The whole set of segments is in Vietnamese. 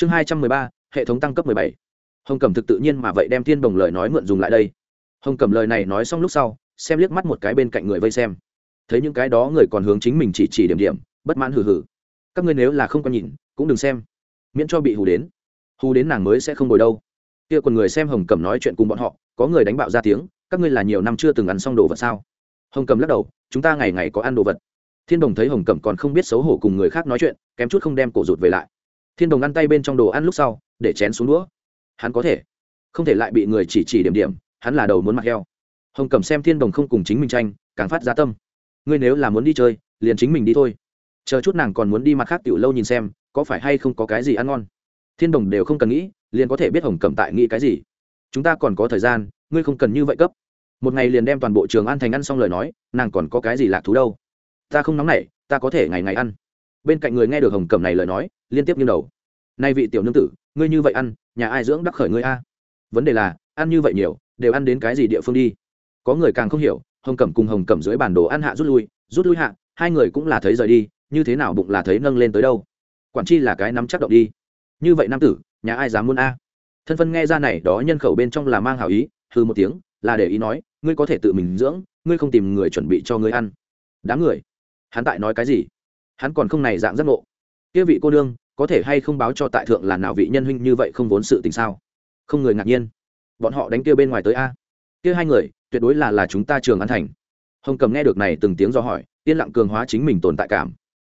chương hai trăm mười ba, hệ thống tăng cấp mười bảy. Hồng cẩm thực tự nhiên mà vậy đem thiên bồng lời nói mượn dùng lại đây. Hồng cẩm lời này nói xong lúc sau, xem liếc mắt một cái bên cạnh người vây xem. Thấy những cái đó người còn hướng chính mình chỉ chỉ điểm điểm, bất mãn hừ hừ. Các ngươi nếu là không có nhìn, cũng đừng xem. Miễn cho bị hù đến. Hù đến nàng mới sẽ không ngồi đâu. Kia còn người xem hồng cẩm nói chuyện cùng bọn họ, có người đánh bạo ra tiếng, các ngươi là nhiều năm chưa từng ăn xong đồ vật sao? Hồng cẩm lắc đầu, chúng ta ngày ngày có ăn đồ vật. Thiên đồng thấy hồng cẩm còn không biết xấu hổ cùng người khác nói chuyện, kém chút không đem cổ rụt về lại thiên đồng ăn tay bên trong đồ ăn lúc sau, để chén xuống đũa. Hắn có thể. Không thể lại bị người chỉ chỉ điểm điểm, hắn là đầu muốn mặc heo hồng cẩm xem thiên đồng không cùng chính mình tranh, càng phát ra tâm. Ngươi nếu là muốn đi chơi, liền chính mình đi thôi. Chờ chút nàng còn muốn đi mặt khác tiểu lâu nhìn xem, có phải hay không có cái gì ăn ngon? Thiên đồng đều không cần nghĩ, liền có thể biết hồng cẩm tại nghĩ cái gì. Chúng ta còn có thời gian, ngươi không cần như vậy cấp. Một ngày liền đem toàn bộ trường ăn thành ăn xong lời nói, nàng còn có cái gì lạc thú đâu? Ta không nóng nảy, ta có thể ngày ngày ăn. Bên cạnh người nghe được hồng cẩm này lời nói, liên tiếp như đầu nay vị tiểu nương tử, ngươi như vậy ăn, nhà ai dưỡng đắc khởi ngươi a? Vấn đề là, ăn như vậy nhiều, đều ăn đến cái gì địa phương đi? Có người càng không hiểu, hồng cẩm cùng hồng cẩm dưới bản đồ ăn hạ rút lui rút lui hạ, hai người cũng là thấy rời đi, như thế nào bụng là thấy nâng lên tới đâu? Quản chi là cái nắm chắc động đi. Như vậy nam tử, nhà ai dám muốn a? Thân phân nghe ra này, đó nhân khẩu bên trong là mang hảo ý hư một tiếng, là để ý nói, ngươi có thể tự mình dưỡng, ngươi không tìm người chuẩn bị cho ngươi ăn. Đám người, hắn tại nói cái gì? Hắn còn không này dạng giác ngộ. Kia vị cô đương có thể hay không báo cho tại thượng là nào vị nhân huynh như vậy không vốn sự tình sao? Không người ngạc nhiên. Bọn họ đánh kia bên ngoài tới a. Kia hai người, tuyệt đối là là chúng ta trường an thành. Hồng cầm nghe được này từng tiếng do hỏi, yên lặng cường hóa chính mình tồn tại cảm.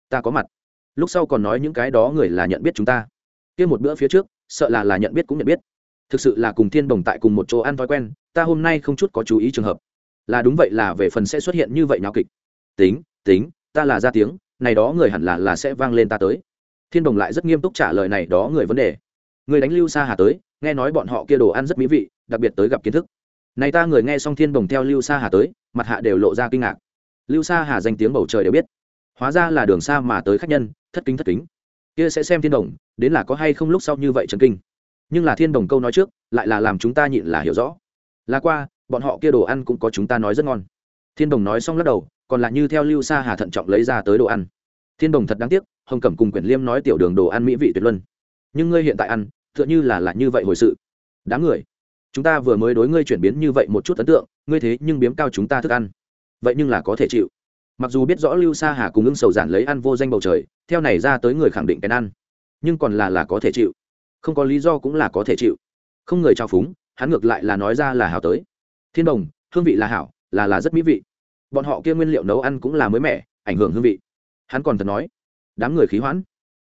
Ta có mặt. Lúc sau còn nói những cái đó người là nhận biết chúng ta. Kia một bữa phía trước, sợ là là nhận biết cũng nhận biết. Thực sự là cùng thiên đồng tại cùng một chỗ ăn thói quen, ta hôm nay không chút có chú ý trường hợp. Là đúng vậy, là về phần sẽ xuất hiện như vậy nào kịch. Tính tính, ta là ra tiếng, này đó người hẳn là là sẽ vang lên ta tới thiên đồng lại rất nghiêm túc trả lời này đó người vấn đề. Người đánh lưu xa hà tới, nghe nói bọn họ kia đồ ăn rất mỹ vị, đặc biệt tới gặp kiến thức. Này ta người nghe xong thiên đồng theo lưu xa hà tới, mặt hạ đều lộ ra kinh ngạc. Lưu xa hà danh tiếng bầu trời đều biết. Hóa ra là đường xa mà tới khách nhân, thất kính thất kính. Kia sẽ xem thiên đồng, đến là có hay không lúc sau như vậy trần kinh. Nhưng là thiên đồng câu nói trước, lại là làm chúng ta nhịn là hiểu rõ. Là qua, bọn họ kia đồ ăn cũng có chúng ta nói rất ngon. Thiên đồng nói xong lắc đầu, còn lại như theo lưu sa hà thận trọng lấy ra tới đồ ăn. Thiên đồng thật đáng tiếc hồng cẩm cùng quyển liêm nói tiểu đường đồ ăn mỹ vị tuyệt luân. Nhưng ngươi hiện tại ăn, tựa như là là như vậy hồi sự. Đáng người, chúng ta vừa mới đối ngươi chuyển biến như vậy một chút ấn tượng, ngươi thế nhưng biếm cao chúng ta thức ăn. Vậy nhưng là có thể chịu. Mặc dù biết rõ lưu sa hà cùng ưng sầu giản lấy ăn vô danh bầu trời, theo này ra tới người khẳng định cái ăn. Nhưng còn là là có thể chịu. Không có lý do cũng là có thể chịu. Không người trao phúng, hắn ngược lại là nói ra là hảo tới. Thiên đồng, hương vị là hảo, là là rất mỹ vị. Bọn họ kia nguyên liệu nấu ăn cũng là mới mẻ, ảnh hưởng hương vị. Hắn còn thật nói đám người khí hoãn.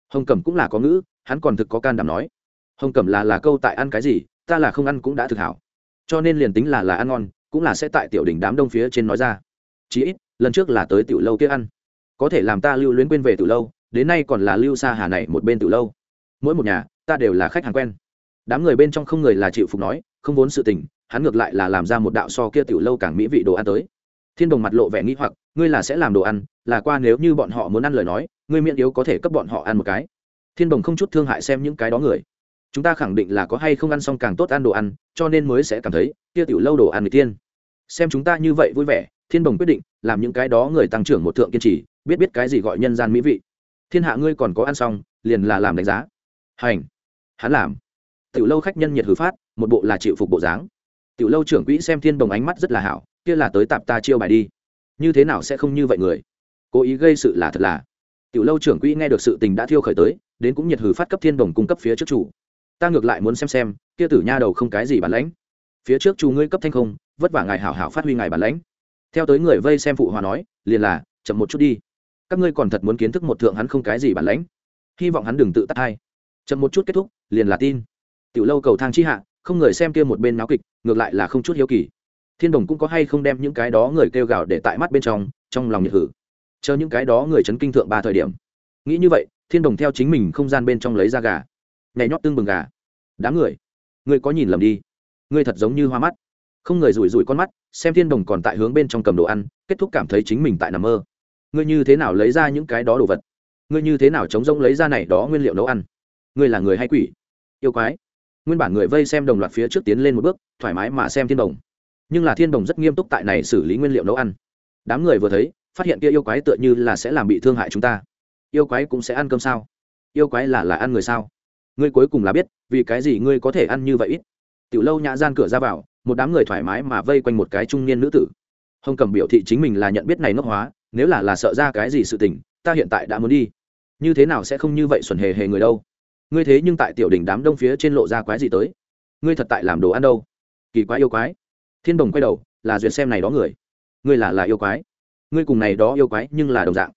Hồng cẩm cũng là có ngữ, hắn còn thực có can đảm nói. Hồng cẩm là là câu tại ăn cái gì, ta là không ăn cũng đã thực hảo. Cho nên liền tính là là ăn ngon, cũng là sẽ tại tiểu đỉnh đám đông phía trên nói ra. Chí ít, lần trước là tới tiểu lâu kia ăn. Có thể làm ta lưu luyến quên về tiểu lâu, đến nay còn là lưu xa hà này một bên tiểu lâu. Mỗi một nhà, ta đều là khách hàng quen. Đám người bên trong không người là chịu phục nói, không vốn sự tình, hắn ngược lại là làm ra một đạo so kia tiểu lâu càng mỹ vị đồ ăn tới. Thiên đồng mặt lộ vẻ nghĩ hoặc, ngươi là sẽ làm đồ ăn, là qua nếu như bọn họ muốn ăn lời nói ngươi miễn yếu có thể cấp bọn họ ăn một cái. Thiên đồng không chút thương hại xem những cái đó người. Chúng ta khẳng định là có hay không ăn xong càng tốt ăn đồ ăn, cho nên mới sẽ cảm thấy tia tiểu lâu đồ ăn người tiên. Xem chúng ta như vậy vui vẻ, thiên đồng quyết định, làm những cái đó người tăng trưởng một thượng kiên trì, biết biết cái gì gọi nhân gian mỹ vị. Thiên hạ ngươi còn có ăn xong, liền là làm đánh giá. Hành. Hắn làm. Tiểu lâu khách nhân nhiệt hử phát, một bộ là chịu phục bộ dáng. Tiểu lâu trưởng quỹ xem thiên đồng ánh mắt rất là hảo, kia là tới tạp ta chiêu bài đi. Như thế nào sẽ không như vậy người? Cố ý gây sự là thật là tiểu lâu trưởng quỹ nghe được sự tình đã thiêu khởi tới, đến cũng nhiệt hử phát cấp thiên đồng cung cấp phía trước chủ. Ta ngược lại muốn xem xem, kia tử nha đầu không cái gì bản lãnh. Phía trước chủ ngươi cấp thanh không, vất vả ngài hảo hảo phát huy ngài bản lãnh. Theo tới người vây xem phụ hòa nói, liền là, chậm một chút đi. Các ngươi còn thật muốn kiến thức một thượng hắn không cái gì bản lãnh. Hy vọng hắn đừng tự tắt hai. Chậm một chút kết thúc, liền là tin. Tiểu lâu cầu thang chi hạ, không người xem kia một bên náo kịch, ngược lại là không chút hiếu kỳ. Thiên đồng cũng có hay không đem những cái đó người kêu gào để tại mắt bên trong trong lòng nhiệt hử chờ những cái đó người chấn kinh thượng ba thời điểm. Nghĩ như vậy, thiên đồng theo chính mình không gian bên trong lấy ra gà. Nhảy nhót tương bừng gà. Đám người người có nhìn lầm đi. Người thật giống như hoa mắt. Không người rủi rủi con mắt, xem thiên đồng còn tại hướng bên trong cầm đồ ăn, kết thúc cảm thấy chính mình tại nằm mơ. Ngươi như thế nào lấy ra những cái đó đồ vật? Ngươi như thế nào chống rông lấy ra này đó nguyên liệu nấu ăn? Ngươi là người hay quỷ? Yêu quái. Nguyên bản người vây xem đồng loạt phía trước tiến lên một bước, thoải mái mà xem thiên đồng. Nhưng là thiên đồng rất nghiêm túc tại này xử lý nguyên liệu nấu ăn. Đám người vừa thấy phát hiện kia yêu quái tựa như là sẽ làm bị thương hại chúng ta. Yêu quái cũng sẽ ăn cơm sao? Yêu quái là là ăn người sao? Ngươi cuối cùng là biết, vì cái gì ngươi có thể ăn như vậy ít? Tiểu lâu nhã gian cửa ra vào, một đám người thoải mái mà vây quanh một cái trung niên nữ tử. Hồng cầm biểu thị chính mình là nhận biết này ngốc hóa, nếu là là sợ ra cái gì sự tình, ta hiện tại đã muốn đi. Như thế nào sẽ không như vậy xuẩn hề hề người đâu? Ngươi thế nhưng tại tiểu đỉnh đám đông phía trên lộ ra quái gì tới? Ngươi thật tại làm đồ ăn đâu? Kỳ quái yêu quái. Thiên đồng quay đầu, là duyệt xem này đó người. Ngươi là là yêu quái ngươi cùng này đó yêu quái nhưng là đồng dạng.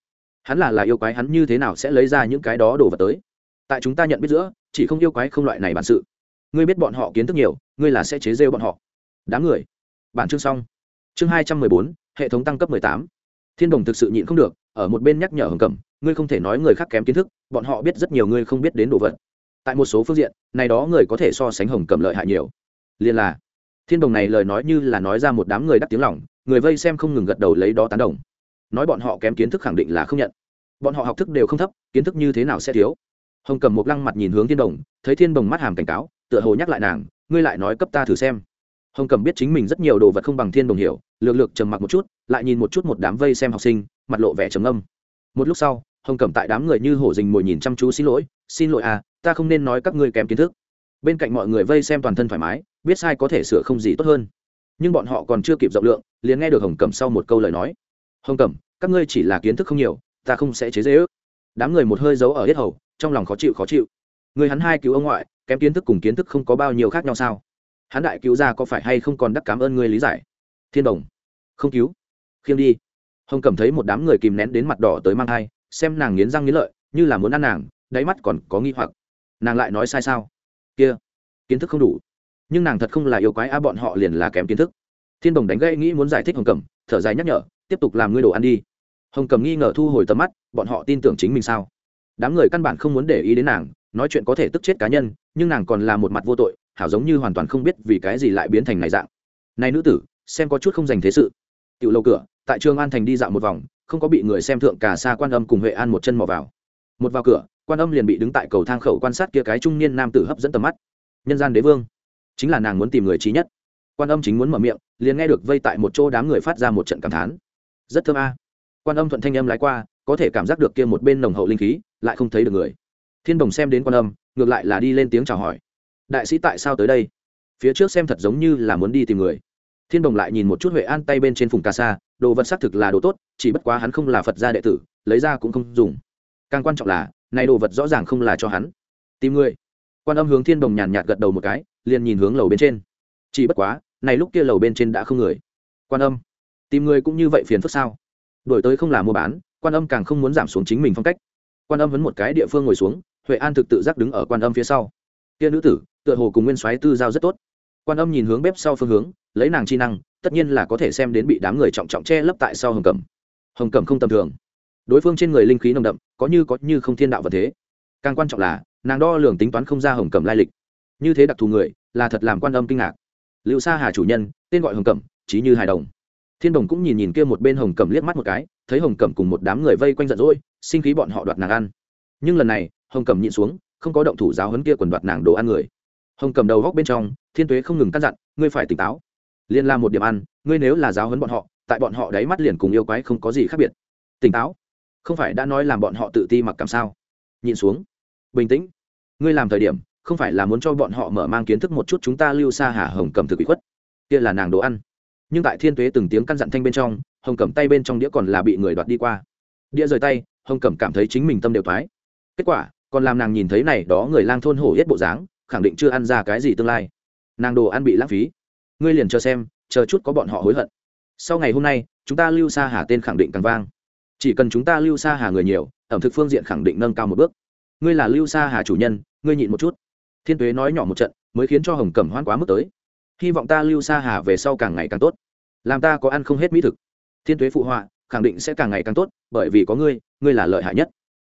Hắn là là yêu quái, hắn như thế nào sẽ lấy ra những cái đó đồ vật tới? Tại chúng ta nhận biết giữa, chỉ không yêu quái không loại này bản sự. Ngươi biết bọn họ kiến thức nhiều, ngươi là sẽ chế rêu bọn họ. Đám người. Bản chương xong. Chương hai trăm mười bốn, hệ thống tăng cấp mười tám. Thiên đồng thực sự nhịn không được, ở một bên nhắc nhở hồng cẩm, ngươi không thể nói người khác kém kiến thức, bọn họ biết rất nhiều ngươi không biết đến đồ vật. Tại một số phương diện, này đó người có thể so sánh hồng cẩm lợi hại nhiều. Liền là, thiên đồng này lời nói như là nói ra một đám người đắc tiếng lòng người vây xem không ngừng gật đầu lấy đó tán đồng. Nói bọn họ kém kiến thức khẳng định là không nhận. Bọn họ học thức đều không thấp, kiến thức như thế nào sẽ thiếu? Hồng cầm một lăng mặt nhìn hướng thiên đồng, thấy thiên đồng mắt hàm cảnh cáo, tựa hồ nhắc lại nàng, ngươi lại nói cấp ta thử xem. Hồng cầm biết chính mình rất nhiều đồ vật không bằng thiên đồng hiểu, lược lược trầm mặc một chút, lại nhìn một chút một đám vây xem học sinh, mặt lộ vẻ trầm âm một lúc sau, hồng cầm tại đám người như hổ dình mồi nhìn chăm chú xin lỗi xin lỗi à ta không nên nói các ngươi kém kiến thức. Bên cạnh mọi người vây xem toàn thân thoải mái, biết sai có thể sửa không gì tốt hơn nhưng bọn họ còn chưa kịp rộng lượng, liền nghe được hồng cẩm sau một câu lời nói. Hồng cẩm, các ngươi chỉ là kiến thức không nhiều, ta không sẽ chế dễ ước đám người một hơi giấu ở hết hầu, trong lòng khó chịu khó chịu. Người hắn hai cứu ông ngoại, kém kiến thức cùng kiến thức không có bao nhiêu khác nhau sao? Hắn đại cứu ra có phải hay không còn đắc cảm ơn ngươi lý giải? Thiên đồng, không cứu. Khiêng đi. Hồng cẩm thấy một đám người kìm nén đến mặt đỏ tới mang thai, xem nàng nghiến răng nghiến lợi, như là muốn ăn nàng, đáy mắt còn có nghi hoặc. Nàng lại nói sai sao? Kia, kiến thức không đủ nhưng nàng thật không là yêu quái, a, bọn họ liền là kém kiến thức. Thiên đồng đánh gãy nghĩ muốn giải thích hồng cẩm, thở dài nhắc nhở, tiếp tục làm ngươi đồ ăn đi. Hồng cẩm nghi ngờ thu hồi tầm mắt, bọn họ tin tưởng chính mình sao? Đám người căn bản không muốn để ý đến nàng, nói chuyện có thể tức chết cá nhân, nhưng nàng còn là một mặt vô tội, hảo giống như hoàn toàn không biết vì cái gì lại biến thành này dạng. Này nữ tử, xem có chút không dành thế sự. Tiểu lâu cửa, tại trường an thành đi dạo một vòng, không có bị người xem thượng cả xa quan âm cùng huệ an một chân mò vào. Một vào cửa, quan âm liền bị đứng tại cầu thang khẩu quan sát kia cái trung niên nam tử hấp dẫn tầm mắt. Nhân gian đế vương chính là nàng muốn tìm người trí nhất. Quan âm chính muốn mở miệng, liền nghe được vây tại một chỗ đám người phát ra một trận cảm thán. Rất thơm a. Quan âm thuận thanh âm lái qua, có thể cảm giác được kia một bên nồng hậu linh khí, lại không thấy được người. Thiên đồng xem đến quan âm, ngược lại là đi lên tiếng chào hỏi. Đại sĩ tại sao tới đây? Phía trước xem thật giống như là muốn đi tìm người. Thiên đồng lại nhìn một chút huệ an tay bên trên phùng ca sa, đồ vật xác thực là đồ tốt, chỉ bất quá hắn không là phật gia đệ tử, lấy ra cũng không dùng. Càng quan trọng là, này đồ vật rõ ràng không là cho hắn. Tìm người. Quan âm hướng thiên đồng nhàn nhạt gật đầu một cái liền nhìn hướng lầu bên trên. Chỉ bất quá, này lúc kia lầu bên trên đã không người. Quan âm, tìm người cũng như vậy phiền phức sao? Đổi tới không là mua bán, quan âm càng không muốn giảm xuống chính mình phong cách. Quan âm vấn một cái địa phương ngồi xuống, huệ an thực tự giác đứng ở quan âm phía sau. Kia nữ tử, tựa hồ cùng nguyên soái tư giao rất tốt. Quan âm nhìn hướng bếp sau phương hướng, lấy nàng chi năng, tất nhiên là có thể xem đến bị đám người trọng trọng che lấp tại sau hồng cẩm. Hồng cẩm không tầm thường. Đối phương trên người linh khí nồng đậm, có như có như không thiên đạo vật thế. Càng quan trọng là, nàng đo lường tính toán không ra hồng cẩm lai lịch như thế đặc thù người, là thật làm quan âm kinh ngạc. Lưu sa hà chủ nhân, tên gọi hồng cẩm trí như hài đồng. Thiên đồng cũng nhìn nhìn kia một bên hồng cẩm liếc mắt một cái, thấy hồng cẩm cùng một đám người vây quanh giận dỗi, sinh khí bọn họ đoạt nàng ăn. Nhưng lần này, hồng cẩm nhịn xuống, không có động thủ giáo hấn kia quần đoạt nàng đồ ăn người. Hồng cầm đầu góc bên trong, thiên tuế không ngừng căn dặn, ngươi phải tỉnh táo. Liên la một điểm ăn, ngươi nếu là giáo hấn bọn họ, tại bọn họ đáy mắt liền cùng yêu quái không có gì khác biệt. Tỉnh táo? Không phải đã nói làm bọn họ tự ti mặc cảm sao? Nhìn xuống. Bình tĩnh. Ngươi làm thời điểm không phải là muốn cho bọn họ mở mang kiến thức một chút chúng ta lưu xa hà hồng cầm thực bị khuất. Kia là nàng đồ ăn. Nhưng tại thiên tuế từng tiếng căn dặn thanh bên trong, hồng cầm tay bên trong đĩa còn là bị người đoạt đi qua. Đĩa rời tay, hồng cầm cảm thấy chính mình tâm đều thoái. Kết quả, còn làm nàng nhìn thấy này đó người lang thôn hổ hết bộ dáng, khẳng định chưa ăn ra cái gì tương lai. Nàng đồ ăn bị lãng phí. Ngươi liền chờ xem, chờ chút có bọn họ hối hận. Sau ngày hôm nay, chúng ta lưu xa hà tên khẳng định càng vang. Chỉ cần chúng ta lưu xa hà người nhiều, ẩm thực phương diện khẳng định nâng cao một bước. Ngươi là lưu xa hà chủ nhân, ngươi nhịn một chút thiên tuế nói nhỏ một trận, mới khiến cho hồng cẩm hoan quá mức tới. Hy vọng ta lưu xa hà về sau càng ngày càng tốt. Làm ta có ăn không hết mỹ thực. Thiên tuế phụ họa, khẳng định sẽ càng ngày càng tốt, bởi vì có ngươi ngươi là lợi hại nhất.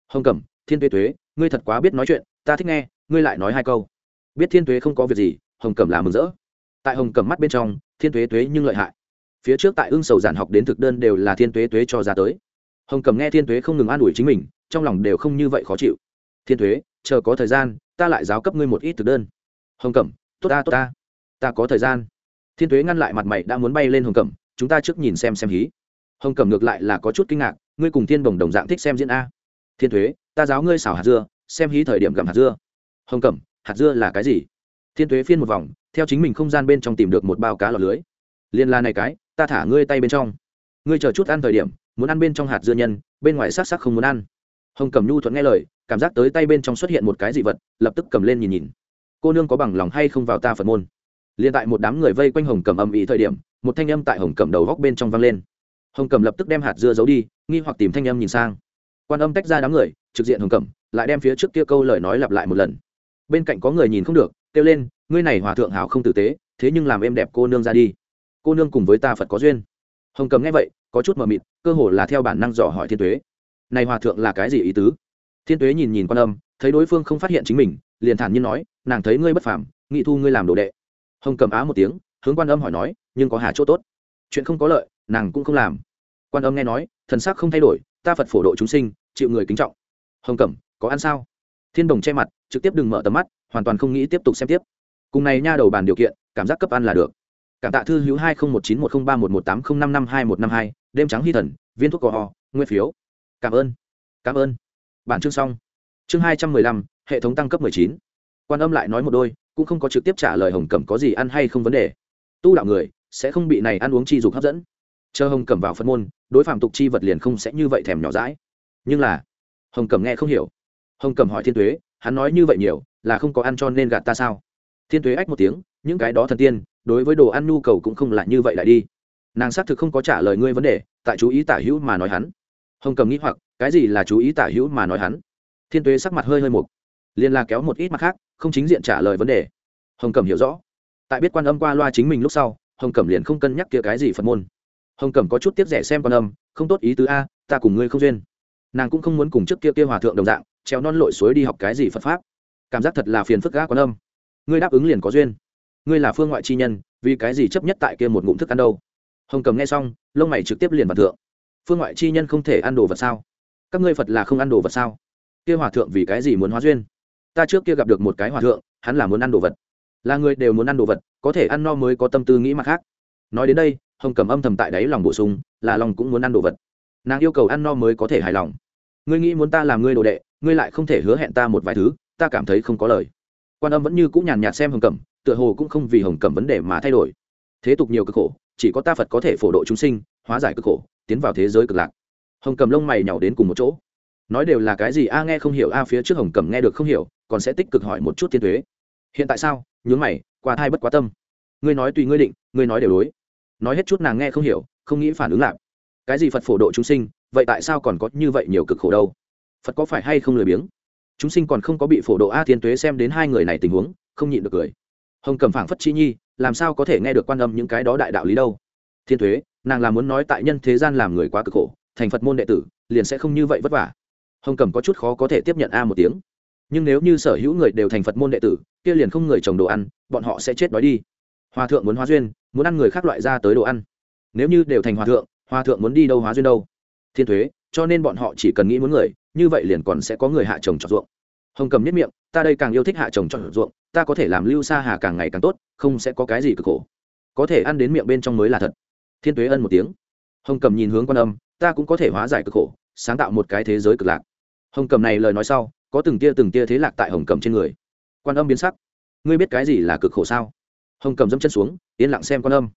Hồng cẩm, thiên tuế tuế, ngươi thật quá biết nói chuyện, ta thích nghe, ngươi lại nói hai câu. Biết thiên tuế không có việc gì, hồng cẩm là mừng rỡ. Tại hồng cẩm mắt bên trong, thiên tuế tuế nhưng lợi hại. Phía trước tại ương sầu giản học đến thực đơn đều là thiên tuế tuế cho ra tới. Hồng cẩm nghe thiên tuế không ngừng an ủi chính mình, trong lòng đều không như vậy khó chịu. Thiên tuế, chờ có thời gian ta lại giáo cấp ngươi một ít thực đơn. Hồng cẩm, tốt ta tốt ta. Ta có thời gian. Thiên tuế ngăn lại mặt mày đã muốn bay lên hồng cẩm, chúng ta trước nhìn xem xem hí. Hồng cẩm ngược lại là có chút kinh ngạc, ngươi cùng thiên đồng đồng dạng thích xem diễn a. Thiên thuế ta giáo ngươi xảo hạt dưa, xem hí thời điểm gặm hạt dưa. Hồng cẩm, hạt dưa là cái gì? Thiên tuế phiên một vòng, theo chính mình không gian bên trong tìm được một bao cá lọc lưới. Liên la này cái, ta thả ngươi tay bên trong. Ngươi chờ chút ăn thời điểm, muốn ăn bên trong hạt dưa nhân, bên ngoài sắc sắc không muốn ăn. Hồng cẩm nhu thuận nghe lời cảm giác tới tay bên trong xuất hiện một cái dị vật, lập tức cầm lên nhìn nhìn. Cô nương có bằng lòng hay không vào ta phật môn? Liền tại một đám người vây quanh hồng cẩm âm ý thời điểm, một thanh âm tại hồng cẩm đầu góc bên trong vang lên. Hồng cẩm lập tức đem hạt dưa giấu đi, nghi hoặc tìm thanh âm nhìn sang. Quan âm tách ra đám người, trực diện hồng cẩm, lại đem phía trước kia câu lời nói lặp lại một lần. Bên cạnh có người nhìn không được, kêu lên, ngươi này hòa thượng hảo không tử tế, thế nhưng làm em đẹp cô nương ra đi. Cô nương cùng với ta phật có duyên. Hồng cầm nghe vậy, có chút mờ mịt, cơ hồ là theo bản năng dò hỏi thiên tuế. Này hòa thượng là cái gì ý tứ? Thiên tuế nhìn nhìn quan âm, thấy đối phương không phát hiện chính mình, liền thản nhiên nói, nàng thấy ngươi bất phàm, nghị thu ngươi làm đồ đệ. Hồng cầm á một tiếng, hướng quan âm hỏi nói, nhưng có hà chỗ tốt? Chuyện không có lợi, nàng cũng không làm. Quan âm nghe nói, thần sắc không thay đổi, ta phật phổ độ chúng sinh, chịu người kính trọng. Hồng cẩm, có ăn sao? Thiên đồng che mặt, trực tiếp đừng mở tầm mắt, hoàn toàn không nghĩ tiếp tục xem tiếp. Cùng này nha đầu bàn điều kiện, cảm giác cấp ăn là được. Cảm tạ thư hữu hai nghìn một chín một không ba một một tám không năm năm hai một năm hai, đêm trắng hy thần, viên thuốc cò ho, nguyên phiếu. Cảm ơn. Cảm ơn bản chương xong. Chương hai trăm mười lăm, hệ thống tăng cấp mười chín. Quan âm lại nói một đôi, cũng không có trực tiếp trả lời hồng cẩm có gì ăn hay không vấn đề. Tu đạo người, sẽ không bị này ăn uống chi dục hấp dẫn. Chờ hồng cẩm vào phân môn, đối phạm tục chi vật liền không sẽ như vậy thèm nhỏ rãi nhưng là, hồng cẩm nghe không hiểu. Hồng cẩm hỏi thiên tuế, hắn nói như vậy nhiều, là không có ăn cho nên gạt ta sao? Thiên tuế ách một tiếng, những cái đó thần tiên, đối với đồ ăn nhu cầu cũng không là như vậy lại đi. Nàng xác thực không có trả lời ngươi vấn đề, tại chú ý tả hữu mà nói hắn. Hồng cầm nghĩ hoặc cái gì là chú ý tả hữu mà nói hắn? Thiên tuế sắc mặt hơi hơi mục. Liên la kéo một ít mặt khác, không chính diện trả lời vấn đề. Hồng Cẩm hiểu rõ. Tại biết quan âm qua loa chính mình lúc sau, hồng cẩm liền không cân nhắc kia cái gì phật môn. Hồng cẩm có chút tiếc rẻ xem quan âm, không tốt ý tứ a, ta cùng ngươi không duyên. Nàng cũng không muốn cùng trước kia kia hòa thượng đồng dạng, treo non lội suối đi học cái gì phật pháp. Cảm giác thật là phiền phức gác quan âm. Ngươi đáp ứng liền có duyên. Ngươi là phương ngoại chi nhân, vì cái gì chấp nhất tại kia một ngụm thức ăn đâu? Hồng cầm nghe xong, lông mày trực tiếp liền vào thượng. Phương ngoại chi nhân không thể ăn đồ vật sao? Các ngươi phật là không ăn đồ vật sao? Kia hòa thượng vì cái gì muốn hóa duyên? Ta trước kia gặp được một cái hòa thượng, hắn là muốn ăn đồ vật. Là người đều muốn ăn đồ vật, có thể ăn no mới có tâm tư nghĩ mặt khác. Nói đến đây, hồng cầm âm thầm tại đáy lòng bổ sung, là lòng cũng muốn ăn đồ vật. Nàng yêu cầu ăn no mới có thể hài lòng. Ngươi nghĩ muốn ta làm ngươi đồ đệ, ngươi lại không thể hứa hẹn ta một vài thứ, ta cảm thấy không có lời. Quan âm vẫn như cũng nhàn nhạt xem hồng cẩm, tựa hồ cũng không vì hồng cẩm vấn đề mà thay đổi. Thế tục nhiều cực khổ, chỉ có ta phật có thể phổ độ chúng sinh, hóa giải cực khổ, tiến vào thế giới cực lạc hồng cầm lông mày nhỏ đến cùng một chỗ. Nói đều là cái gì a nghe không hiểu, a phía trước hồng cầm nghe được không hiểu, còn sẽ tích cực hỏi một chút thiên thuế hiện tại sao? Nhướng mày, qua thai bất quá tâm. Ngươi nói tùy ngươi định, ngươi nói đều đối. Nói hết chút nàng nghe không hiểu, không nghĩ phản ứng lại. Cái gì phật phổ độ chúng sinh, vậy tại sao còn có như vậy nhiều cực khổ đâu? Phật có phải hay không lười biếng? Chúng sinh còn không có bị phổ độ a thiên tuế xem đến hai người này tình huống, không nhịn được cười. Hồng cầm phảng phất chi nhi, làm sao có thể nghe được quan âm những cái đó đại đạo lý đâu? Thiên tuế, nàng là muốn nói tại nhân thế gian làm người quá cực khổ thành phật môn đệ tử, liền sẽ không như vậy vất vả. Hồng cầm có chút khó có thể tiếp nhận a một tiếng. Nhưng nếu như sở hữu người đều thành phật môn đệ tử, kia liền không người trồng đồ ăn, bọn họ sẽ chết đói đi. Hòa thượng muốn hóa duyên, muốn ăn người khác loại ra tới đồ ăn. Nếu như đều thành hòa thượng hòa thượng muốn đi đâu hóa duyên đâu? Thiên thuế, cho nên bọn họ chỉ cần nghĩ muốn người, như vậy liền còn sẽ có người hạ trồng trọt ruộng. Hồng cầm nhất miệng, ta đây càng yêu thích hạ trồng trọt ruộng, ta có thể làm lưu xa hà càng ngày càng tốt, không sẽ có cái gì cực khổ. Có thể ăn đến miệng bên trong mới là thật. Thiên thuế ân một tiếng. Hồng cầm nhìn hướng quan âm ta cũng có thể hóa giải cực khổ, sáng tạo một cái thế giới cực lạc. Hồng cầm này lời nói sau, có từng tia từng tia thế lạc tại hồng cầm trên người. Quan âm biến sắc. Ngươi biết cái gì là cực khổ sao? Hồng cầm dâm chân xuống, yên lặng xem quan âm.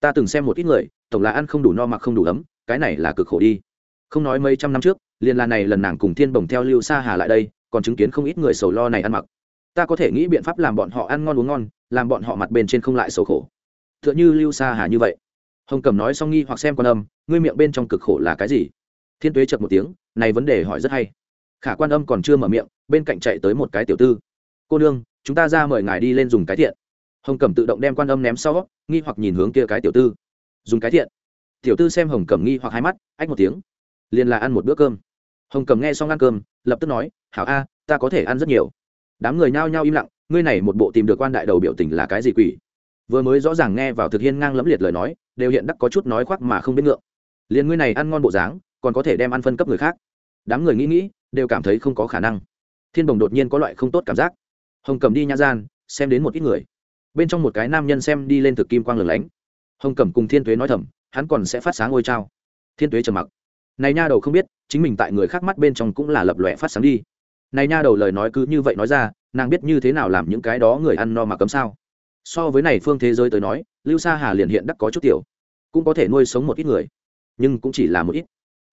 Ta từng xem một ít người, tổng là ăn không đủ no mặc không đủ ấm, cái này là cực khổ đi. Không nói mấy trăm năm trước, liền là này lần nàng cùng thiên bồng theo lưu sa hà lại đây, còn chứng kiến không ít người sầu lo này ăn mặc. Ta có thể nghĩ biện pháp làm bọn họ ăn ngon uống ngon, làm bọn họ mặt bên trên không lại sầu khổ. T h ư ợ n h ư lưu sa hà như vậy. Hồng cầm nói xong nghi hoặc xem quan âm ngươi miệng bên trong cực khổ là cái gì? Thiên tuế chật một tiếng, này vấn đề hỏi rất hay. Khả quan âm còn chưa mở miệng, bên cạnh chạy tới một cái tiểu tư. Cô nương, chúng ta ra mời ngài đi lên dùng cái thiện. Hồng Cẩm tự động đem quan âm ném sau, nghi hoặc nhìn hướng kia cái tiểu tư. Dùng cái thiện. Tiểu tư xem hồng Cẩm nghi hoặc hai mắt, ách một tiếng. Liền là ăn một bữa cơm. Hồng Cẩm nghe xong ăn cơm, lập tức nói, hảo a, ta có thể ăn rất nhiều. Đám người nhao nhao im lặng, ngươi này một bộ tìm được quan đại đầu biểu tình là cái gì quỷ? Vừa mới rõ ràng nghe vào thực hiên ngang lẫm liệt lời nói, đều hiện đắc có chút nói khoác mà không biết ngượng liền ngươi này ăn ngon bộ dáng, còn có thể đem ăn phân cấp người khác. Đám người nghĩ nghĩ, đều cảm thấy không có khả năng. Thiên bồng đột nhiên có loại không tốt cảm giác. Hồng cầm đi nhã gian, xem đến một ít người. Bên trong một cái nam nhân xem đi lên thực kim quang lửng lánh. Hồng cầm cùng thiên tuế nói thầm, hắn còn sẽ phát sáng ngôi trao thiên tuế trầm mặc. Này nha đầu không biết, chính mình tại người khác mắt bên trong cũng là lập lòe phát sáng đi. Này nha đầu lời nói cứ như vậy nói ra, nàng biết như thế nào làm những cái đó người ăn no mà cấm sao. So với này phương thế giới tới nói, lưu sa hà liền hiện đắc có chút tiểu. Cũng có thể nuôi sống một ít người nhưng cũng chỉ là một ít.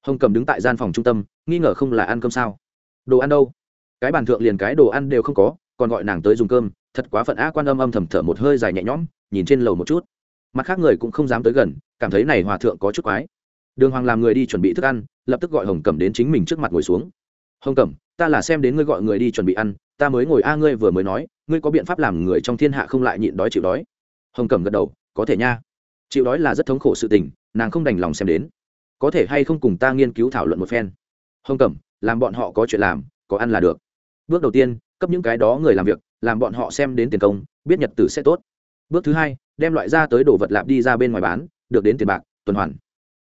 Hồng cầm đứng tại gian phòng trung tâm, nghi ngờ không là ăn cơm sao? Đồ ăn đâu? Cái bàn thượng liền cái đồ ăn đều không có, còn gọi nàng tới dùng cơm, thật quá phận á quan âm âm thầm thở một hơi dài nhẹ nhõm, nhìn trên lầu một chút. Mặt khác người cũng không dám tới gần, cảm thấy này hòa thượng có chút quái. Đường hoàng làm người đi chuẩn bị thức ăn, lập tức gọi hồng cẩm đến chính mình trước mặt ngồi xuống. Hồng cẩm ta là xem đến ngươi gọi người đi chuẩn bị ăn, ta mới ngồi a ngươi vừa mới nói, ngươi có biện pháp làm người trong thiên hạ không lại nhịn đói chịu đói? Hồng cẩm gật đầu, có thể nha. Chịu đói là rất thống khổ sự tình, nàng không đành lòng xem đến có thể hay không cùng ta nghiên cứu thảo luận một phen? Hồng cẩm, làm bọn họ có chuyện làm, có ăn là được. Bước đầu tiên, cấp những cái đó người làm việc, làm bọn họ xem đến tiền công, biết nhật tử sẽ tốt. Bước thứ hai, đem loại ra tới đồ vật lạp đi ra bên ngoài bán, được đến tiền bạc, tuần hoàn.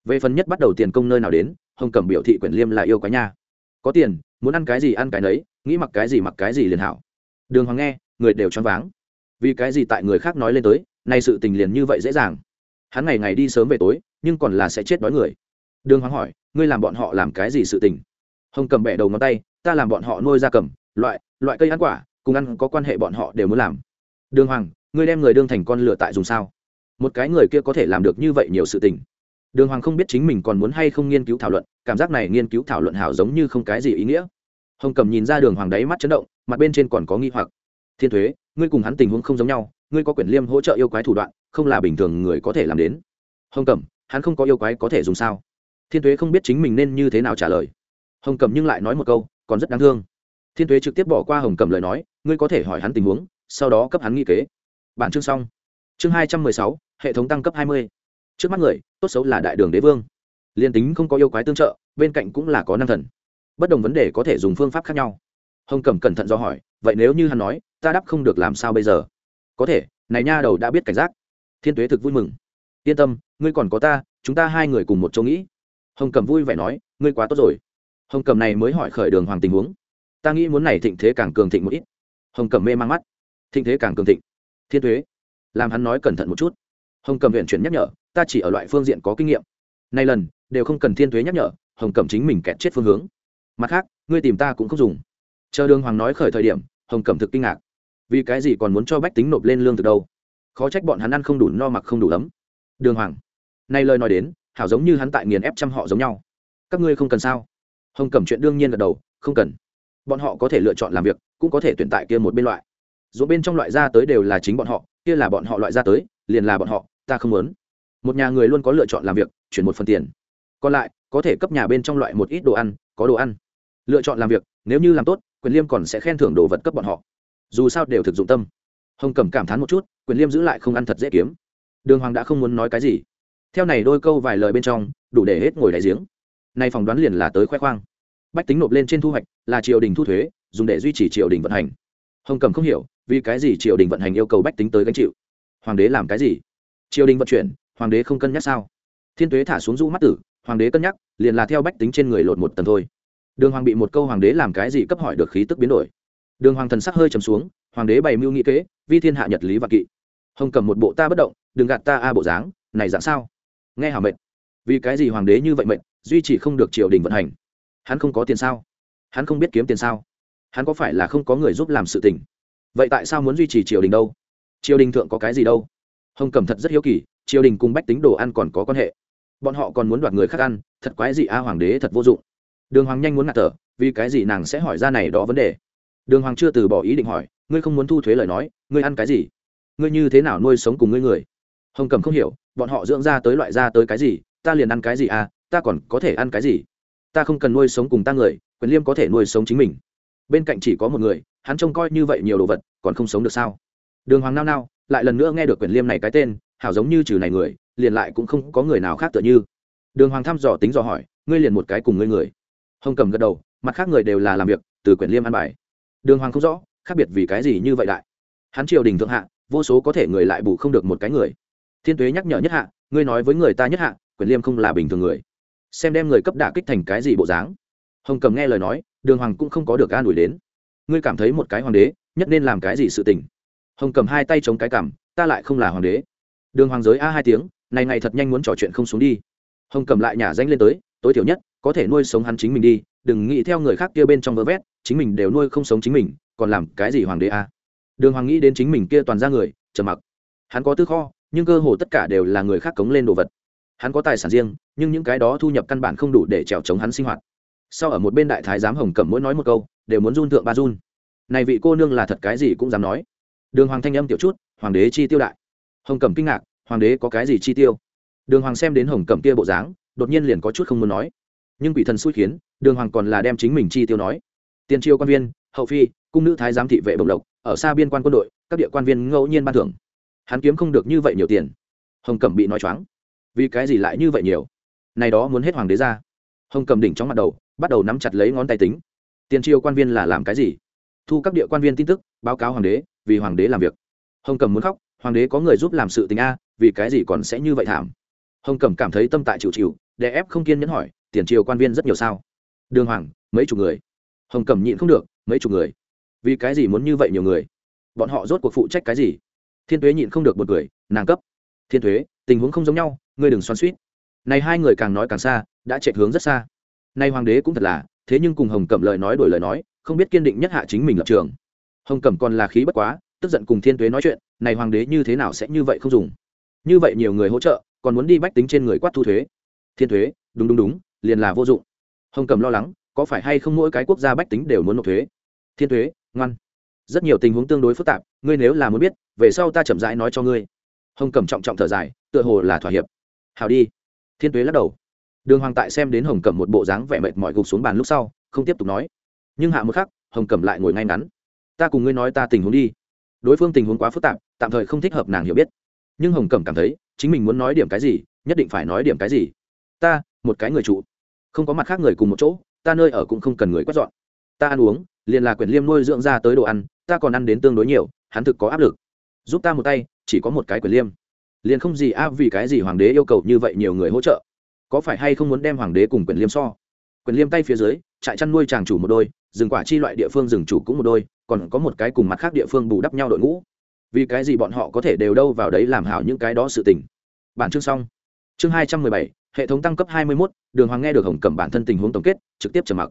Về phần nhất bắt đầu tiền công nơi nào đến, hồng cẩm biểu thị quyển liêm là yêu quái nha. Có tiền, muốn ăn cái gì ăn cái nấy, nghĩ mặc cái gì mặc cái gì liền hảo. Đường hoàng nghe, người đều choáng váng. Vì cái gì tại người khác nói lên tới, nay sự tình liền như vậy dễ dàng. Hắn ngày ngày đi sớm về tối, nhưng còn là sẽ chết đói người đường hoàng hỏi, ngươi làm bọn họ làm cái gì sự tình? Hồng cầm bẻ đầu ngón tay, ta làm bọn họ nuôi da cầm, loại loại cây ăn quả, cùng ăn có quan hệ bọn họ đều muốn làm. Đường hoàng, ngươi đem người đương thành con lựa tại dùng sao? Một cái người kia có thể làm được như vậy nhiều sự tình. Đường hoàng không biết chính mình còn muốn hay không nghiên cứu thảo luận, cảm giác này nghiên cứu thảo luận hảo giống như không cái gì ý nghĩa. Hồng cầm nhìn ra đường hoàng đáy mắt chấn động, mặt bên trên còn có nghi hoặc. Thiên thuế, ngươi cùng hắn tình huống không giống nhau, ngươi có quyền liêm hỗ trợ yêu quái thủ đoạn, không là bình thường người có thể làm đến. Hồng cẩm hắn không có yêu quái có thể dùng sao? Thiên thuế không biết chính mình nên như thế nào trả lời. Hồng cẩm nhưng lại nói một câu, còn rất đáng thương. Thiên thuế trực tiếp bỏ qua hồng cẩm lời nói, ngươi có thể hỏi hắn tình huống, sau đó cấp hắn nghi kế. Bản chương xong. Chương hai trăm mười sáu, hệ thống tăng cấp hai mươi. Trước mắt người, tốt xấu là đại đường đế vương. Liền tính không có yêu quái tương trợ, bên cạnh cũng là có năng thần. Bất đồng vấn đề có thể dùng phương pháp khác nhau. Hồng cẩm cẩn thận do hỏi, vậy nếu như hắn nói, ta đáp không được làm sao bây giờ? Có thể, này nha đầu đã biết cảnh giác. Thiên tuế thực vui mừng. Yên tâm, ngươi còn có ta, chúng ta hai người cùng một chỗ nghĩ hồng cẩm vui vẻ nói, ngươi quá tốt rồi. Hồng cẩm này mới hỏi khởi đường hoàng tình huống. Ta nghĩ muốn này thịnh thế càng cường thịnh một ít. Hồng cẩm mê mang mắt. Thịnh thế càng cường thịnh. Thiên tuế. Làm hắn nói cẩn thận một chút. Hồng cẩm huyện chuyển nhắc nhở, ta chỉ ở loại phương diện có kinh nghiệm. Nay lần, đều không cần thiên tuế nhắc nhở, hồng cẩm chính mình kẹt chết phương hướng. Mặt khác, ngươi tìm ta cũng không dùng. Chờ đường hoàng nói khởi thời điểm, hồng cẩm thực kinh ngạc. Vì cái gì còn muốn cho bách tính nộp lên lương từ đâu? Khó trách bọn hắn ăn không đủ no mặc không đủ ấm. Đường hoàng. Nay lời nói đến hảo giống như hắn tại nghiền ép trăm họ giống nhau. Các ngươi không cần sao? Hồng cẩm chuyện đương nhiên gật đầu, không cần. Bọn họ có thể lựa chọn làm việc, cũng có thể tuyển tại kia một bên loại. Dù bên trong loại ra tới đều là chính bọn họ, kia là bọn họ loại ra tới, liền là bọn họ, ta không muốn. Một nhà người luôn có lựa chọn làm việc, chuyển một phần tiền. Còn lại, có thể cấp nhà bên trong loại một ít đồ ăn, có đồ ăn. Lựa chọn làm việc, nếu như làm tốt, quyền liêm còn sẽ khen thưởng đồ vật cấp bọn họ. Dù sao đều thực dụng tâm. Hồng cẩm cảm thán một chút, quyền liêm giữ lại không ăn thật dễ kiếm. Đường hoàng đã không muốn nói cái gì theo này đôi câu vài lời bên trong, đủ để hết ngồi đại giếng. Nay phỏng đoán liền là tới khoe khoang. Bách tính nộp lên trên thu hoạch là triều đình thu thuế, dùng để duy trì triều đình vận hành. Hồng cẩm không hiểu, vì cái gì triều đình vận hành yêu cầu bách tính tới gánh chịu? Hoàng đế làm cái gì? Triều đình vận chuyển, hoàng đế không cân nhắc sao? Thiên tuế thả xuống rũ mắt tử, hoàng đế cân nhắc, liền là theo bách tính trên người lột một tầng thôi. Đường hoàng bị một câu hoàng đế làm cái gì cấp hỏi được khí tức biến đổi. Đường hoàng thần sắc hơi trầm xuống, hoàng đế bày mưu nghị kế, vi thiên hạ nhật lý và kỵ. Hồng cầm một bộ ta bất động, đừng gạt ta a bộ dáng, này dạng sao? Nghe hảo mệnh vì cái gì hoàng đế như vậy mệnh duy trì không được triều đình vận hành? Hắn không có tiền sao? Hắn không biết kiếm tiền sao? Hắn có phải là không có người giúp làm sự tình? Vậy tại sao muốn duy trì triều đình đâu? Triều đình thượng có cái gì đâu? Hồng cẩm thật rất hiếu kỳ, triều đình cùng bách tính đồ ăn còn có quan hệ. Bọn họ còn muốn đoạt người khác ăn, thật quái gì a, hoàng đế thật vô dụng. Đường hoàng nhanh muốn ngạt thở, vì cái gì nàng sẽ hỏi ra này đó vấn đề? Đường hoàng chưa từ bỏ ý định hỏi, ngươi không muốn thu thuế lời nói, ngươi ăn cái gì? Ngươi như thế nào nuôi sống cùng ngươi người? Hồng cẩm không hiểu bọn họ dưỡng ra tới loại ra tới cái gì, ta liền ăn cái gì à ta còn có thể ăn cái gì? Ta không cần nuôi sống cùng ta người, quyền liêm có thể nuôi sống chính mình. Bên cạnh chỉ có một người, hắn trông coi như vậy nhiều đồ vật, còn không sống được sao? Đường hoàng nao nao, lại lần nữa nghe được quyền liêm này cái tên, hảo giống như trừ này người, liền lại cũng không có người nào khác tựa như. Đường hoàng thăm dò tính dò hỏi, ngươi liền một cái cùng ngươi người. Hồng cầm gật đầu, mặt khác người đều là làm việc, từ quyền liêm ăn bài. Đường hoàng không rõ, khác biệt vì cái gì như vậy đại. Hắn triều đình thượng hạ, vô số có thể người lại bù không được một cái người thiên tuế nhắc nhở nhất hạ, ngươi nói với người ta nhất hạ, Quyền liêm không là bình thường người. Xem đem người cấp đả kích thành cái gì bộ dáng. Hồng cầm nghe lời nói, đường hoàng cũng không có được an ủi đến. Ngươi cảm thấy một cái hoàng đế, nhất nên làm cái gì sự tình? Hồng cầm hai tay chống cái cảm ta lại không là hoàng đế. Đường hoàng giới a hai tiếng, này ngày thật nhanh muốn trò chuyện không xuống đi. Hồng cầm lại nhả danh lên tới, tối thiểu nhất, có thể nuôi sống hắn chính mình đi, đừng nghĩ theo người khác kia bên trong vơ vét, chính mình đều nuôi không sống chính mình, còn làm cái gì hoàng đế a? Đường hoàng nghĩ đến chính mình kia toàn ra người, trầm mặc. Hắn có tư kho nhưng cơ hồ tất cả đều là người khác cống lên đồ vật. Hắn có tài sản riêng, nhưng những cái đó thu nhập căn bản không đủ để trèo chống hắn sinh hoạt. Sau ở một bên đại thái giám hồng cẩm mỗi nói một câu, đều muốn run thượng ba run. Này vị cô nương là thật cái gì cũng dám nói. Đường hoàng thanh âm tiểu chút, hoàng đế chi tiêu đại. Hồng cẩm kinh ngạc, hoàng đế có cái gì chi tiêu? Đường hoàng xem đến hồng cẩm kia bộ dáng, đột nhiên liền có chút không muốn nói. Nhưng quỷ thần xui khiến, đường hoàng còn là đem chính mình chi tiêu nói. Tiền triều quan viên, hậu phi, cung nữ thái giám thị vệ bồng lộc, ở xa biên quan quân đội, các địa quan viên ngẫu nhiên ban thưởng hắn kiếm không được như vậy nhiều tiền. Hồng cẩm bị nói choáng. Vì cái gì lại như vậy nhiều? Này đó muốn hết hoàng đế ra. Hồng cầm đỉnh trong mặt đầu, bắt đầu nắm chặt lấy ngón tay tính. Tiền triều quan viên là làm cái gì? Thu các địa quan viên tin tức, báo cáo hoàng đế, vì hoàng đế làm việc. Hồng cầm muốn khóc, hoàng đế có người giúp làm sự tình a, vì cái gì còn sẽ như vậy thảm? Hồng cầm cảm thấy tâm tại chịu chịu để ép không kiên nhẫn hỏi, tiền triều quan viên rất nhiều sao? Đường hoàng, mấy chục người? Hồng cầm nhịn không được, mấy chục người? Vì cái gì muốn như vậy nhiều người? Bọn họ rốt cuộc phụ trách cái gì? Thiên tuế nhịn không được một người nàng cấp. Thiên Tuế, tình huống không giống nhau ngươi đừng xoắn suýt này hai người càng nói càng xa đã chạy hướng rất xa. Nay hoàng đế cũng thật là thế nhưng cùng hồng cẩm lời nói đổi lời nói không biết kiên định nhất hạ chính mình lập trường. Hồng cẩm còn là khí bất quá tức giận cùng thiên tuế nói chuyện này hoàng đế như thế nào sẽ như vậy không dùng? Như vậy nhiều người hỗ trợ còn muốn đi bách tính trên người quát thu thuế. Thiên thuế đúng đúng đúng liền là vô dụng. Hồng cẩm lo lắng có phải hay không mỗi cái quốc gia bách tính đều muốn nộp thuế? Thiên thuế ngoan rất nhiều tình huống tương đối phức tạp, ngươi nếu là muốn biết, về sau ta chậm rãi nói cho ngươi. Hồng cẩm trọng trọng thở dài, tựa hồ là thỏa hiệp. Hào đi. Thiên tuế lắc đầu. Đường hoàng tại xem đến hồng cẩm một bộ dáng vẻ mệt mỏi gục xuống bàn lúc sau, không tiếp tục nói. Nhưng hạ một khắc, hồng cẩm lại ngồi ngay ngắn. Ta cùng ngươi nói ta tình huống đi. Đối phương tình huống quá phức tạp, tạm thời không thích hợp nàng hiểu biết. Nhưng hồng cẩm cảm thấy, chính mình muốn nói điểm cái gì, nhất định phải nói điểm cái gì. Ta, một cái người trụ không có mặt khác người cùng một chỗ, ta nơi ở cũng không cần người quét dọn. Ta ăn uống, liền là quyển liêm nuôi dưỡng ra tới đồ ăn ta còn ăn đến tương đối nhiều, hắn thực có áp lực. Giúp ta một tay, chỉ có một cái quyền liêm. Liền không gì a vì cái gì hoàng đế yêu cầu như vậy nhiều người hỗ trợ. Có phải hay không muốn đem hoàng đế cùng quyền liêm so? Quyền liêm tay phía dưới, trại chăn nuôi chàng chủ một đôi, rừng quả chi loại địa phương rừng chủ cũng một đôi, còn có một cái cùng mặt khác địa phương bù đắp nhau đội ngũ. Vì cái gì bọn họ có thể đều đâu vào đấy làm hảo những cái đó sự tình? Bản chương xong. Chương hai trăm mười bảy, hệ thống tăng cấp hai mươi mốt, đường hoàng nghe được hồng cẩm bản thân tình huống tổng kết, trực tiếp trầm mặc.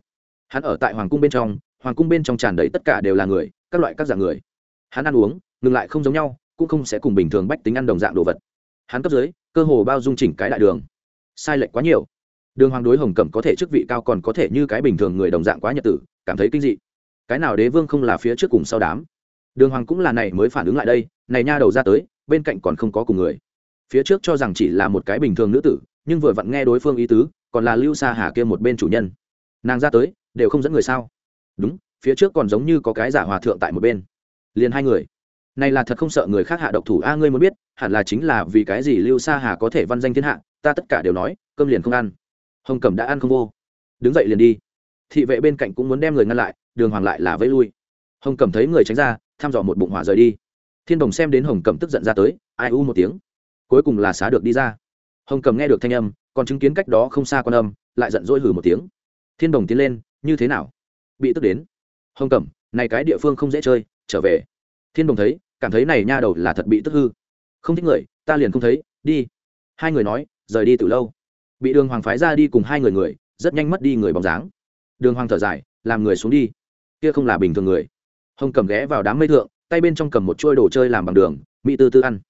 Hắn ở tại hoàng cung bên trong hoàng cung bên trong tràn đầy tất cả đều là người, các loại các dạng người. Hắn ăn uống, ngừng lại không giống nhau, cũng không sẽ cùng bình thường bách tính ăn đồng dạng đồ vật. Hắn cấp dưới, cơ hồ bao dung chỉnh cái đại đường. Sai lệch quá nhiều. Đường hoàng đối hồng cẩm có thể chức vị cao còn có thể như cái bình thường người đồng dạng quá nhật tử, cảm thấy kinh dị. Cái nào đế vương không là phía trước cùng sau đám? Đường hoàng cũng là này mới phản ứng lại đây, này nha đầu ra tới, bên cạnh còn không có cùng người. Phía trước cho rằng chỉ là một cái bình thường nữ tử, nhưng vừa vặn nghe đối phương ý tứ, còn là lưu sa hà kia một bên chủ nhân. Nàng ra tới, đều không dẫn người sao? Đúng, phía trước còn giống như có cái giả hòa thượng tại một bên. Liền hai người. Này là thật không sợ người khác hạ độc thủ, a, ngươi muốn biết, hẳn là chính là vì cái gì lưu sa hà có thể văn danh thiên hạ, ta tất cả đều nói, cơm liền không ăn. Hồng cẩm đã ăn không vô. Đứng dậy liền đi. Thị vệ bên cạnh cũng muốn đem người ngăn lại, đường hoàng lại là vẫy lui. Hồng cẩm thấy người tránh ra, thăm dò một bụng hỏa rời đi. Thiên đồng xem đến hồng cẩm tức giận ra tới, ai u một tiếng. Cuối cùng là xá được đi ra. Hồng cẩm nghe được thanh âm, còn chứng kiến cách đó không xa con âm, lại giận dỗi hử một tiếng. Thiên đồng tiến lên, như thế nào? Bị tức đến. Hồng cẩm, này cái địa phương không dễ chơi, trở về. Thiên đồng thấy, cảm thấy này nha đầu là thật bị tức hư. Không thích người, ta liền không thấy, đi. Hai người nói, rời đi từ lâu. Bị đường hoàng phái ra đi cùng hai người người, rất nhanh mất đi người bóng dáng. Đường hoàng thở dài, làm người xuống đi. Kia không là bình thường người. Hồng cầm ghé vào đám mây thượng, tay bên trong cầm một chuôi đồ chơi làm bằng đường, mỹ tư tư ăn.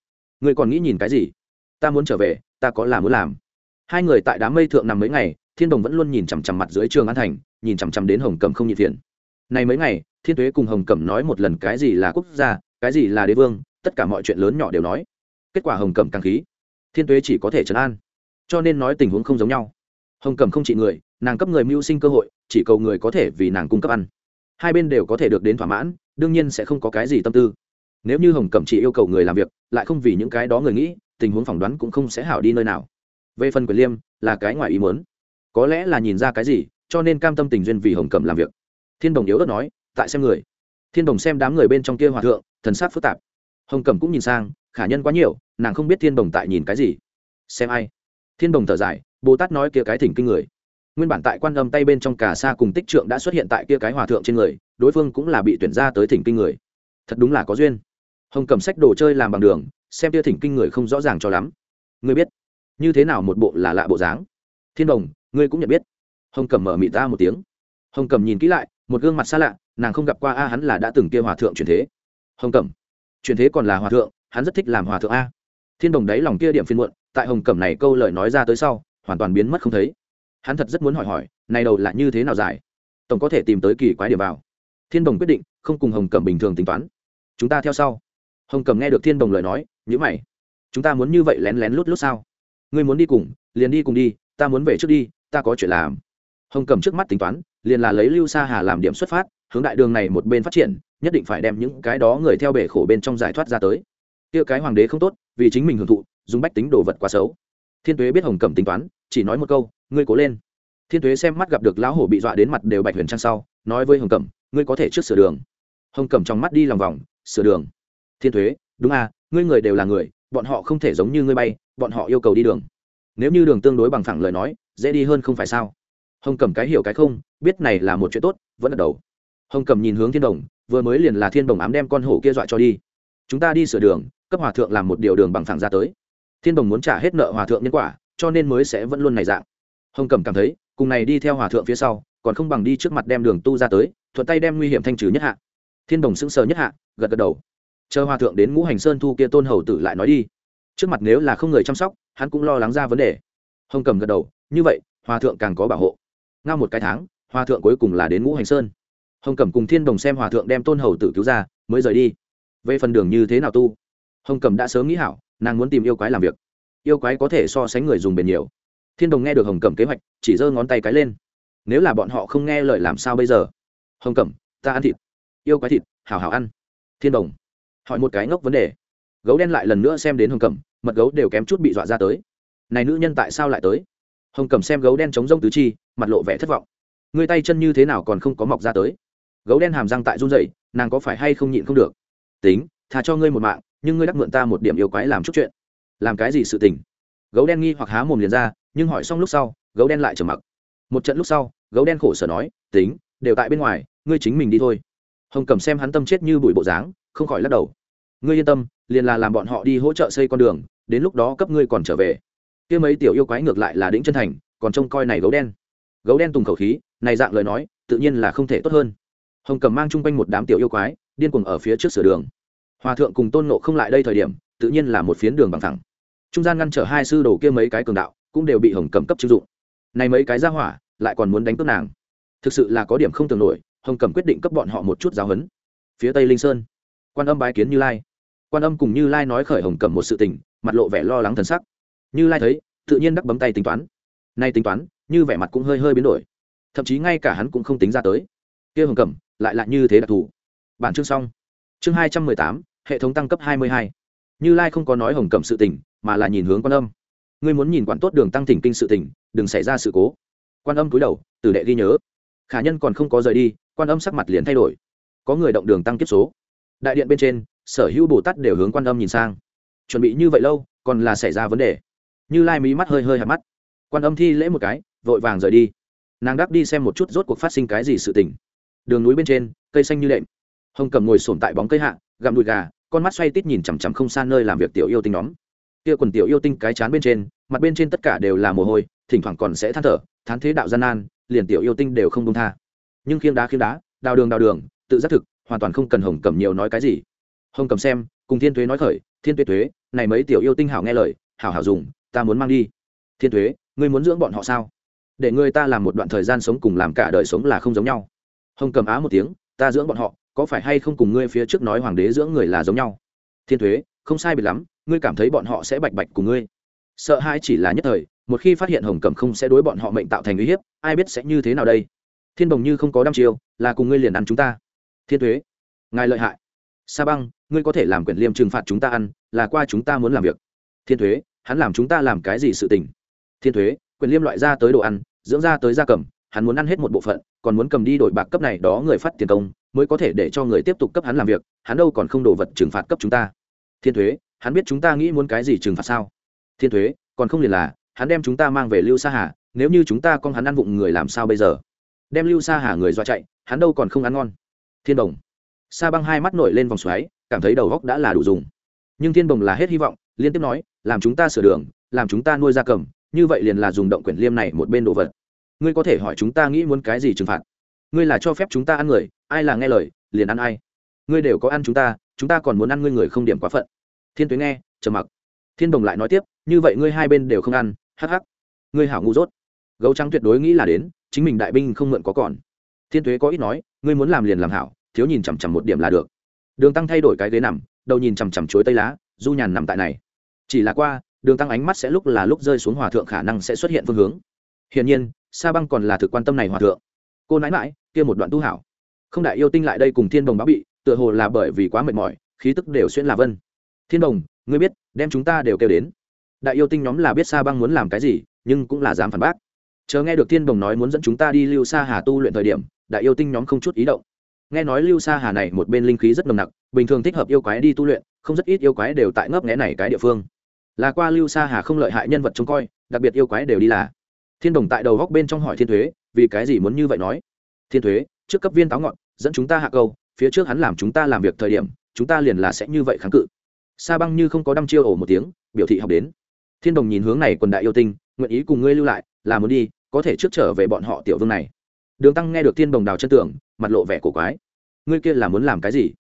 Người còn nghĩ nhìn cái gì? Ta muốn trở về, ta có làm muốn làm. Hai người tại đám mây thượng nằm mấy ngày, thiên đồng vẫn luôn nhìn chằm chằm mặt dưới trường an thành nhìn chằm chằm đến hồng Cẩm không nhị phiền. Này mấy ngày, thiên tuế cùng hồng cẩm nói một lần cái gì là quốc gia, cái gì là đế vương, tất cả mọi chuyện lớn nhỏ đều nói. Kết quả hồng cẩm càng khí. Thiên tuế chỉ có thể trấn an. Cho nên nói tình huống không giống nhau. Hồng cẩm không trị người, nàng cấp người mưu sinh cơ hội, chỉ cầu người có thể vì nàng cung cấp ăn. Hai bên đều có thể được đến thỏa mãn, đương nhiên sẽ không có cái gì tâm tư. Nếu như hồng cẩm chỉ yêu cầu người làm việc, lại không vì những cái đó người nghĩ, tình huống phỏng đoán cũng không sẽ hảo đi nơi nào. Về phần quyền liêm, là cái ngoài ý muốn. Có lẽ là nhìn ra cái gì cho nên cam tâm tình duyên vì hồng cẩm làm việc. Thiên đồng yếu ớt nói, tại xem người. Thiên đồng xem đám người bên trong kia hòa thượng, thần sắc phức tạp. Hồng cẩm cũng nhìn sang, khả nhân quá nhiều, nàng không biết thiên đồng tại nhìn cái gì. Xem ai? Thiên đồng thở dài, bồ tát nói kia cái thỉnh kinh người. Nguyên bản tại quan âm tay bên trong cả xa cùng tích trượng đã xuất hiện tại kia cái hòa thượng trên người, đối phương cũng là bị tuyển ra tới thỉnh kinh người. Thật đúng là có duyên. Hồng cầm sách đồ chơi làm bằng đường, xem kia thỉnh kinh người không rõ ràng cho lắm. Ngươi biết, như thế nào một bộ là lạ bộ dáng? Thiên đồng, ngươi cũng nhận biết hồng cầm mở mị ta một tiếng. Hồng cầm nhìn kỹ lại, một gương mặt xa lạ, nàng không gặp qua a hắn là đã từng kia hòa thượng truyền thế. Hồng cẩm, truyền thế còn là hòa thượng, hắn rất thích làm hòa thượng a. Thiên đồng đáy lòng kia điểm phiên muộn, tại hồng cẩm này câu lời nói ra tới sau, hoàn toàn biến mất không thấy. Hắn thật rất muốn hỏi hỏi, này đầu là như thế nào giải? Tổng có thể tìm tới kỳ quái điểm vào. Thiên đồng quyết định, không cùng hồng cẩm bình thường tính toán. Chúng ta theo sau. Hồng cẩm nghe được thiên đồng lời nói nhữ mày. Chúng ta muốn như vậy lén lén lút lút sao? Ngươi muốn đi cùng, liền đi cùng đi, ta muốn về trước đi, ta có chuyện làm hồng cẩm trước mắt tính toán, liền là lấy lưu sa hà làm điểm xuất phát, hướng đại đường này một bên phát triển, nhất định phải đem những cái đó người theo bể khổ bên trong giải thoát ra tới. Kia cái hoàng đế không tốt, vì chính mình hưởng thụ, dùng bách tính đồ vật quá xấu. Thiên tuế biết hồng cẩm tính toán, chỉ nói một câu, ngươi cố lên. Thiên tuế xem mắt gặp được lão hổ bị dọa đến mặt đều bạch huyền trang sau, nói với hồng cẩm ngươi có thể trước sửa đường. Hồng cẩm trong mắt đi lòng vòng, sửa đường? Thiên thuế đúng à ngươi người đều là người, bọn họ không thể giống như ngươi bay, bọn họ yêu cầu đi đường. Nếu như đường tương đối bằng phẳng lời nói, dễ đi hơn không phải sao? Hồng cẩm cái hiểu cái không, biết này là một chuyện tốt, vẫn ở đầu. Hồng cẩm nhìn hướng thiên đồng, vừa mới liền là thiên đồng ám đem con hổ kia dọa cho đi. Chúng ta đi sửa đường, cấp hòa thượng làm một điều đường bằng phẳng ra tới. Thiên đồng muốn trả hết nợ hòa thượng nhân quả, cho nên mới sẽ vẫn luôn này dạng. Hồng cẩm cảm thấy, cùng này đi theo hòa thượng phía sau, còn không bằng đi trước mặt đem đường tu ra tới, thuận tay đem nguy hiểm thanh trừ nhất hạ. Thiên đồng sững sờ nhất hạ, gật gật đầu. Chờ hòa thượng đến ngũ hành sơn thu kia tôn hầu tử lại nói đi. Trước mặt nếu là không người chăm sóc, hắn cũng lo lắng ra vấn đề. Hồng cầm gật đầu, như vậy, hòa thượng càng có bảo hộ ngao một cái tháng, hòa thượng cuối cùng là đến ngũ hành sơn. Hồng cẩm cùng thiên đồng xem hòa thượng đem tôn hầu tử cứu ra, mới rời đi. Về phần đường như thế nào tu? Hồng cẩm đã sớm nghĩ hảo, nàng muốn tìm yêu quái làm việc. Yêu quái có thể so sánh người dùng bền nhiều. Thiên đồng nghe được hồng cẩm kế hoạch, chỉ giơ ngón tay cái lên. Nếu là bọn họ không nghe lời làm sao bây giờ? Hồng cẩm, ta ăn thịt. Yêu quái thịt hào hào ăn. Thiên đồng, hỏi một cái ngốc vấn đề. Gấu đen lại lần nữa xem đến hồng cẩm, mật gấu đều kém chút bị dọa ra tới. Này nữ nhân tại sao lại tới? Hồng Cầm xem gấu đen chống rông tứ chi, mặt lộ vẻ thất vọng. Người tay chân như thế nào còn không có mọc ra tới? Gấu đen hàm răng tại run dậy nàng có phải hay không nhịn không được? Tính thà cho ngươi một mạng, nhưng ngươi đắc mượn ta một điểm yêu quái làm chút chuyện. Làm cái gì sự tình? Gấu đen nghi hoặc há mồm liền ra, nhưng hỏi xong lúc sau, gấu đen lại trở mặc. Một trận lúc sau, gấu đen khổ sở nói, tính, đều tại bên ngoài, ngươi chính mình đi thôi. Hồng Cầm xem hắn tâm chết như bụi bộ dáng, không khỏi lắc đầu. Ngươi yên tâm, liền là làm bọn họ đi hỗ trợ xây con đường, đến lúc đó cấp ngươi còn trở về kia mấy tiểu yêu quái ngược lại là đĩnh chân thành, còn trông coi này gấu đen. Gấu đen tùng khẩu khí, này dạng lời nói, tự nhiên là không thể tốt hơn. Hồng cầm mang chung quanh một đám tiểu yêu quái, điên cuồng ở phía trước sửa đường. Hòa thượng cùng tôn nộ không lại đây thời điểm, tự nhiên là một phiến đường bằng thẳng. Trung gian ngăn trở hai sư đồ kia mấy cái cường đạo, cũng đều bị hồng cầm cấp chưng dụng. Này mấy cái ra hỏa, lại còn muốn đánh cướp nàng. Thực sự là có điểm không tưởng nổi, hồng cầm quyết định cấp bọn họ một chút giáo huấn. Phía tây linh sơn, quan âm bái kiến như lai. Quan âm cùng như lai nói khởi hồng cầm một sự tình, mặt lộ vẻ lo lắng thần sắc như lai thấy, tự nhiên đắc bấm tay tính toán. Nay tính toán, như vẻ mặt cũng hơi hơi biến đổi. Thậm chí ngay cả hắn cũng không tính ra tới. Kia hồng Cẩm, lại lại như thế đặc thù. Bản chương xong. Chương hai trăm mười tám, hệ thống tăng cấp hai mươi hai. Như lai không có nói hồng Cẩm sự tình, mà là nhìn hướng quan âm. Ngươi muốn nhìn quản tốt đường tăng thỉnh kinh sự tình, đừng xảy ra sự cố. Quan âm cúi đầu tử đệ ghi nhớ. Khả nhân còn không có rời đi, quan âm sắc mặt liền thay đổi. Có người động đường tăng kiếp số. Đại điện bên trên, sở hữu bồ tát đều hướng quan âm nhìn sang. Chuẩn bị như vậy lâu, còn là xảy ra vấn đề như lai mí mắt hơi hơi hạt mắt. Quan âm thi lễ một cái, vội vàng rời đi. Nàng đáp đi xem một chút rốt cuộc phát sinh cái gì sự tình. Đường núi bên trên, cây xanh như đệm. Hồng cầm ngồi sổm tại bóng cây hạ, gặm đùi gà, con mắt xoay tít nhìn chằm chằm không xa nơi làm việc tiểu yêu tinh nhóm. Kia quần tiểu yêu tinh cái chán bên trên, mặt bên trên tất cả đều là mồ hôi, thỉnh thoảng còn sẽ than thở, thán thế đạo gian nan, liền tiểu yêu tinh đều không công tha. Nhưng khiêng đá khiêng đá, đào đường đào đường, tự giác thực, hoàn toàn không cần hồng cầm nhiều nói cái gì. Hồng cầm xem, cùng thiên thuế nói khởi, thiên tuế thuế này mấy tiểu yêu tinh hảo nghe lời, hảo hảo dùng ta muốn mang đi. Thiên thuế, ngươi muốn dưỡng bọn họ sao? Để người ta làm một đoạn thời gian sống cùng làm cả đời sống là không giống nhau. Hồng cầm á một tiếng, ta dưỡng bọn họ, có phải hay không cùng ngươi phía trước nói hoàng đế dưỡng người là giống nhau? Thiên thuế, không sai biệt lắm, ngươi cảm thấy bọn họ sẽ bạch bạch cùng ngươi. Sợ hai chỉ là nhất thời, một khi phát hiện hồng cầm không sẽ đối bọn họ mệnh tạo thành uy hiếp, ai biết sẽ như thế nào đây? Thiên Bồng như không có đăm chiêu, là cùng ngươi liền ăn chúng ta. Thiên thuế, ngài lợi hại. Sa băng, ngươi có thể làm quyển liêm trừng phạt chúng ta ăn, là qua chúng ta muốn làm việc. Thiên thuế hắn làm chúng ta làm cái gì sự tình. Thiên thuế, quyền liêm loại ra tới đồ ăn, dưỡng ra tới gia cầm, hắn muốn ăn hết một bộ phận, còn muốn cầm đi đổi bạc cấp này đó người phát tiền công, mới có thể để cho người tiếp tục cấp hắn làm việc, hắn đâu còn không đổ vật trừng phạt cấp chúng ta. Thiên thuế, hắn biết chúng ta nghĩ muốn cái gì trừng phạt sao? Thiên thuế, còn không liền là, hắn đem chúng ta mang về lưu sa hà, nếu như chúng ta con hắn ăn vụng người làm sao bây giờ? Đem lưu sa hà người dọa chạy, hắn đâu còn không ăn ngon. Thiên đồng. Sa băng hai mắt nổi lên vòng xoáy, cảm thấy đầu góc đã là đủ dùng. Nhưng thiên đồng là hết hy vọng liên tiếp nói, làm chúng ta sửa đường, làm chúng ta nuôi gia cầm, như vậy liền là dùng động quyển liêm này một bên đồ vật. Ngươi có thể hỏi chúng ta nghĩ muốn cái gì trừng phạt? Ngươi là cho phép chúng ta ăn người, ai là nghe lời, liền ăn ai. Ngươi đều có ăn chúng ta chúng ta còn muốn ăn ngươi người không điểm quá phận. Thiên tuế nghe, trầm mặc. Thiên đồng lại nói tiếp, như vậy ngươi hai bên đều không ăn, hắc hắc. Ngươi hảo ngu dốt. Gấu trắng tuyệt đối nghĩ là đến, chính mình đại binh không mượn có còn. Thiên tuế có ít nói, ngươi muốn làm liền làm hảo, thiếu nhìn chằm chằm một điểm là được. Đường tăng thay đổi cái ghế nằm, đầu nhìn chằm chằm chuối tây lá, du nhàn nằm tại này chỉ là qua, đường tăng ánh mắt sẽ lúc là lúc rơi xuống hòa thượng khả năng sẽ xuất hiện phương hướng. Hiển nhiên, sa băng còn là thực quan tâm này hòa thượng. Cô nãi mãi kia một đoạn tu hảo. Không đại yêu tinh lại đây cùng thiên đồng báo bị, tựa hồ là bởi vì quá mệt mỏi, khí tức đều xuyên là vân. Thiên đồng, ngươi biết, đem chúng ta đều kêu đến. Đại yêu tinh nhóm là biết sa băng muốn làm cái gì, nhưng cũng là dám phản bác. Chờ nghe được thiên đồng nói muốn dẫn chúng ta đi lưu sa hà tu luyện thời điểm, đại yêu tinh nhóm không chút ý động. Nghe nói lưu sa hà này một bên linh khí rất nồng nặc, bình thường thích hợp yêu quái đi tu luyện, không rất ít yêu quái đều tại ngấp nghẽ này cái địa phương là qua lưu sa hà không lợi hại nhân vật trông coi, đặc biệt yêu quái đều đi là. Thiên đồng tại đầu góc bên trong hỏi thiên thuế, vì cái gì muốn như vậy nói? Thiên thuế, trước cấp viên táo ngọn, dẫn chúng ta hạ câu, phía trước hắn làm chúng ta làm việc thời điểm, chúng ta liền là sẽ như vậy kháng cự. Sa băng như không có đăm chiêu ổ một tiếng, biểu thị học đến. Thiên đồng nhìn hướng này quần đại yêu tinh, nguyện ý cùng ngươi lưu lại, là muốn đi, có thể trước trở về bọn họ tiểu vương này. Đường tăng nghe được thiên đồng đào chân tưởng, mặt lộ vẻ cổ quái. Ngươi kia là muốn làm cái gì?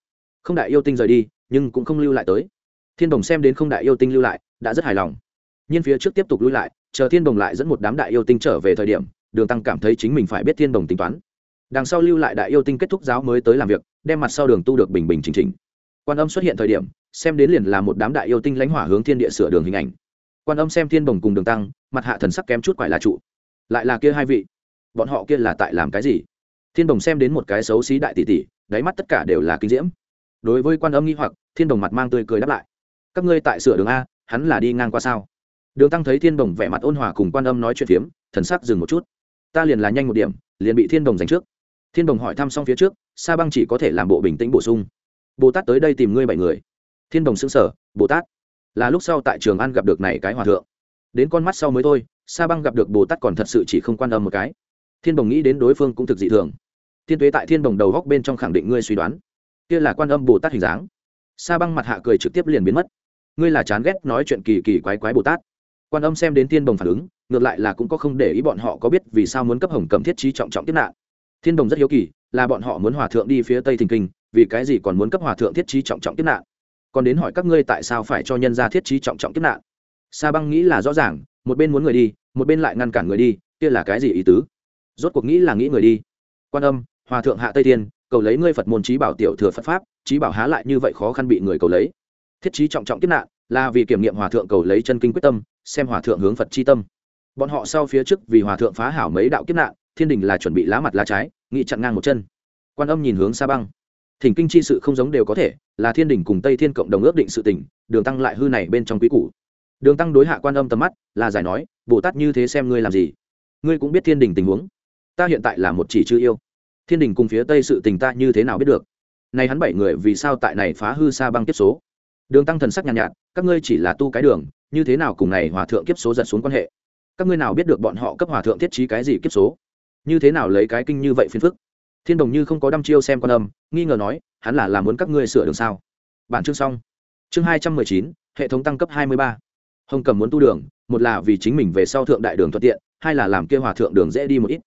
Không đại yêu tinh rời đi, nhưng cũng không lưu lại tới. Thiên đồng xem đến không đại yêu tinh lưu lại đã rất hài lòng. Nhưng phía trước tiếp tục lui lại, chờ thiên đồng lại dẫn một đám đại yêu tinh trở về thời điểm, đường tăng cảm thấy chính mình phải biết thiên đồng tính toán. Đằng sau lưu lại đại yêu tinh kết thúc giáo mới tới làm việc, đem mặt sau đường tu được bình bình chỉnh chỉnh. Quan âm xuất hiện thời điểm, xem đến liền là một đám đại yêu tinh lãnh hỏa hướng thiên địa sửa đường hình ảnh. Quan âm xem thiên đồng cùng đường tăng, mặt hạ thần sắc kém chút quải là trụ. Lại là kia hai vị. Bọn họ kia là tại làm cái gì? Thiên đồng xem đến một cái xấu xí đại tỷ tỷ, đáy mắt tất cả đều là kinh diễm. Đối với quan âm nghi hoặc, thiên đồng mặt mang tươi cười đáp lại. Các ngươi tại sửa đường a hắn là đi ngang qua sao? Đường tăng thấy thiên đồng vẻ mặt ôn hòa cùng quan âm nói chuyện phiếm, thần sắc dừng một chút. Ta liền là nhanh một điểm, liền bị thiên đồng giành trước. Thiên đồng hỏi thăm xong phía trước, sa băng chỉ có thể làm bộ bình tĩnh bổ sung. Bồ tát tới đây tìm ngươi bảy người. Thiên đồng xứng sở bồ tát. Là lúc sau tại trường an gặp được này cái hòa thượng. Đến con mắt sau mới thôi, sa băng gặp được bồ tát còn thật sự chỉ không quan âm một cái. Thiên đồng nghĩ đến đối phương cũng thực dị thường. Thiên tuế tại thiên đồng đầu góc bên trong khẳng định ngươi suy đoán. Kia là quan âm bồ tát hình dáng. Sa băng mặt hạ cười trực tiếp liền biến mất ngươi là chán ghét nói chuyện kỳ kỳ quái quái bồ tát. Quan âm xem đến thiên đồng phản ứng, ngược lại là cũng có không để ý bọn họ có biết vì sao muốn cấp hồng cầm thiết trí trọng trọng tiếp nạn. Thiên đồng rất hiếu kỳ, là bọn họ muốn hòa thượng đi phía tây thình kinh, vì cái gì còn muốn cấp hòa thượng thiết trí trọng trọng tiếp nạn? Còn đến hỏi các ngươi tại sao phải cho nhân ra thiết trí trọng trọng tiếp nạn? Sa băng nghĩ là rõ ràng, một bên muốn người đi, một bên lại ngăn cản người đi, kia là cái gì ý tứ? Rốt cuộc nghĩ là nghĩ người đi. Quan âm, hòa thượng hạ tây tiên cầu lấy ngươi phật môn trí bảo tiểu thừa phật pháp, trí bảo há lại như vậy khó khăn bị người cầu lấy thiết trí trọng trọng kiếp nạn, là vì kiểm nghiệm hòa thượng cầu lấy chân kinh quyết tâm, xem hòa thượng hướng phật chi tâm. Bọn họ sau phía trước vì hòa thượng phá hảo mấy đạo kiếp nạn, thiên đình là chuẩn bị lá mặt lá trái, nghị chặn ngang một chân. Quan âm nhìn hướng xa băng. Thỉnh kinh chi sự không giống đều có thể, là thiên đình cùng tây thiên cộng đồng ước định sự tỉnh đường tăng lại hư này bên trong quý củ. Đường tăng đối hạ quan âm tầm mắt, là giải nói, bồ tát như thế xem ngươi làm gì? Ngươi cũng biết thiên đình tình huống. Ta hiện tại là một chỉ chưa yêu. Thiên đình cùng phía tây sự tình ta như thế nào biết được? Nay hắn bảy người vì sao tại này phá hư xa băng kiếp số? Đường tăng thần sắc nhàn nhạt, nhạt các ngươi chỉ là tu cái đường như thế nào cùng này hòa thượng kiếp số giật xuống quan hệ? Các ngươi nào biết được bọn họ cấp hòa thượng thiết trí cái gì kiếp số? Như thế nào lấy cái kinh như vậy phiền phức? Thiên đồng như không có đăm chiêu xem quan âm nghi ngờ nói hắn là làm muốn các ngươi sửa đường sao? Bản chương xong. Chương hai trăm mười chín hệ thống tăng cấp hai mươi ba. Hồng cầm muốn tu đường một là vì chính mình về sau thượng đại đường thuận tiện hai là làm kia hòa thượng đường dễ đi một ít.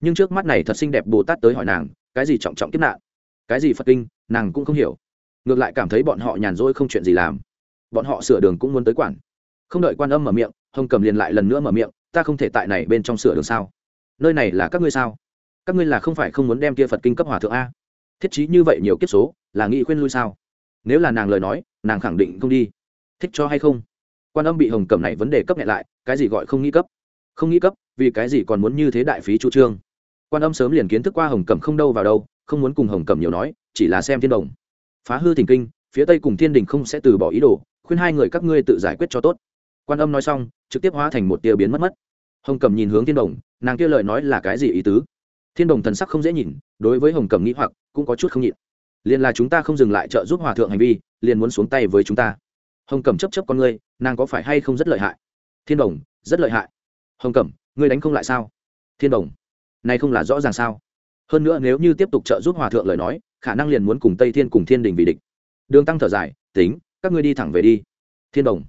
Nhưng trước mắt này thật xinh đẹp bồ tát tới hỏi nàng cái gì trọng trọng kiếp nạn? Cái gì phật kinh nàng cũng không hiểu ngược lại cảm thấy bọn họ nhàn rỗi không chuyện gì làm. Bọn họ sửa đường cũng muốn tới quản không đợi quan âm mở miệng, hồng cầm liền lại lần nữa mở miệng, ta không thể tại này bên trong sửa đường sao? Nơi này là các ngươi sao? Các ngươi là không phải không muốn đem kia phật kinh cấp hòa thượng a? Thiết chí như vậy nhiều kiếp số, là nghĩ khuyên lui sao? Nếu là nàng lời nói, nàng khẳng định không đi. Thích cho hay không? Quan âm bị hồng cầm này vấn đề cấp nhẹ lại, cái gì gọi không nghĩ cấp? Không nghĩ cấp, vì cái gì còn muốn như thế đại phí chủ trương? Quan âm sớm liền kiến thức qua hồng cầm không đâu vào đâu, không muốn cùng hồng cầm nhiều nói, chỉ là xem thiên đồng phá hư thỉnh kinh, phía tây cùng thiên đình không sẽ từ bỏ ý đồ, khuyên hai người các ngươi tự giải quyết cho tốt. Quan âm nói xong, trực tiếp hóa thành một tia biến mất mất. Hồng cầm nhìn hướng thiên đồng, nàng kia lời nói là cái gì ý tứ? Thiên đồng thần sắc không dễ nhìn, đối với hồng cầm nghĩ hoặc, cũng có chút không nhịn. Liền là chúng ta không dừng lại trợ giúp hòa thượng hành vi, liền muốn xuống tay với chúng ta. Hồng cầm chấp chấp con ngươi, nàng có phải hay không rất lợi hại? Thiên đồng, rất lợi hại. Hồng cẩm, ngươi đánh không lại sao? Thiên đồng, này không là rõ ràng sao? Hơn nữa nếu như tiếp tục trợ giúp hòa thượng lời nói khả năng liền muốn cùng tây thiên cùng thiên đình vì địch. Đường tăng thở dài, tính, các ngươi đi thẳng về đi. Thiên đồng,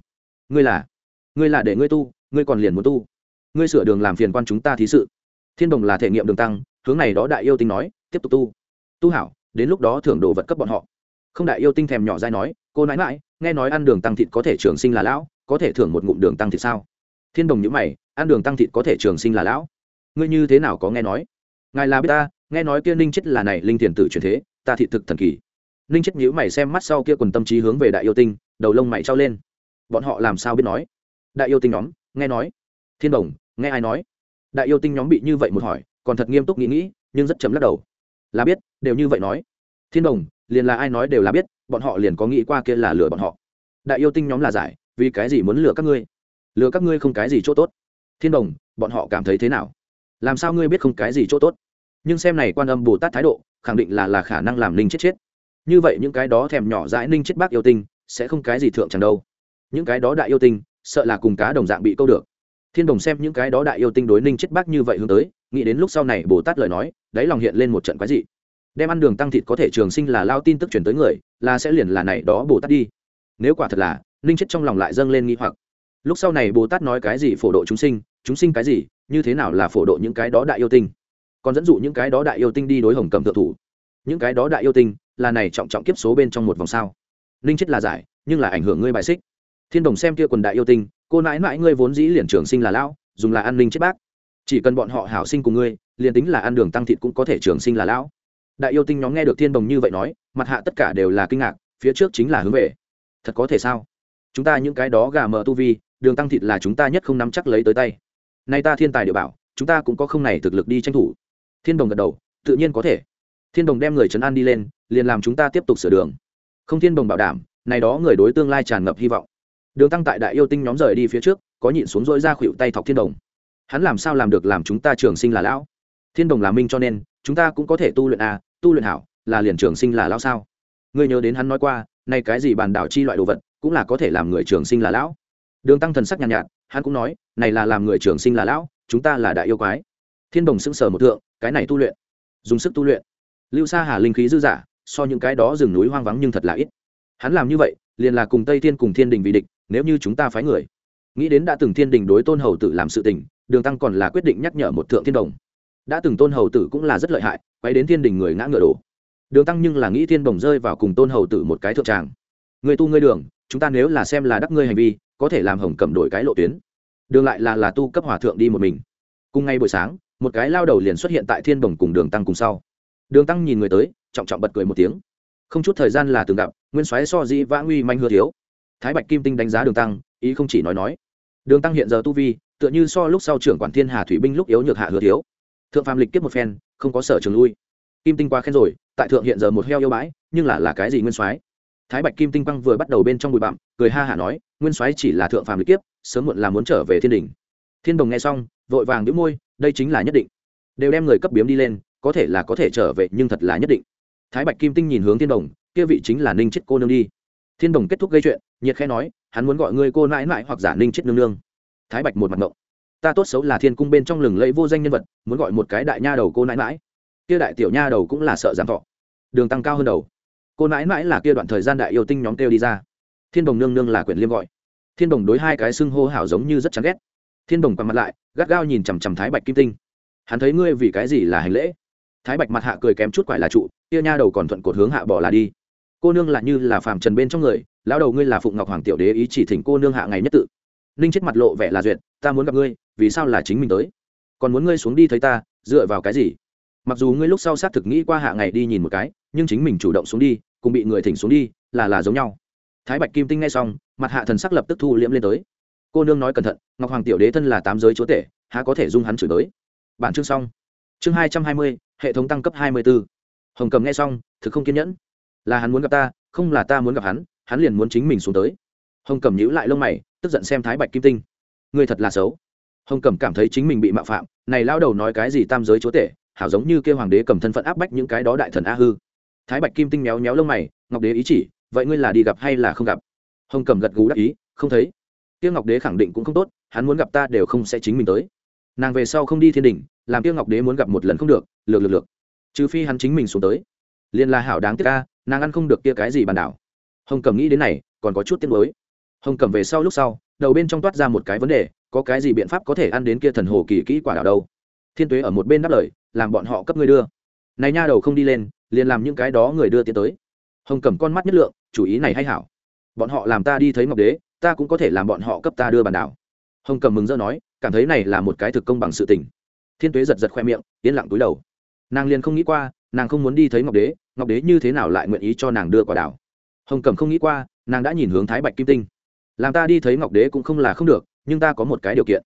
ngươi là ngươi là để ngươi tu, ngươi còn liền muốn tu. Ngươi sửa đường làm phiền quan chúng ta thí sự. Thiên đồng là thể nghiệm đường tăng, hướng này đó đại yêu tinh nói, tiếp tục tu. Tu hảo, đến lúc đó thưởng đồ vật cấp bọn họ. Không đại yêu tinh thèm nhỏ dai nói, cô nãi mãi nghe nói ăn đường tăng thịt có thể trường sinh là lão, có thể thưởng một ngụm đường tăng thịt sao? Thiên đồng nhữ mày, ăn đường tăng thịt có thể trường sinh là lão? Ngươi như thế nào có nghe nói? Ngài là biết ta, nghe nói kia ninh chết là này linh thiền tử truyền thế ta thị thực thần kỳ. Ninh chết nhữ mày xem mắt sau kia quần tâm trí hướng về đại yêu tinh, đầu lông mày trao lên. Bọn họ làm sao biết nói? Đại yêu tinh nhóm, nghe nói. Thiên đồng, nghe ai nói? Đại yêu tinh nhóm bị như vậy một hỏi, còn thật nghiêm túc nghĩ nghĩ, nhưng rất chấm lắc đầu. Là biết, đều như vậy nói. Thiên đồng, liền là ai nói đều là biết, bọn họ liền có nghĩ qua kia là lừa bọn họ. Đại yêu tinh nhóm là giải, vì cái gì muốn lừa các ngươi? Lừa các ngươi không cái gì chỗ tốt. Thiên đồng, bọn họ cảm thấy thế nào? Làm sao ngươi biết không cái gì chỗ tốt? Nhưng xem này quan âm bồ tát thái độ khẳng định là là khả năng làm ninh chết chết. Như vậy những cái đó thèm nhỏ dãi ninh chết bác yêu tinh, sẽ không cái gì thượng chẳng đâu. Những cái đó đại yêu tinh, sợ là cùng cá đồng dạng bị câu được. Thiên đồng xem những cái đó đại yêu tinh đối ninh chết bác như vậy hướng tới, nghĩ đến lúc sau này bồ tát lời nói, đáy lòng hiện lên một trận quái dị. Đem ăn đường tăng thịt có thể trường sinh là lao tin tức chuyển tới người, là sẽ liền là này đó bồ tát đi. Nếu quả thật là, ninh chết trong lòng lại dâng lên nghi hoặc. Lúc sau này bồ tát nói cái gì phổ độ chúng sinh chúng sinh cái gì, như thế nào là phổ độ những cái đó đại yêu tinh? Còn dẫn dụ những cái đó đại yêu tinh đi đối hồng cầm thượng thủ. Những cái đó đại yêu tinh, là này trọng trọng kiếp số bên trong một vòng sao? Ninh chết là giải, nhưng là ảnh hưởng ngươi bài xích. Thiên đồng xem kia quần đại yêu tinh, cô nãi mãi ngươi vốn dĩ liền trường sinh là lão, dùng là an ninh chết bác. Chỉ cần bọn họ hảo sinh cùng ngươi, liền tính là ăn đường tăng thịt cũng có thể trường sinh là lão. Đại yêu tinh nhóm nghe được thiên đồng như vậy nói, mặt hạ tất cả đều là kinh ngạc, phía trước chính là hướng về. Thật có thể sao? Chúng ta những cái đó gà mờ tu vi, đường tăng thịt là chúng ta nhất không nắm chắc lấy tới tay. Nay ta thiên tài địa bảo, chúng ta cũng có không này thực lực đi tranh thủ thiên đồng gật đầu tự nhiên có thể. Thiên đồng đem người trấn an đi lên liền làm chúng ta tiếp tục sửa đường. Không thiên đồng bảo đảm này đó người đối tương lai tràn ngập hy vọng. Đường tăng tại đại yêu tinh nhóm rời đi phía trước có nhịn xuống dỗi ra khuỵu tay thọc thiên đồng. Hắn làm sao làm được làm chúng ta trường sinh là lão? Thiên đồng là minh cho nên chúng ta cũng có thể tu luyện à tu luyện hảo là liền trường sinh là lão sao? Ngươi nhớ đến hắn nói qua nay cái gì bàn đảo chi loại đồ vật cũng là có thể làm người trường sinh là lão. Đường tăng thần sắc nhàn nhạt, nhạt hắn cũng nói này là làm người trường sinh là lão chúng ta là đại yêu quái thiên đồng sững sờ một thượng, cái này tu luyện. Dùng sức tu luyện. Lưu sa hà linh khí dư giả so những cái đó rừng núi hoang vắng nhưng thật là ít. Hắn làm như vậy, liền là cùng tây thiên cùng thiên đình vì địch, nếu như chúng ta phái người. Nghĩ đến đã từng thiên đình đối tôn hầu tử làm sự tình, đường tăng còn là quyết định nhắc nhở một thượng thiên đồng. Đã từng tôn hầu tử cũng là rất lợi hại quay đến thiên đình người ngã ngựa đổ. Đường tăng nhưng là nghĩ thiên đồng rơi vào cùng tôn hầu tử một cái thượng tràng. Người tu ngươi đường, chúng ta nếu là xem là đắc ngươi hành vi, có thể làm hồng cầm đổi cái lộ tuyến. Đường lại là là tu cấp hòa thượng đi một mình. Cùng ngay buổi sáng một cái lao đầu liền xuất hiện tại thiên đồng cùng đường tăng cùng sau. Đường tăng nhìn người tới, trọng trọng bật cười một tiếng. Không chút thời gian là từng gặp, nguyên soái so di vã nguy manh hứa thiếu. Thái bạch kim tinh đánh giá đường tăng, ý không chỉ nói nói. Đường tăng hiện giờ tu vi, tựa như so lúc sau trưởng quản thiên hà thủy binh lúc yếu nhược hạ hứa thiếu. Thượng phàm lịch kiếp một phen, không có sở trường lui. Kim tinh qua khen rồi, tại thượng hiện giờ một heo yêu bãi, nhưng là là cái gì nguyên soái? Thái bạch kim tinh quăng vừa bắt đầu bên trong bụi bặm, cười ha hả nói, nguyên soái chỉ là thượng phàm lịch kiếp, sớm muộn là muốn trở về thiên đình. Thiên đồng nghe xong vội vàng đĩu môi, đây chính là nhất định. Đều đem người cấp biếm đi lên, có thể là có thể trở về, nhưng thật là nhất định. Thái bạch kim tinh nhìn hướng thiên đồng, kia vị chính là ninh chết cô nương đi. Thiên đồng kết thúc gây chuyện, nhiệt khẽ nói, hắn muốn gọi ngươi cô nãi nãi hoặc giả ninh chết nương nương. Thái bạch một mặt ngộng. Ta tốt xấu là thiên cung bên trong lừng lẫy vô danh nhân vật, muốn gọi một cái đại nha đầu cô nãi nãi. Kia đại tiểu nha đầu cũng là sợ giảm thọ. Đường tăng cao hơn đầu. Cô nãi nãi là kia đoạn thời gian đại yêu tinh nhóm kêu đi ra. Thiên đồng nương nương là quyển liêm gọi. Thiên đồng đối hai cái xưng hô hảo giống như rất chán ghét thiên đồng quằn mặt lại, gắt gao nhìn chằm chằm thái bạch kim tinh. Hắn thấy ngươi vì cái gì là hành lễ? Thái bạch mặt hạ cười kém chút quải là trụ, tia nha đầu còn thuận cột hướng hạ bỏ là đi. Cô nương là như là phàm trần bên trong người, lão đầu ngươi là phụng ngọc hoàng tiểu đế ý chỉ thỉnh cô nương hạ ngày nhất tự. Ninh chết mặt lộ vẻ là duyệt, ta muốn gặp ngươi, vì sao là chính mình tới? Còn muốn ngươi xuống đi thấy ta, dựa vào cái gì? Mặc dù ngươi lúc sau xác thực nghĩ qua hạ ngày đi nhìn một cái, nhưng chính mình chủ động xuống đi, cùng bị người thỉnh xuống đi, là là giống nhau. Thái bạch kim tinh nghe xong, mặt hạ thần sắc lập tức thu liễm lên tới cô nương nói cẩn thận, ngọc hoàng tiểu đế thân là tám giới chúa tể, há có thể dung hắn chửi tới bản chương xong. Chương hai trăm hai mươi, hệ thống tăng cấp hai mươi b ố hồng cầm nghe xong, thực không kiên nhẫn. Là hắn muốn gặp ta, không là ta muốn gặp hắn hắn liền muốn chính mình xuống tới. Hồng cầm nhíu lại lông mày, tức giận xem thái bạch kim tinh. Người thật là xấu. Hồng cầm cảm thấy chính mình bị mạo phạm, này lao đầu nói cái gì tam giới chúa tể, hảo giống như kêu hoàng đế cầm thân phận áp bách những cái đó đại thần a hư. Thái bạch kim tinh méo méo lông mày, ngọc đế ý chỉ, vậy ngươi là đi gặp hay là không gặp? Hồng cầm gật gú đắc ý, không thấy tiêu ngọc đế khẳng định cũng không tốt, hắn muốn gặp ta đều không sẽ chính mình tới. Nàng về sau không đi thiên đình, làm tiêu ngọc đế muốn gặp một lần không được, lược lược lược. Trừ phi hắn chính mình xuống tới. Liền là hảo đáng tiếc ca nàng ăn không được kia cái gì bàn đảo. Hồng cầm nghĩ đến này, còn có chút tiếc mới hồng cầm về sau lúc sau, đầu bên trong toát ra một cái vấn đề, có cái gì biện pháp có thể ăn đến kia thần hồ kỳ kỹ quả đảo đâu? Thiên tuế ở một bên đáp lời, làm bọn họ cấp ngươi đưa. Này nha đầu không đi lên, liền làm những cái đó người đưa tiến tới. Hồng cầm con mắt nhất lượng, chủ ý này hay hảo. Bọn họ làm ta đi thấy ngọc đế ta cũng có thể làm bọn họ cấp ta đưa bàn đảo. Hồng cầm mừng rỡ nói, cảm thấy này là một cái thực công bằng sự tình. Thiên tuế giật giật khoe miệng, yên lặng túi đầu. Nàng liền không nghĩ qua, nàng không muốn đi thấy ngọc đế ngọc đế như thế nào lại nguyện ý cho nàng đưa quả đảo. Hồng cầm không nghĩ qua, nàng đã nhìn hướng thái bạch kim tinh. Làm ta đi thấy ngọc đế cũng không là không được, nhưng ta có một cái điều kiện.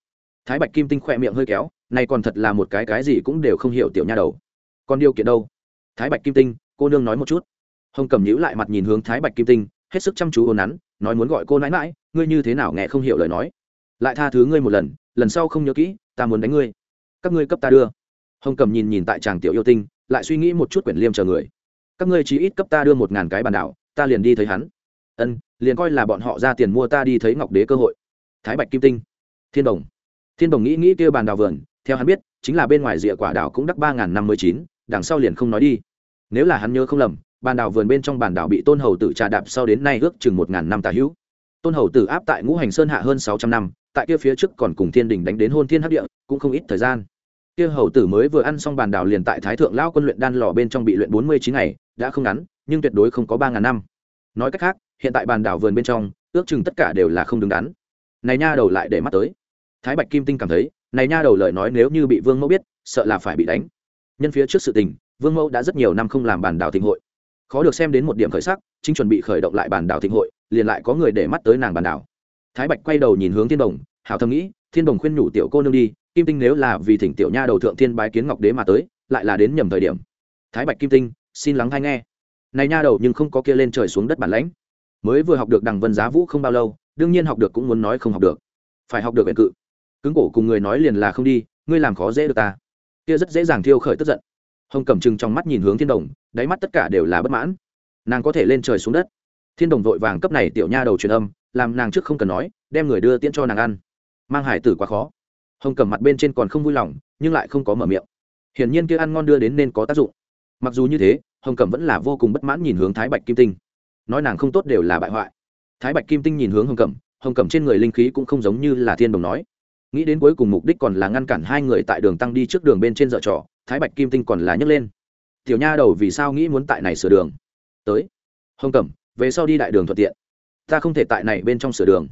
Thái bạch kim tinh khoe miệng hơi kéo, này còn thật là một cái cái gì cũng đều không hiểu tiểu nha đầu. Còn điều kiện đâu? Thái bạch kim tinh, cô nương nói một chút. Hồng cầm nhíu lại mặt nhìn hướng thái bạch kim tinh, hết sức chăm chú hồn nắn, nói muốn gọi cô nãi mãi ngươi như thế nào nghe không hiểu lời nói? Lại tha thứ ngươi một lần lần sau không nhớ kỹ, ta muốn đánh ngươi. Các ngươi cấp ta đưa. Hồng cầm nhìn nhìn tại chàng tiểu yêu tinh, lại suy nghĩ một chút quyển liêm chờ người. Các ngươi chỉ ít cấp ta đưa một ngàn cái bàn đảo, ta liền đi thấy hắn. Ân, liền coi là bọn họ ra tiền mua ta đi thấy ngọc đế cơ hội. Thái bạch kim tinh. Thiên đồng. Thiên đồng nghĩ nghĩ kêu bàn đào vườn, theo hắn biết, chính là bên ngoài rìa quả đảo cũng đắc ba n năm mươi chín, đằng sau liền không nói đi. Nếu là hắn nhớ không lầm, bàn đảo vườn bên trong bàn đảo bị tôn hầu tự trà đạp sau đến nay ước chừng một ngàn năm tà hữu tôn hầu tử áp tại ngũ hành sơn hạ hơn sáu trăm năm, tại kia phía trước còn cùng thiên đình đánh đến hôn thiên hấp địa, cũng không ít thời gian. Kia hầu tử mới vừa ăn xong bàn đảo liền tại thái thượng lao quân luyện đan lò bên trong bị luyện bốn mươi chín ngày, đã không ngắn, nhưng tuyệt đối không có ba ngàn năm. Nói cách khác, hiện tại bàn đảo vườn bên trong, ước chừng tất cả đều là không đứng đắn. Này nha đầu lại để mắt tới. Thái bạch kim tinh cảm thấy, này nha đầu lời nói nếu như bị vương mẫu biết, sợ là phải bị đánh. Nhân phía trước sự tình, vương mẫu đã rất nhiều năm không làm bàn đảo thịnh hội khó được xem đến một điểm khởi sắc, chính chuẩn bị khởi động lại bản đảo thịnh hội, liền lại có người để mắt tới nàng bản đảo. Thái bạch quay đầu nhìn hướng thiên đồng, hảo thầm nghĩ, thiên đồng khuyên nhủ tiểu cô nương đi, kim tinh nếu là vì thỉnh tiểu nha đầu thượng thiên bái kiến ngọc đế mà tới, lại là đến nhầm thời điểm. Thái bạch kim tinh, xin lắng hay nghe. Này nha đầu nhưng không có kia lên trời xuống đất bản lãnh. Mới vừa học được đằng vân giá vũ không bao lâu, đương nhiên học được cũng muốn nói không học được. Phải học được vẹn cự. Cứng cổ cùng người nói liền là không đi, ngươi làm khó dễ được ta. Kia rất dễ dàng thiêu khởi tức giận hồng cẩm chừng trong mắt nhìn hướng thiên đồng, đáy mắt tất cả đều là bất mãn. Nàng có thể lên trời xuống đất. Thiên đồng vội vàng cấp này tiểu nha đầu truyền âm, làm nàng trước không cần nói, đem người đưa tiễn cho nàng ăn. Mang hải tử quá khó. Hồng Cẩm mặt bên trên còn không vui lòng, nhưng lại không có mở miệng. Hiển nhiên kia ăn ngon đưa đến nên có tác dụng. Mặc dù như thế, hồng Cẩm vẫn là vô cùng bất mãn nhìn hướng thái bạch kim tinh. Nói nàng không tốt đều là bại hoại. Thái bạch kim tinh nhìn hướng hồng cẩm hồng cẩm trên người linh khí cũng không giống như là thiên đồng nói. Nghĩ đến cuối cùng mục đích còn là ngăn cản hai người tại đường tăng đi trước đường bên trên dợ trò thái bạch kim tinh còn là nhấc lên. Tiểu nha đầu vì sao nghĩ muốn tại này sửa đường? Tới. Hồng cẩm, về sau đi đại đường thuận tiện. Ta không thể tại này bên trong sửa đường.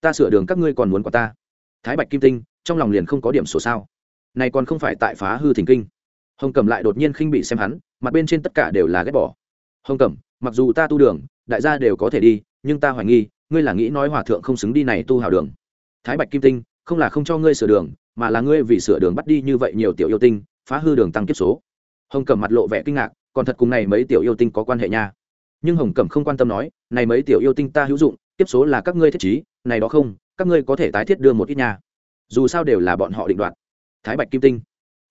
Ta sửa đường các ngươi còn muốn qua ta. Thái bạch kim tinh, trong lòng liền không có điểm số sao. Này còn không phải tại phá hư thỉnh kinh. Hồng cẩm lại đột nhiên khinh bị xem hắn, mặt bên trên tất cả đều là ghét bỏ. Hồng cẩm, mặc dù ta tu đường, đại gia đều có thể đi, nhưng ta hoài nghi, ngươi là nghĩ nói hòa thượng không xứng đi này tu hào đường. Thái bạch kim tinh, không là không cho ngươi sửa đường, mà là ngươi vì sửa đường bắt đi như vậy nhiều tiểu yêu tinh phá hư đường tăng kiếp số. Hồng cẩm mặt lộ vẻ kinh ngạc, còn thật cùng này mấy tiểu yêu tinh có quan hệ nha. Nhưng hồng cẩm không quan tâm nói, này mấy tiểu yêu tinh ta hữu dụng, kiếp số là các ngươi thiết trí, này đó không, các ngươi có thể tái thiết đưa một ít nha. Dù sao đều là bọn họ định đoạt. Thái bạch kim tinh.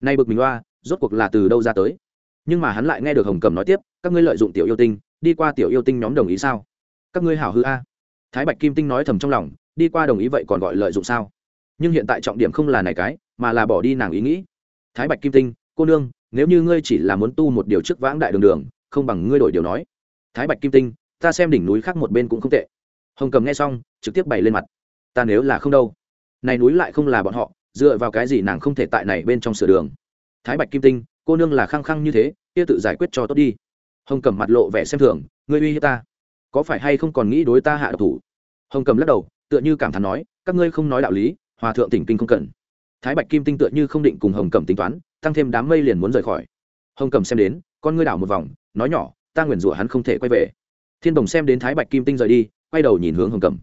Nay bực mình loa rốt cuộc là từ đâu ra tới? Nhưng mà hắn lại nghe được hồng cẩm nói tiếp, các ngươi lợi dụng tiểu yêu tinh, đi qua tiểu yêu tinh nhóm đồng ý sao? Các ngươi hảo hư a. Thái bạch kim tinh nói thầm trong lòng, đi qua đồng ý vậy còn gọi lợi dụng sao? Nhưng hiện tại trọng điểm không là này cái, mà là bỏ đi nàng ý nghĩ thái bạch kim tinh, cô nương, nếu như ngươi chỉ là muốn tu một điều trước vãng đại đường đường, không bằng ngươi đổi điều nói. Thái bạch kim tinh, ta xem đỉnh núi khác một bên cũng không tệ. Hồng cầm nghe xong, trực tiếp bày lên mặt. Ta nếu là không đâu. Này núi lại không là bọn họ, dựa vào cái gì nàng không thể tại này bên trong sửa đường. Thái bạch kim tinh, cô nương là khăng khăng như thế, kia tự giải quyết cho tốt đi. Hồng cầm mặt lộ vẻ xem thường, ngươi uy hiếp ta. Có phải hay không còn nghĩ đối ta hạ độc thủ? Hồng cầm lắc đầu, tựa như cảm thán nói, các ngươi không nói đạo lý, hòa thượng tỉnh kinh không cần thái bạch kim tinh tựa như không định cùng hồng Cẩm tính toán, tăng thêm đám mây liền muốn rời khỏi. Hồng Cẩm xem đến, con ngươi đảo một vòng, nói nhỏ, ta nguyền rủa hắn không thể quay về. Thiên đồng xem đến thái bạch kim tinh rời đi, quay đầu nhìn hướng hồng Cẩm.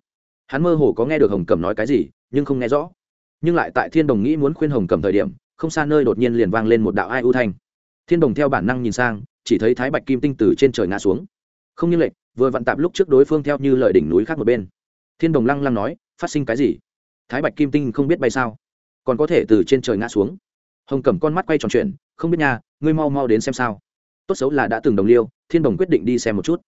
hắn mơ hồ có nghe được hồng Cẩm nói cái gì, nhưng không nghe rõ. Nhưng lại tại thiên đồng nghĩ muốn khuyên hồng Cẩm thời điểm, không xa nơi đột nhiên liền vang lên một đạo ai ưu thanh. Thiên đồng theo bản năng nhìn sang, chỉ thấy thái bạch kim tinh từ trên trời ngã xuống. Không như lệnh vừa vặn tạp lúc trước đối phương theo như lời đỉnh núi khác một bên. Thiên đồng lăng lăng nói, phát sinh cái gì? Thái bạch kim tinh không biết bay sao? Còn có thể từ trên trời ngã xuống. Hồng cầm con mắt quay tròn chuyện không biết nha, ngươi mau mau đến xem sao. Tốt xấu là đã từng đồng liêu, thiên đồng quyết định đi xem một chút.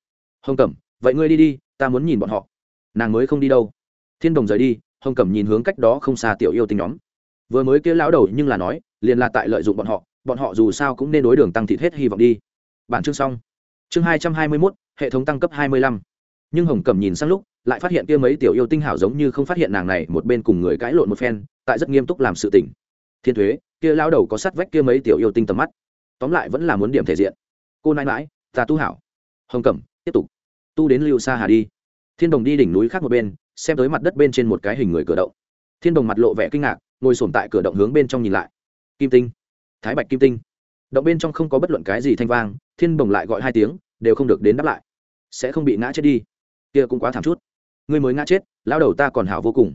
Hồng cẩm, vậy ngươi đi đi, ta muốn nhìn bọn họ. Nàng mới không đi đâu. Thiên đồng rời đi, hồng cẩm nhìn hướng cách đó không xa tiểu yêu tình nhóm. Vừa mới kia lão đầu nhưng là nói, liền là tại lợi dụng bọn họ bọn họ dù sao cũng nên đối đường tăng thịt hết hy vọng đi. Bản chương xong. Chương hai trăm hai mươi mốt, hệ thống tăng cấp hai mươi lăm nhưng hồng cẩm nhìn sang lúc lại phát hiện kia mấy tiểu yêu tinh hảo giống như không phát hiện nàng này một bên cùng người cãi lộn một phen, tại rất nghiêm túc làm sự tỉnh thiên thuế, kia lão đầu có sắt vách kia mấy tiểu yêu tinh tầm mắt. Tóm lại vẫn là muốn điểm thể diện. Cô nãi mãi ta tu hảo. Hồng cẩm, tiếp tục. Tu đến lưu xa hà đi. Thiên đồng đi đỉnh núi khác một bên, xem tới mặt đất bên trên một cái hình người cửa động. Thiên đồng mặt lộ vẻ kinh ngạc, ngồi sổm tại cửa động hướng bên trong nhìn lại. Kim tinh. Thái bạch kim tinh. Động bên trong không có bất luận cái gì thanh vang, thiên đồng lại gọi hai tiếng, đều không được đến đáp lại. Sẽ không bị ngã chết đi kia cũng quá thảm chút. Ngươi mới ngã chết lao đầu ta còn hảo vô cùng.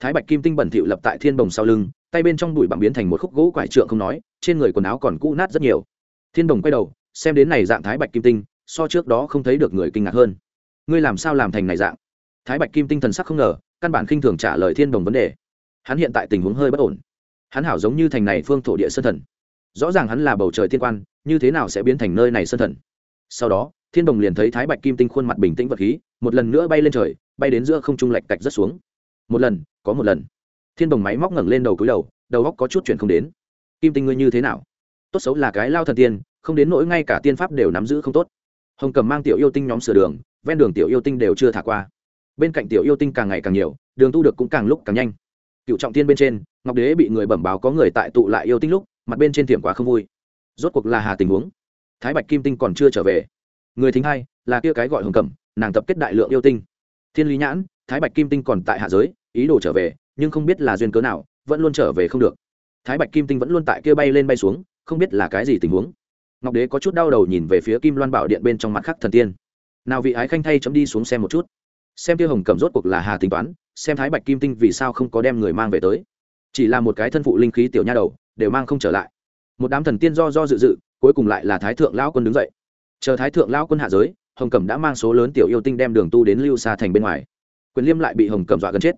Thái bạch kim tinh bẩn thỉu lập tại thiên đồng sau lưng, tay bên trong bụi bặm biến thành một khúc gỗ quải trượng không nói, trên người quần áo còn cũ nát rất nhiều. Thiên đồng quay đầu, xem đến này dạng thái bạch kim tinh, so trước đó không thấy được người kinh ngạc hơn. Ngươi làm sao làm thành này dạng? Thái bạch kim tinh thần sắc không ngờ, căn bản khinh thường trả lời thiên đồng vấn đề. Hắn hiện tại tình huống hơi bất ổn. Hắn hảo giống như thành này phương thổ địa sơn thần. Rõ ràng hắn là bầu trời thiên quan, như thế nào sẽ biến thành nơi này sơn thần? Sau đó thiên đồng liền thấy thái bạch kim tinh khuôn mặt bình tĩnh vật khí, một lần nữa bay lên trời, bay đến giữa không trung lạch cạch rất xuống. Một lần, có một lần. Thiên đồng máy móc ngẩng lên đầu cúi đầu đầu góc có chút chuyện không đến. Kim tinh ngươi như thế nào? Tốt xấu là cái lao thần tiên, không đến nỗi ngay cả tiên pháp đều nắm giữ không tốt. Hồng cầm mang tiểu yêu tinh nhóm sửa đường, ven đường tiểu yêu tinh đều chưa thả qua. Bên cạnh tiểu yêu tinh càng ngày càng nhiều, đường tu được cũng càng lúc càng nhanh. Cựu trọng tiên bên trên, ngọc đế bị người bẩm báo có người tại tụ lại yêu tinh lúc, mặt bên trên thiểm quá không vui. Rốt cuộc là hà tình huống. Thái bạch kim tinh còn chưa trở về người thính hai là kia cái gọi hồng cẩm, nàng tập kết đại lượng yêu tinh. Thiên lý nhãn, thái bạch kim tinh còn tại hạ giới, ý đồ trở về, nhưng không biết là duyên cớ nào, vẫn luôn trở về không được. Thái bạch kim tinh vẫn luôn tại kia bay lên bay xuống, không biết là cái gì tình huống. Ngọc đế có chút đau đầu nhìn về phía kim loan bảo điện bên trong mặt khắc thần tiên. Nào vị ái khanh thay chấm đi xuống xem một chút. Xem kia hồng cẩm rốt cuộc là hà tính toán, xem thái bạch kim tinh vì sao không có đem người mang về tới. Chỉ là một cái thân phụ linh khí tiểu nha đầu, đều mang không trở lại. Một đám thần tiên do do dự dự, cuối cùng lại là thái thượng lão quân đứng dậy chờ thái thượng lão quân hạ giới, hồng cẩm đã mang số lớn tiểu yêu tinh đem đường tu đến lưu xa thành bên ngoài. Quyền liêm lại bị hồng cẩm dọa gần chết.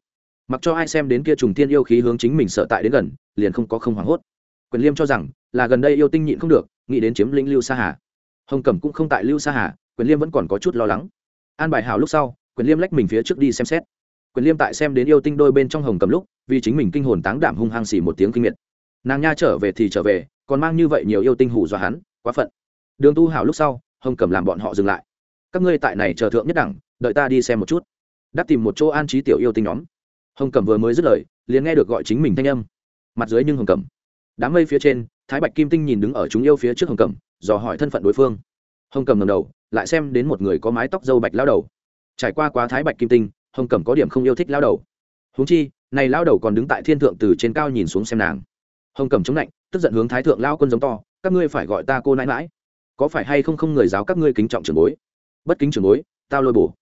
Mặc cho ai xem đến kia trùng tiên yêu khí hướng chính mình sợ tại đến gần, liền không có không hoảng hốt. Quyền liêm cho rằng là gần đây yêu tinh nhịn không được, nghĩ đến chiếm lĩnh lưu sa hà. Hồng cẩm cũng không tại lưu sa hà, quyền liêm vẫn còn có chút lo lắng. An bài hào lúc sau, quyền liêm lách mình phía trước đi xem xét. Quyền liêm tại xem đến yêu tinh đôi bên trong hồng cầm lúc, vì chính mình kinh hồn táng đảm hung hăng xỉ một tiếng kinh miệt. Nàng nha trở về thì trở về, còn mang như vậy nhiều yêu tinh hủ dọa hắn, quá phận. Đường tu hảo lúc sau hồng cầm làm bọn họ dừng lại. Các ngươi tại này chờ thượng nhất đẳng, đợi ta đi xem một chút. Đáp tìm một chỗ an trí tiểu yêu tinh nhóm. Hồng cẩm vừa mới dứt lời, liền nghe được gọi chính mình thanh âm. Mặt dưới nhưng hồng cẩm đám mây phía trên, thái bạch kim tinh nhìn đứng ở chúng yêu phía trước hồng cẩm dò hỏi thân phận đối phương. Hồng cẩm ngầm đầu, lại xem đến một người có mái tóc dâu bạch lao đầu. Trải qua quá thái bạch kim tinh, hồng cẩm có điểm không yêu thích lao đầu. Húng chi, này lao đầu còn đứng tại thiên thượng từ trên cao nhìn xuống xem nàng. Hồng cẩm chống lạnh, tức giận hướng thái thượng lao quân giống to, các ngươi phải gọi ta cô nãi mãi có phải hay không không người giáo các ngươi kính trọng trường bối? Bất kính trường bối, tao lôi bổ.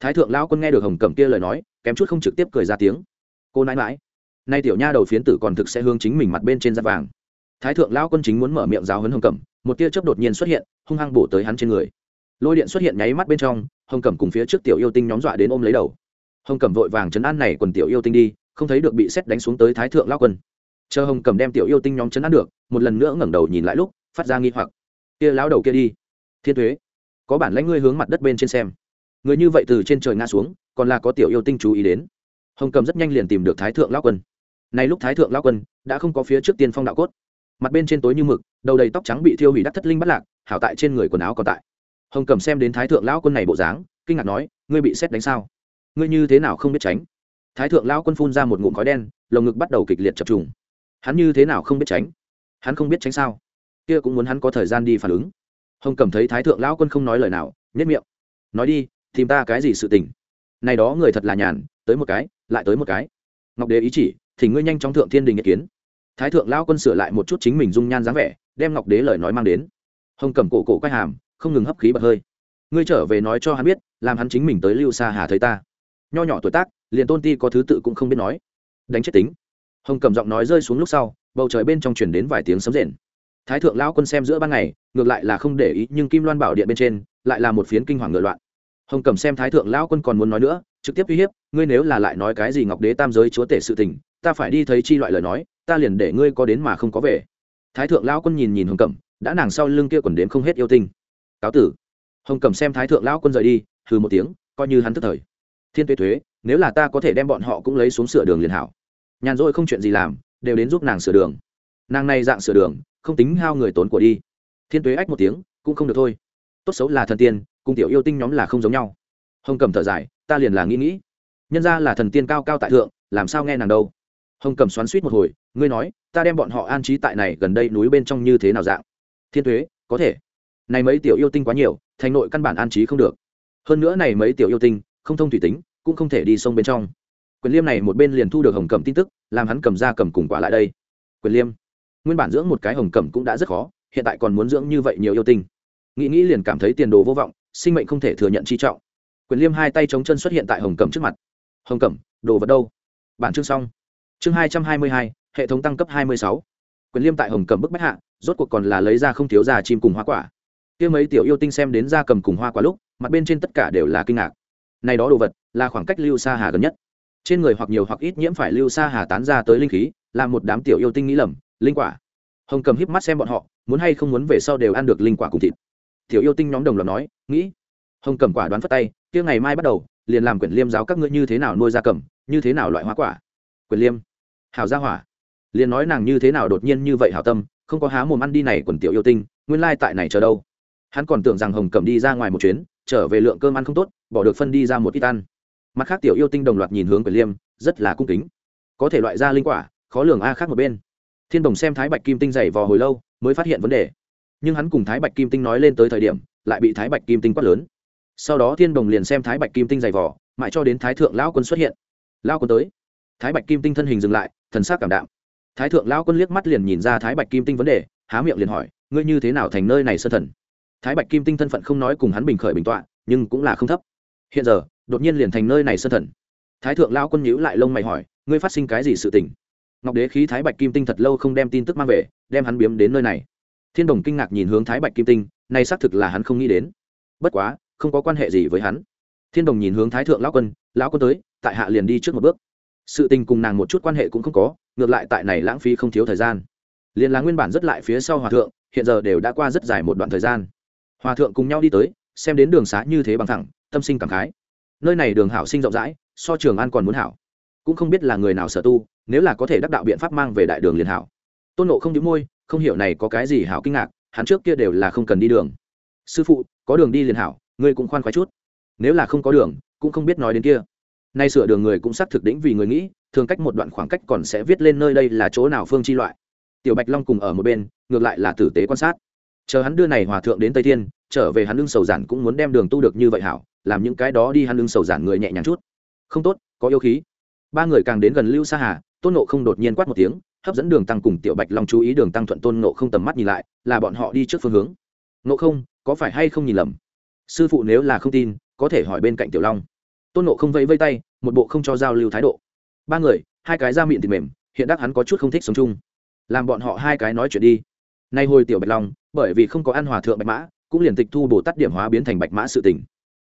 Thái thượng lao quân nghe được hồng cẩm kia lời nói, kém chút không trực tiếp cười ra tiếng. Cô nãi mãi nay tiểu nha đầu phiến tử còn thực sẽ hướng chính mình mặt bên trên da vàng. Thái thượng lao quân chính muốn mở miệng giáo hấn hồng cẩm, một tia chớp đột nhiên xuất hiện, hung hăng bổ tới hắn trên người. Lôi điện xuất hiện nháy mắt bên trong, hồng cẩm cùng phía trước tiểu yêu tinh nhóm dọa đến ôm lấy đầu. Hồng cẩm vội vàng chấn an này quần tiểu yêu tinh đi, không thấy được bị xét đánh xuống tới thái thượng lao quân. Chờ hồng cẩm đem tiểu yêu tinh nhóm chấn an được, một lần nữa ngẩng đầu nhìn lại lúc, phát ra nghi hoặc kia lão đầu kia đi. Thiên thuế có bản lãnh ngươi hướng mặt đất bên trên xem. Người như vậy từ trên trời ngã xuống, còn là có tiểu yêu tinh chú ý đến. Hồng cầm rất nhanh liền tìm được thái thượng lao quân. Nay lúc thái thượng lao quân đã không có phía trước tiên phong đạo cốt. Mặt bên trên tối như mực, đầu đầy tóc trắng bị thiêu hủy đắc thất linh bắt lạc, hảo tại trên người quần áo còn tại. Hồng cầm xem đến thái thượng lão quân này bộ dáng, kinh ngạc nói, ngươi bị xét đánh sao? Ngươi như thế nào không biết tránh? Thái thượng lão quân phun ra một ngụm khói đen, lồng ngực bắt đầu kịch liệt chập trùng. Hắn như thế nào không biết tránh? Hắn không biết tránh sao? Kia cũng muốn hắn có thời gian đi phản ứng. Hồng cầm thấy thái thượng lão quân không nói lời nào nhất miệng. Nói đi, tìm ta cái gì sự tình? Này đó người thật là nhàn, tới một cái, lại tới một cái. Ngọc đế ý chỉ, thì ngươi nhanh chóng thượng thiên đình ý kiến. Thái thượng lão quân sửa lại một chút chính mình dung nhan dáng vẻ, đem ngọc đế lời nói mang đến. Hồng cầm cổ cổ quay hàm, không ngừng hấp khí bật hơi. Ngươi trở về nói cho hắn biết, làm hắn chính mình tới lưu xa hà thấy ta. Nho nhỏ tuổi tác, liền tôn ti có thứ tự cũng không biết nói. Đánh chết tính. Hồng cầm giọng nói rơi xuống lúc sau, bầu trời bên trong chuyển đến vài tiếng sấm rền thái thượng lão quân xem giữa ban ngày, ngược lại là không để ý, nhưng kim loan bảo điện bên trên lại là một phiến kinh hoàng ngựa loạn. Hồng cầm xem thái thượng lão quân còn muốn nói nữa, trực tiếp uy hiếp, ngươi nếu là lại nói cái gì ngọc đế tam giới chúa tể sự tình, ta phải đi thấy chi loại lời nói, ta liền để ngươi có đến mà không có về. Thái thượng lão quân nhìn nhìn hồng cẩm, đã nàng sau lưng kia quần đếm không hết yêu tinh. Cáo tử. Hồng cẩm xem thái thượng lão quân rời đi, hừ một tiếng, coi như hắn tức thời. Thiên tuế thuế nếu là ta có thể đem bọn họ cũng lấy xuống sửa đường liền hảo. Nhàn rỗi không chuyện gì làm, đều đến giúp nàng sửa đường. Nàng này dạng sửa đường không tính hao người tốn của đi. Thiên tuế ách một tiếng, cũng không được thôi. Tốt xấu là thần tiên, cùng tiểu yêu tinh nhóm là không giống nhau. Hồng cẩm thở dài, ta liền là nghĩ nghĩ. Nhân ra là thần tiên cao cao tại thượng, làm sao nghe nàng đâu? Hồng cẩm xoắn suýt một hồi, ngươi nói, ta đem bọn họ an trí tại này gần đây núi bên trong như thế nào dạng? Thiên thuế có thể. Này mấy tiểu yêu tinh quá nhiều, thành nội căn bản an trí không được. Hơn nữa này mấy tiểu yêu tinh, không thông thủy tính, cũng không thể đi sông bên trong. Quyền liêm này một bên liền thu được hồng cẩm tin tức, làm hắn cầm ra cầm cùng quả lại đây. Quyền liêm nguyên bản dưỡng một cái hồng cẩm cũng đã rất khó, hiện tại còn muốn dưỡng như vậy nhiều yêu tinh. Nghĩ nghĩ liền cảm thấy tiền đồ vô vọng, sinh mệnh không thể thừa nhận chi trọng. Quyền liêm hai tay chống chân xuất hiện tại hồng cẩm trước mặt. Hồng cẩm, đồ vật đâu? Bản chương xong. Chương hai trăm hai mươi hai, hệ thống tăng cấp hai mươi sáu. Quyền liêm tại hồng cẩm bức bách hạ, rốt cuộc còn là lấy ra không thiếu già chim cùng hoa quả. Kia mấy tiểu yêu tinh xem đến ra cầm cùng hoa quả lúc, mặt bên trên tất cả đều là kinh ngạc. Này đó đồ vật, là khoảng cách lưu xa hà gần nhất. Trên người hoặc nhiều hoặc ít nhiễm phải lưu xa hà tán ra tới linh khí, là một đám tiểu yêu tinh nghĩ lầm linh quả. Hồng cầm híp mắt xem bọn họ, muốn hay không muốn về sau đều ăn được linh quả cùng thịt. Tiểu yêu tinh nhóm đồng loạt nói, nghĩ. Hồng cầm quả đoán phất tay, kia ngày mai bắt đầu, liền làm quyển liêm giáo các ngươi như thế nào nuôi gia cầm, như thế nào loại hoa quả. Quyển liêm. Hào gia hỏa. Liền nói nàng như thế nào đột nhiên như vậy hảo tâm, không có há mồm ăn đi này quần tiểu yêu tinh, nguyên lai tại này chờ đâu. Hắn còn tưởng rằng hồng cầm đi ra ngoài một chuyến, trở về lượng cơm ăn không tốt, bỏ được phân đi ra một ít ăn. Mặt khác tiểu yêu tinh đồng loạt nhìn hướng quyển liêm, rất là cung kính. Có thể loại ra linh quả, khó lường a khác một bên thiên đồng xem thái bạch kim tinh dày vò hồi lâu, mới phát hiện vấn đề. Nhưng hắn cùng thái bạch kim tinh nói lên tới thời điểm, lại bị thái bạch kim tinh quát lớn. Sau đó thiên đồng liền xem thái bạch kim tinh dày vò, mãi cho đến thái thượng lão quân xuất hiện. Lao quân tới. Thái bạch kim tinh thân hình dừng lại, thần sắc cảm đạm. Thái thượng lão quân liếc mắt liền nhìn ra thái bạch kim tinh vấn đề, há miệng liền hỏi, ngươi như thế nào thành nơi này sân thần? Thái bạch kim tinh thân phận không nói cùng hắn bình khởi bình tọa, nhưng cũng là không thấp. Hiện giờ, đột nhiên liền thành nơi này sân thần. Thái thượng Lão quân nhíu lại lông mày hỏi, ngươi phát sinh cái gì sự tình? Ngọc đế khí thái bạch kim tinh thật lâu không đem tin tức mang về, đem hắn biếm đến nơi này. Thiên đồng kinh ngạc nhìn hướng thái bạch kim tinh, này xác thực là hắn không nghĩ đến. Bất quá, không có quan hệ gì với hắn. Thiên đồng nhìn hướng thái thượng lão quân lão quân tới, tại hạ liền đi trước một bước. Sự tình cùng nàng một chút quan hệ cũng không có, ngược lại tại này lãng phí không thiếu thời gian. Liền là nguyên bản rất lại phía sau hòa thượng, hiện giờ đều đã qua rất dài một đoạn thời gian. Hòa thượng cùng nhau đi tới, xem đến đường xá như thế bằng thẳng, tâm sinh cảm khái. Nơi này đường hảo sinh rộng rãi, so trường an còn muốn hảo cũng không biết là người nào sở tu, nếu là có thể đắc đạo biện pháp mang về đại đường liền hảo. Tôn nộ không đĩu môi, không hiểu này có cái gì hảo kinh ngạc, hắn trước kia đều là không cần đi đường. Sư phụ, có đường đi liền hảo, ngươi cũng khoan khoái chút. Nếu là không có đường, cũng không biết nói đến kia. Nay sửa đường người cũng xác thực đỉnh vì người nghĩ, thường cách một đoạn khoảng cách còn sẽ viết lên nơi đây là chỗ nào phương chi loại. Tiểu bạch long cùng ở một bên, ngược lại là tử tế quan sát. Chờ hắn đưa này hòa thượng đến tây thiên, trở về hắn lưng sầu giản cũng muốn đem đường tu được như vậy hảo, làm những cái đó đi hắn lưng sầu giản người nhẹ nhàng chút. Không tốt, có yêu khí ba người càng đến gần lưu sa hà tôn nộ không đột nhiên quát một tiếng hấp dẫn đường tăng cùng tiểu bạch long chú ý đường tăng thuận tôn nộ không tầm mắt nhìn lại là bọn họ đi trước phương hướng nộ không có phải hay không nhìn lầm sư phụ nếu là không tin có thể hỏi bên cạnh tiểu long tôn nộ không vẫy vây tay một bộ không cho giao lưu thái độ ba người hai cái da miệng thì mềm hiện đắc hắn có chút không thích sống chung làm bọn họ hai cái nói chuyện đi nay hồi tiểu bạch long bởi vì không có ăn hòa thượng bạch mã cũng liền tịch thu bồ tát điểm hóa biến thành bạch mã sự tình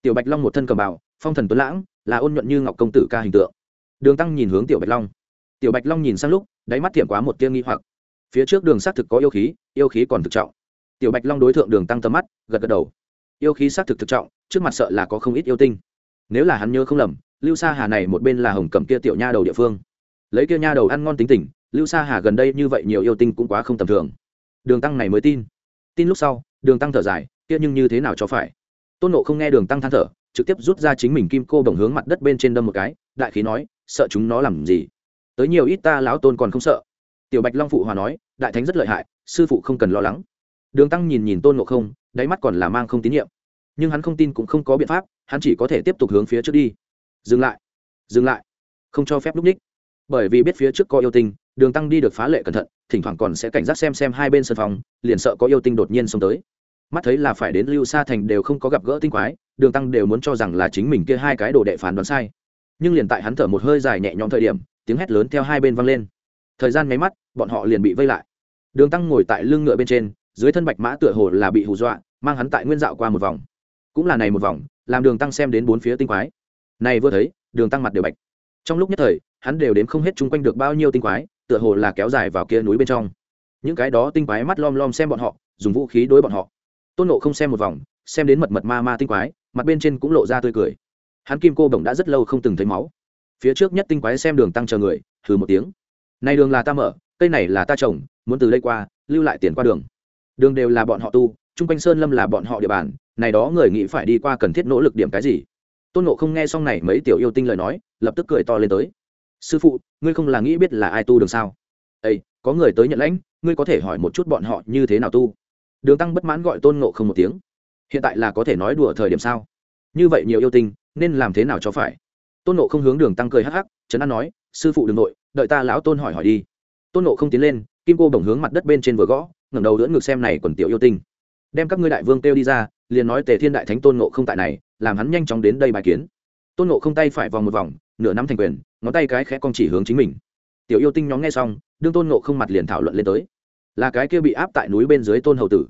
tiểu bạch long một thân cầm bào phong thần tuấn lãng là ôn nhuận như ngọc công tử ca hình tượng đường tăng nhìn hướng tiểu bạch long. Tiểu bạch long nhìn sang lúc, đáy mắt thiệm quá một tia nghi hoặc. Phía trước đường xác thực có yêu khí yêu khí còn thực trọng. Tiểu bạch long đối tượng đường tăng tầm mắt, gật gật đầu. Yêu khí xác thực thực trọng, trước mặt sợ là có không ít yêu tinh. Nếu là hắn nhớ không lầm, lưu sa hà này một bên là hồng cầm kia tiểu nha đầu địa phương. Lấy kia nha đầu ăn ngon tính tình, lưu sa hà gần đây như vậy nhiều yêu tinh cũng quá không tầm thường. Đường tăng này mới tin. Tin lúc sau, đường tăng thở dài, kia nhưng như thế nào cho phải? Tôn nộ không nghe đường tăng than thở, trực tiếp rút ra chính mình kim cô bồng hướng mặt đất bên trên đâm một cái, đại khí nói sợ chúng nó làm gì? Tới nhiều ít ta lão tôn còn không sợ. Tiểu bạch long phụ hòa nói, đại thánh rất lợi hại, sư phụ không cần lo lắng. Đường tăng nhìn nhìn tôn ngộ không, đáy mắt còn là mang không tín nhiệm. Nhưng hắn không tin cũng không có biện pháp, hắn chỉ có thể tiếp tục hướng phía trước đi. Dừng lại dừng lại, không cho phép lúc ních. Bởi vì biết phía trước có yêu tinh, đường tăng đi được phá lệ cẩn thận, thỉnh thoảng còn sẽ cảnh giác xem xem hai bên sân phòng, liền sợ có yêu tinh đột nhiên xông tới. Mắt thấy là phải đến lưu sa thành đều không có gặp gỡ tinh quái, đường tăng đều muốn cho rằng là chính mình kia hai cái đồ đệ phán đoán sai nhưng liền tại hắn thở một hơi dài nhẹ nhõm thời điểm, tiếng hét lớn theo hai bên vang lên. Thời gian máy mắt, bọn họ liền bị vây lại. Đường tăng ngồi tại lưng ngựa bên trên, dưới thân bạch mã tựa hồ là bị hù dọa, mang hắn tại nguyên dạo qua một vòng. Cũng là này một vòng, làm đường tăng xem đến bốn phía tinh quái. Này vừa thấy, đường tăng mặt đều bạch. Trong lúc nhất thời, hắn đều đến không hết chung quanh được bao nhiêu tinh quái, tựa hồ là kéo dài vào kia núi bên trong. Những cái đó tinh quái mắt lom lom xem bọn họ, dùng vũ khí đối bọn họ. Tôn nộ không xem một vòng, xem đến mật mật ma ma tinh quái, mặt bên trên cũng lộ ra tươi cười hắn kim cô bổng đã rất lâu không từng thấy máu. Phía trước nhất tinh quái xem đường tăng chờ người thử một tiếng. Này đường là ta mở, cây này là ta trồng, muốn từ đây qua, lưu lại tiền qua đường. Đường đều là bọn họ tu, chung quanh sơn lâm là bọn họ địa bàn, này đó người nghĩ phải đi qua cần thiết nỗ lực điểm cái gì? Tôn nộ không nghe xong này mấy tiểu yêu tinh lời nói, lập tức cười to lên tới. Sư phụ, ngươi không là nghĩ biết là ai tu đường sao? Ây có người tới nhận lãnh, ngươi có thể hỏi một chút bọn họ như thế nào tu? Đường tăng bất mãn gọi tôn nộ không một tiếng. Hiện tại là có thể nói đùa thời điểm sao? Như vậy nhiều yêu tinh nên làm thế nào cho phải? Tôn nộ không hướng đường tăng cười hắc hắc, trấn an nói, sư phụ đừng nội, đợi ta lão tôn hỏi hỏi đi. Tôn nộ không tiến lên, kim cô bổng hướng mặt đất bên trên vừa gõ, ngẩng đầu đỡ ngược xem này quần tiểu yêu tinh. Đem các ngươi đại vương kêu đi ra, liền nói tề thiên đại thánh tôn nộ không tại này, làm hắn nhanh chóng đến đây bài kiến. Tôn nộ không tay phải vòng một vòng, nửa nắm thành quyền, ngón tay cái khẽ cong chỉ hướng chính mình. Tiểu yêu tinh nhóm nghe xong, đương tôn nộ không mặt liền thảo luận lên tới. Là cái kia bị áp tại núi bên dưới tôn hầu tử.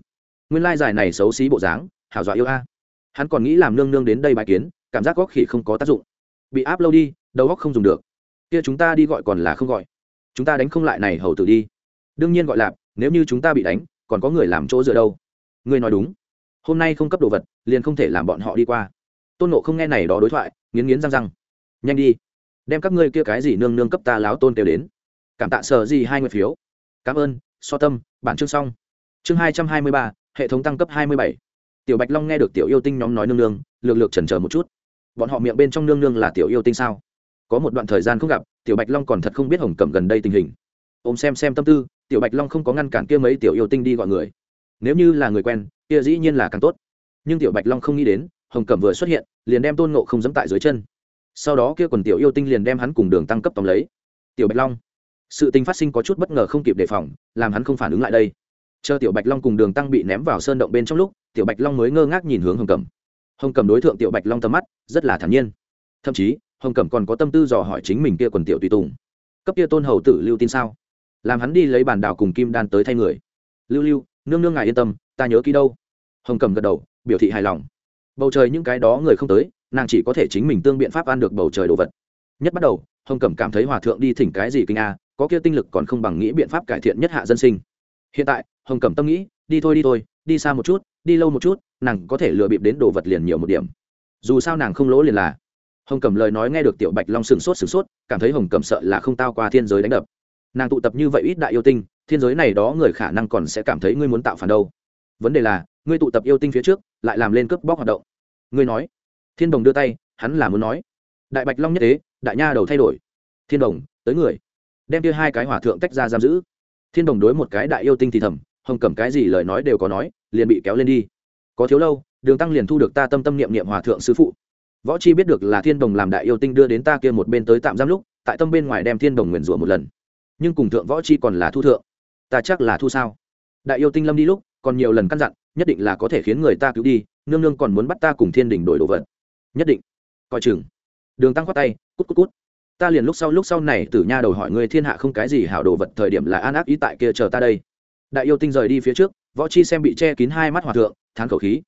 Nguyên lai dài này xấu xí bộ dáng, hảo dọa yêu a. Hắn còn nghĩ làm nương nương đến đây bài kiến cảm giác góc khỉ không có tác dụng. Bị áp lâu đi, đầu góc không dùng được. Kia chúng ta đi gọi còn là không gọi. Chúng ta đánh không lại này hầu tử đi. Đương nhiên gọi lạp nếu như chúng ta bị đánh, còn có người làm chỗ dựa đâu? Ngươi nói đúng. Hôm nay không cấp đồ vật, liền không thể làm bọn họ đi qua. Tôn nộ không nghe này đó đối thoại, nghiến nghiến răng răng. Nhanh đi. Đem các ngươi kia cái gì nương nương cấp ta láo tôn kêu đến. Cảm tạ sở gì hai nguyệt phiếu. Cảm ơn, so tâm, bản chương xong. Chương hai trăm hai mươi ba, hệ thống tăng cấp hai mươi bảy. Tiểu bạch long nghe được tiểu yêu tinh nhóm nói nương nương, lược lược chần chờ một chút bọn họ miệng bên trong nương nương là tiểu yêu tinh sao? Có một đoạn thời gian không gặp, tiểu bạch long còn thật không biết hồng cẩm gần đây tình hình. Ôm xem xem tâm tư, tiểu bạch long không có ngăn cản kia mấy tiểu yêu tinh đi gọi người. Nếu như là người quen, kia dĩ nhiên là càng tốt. Nhưng tiểu bạch long không nghĩ đến, hồng cẩm vừa xuất hiện, liền đem tôn ngộ không dẫm tại dưới chân. Sau đó kia quần tiểu yêu tinh liền đem hắn cùng đường tăng cấp tóm lấy. Tiểu bạch long, sự tình phát sinh có chút bất ngờ không kịp đề phòng, làm hắn không phản ứng lại đây. Chờ tiểu bạch long cùng đường tăng bị ném vào sơn động bên trong lúc, tiểu bạch long mới ngơ ngác nhìn hướng hồng cẩm hồng cẩm đối tượng tiểu bạch long tầm mắt rất là thản nhiên. Thậm chí, hồng cẩm còn có tâm tư dò hỏi chính mình kia quần tiểu tùy tùng. Cấp kia tôn hầu tử lưu tin sao? Làm hắn đi lấy bản đảo cùng kim đan tới thay người. Lưu lưu, nương nương ngài yên tâm, ta nhớ kỹ đâu. Hồng cẩm gật đầu, biểu thị hài lòng. Bầu trời những cái đó người không tới, nàng chỉ có thể chính mình tương biện pháp ăn được bầu trời đồ vật. Nhất bắt đầu, hồng cẩm cảm thấy hòa thượng đi thỉnh cái gì kinh a, có kia tinh lực còn không bằng nghĩ biện pháp cải thiện nhất hạ dân sinh. Hiện tại hồng cẩm tâm nghĩ, đi thôi đi thôi, đi xa một chút, đi lâu một chút, nàng có thể lừa bịp đến đồ vật liền nhiều một điểm. Dù sao nàng không lỗ liền là. Hồng cẩm lời nói nghe được tiểu bạch long sửng sốt sửng sốt, cảm thấy hồng cẩm sợ là không tao qua thiên giới đánh đập. Nàng tụ tập như vậy ít đại yêu tinh, thiên giới này đó người khả năng còn sẽ cảm thấy ngươi muốn tạo phản đâu. Vấn đề là, ngươi tụ tập yêu tinh phía trước, lại làm lên cướp bóc hoạt động. Ngươi nói. Thiên đồng đưa tay, hắn là muốn nói. Đại bạch long nhất tế đại nha đầu thay đổi. Thiên đồng, tới người. Đem kia hai cái hỏa thượng tách ra giam giữ. Thiên đồng đối một cái đại yêu tinh thì thầm hồng cầm cái gì lời nói đều có nói, liền bị kéo lên đi. Có thiếu lâu, đường tăng liền thu được ta tâm tâm niệm niệm hòa thượng sư phụ. Võ chi biết được là thiên đồng làm đại yêu tinh đưa đến ta kia một bên tới tạm giam lúc, tại tâm bên ngoài đem thiên đồng nguyền rủa một lần. Nhưng cùng thượng võ chi còn là thu thượng. Ta chắc là thu sao? Đại yêu tinh lâm đi lúc, còn nhiều lần căn dặn, nhất định là có thể khiến người ta cứu đi, nương nương còn muốn bắt ta cùng thiên đình đổi đồ vật. Nhất định. Coi chừng. Đường tăng khoát tay, cút cút cút. Ta liền lúc sau lúc sau này, tử nha đầu hỏi ngươi thiên hạ không cái gì hảo đồ vật, thời điểm là an áp ý tại kia chờ ta đây đại yêu tinh rời đi phía trước, võ chi xem bị che kín hai mắt hòa thượng, thán khẩu khí.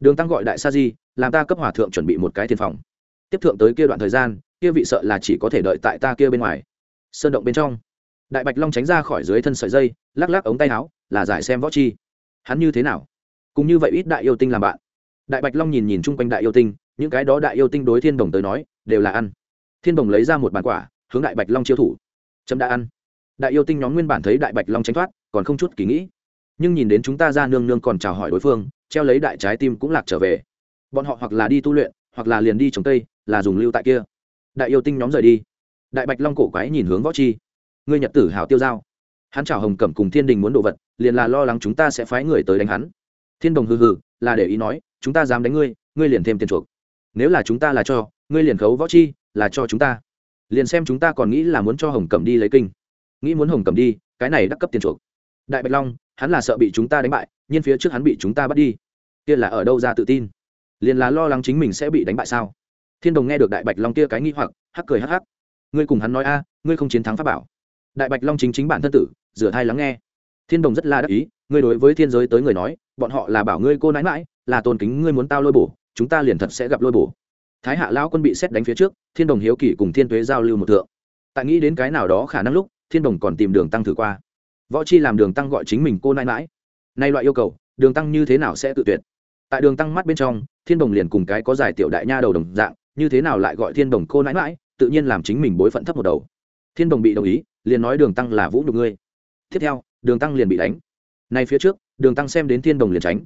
Đường tăng gọi đại sa di, làm ta cấp hòa thượng chuẩn bị một cái thiên phòng. Tiếp thượng tới kia đoạn thời gian, kia vị sợ là chỉ có thể đợi tại ta kia bên ngoài. Sơn động bên trong, đại bạch long tránh ra khỏi dưới thân sợi dây, lắc lắc ống tay áo, là giải xem võ chi. Hắn như thế nào? Cũng như vậy ít đại yêu tinh làm bạn. Đại bạch long nhìn nhìn chung quanh đại yêu tinh, những cái đó đại yêu tinh đối thiên đồng tới nói, đều là ăn. Thiên đồng lấy ra một bàn quả, hướng đại bạch long chiêu thủ. Chấm đã ăn. Đại yêu tinh nhóm nguyên bản thấy đại bạch long tránh thoát còn không chút kỳ nghĩ. Nhưng nhìn đến chúng ta ra nương nương còn chào hỏi đối phương, treo lấy đại trái tim cũng lạc trở về. Bọn họ hoặc là đi tu luyện, hoặc là liền đi trồng tây là dùng lưu tại kia. Đại yêu tinh nhóm rời đi. Đại bạch long cổ quái nhìn hướng võ chi. Ngươi nhật tử hào tiêu giao hắn chào hồng cẩm cùng thiên đình muốn đồ vật, liền là lo lắng chúng ta sẽ phái người tới đánh hắn. Thiên đồng hừ hừ, là để ý nói, chúng ta dám đánh ngươi ngươi liền thêm tiền chuộc. Nếu là chúng ta là cho, ngươi liền khấu võ chi, là cho chúng ta. Liền xem chúng ta còn nghĩ là muốn cho hồng cẩm đi lấy kinh. Nghĩ muốn hồng cẩm đi, cái này đắc cấp tiền chuộc đại bạch long, hắn là sợ bị chúng ta đánh bại, nhưng phía trước hắn bị chúng ta bắt đi. Kia là ở đâu ra tự tin? Liền là lo lắng chính mình sẽ bị đánh bại sao? Thiên đồng nghe được đại bạch long kia cái nghi hoặc, hắc cười hắc hắc. Ngươi cùng hắn nói a, ngươi không chiến thắng pháp bảo. Đại bạch long chính chính bản thân tử, rửa thai lắng nghe. Thiên đồng rất là đắc ý, ngươi đối với thiên giới tới người nói, bọn họ là bảo ngươi cô nãi mãi, là tôn kính ngươi muốn tao lôi bổ, chúng ta liền thật sẽ gặp lôi bổ. Thái hạ lão quân bị xét đánh phía trước, thiên đồng hiếu kỳ cùng thiên tuế giao lưu một thượng. Tại nghĩ đến cái nào đó khả năng lúc, thiên đồng còn tìm đường tăng thử qua võ chi làm đường tăng gọi chính mình cô nãi mãi. Nay loại yêu cầu, đường tăng như thế nào sẽ tự tuyệt? Tại đường tăng mắt bên trong, thiên đồng liền cùng cái có giải tiểu đại nha đầu đồng dạng, như thế nào lại gọi thiên đồng cô nãi mãi, tự nhiên làm chính mình bối phận thấp một đầu. Thiên đồng bị đồng ý, liền nói đường tăng là vũ nhục ngươi. Tiếp theo, đường tăng liền bị đánh. Nay phía trước, đường tăng xem đến thiên đồng liền tránh.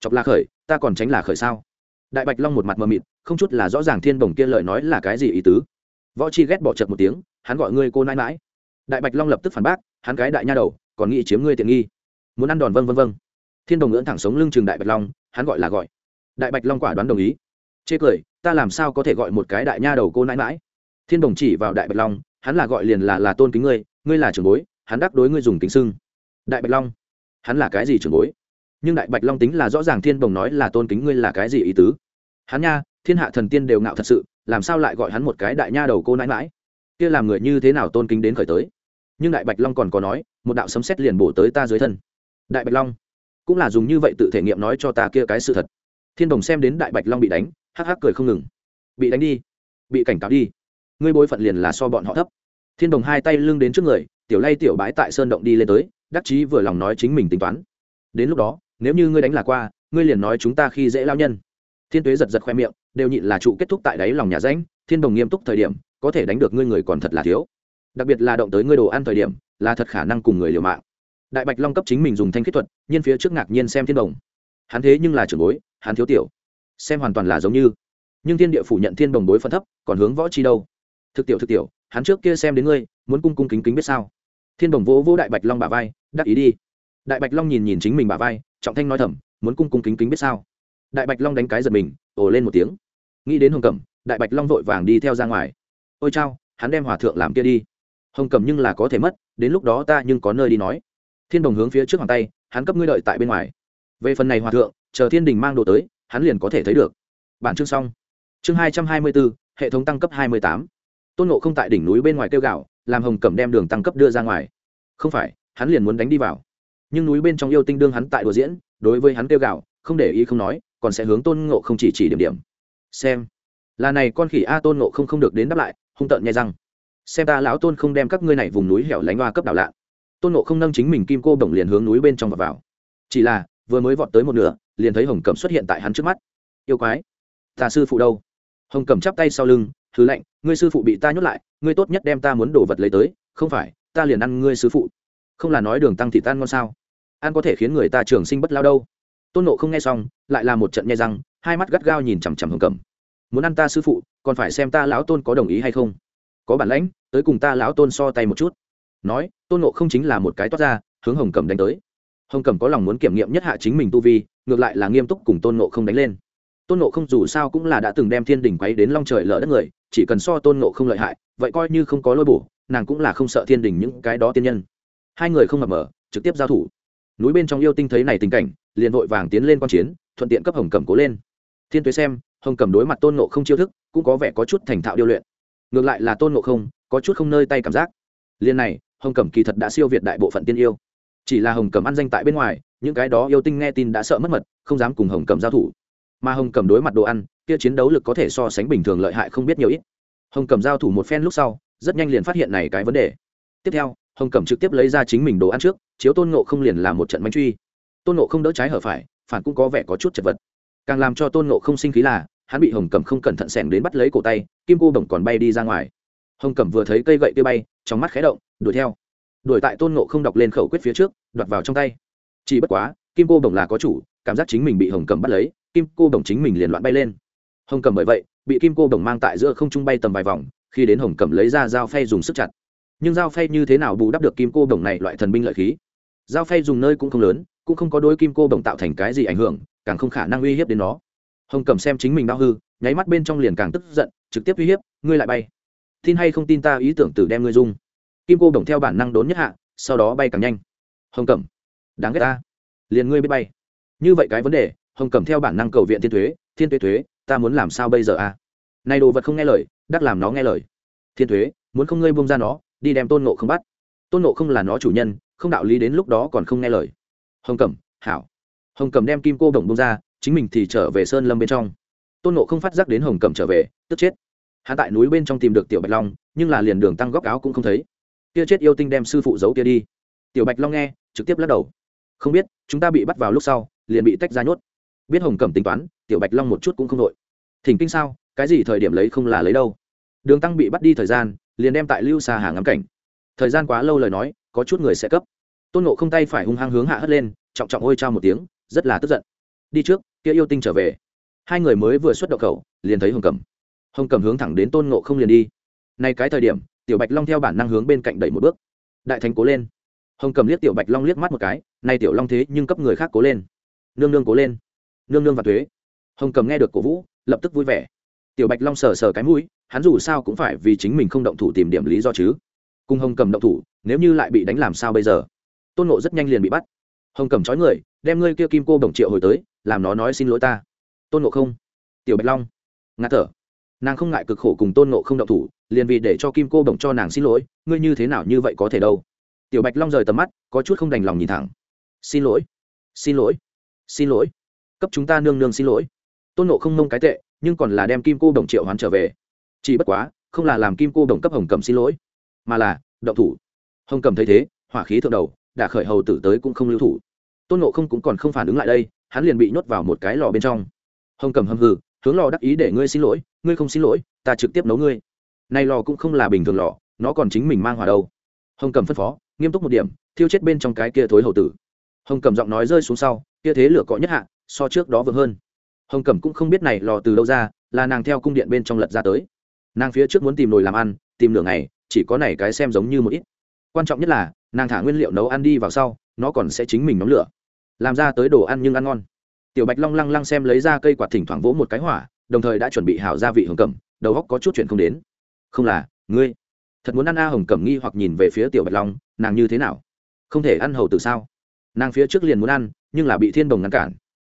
Chọc là khởi, ta còn tránh là khởi sao? Đại bạch long một mặt mờ mịt, không chút là rõ ràng thiên đồng kia lời nói là cái gì ý tứ. Võ chi ghét bỏ chật một tiếng, hắn gọi ngươi cô nãi mãi. Đại bạch long lập tức phản bác, hắn cái đại nha đầu còn nghĩ chiếm ngươi tiện nghi. Muốn ăn đòn vân vân vân thiên đồng ngưỡng thẳng sống lưng trường đại bạch long, hắn gọi là gọi. Đại bạch long quả đoán đồng ý. Chê cười, ta làm sao có thể gọi một cái đại nha đầu cô nãi mãi thiên đồng chỉ vào đại bạch long, hắn là gọi liền là là tôn kính ngươi ngươi là trưởng bối, hắn đắc đối ngươi dùng kính sưng đại bạch long, hắn là cái gì trưởng bối? Nhưng đại bạch long tính là rõ ràng thiên đồng nói là tôn kính ngươi là cái gì ý tứ? Hắn nha, thiên hạ thần tiên đều ngạo thật sự, làm sao lại gọi hắn một cái đại nha đầu cô nãi mãi kia làm người như thế nào tôn kính đến khởi tới? Nhưng đại bạch long còn có nói, một đạo sấm sét liền bổ tới ta dưới thân. Đại bạch long, cũng là dùng như vậy tự thể nghiệm nói cho ta kia cái sự thật. Thiên đồng xem đến đại bạch long bị đánh, hắc hắc cười không ngừng. Bị đánh đi, bị cảnh cáo đi. Ngươi bối phận liền là so bọn họ thấp. Thiên đồng hai tay lưng đến trước người, tiểu lay tiểu bái tại sơn động đi lên tới, đắc chí vừa lòng nói chính mình tính toán. Đến lúc đó, nếu như ngươi đánh là qua, ngươi liền nói chúng ta khi dễ lao nhân. Thiên tuế giật giật khoe miệng, đều nhịn là trụ kết thúc tại đáy lòng nhà ránh thiên đồng nghiêm túc thời điểm, có thể đánh được ngươi người còn thật là thiếu đặc biệt là động tới ngươi đồ ăn thời điểm, là thật khả năng cùng người liều mạng. Đại bạch long cấp chính mình dùng thanh kỹ thuật, nhiên phía trước ngạc nhiên xem thiên đồng hắn thế nhưng là trưởng bối, hắn thiếu tiểu. Xem hoàn toàn là giống như. Nhưng thiên địa phủ nhận thiên đồng bối phân thấp, còn hướng võ chi đâu? Thực tiểu thực tiểu, hắn trước kia xem đến ngươi, muốn cung cung kính kính biết sao? Thiên đồng vỗ vỗ đại bạch long bả vai, đắc ý đi. Đại bạch long nhìn nhìn chính mình bả vai, trọng thanh nói thầm, muốn cung cung kính kính biết sao? Đại bạch long đánh cái giật mình, ồ lên một tiếng. Nghĩ đến hồng cẩm, đại bạch long vội vàng đi theo ra ngoài. Ôi chao, hắn đem hòa thượng làm kia đi hồng cẩm nhưng là có thể mất, đến lúc đó ta nhưng có nơi đi nói. Thiên đồng hướng phía trước hoàng tay, hắn cấp ngươi đợi tại bên ngoài. Về phần này hòa thượng, chờ thiên đình mang đồ tới, hắn liền có thể thấy được. Bản chương xong. Chương hai trăm hai mươi bốn hệ thống tăng cấp hai mươi tám. Tôn nộ không tại đỉnh núi bên ngoài kêu gạo làm hồng cẩm đem đường tăng cấp đưa ra ngoài. Không phải, hắn liền muốn đánh đi vào. Nhưng núi bên trong yêu tinh đương hắn tại đồ diễn, đối với hắn kêu gạo không để ý không nói, còn sẽ hướng tôn ngộ không chỉ chỉ điểm điểm. Xem. Là này con khỉ a tôn ngộ không không được đến đáp lại, hung tợn nhai răng xem ta lão tôn không đem các ngươi này vùng núi hẻo lánh hoa cấp đảo lạ tôn nộ không nâng chính mình kim cô bổng liền hướng núi bên trong và vào. Chỉ là, vừa mới vọt tới một nửa, liền thấy hồng cẩm xuất hiện tại hắn trước mắt. Yêu quái, ta sư phụ đâu? Hồng cẩm chắp tay sau lưng thứ lạnh, ngươi sư phụ bị ta nhốt lại, ngươi tốt nhất đem ta muốn đổ vật lấy tới, không phải, ta liền ăn ngươi sư phụ. Không là nói đường tăng thị tan ngon sao? Ăn có thể khiến người ta trường sinh bất lao đâu. Tôn nộ không nghe xong, lại là một trận nghe răng, hai mắt gắt gao nhìn chằm chằm hồng cẩm. Muốn ăn ta sư phụ, còn phải xem ta lão tôn có đồng ý hay không. Có bản lãnh tới cùng ta lão tôn so tay một chút. Nói, tôn nộ không chính là một cái toát ra, hướng hồng cẩm đánh tới. Hồng cẩm có lòng muốn kiểm nghiệm nhất hạ chính mình tu vi, ngược lại là nghiêm túc cùng tôn nộ không đánh lên. Tôn nộ không dù sao cũng là đã từng đem thiên đình quấy đến long trời lỡ đất người, chỉ cần so tôn nộ không lợi hại, vậy coi như không có lôi bổ, nàng cũng là không sợ thiên đình những cái đó tiên nhân. Hai người không mập mờ, trực tiếp giao thủ. Núi bên trong yêu tinh thấy này tình cảnh, liền vội vàng tiến lên quan chiến, thuận tiện cấp hồng cẩm cố lên. Thiên tuế xem, hồng cẩm đối mặt tôn nộ không chiêu thức, cũng có vẻ có chút thành thạo điêu luyện ngược lại là tôn ngộ không, có chút không nơi tay cảm giác. Liên này, hồng cẩm kỳ thật đã siêu việt đại bộ phận tiên yêu. Chỉ là hồng cẩm ăn danh tại bên ngoài, những cái đó yêu tinh nghe tin đã sợ mất mật, không dám cùng hồng cẩm giao thủ. Mà hồng cẩm đối mặt đồ ăn, kia chiến đấu lực có thể so sánh bình thường lợi hại không biết nhiều ít. Hồng cẩm giao thủ một phen lúc sau, rất nhanh liền phát hiện này cái vấn đề. Tiếp theo, hồng cẩm trực tiếp lấy ra chính mình đồ ăn trước, chiếu tôn ngộ không liền làm một trận bánh truy. Tôn ngộ không đỡ trái hở phải, phản cũng có vẻ có chút chật vật. Càng làm cho tôn ngộ không sinh khí là hắn bị hồng cẩm không cẩn thận xẻng đến bắt lấy cổ tay, kim cô bổng còn bay đi ra ngoài. hồng cẩm vừa thấy cây gậy kia bay, trong mắt khé động, đuổi theo. đuổi tại tôn nộ không đọc lên khẩu quyết phía trước, đoạt vào trong tay. chỉ bất quá, kim cô bổng là có chủ, cảm giác chính mình bị hồng cẩm bắt lấy, kim cô bổng chính mình liền loạn bay lên. hồng cẩm bởi vậy, bị kim cô bổng mang tại giữa không trung bay tầm vài vòng, khi đến hồng cẩm lấy ra dao phay dùng sức chặt. nhưng dao phay như thế nào bù đắp được kim cô bổng này loại thần binh lợi khí? dao phay dùng nơi cũng không lớn, cũng không có đôi kim cô bổng tạo thành cái gì ảnh hưởng, càng không khả năng uy hiếp đến nó hồng cẩm xem chính mình đau hư, nháy mắt bên trong liền càng tức giận, trực tiếp uy hiếp, ngươi lại bay. Tin hay không tin ta ý tưởng tử đem ngươi dung. Kim cô bổng theo bản năng đốn nhất hạ, sau đó bay càng nhanh. Hồng cẩm, đáng ghét ta. Liền ngươi biết bay. Như vậy cái vấn đề, hồng cẩm theo bản năng cầu viện thiên thuế thiên thuế thuế, ta muốn làm sao bây giờ a à? này đồ vật không nghe lời, đắc làm nó nghe lời. Thiên thuế, muốn không ngươi bông ra nó, đi đem tôn nộ không bắt. Tôn nộ không là nó chủ nhân, không đạo lý đến lúc đó còn không nghe lời. Hồng cẩm, hảo. Hồng cẩm đem kim cô đồng bông ra chính mình thì trở về sơn lâm bên trong. Tôn nộ không phát giác đến hồng cẩm trở về, tức chết. Hạ tại núi bên trong tìm được tiểu bạch long, nhưng là liền đường tăng góc áo cũng không thấy. Kia chết yêu tinh đem sư phụ giấu kia đi. Tiểu bạch long nghe, trực tiếp lắc đầu. Không biết, chúng ta bị bắt vào lúc sau, liền bị tách ra nhốt. Biết hồng cẩm tính toán, tiểu bạch long một chút cũng không đội. Thỉnh kinh sao, cái gì thời điểm lấy không là lấy đâu. Đường tăng bị bắt đi thời gian, liền đem tại lưu xa hàng ngắm cảnh. Thời gian quá lâu lời nói, có chút người sẽ cấp. Tôn nộ không tay phải hung hăng hướng hạ hất lên, trọng trọng ôi trao một tiếng, rất là tức giận. Đi trước kia yêu tinh trở về. Hai người mới vừa xuất động khẩu, liền thấy hồng cầm. hồng cầm hướng thẳng đến tôn ngộ không liền đi. Nay cái thời điểm, tiểu bạch long theo bản năng hướng bên cạnh đẩy một bước. Đại thành cố lên. Hồng cầm liếc tiểu bạch long liếc mắt một cái, nay tiểu long thế nhưng cấp người khác cố lên. Nương nương cố lên. Nương nương và thuế. Hồng cầm nghe được cổ vũ, lập tức vui vẻ. Tiểu bạch long sờ sờ cái mũi, hắn dù sao cũng phải vì chính mình không động thủ tìm điểm lý do chứ. Cùng hồng cầm động thủ, nếu như lại bị đánh làm sao bây giờ? Tôn nộ rất nhanh liền bị bắt. Hồng cầm trói người, đem ngươi kia kim cô đồng triệu hồi tới làm nó nói xin lỗi ta. Tôn ngộ không, tiểu bạch long ngạt thở. Nàng không ngại cực khổ cùng tôn ngộ không động thủ, liền vì để cho kim cô đồng cho nàng xin lỗi, ngươi như thế nào như vậy có thể đâu? Tiểu bạch long rời tầm mắt, có chút không đành lòng nhìn thẳng. Xin lỗi xin lỗi xin lỗi. Cấp chúng ta nương nương xin lỗi. Tôn nộ không mông cái tệ, nhưng còn là đem kim cô đồng triệu hoán trở về. Chỉ bất quá, không là làm kim cô đồng cấp hồng cầm xin lỗi, mà là động thủ. Hồng cầm thấy thế, hỏa khí thượng đầu đã khởi hầu tử tới cũng không lưu thủ. Tôn nộ không cũng còn không phản ứng lại đây hắn liền bị nhốt vào một cái lò bên trong. Hồng cầm hầm hừ, hướng lò đắc ý để ngươi xin lỗi, ngươi không xin lỗi, ta trực tiếp nấu ngươi. Nay lò cũng không là bình thường lò, nó còn chính mình mang hòa đâu. Hồng cầm phân phó, nghiêm túc một điểm, thiêu chết bên trong cái kia thối hầu tử. Hồng cầm giọng nói rơi xuống sau, kia thế lửa cọ nhất hạ, so trước đó vượt hơn. Hồng cầm cũng không biết này lò từ đâu ra, là nàng theo cung điện bên trong lật ra tới. Nàng phía trước muốn tìm nồi làm ăn, tìm nửa ngày, chỉ có này cái xem giống như một ít. Quan trọng nhất là, nàng thả nguyên liệu nấu ăn đi vào sau, nó còn sẽ chính mình nóng lửa làm ra tới đồ ăn nhưng ăn ngon. Tiểu bạch long lăng lăng xem lấy ra cây quạt thỉnh thoảng vỗ một cái hỏa, đồng thời đã chuẩn bị hảo gia vị hồng cẩm, đầu góc có chút chuyện không đến. Không là, ngươi. Thật muốn ăn a hồng cẩm nghi hoặc nhìn về phía tiểu bạch long, nàng như thế nào? Không thể ăn hầu từ sao? Nàng phía trước liền muốn ăn, nhưng là bị thiên đồng ngăn cản.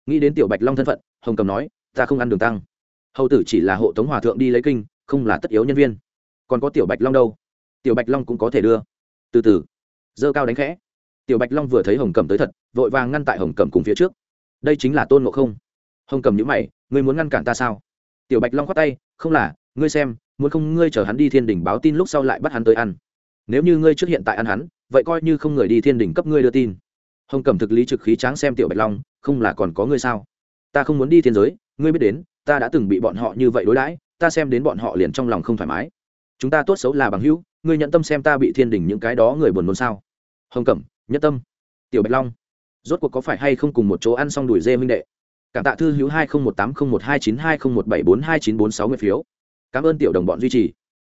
Nghĩ đến tiểu bạch long thân phận, hồng cẩm nói, ta không ăn đường tăng. Hầu tử chỉ là hộ tống hòa thượng đi lấy kinh, không là tất yếu nhân viên. Còn có tiểu bạch long đâu? Tiểu bạch long cũng có thể đưa. Từ từ. Dơ cao đánh khẽ tiểu bạch long vừa thấy hồng cầm tới thật, vội vàng ngăn tại hồng cầm cùng phía trước. Đây chính là tôn ngộ không. Hồng cầm nhữ mày, ngươi muốn ngăn cản ta sao? Tiểu bạch long khoát tay, không là, ngươi xem, muốn không ngươi chờ hắn đi thiên đình báo tin lúc sau lại bắt hắn tới ăn. Nếu như ngươi trước hiện tại ăn hắn, vậy coi như không người đi thiên đình cấp ngươi đưa tin. Hồng cầm thực lý trực khí tráng xem tiểu bạch long, không là còn có ngươi sao? Ta không muốn đi thiên giới, ngươi biết đến, ta đã từng bị bọn họ như vậy đối đãi, ta xem đến bọn họ liền trong lòng không thoải mái. Chúng ta tốt xấu là bằng hữu, ngươi nhận tâm xem ta bị thiên đình những cái đó người buồn nôn sao? Hồng cẩm nhất tâm. Tiểu bạch long, rốt cuộc có phải hay không cùng một chỗ ăn xong đùi dê minh đệ? Cảm tạ thư hữu hai nghìn một tám không một hai chín hai không một bảy bốn hai chín bốn sáu mươi phiếu. Cảm ơn tiểu đồng bọn duy trì.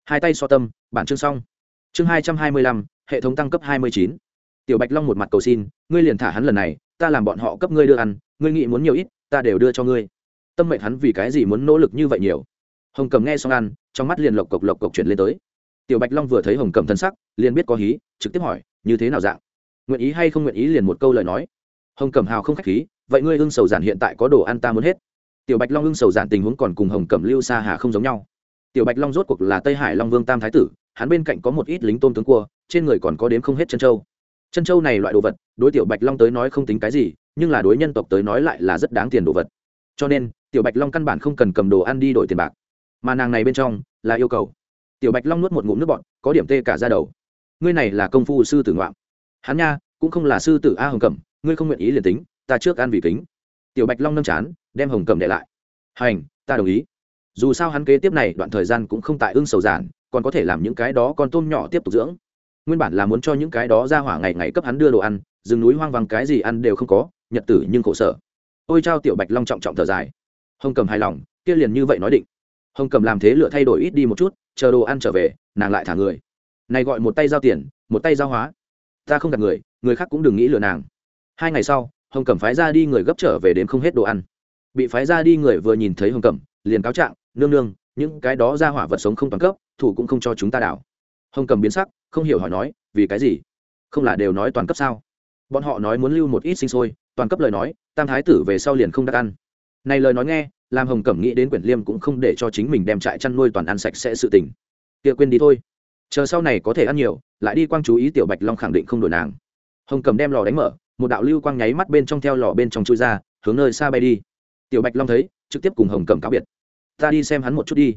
Hai tay so tâm, bản chương xong. Chương hai trăm hai mươi lăm, hệ thống tăng cấp hai mươi chín. Tiểu bạch long một mặt cầu xin, ngươi liền thả hắn lần này, ta làm bọn họ cấp ngươi đưa ăn, ngươi nghĩ muốn nhiều ít, ta đều đưa cho ngươi. Tâm mệnh hắn vì cái gì muốn nỗ lực như vậy nhiều? Hồng cầm nghe xong ăn, trong mắt liền lộc cộc lộc cộc chuyển lên tới. Tiểu bạch long vừa thấy hồng cầm thân sắc, liền biết có hí, trực tiếp hỏi, như thế nào dạng? Nguyện ý hay không nguyện ý liền một câu lời nói. Hồng cẩm hào không k h á c h khí, vậy ngươi hưng sầu giản hiện tại có đồ ăn ta muốn hết. Tiểu bạch long hưng sầu giản tình huống còn cùng hồng cẩm lưu xa hà không giống nhau. Tiểu bạch long rốt cuộc là tây hải long vương tam thái tử, hắn bên cạnh có một ít lính tôm tướng cua, trên người còn có đếm không hết chân châu. Chân châu này loại đồ vật, đối tiểu bạch long tới nói không tính cái gì, nhưng là đối nhân tộc tới nói lại là rất đáng tiền đồ vật. Cho nên, tiểu bạch long căn bản không cần cầm đồ ăn đi đổi tiền bạc. Mà nàng này bên trong, là yêu cầu. Tiểu bạch long nuốt một ngụm nước bọt, có điểm tê cả ra đầu. Ngươi này là công phu sư tử ngoạm hắn nha, cũng không là sư tử a hồng cẩm, ngươi không nguyện ý liền tính, ta trước ăn vì kính. Tiểu bạch long nâm chán, đem hồng cẩm để lại. Hành, ta đồng ý. Dù sao hắn kế tiếp này đoạn thời gian cũng không tại ưng sầu giản, còn có thể làm những cái đó con tôm nhỏ tiếp tục dưỡng. Nguyên bản là muốn cho những cái đó ra hỏa ngày ngày cấp hắn đưa đồ ăn, rừng núi hoang vắng cái gì ăn đều không có, nhật tử nhưng khổ sở. Ôi trao tiểu bạch long trọng trọng thở dài. Hồng cầm hài lòng, kia liền như vậy nói định. Hồng cầm làm thế lựa thay đổi ít đi một chút, chờ đồ ăn trở về, nàng lại thả người. Này gọi một tay giao tiền, một tay giao hóa ta không gặp người người khác cũng đừng nghĩ lừa nàng. Hai ngày sau, hồng cẩm phái ra đi người gấp trở về đến không hết đồ ăn. Bị phái ra đi người vừa nhìn thấy hồng cẩm, liền cáo trạng, nương nương, những cái đó ra hỏa vật sống không toàn cấp, thủ cũng không cho chúng ta đảo. Hồng cẩm biến sắc, không hiểu hỏi nói, vì cái gì? Không là đều nói toàn cấp sao? Bọn họ nói muốn lưu một ít sinh sôi, toàn cấp lời nói, tam thái tử về sau liền không đắc ăn. Này lời nói nghe, làm hồng cẩm nghĩ đến quyển liêm cũng không để cho chính mình đem trại chăn nuôi toàn ăn sạch sẽ sự tình. Kia quên đi thôi chờ sau này có thể ăn nhiều, lại đi quang chú ý tiểu bạch long khẳng định không đổi nàng. Hồng cầm đem lò đánh mở, một đạo lưu quang nháy mắt bên trong theo lò bên trong chui ra, hướng nơi xa bay đi. Tiểu bạch long thấy, trực tiếp cùng hồng cầm cáo biệt. Ta đi xem hắn một chút đi.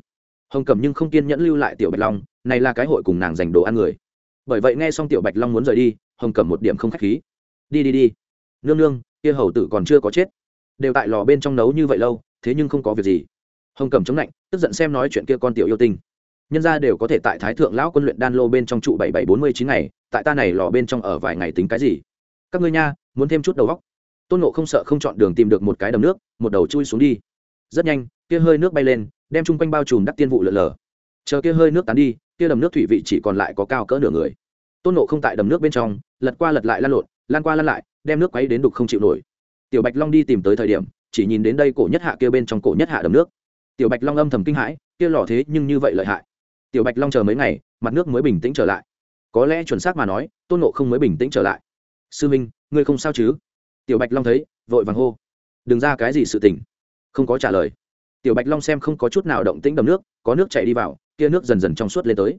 Hồng cầm nhưng không kiên nhẫn lưu lại tiểu bạch long, này là cái hội cùng nàng giành đồ ăn người. Bởi vậy nghe xong tiểu bạch long muốn rời đi, hồng cầm một điểm không k h á c h khí. Đi đi đi, nương nương, kia hầu tử còn chưa có chết, đều tại lò bên trong nấu như vậy lâu, thế nhưng không có việc gì. Hồng cầm chống lạnh, tức giận xem nói chuyện kia con tiểu yêu tinh nhân ra đều có thể tại thái thượng lão quân luyện đan lô bên trong trụ bảy bảy bốn mươi chín ngày, tại ta này lò bên trong ở vài ngày tính cái gì? Các ngươi nha, muốn thêm chút đầu góc tôn nộ không sợ không chọn đường tìm được một cái đầm nước, một đầu chui xuống đi. Rất nhanh, kia hơi nước bay lên, đem chung quanh bao trùm đắc tiên vụ lợn lờ. Chờ kia hơi nước tán đi, kia đầm nước thủy vị chỉ còn lại có cao cỡ nửa người. Tôn nộ không tại đầm nước bên trong, lật qua lật lại lan lộn lan qua lan lại, đem nước quấy đến đục không chịu nổi. Tiểu bạch long đi tìm tới thời điểm, chỉ nhìn đến đây cổ nhất hạ kia bên trong cổ nhất hạ đầm nước. Tiểu bạch long âm thầm kinh hãi, kia lò thế nhưng như vậy lợi hại tiểu bạch long chờ mấy ngày, mặt nước mới bình tĩnh trở lại. Có lẽ chuẩn xác mà nói, tôn nộ không mới bình tĩnh trở lại. Sư minh, ngươi không sao chứ? Tiểu bạch long thấy, vội vàng hô. Đừng ra cái gì sự tình. Không có trả lời. Tiểu bạch long xem không có chút nào động tĩnh đầm nước, có nước chảy đi vào, kia nước dần dần trong suốt lên tới.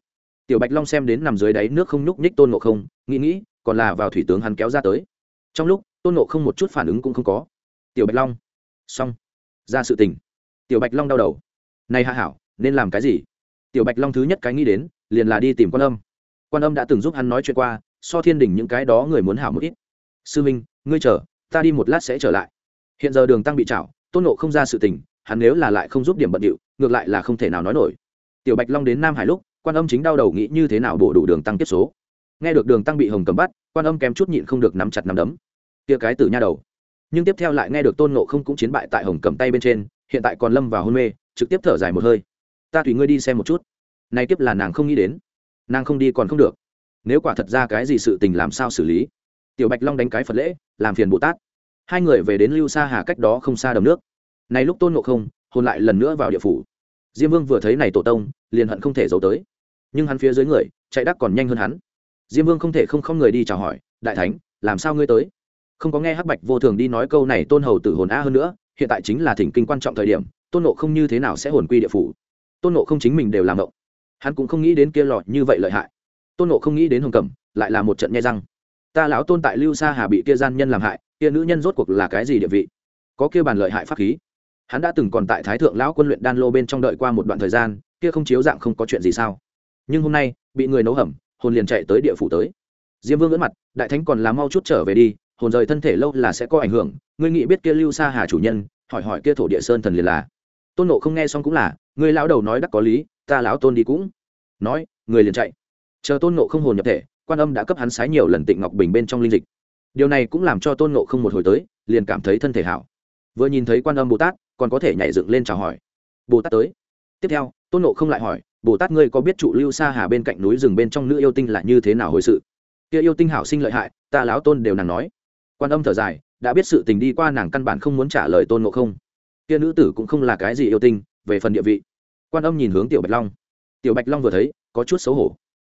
Tiểu bạch long xem đến nằm dưới đáy nước không nhúc nhích tôn nộ không, nghĩ nghĩ, còn là vào thủy tướng hắn kéo ra tới. Trong lúc, tôn nộ không một chút phản ứng cũng không có. Tiểu bạch long. Xong. Ra sự tình. Tiểu bạch long đau đầu. Này hạ hảo, nên làm cái gì? Tiểu bạch long thứ nhất cái nghĩ đến, liền là đi tìm quan âm. Quan âm đã từng giúp hắn nói chuyện qua, so thiên đình những cái đó người muốn hảo một ít. Sư minh, ngươi chờ, ta đi một lát sẽ trở lại. Hiện giờ đường tăng bị chảo tôn nộ không ra sự tình, hắn nếu là lại không giúp điểm bận điệu, ngược lại là không thể nào nói nổi. Tiểu bạch long đến nam hải lúc, quan âm chính đau đầu nghĩ như thế nào bổ đủ đường tăng tiếp số. Nghe được đường tăng bị hồng cầm bắt, quan âm kém chút nhịn không được nắm chặt nắm đấm. Tia cái từ nha đầu. Nhưng tiếp theo lại nghe được tôn nộ không cũng chiến bại tại hồng cầm tay bên trên, hiện tại còn lâm vào hôn mê, trực tiếp thở dài một hơi ta tùy ngươi đi xem một chút. Nay tiếp là nàng không nghĩ đến. Nàng không đi còn không được. Nếu quả thật ra cái gì sự tình làm sao xử lý? Tiểu bạch long đánh cái phật lễ, làm phiền bồ tát. Hai người về đến lưu sa hà cách đó không xa đầm nước. Này lúc tôn ngộ không hôn lại lần nữa vào địa phủ. Diêm vương vừa thấy này tổ tông, liền hận không thể giấu tới. Nhưng hắn phía dưới người, chạy đắc còn nhanh hơn hắn. Diêm vương không thể không không người đi chào hỏi, đại thánh, làm sao ngươi tới? Không có nghe hắc bạch vô thường đi nói câu này tôn hầu tử hồn a hơn nữa, hiện tại chính là thỉnh kinh quan trọng thời điểm, tôn nộ không như thế nào sẽ hồn quy địa phủ? Tôn nộ không chính mình đều làm động hắn cũng không nghĩ đến kia lọt như vậy lợi hại. Tôn nộ không nghĩ đến hồng cẩm, lại là một trận nhai răng. Ta lão tôn tại lưu sa hà bị kia gian nhân làm hại, kia nữ nhân rốt cuộc là cái gì địa vị? Có kia bàn lợi hại pháp khí. Hắn đã từng còn tại thái thượng lão quân luyện đan lô bên trong đợi qua một đoạn thời gian, kia không chiếu dạng không có chuyện gì sao? Nhưng hôm nay, bị người nấu hầm, hồn liền chạy tới địa phủ tới. Diêm vương ngỡ mặt, đại thánh còn là mau chút trở về đi, hồn rời thân thể lâu là sẽ có ảnh hưởng. Ngươi nghĩ biết kia lưu sa hà chủ nhân, hỏi hỏi kia thổ địa sơn thần liền là. Tôn nộ không nghe xong cũng là người lão đầu nói đắc có lý, ta lão tôn đi cũng. Nói, người liền chạy. Chờ tôn nộ không hồn nhập thể, quan âm đã cấp hắn sái nhiều lần tịnh ngọc bình bên trong linh dịch. Điều này cũng làm cho tôn nộ không một hồi tới, liền cảm thấy thân thể hảo. Vừa nhìn thấy quan âm bồ tát, còn có thể nhảy dựng lên chào hỏi. Bồ tát tới. Tiếp theo, tôn nộ không lại hỏi, bồ tát ngươi có biết trụ lưu sa hà bên cạnh núi rừng bên trong nữ yêu tinh là như thế nào hồi sự? Kia yêu tinh hảo sinh lợi hại, ta lão tôn đều nàng nói. Quan âm thở dài, đã biết sự tình đi qua nàng căn bản không muốn trả lời tôn nộ không. Kia nữ tử cũng không là cái gì yêu tinh về phần địa vị. Quan âm nhìn hướng tiểu bạch long. Tiểu bạch long vừa thấy, có chút xấu hổ.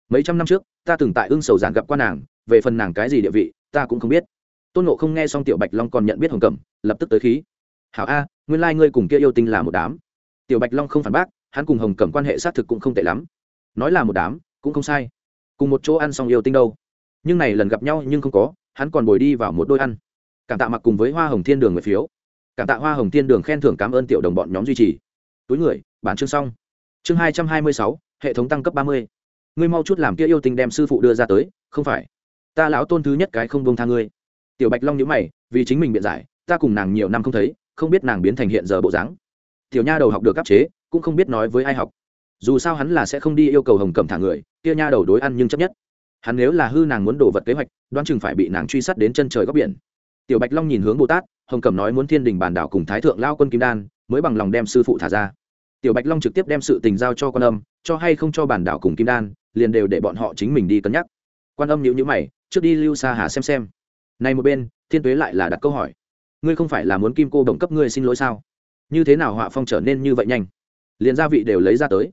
Mấy trăm năm trước, ta từng tại ưng sầu giản gặp quan nàng, về phần nàng cái gì địa vị, ta cũng không biết. Tôn nộ không nghe xong tiểu bạch long còn nhận biết hồng cẩm, lập tức tới khí. Hảo a, nguyên lai、like、ngươi cùng kia yêu tinh là một đám. Tiểu bạch long không phản bác, hắn cùng hồng cẩm quan hệ xác thực cũng không tệ lắm. Nói là một đám, cũng không sai. Cùng một chỗ ăn xong yêu tinh đâu. Nhưng này lần gặp nhau nhưng không có, hắn còn bồi đi vào một đôi ăn. Cảm tạ mặc cùng với hoa hồng thiên đường người phiếu. Cảm tạ hoa hồng thiên đường khen thưởng cảm ơn tiểu đồng bọn nhóm duy trì túi người, bán chương xong. Chương hai trăm hai mươi sáu, hệ thống tăng cấp ba mươi. Ngươi mau chút làm kia yêu tình đem sư phụ đưa ra tới, không phải? Ta lão tôn thứ nhất cái không bông tha ngươi. Tiểu bạch long nhữ mày, vì chính mình biện giải, ta cùng nàng nhiều năm không thấy, không biết nàng biến thành hiện giờ bộ dáng. Tiểu nha đầu học được áp chế, cũng không biết nói với ai học. Dù sao hắn là sẽ không đi yêu cầu hồng cầm thả người, kia nha đầu đối ăn nhưng chấp nhất. Hắn nếu là hư nàng muốn đổ vật kế hoạch, đoán chừng phải bị nàng truy sát đến chân trời góc biển. Tiểu bạch long nhìn hướng bồ tát, hồng cẩm nói muốn thiên đình bàn đảo cùng thái thượng lao quân kim đan, mới bằng lòng đem sư phụ thả ra tiểu bạch long trực tiếp đem sự tình giao cho quan âm, cho hay không cho bản đảo cùng kim đan, liền đều để bọn họ chính mình đi cân nhắc. Quan âm nhữ nhữ mày, trước đi lưu xa hà xem xem. Này một bên, thiên tuế lại là đặt câu hỏi. Ngươi không phải là muốn kim cô đồng cấp ngươi xin lỗi sao? Như thế nào họa phong trở nên như vậy nhanh? Liền gia vị đều lấy ra tới.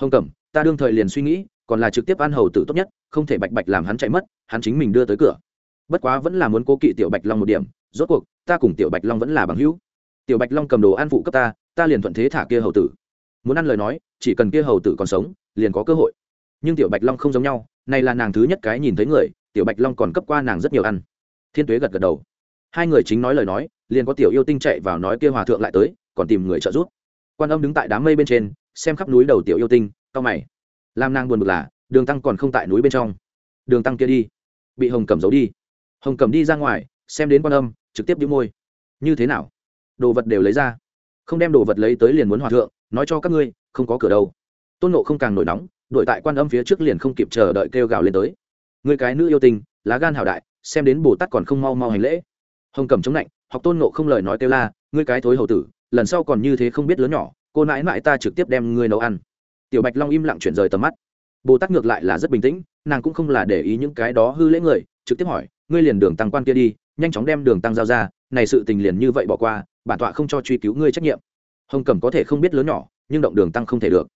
Hồng cẩm, ta đương thời liền suy nghĩ, còn là trực tiếp ăn hầu tử tốt nhất, không thể bạch bạch làm hắn chạy mất, hắn chính mình đưa tới cửa. Bất quá vẫn là muốn cố kỵ tiểu bạch long một điểm, rốt cuộc, ta cùng tiểu bạch long vẫn là bằng hữu. Tiểu bạch long cầm đồ ăn phụ cấp ta ta liền thuận thế thả kia hầu tử muốn ăn lời nói, chỉ cần kia hầu tử còn sống, liền có cơ hội. Nhưng tiểu bạch long không giống nhau, này là nàng thứ nhất cái nhìn thấy người, tiểu bạch long còn cấp qua nàng rất nhiều ăn. Thiên tuế gật gật đầu. Hai người chính nói lời nói, liền có tiểu yêu tinh chạy vào nói kia hòa thượng lại tới, còn tìm người trợ giúp. Quan âm đứng tại đám mây bên trên, xem khắp núi đầu tiểu yêu tinh, cao mày. Làm nàng buồn bực là, đường tăng còn không tại núi bên trong. Đường tăng kia đi. Bị hồng cầm giấu đi. Hồng cầm đi ra ngoài, xem đến quan âm, trực tiếp đĩu môi. Như thế nào? Đồ vật đều lấy ra. Không đem đồ vật lấy tới liền muốn hòa thượng nói cho các ngươi, không có cửa đâu. Tôn nộ không càng nổi nóng, đuổi tại quan âm phía trước liền không kịp chờ đợi kêu gào lên tới. Người cái nữ yêu tình lá gan hảo đại, xem đến bồ tát còn không mau mau hành lễ. Hồng cầm chống lạnh, học tôn nộ không lời nói kêu la, ngươi cái thối hầu tử, lần sau còn như thế không biết lớn nhỏ, cô nãi mãi ta trực tiếp đem ngươi nấu ăn. Tiểu bạch long im lặng chuyển rời tầm mắt. Bồ tát ngược lại là rất bình tĩnh, nàng cũng không là để ý những cái đó hư lễ người, trực tiếp hỏi, ngươi liền đường tăng quan kia đi, nhanh chóng đem đường tăng giao ra, này sự tình liền như vậy bỏ qua, bản tọa không cho truy cứu ngươi trách nhiệm hồng cẩm có thể không biết lớn nhỏ, nhưng động đường tăng không thể được.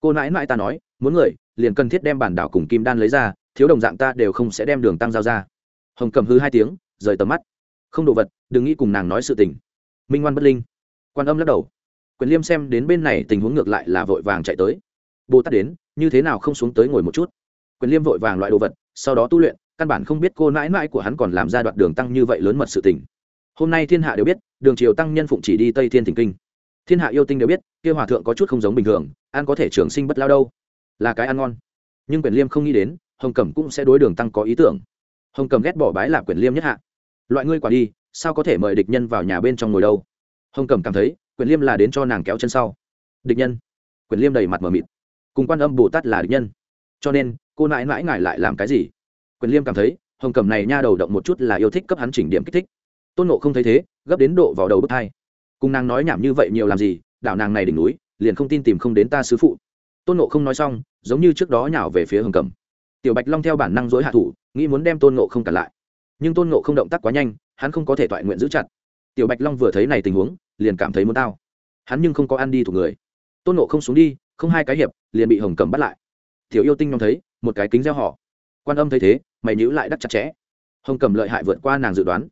Cô nãi nãi ta nói, muốn người, liền cần thiết đem bản đảo cùng kim đan lấy ra, thiếu đồng dạng ta đều không sẽ đem đường tăng giao ra. Hồng cẩm hư hai tiếng, rời tầm mắt. Không đồ vật, đừng nghĩ cùng nàng nói sự tình. Minh ngoan bất linh. Quan âm lắc đầu. Quyền liêm xem đến bên này tình huống ngược lại là vội vàng chạy tới. Bồ tát đến, như thế nào không xuống tới ngồi một chút? Quyền liêm vội vàng loại đồ vật, sau đó tu luyện, căn bản không biết cô nãi nãi của hắn còn làm ra đoạn đường tăng như vậy lớn mật sự tình. Hôm nay thiên hạ đều biết, đường triều tăng nhân phụng chỉ đi tây thiên thỉnh kinh thiên hạ yêu tinh đều biết, kia hòa thượng có chút không giống bình thường, ăn có thể trường sinh bất lao đâu. Là cái ăn ngon. Nhưng quyền liêm không nghĩ đến, hồng cẩm cũng sẽ đối đường tăng có ý tưởng. Hồng cẩm ghét bỏ bái là quyền liêm nhất hạ. Loại ngươi quả đi, sao có thể mời địch nhân vào nhà bên trong ngồi đâu? Hồng cẩm cảm thấy, quyền liêm là đến cho nàng kéo chân sau. Địch nhân. Quyền liêm đầy mặt mờ mịt. Cùng quan âm bồ tát là địch nhân. Cho nên, cô nãi nãi ngại lại làm cái gì? Quyền liêm cảm thấy, hồng cẩm này nha đầu động một chút là yêu thích cấp hắn chỉnh điểm kích thích. Tôn nộ không thấy thế, gấp đến độ vào đầu bức thai cùng nàng nói nhảm như vậy nhiều làm gì, đảo nàng này đỉnh núi, liền không tin tìm không đến ta sứ phụ. Tôn nộ không nói xong, giống như trước đó nhào về phía hồng cẩm. Tiểu bạch long theo bản năng dối hạ thủ, nghĩ muốn đem tôn nộ không cản lại. Nhưng tôn nộ không động tác quá nhanh, hắn không có thể toại nguyện giữ chặt. Tiểu bạch long vừa thấy này tình huống, liền cảm thấy muốn tao. Hắn nhưng không có ăn đi thủ người. Tôn nộ không xuống đi, không hai cái hiệp, liền bị hồng cẩm bắt lại. Tiểu yêu tinh nhóm thấy, một cái kính gieo họ quan âm thấy thế, mày nhữ lại đắc chặt chẽ. Hồng cẩm lợi hại vượt qua nàng dự đoán.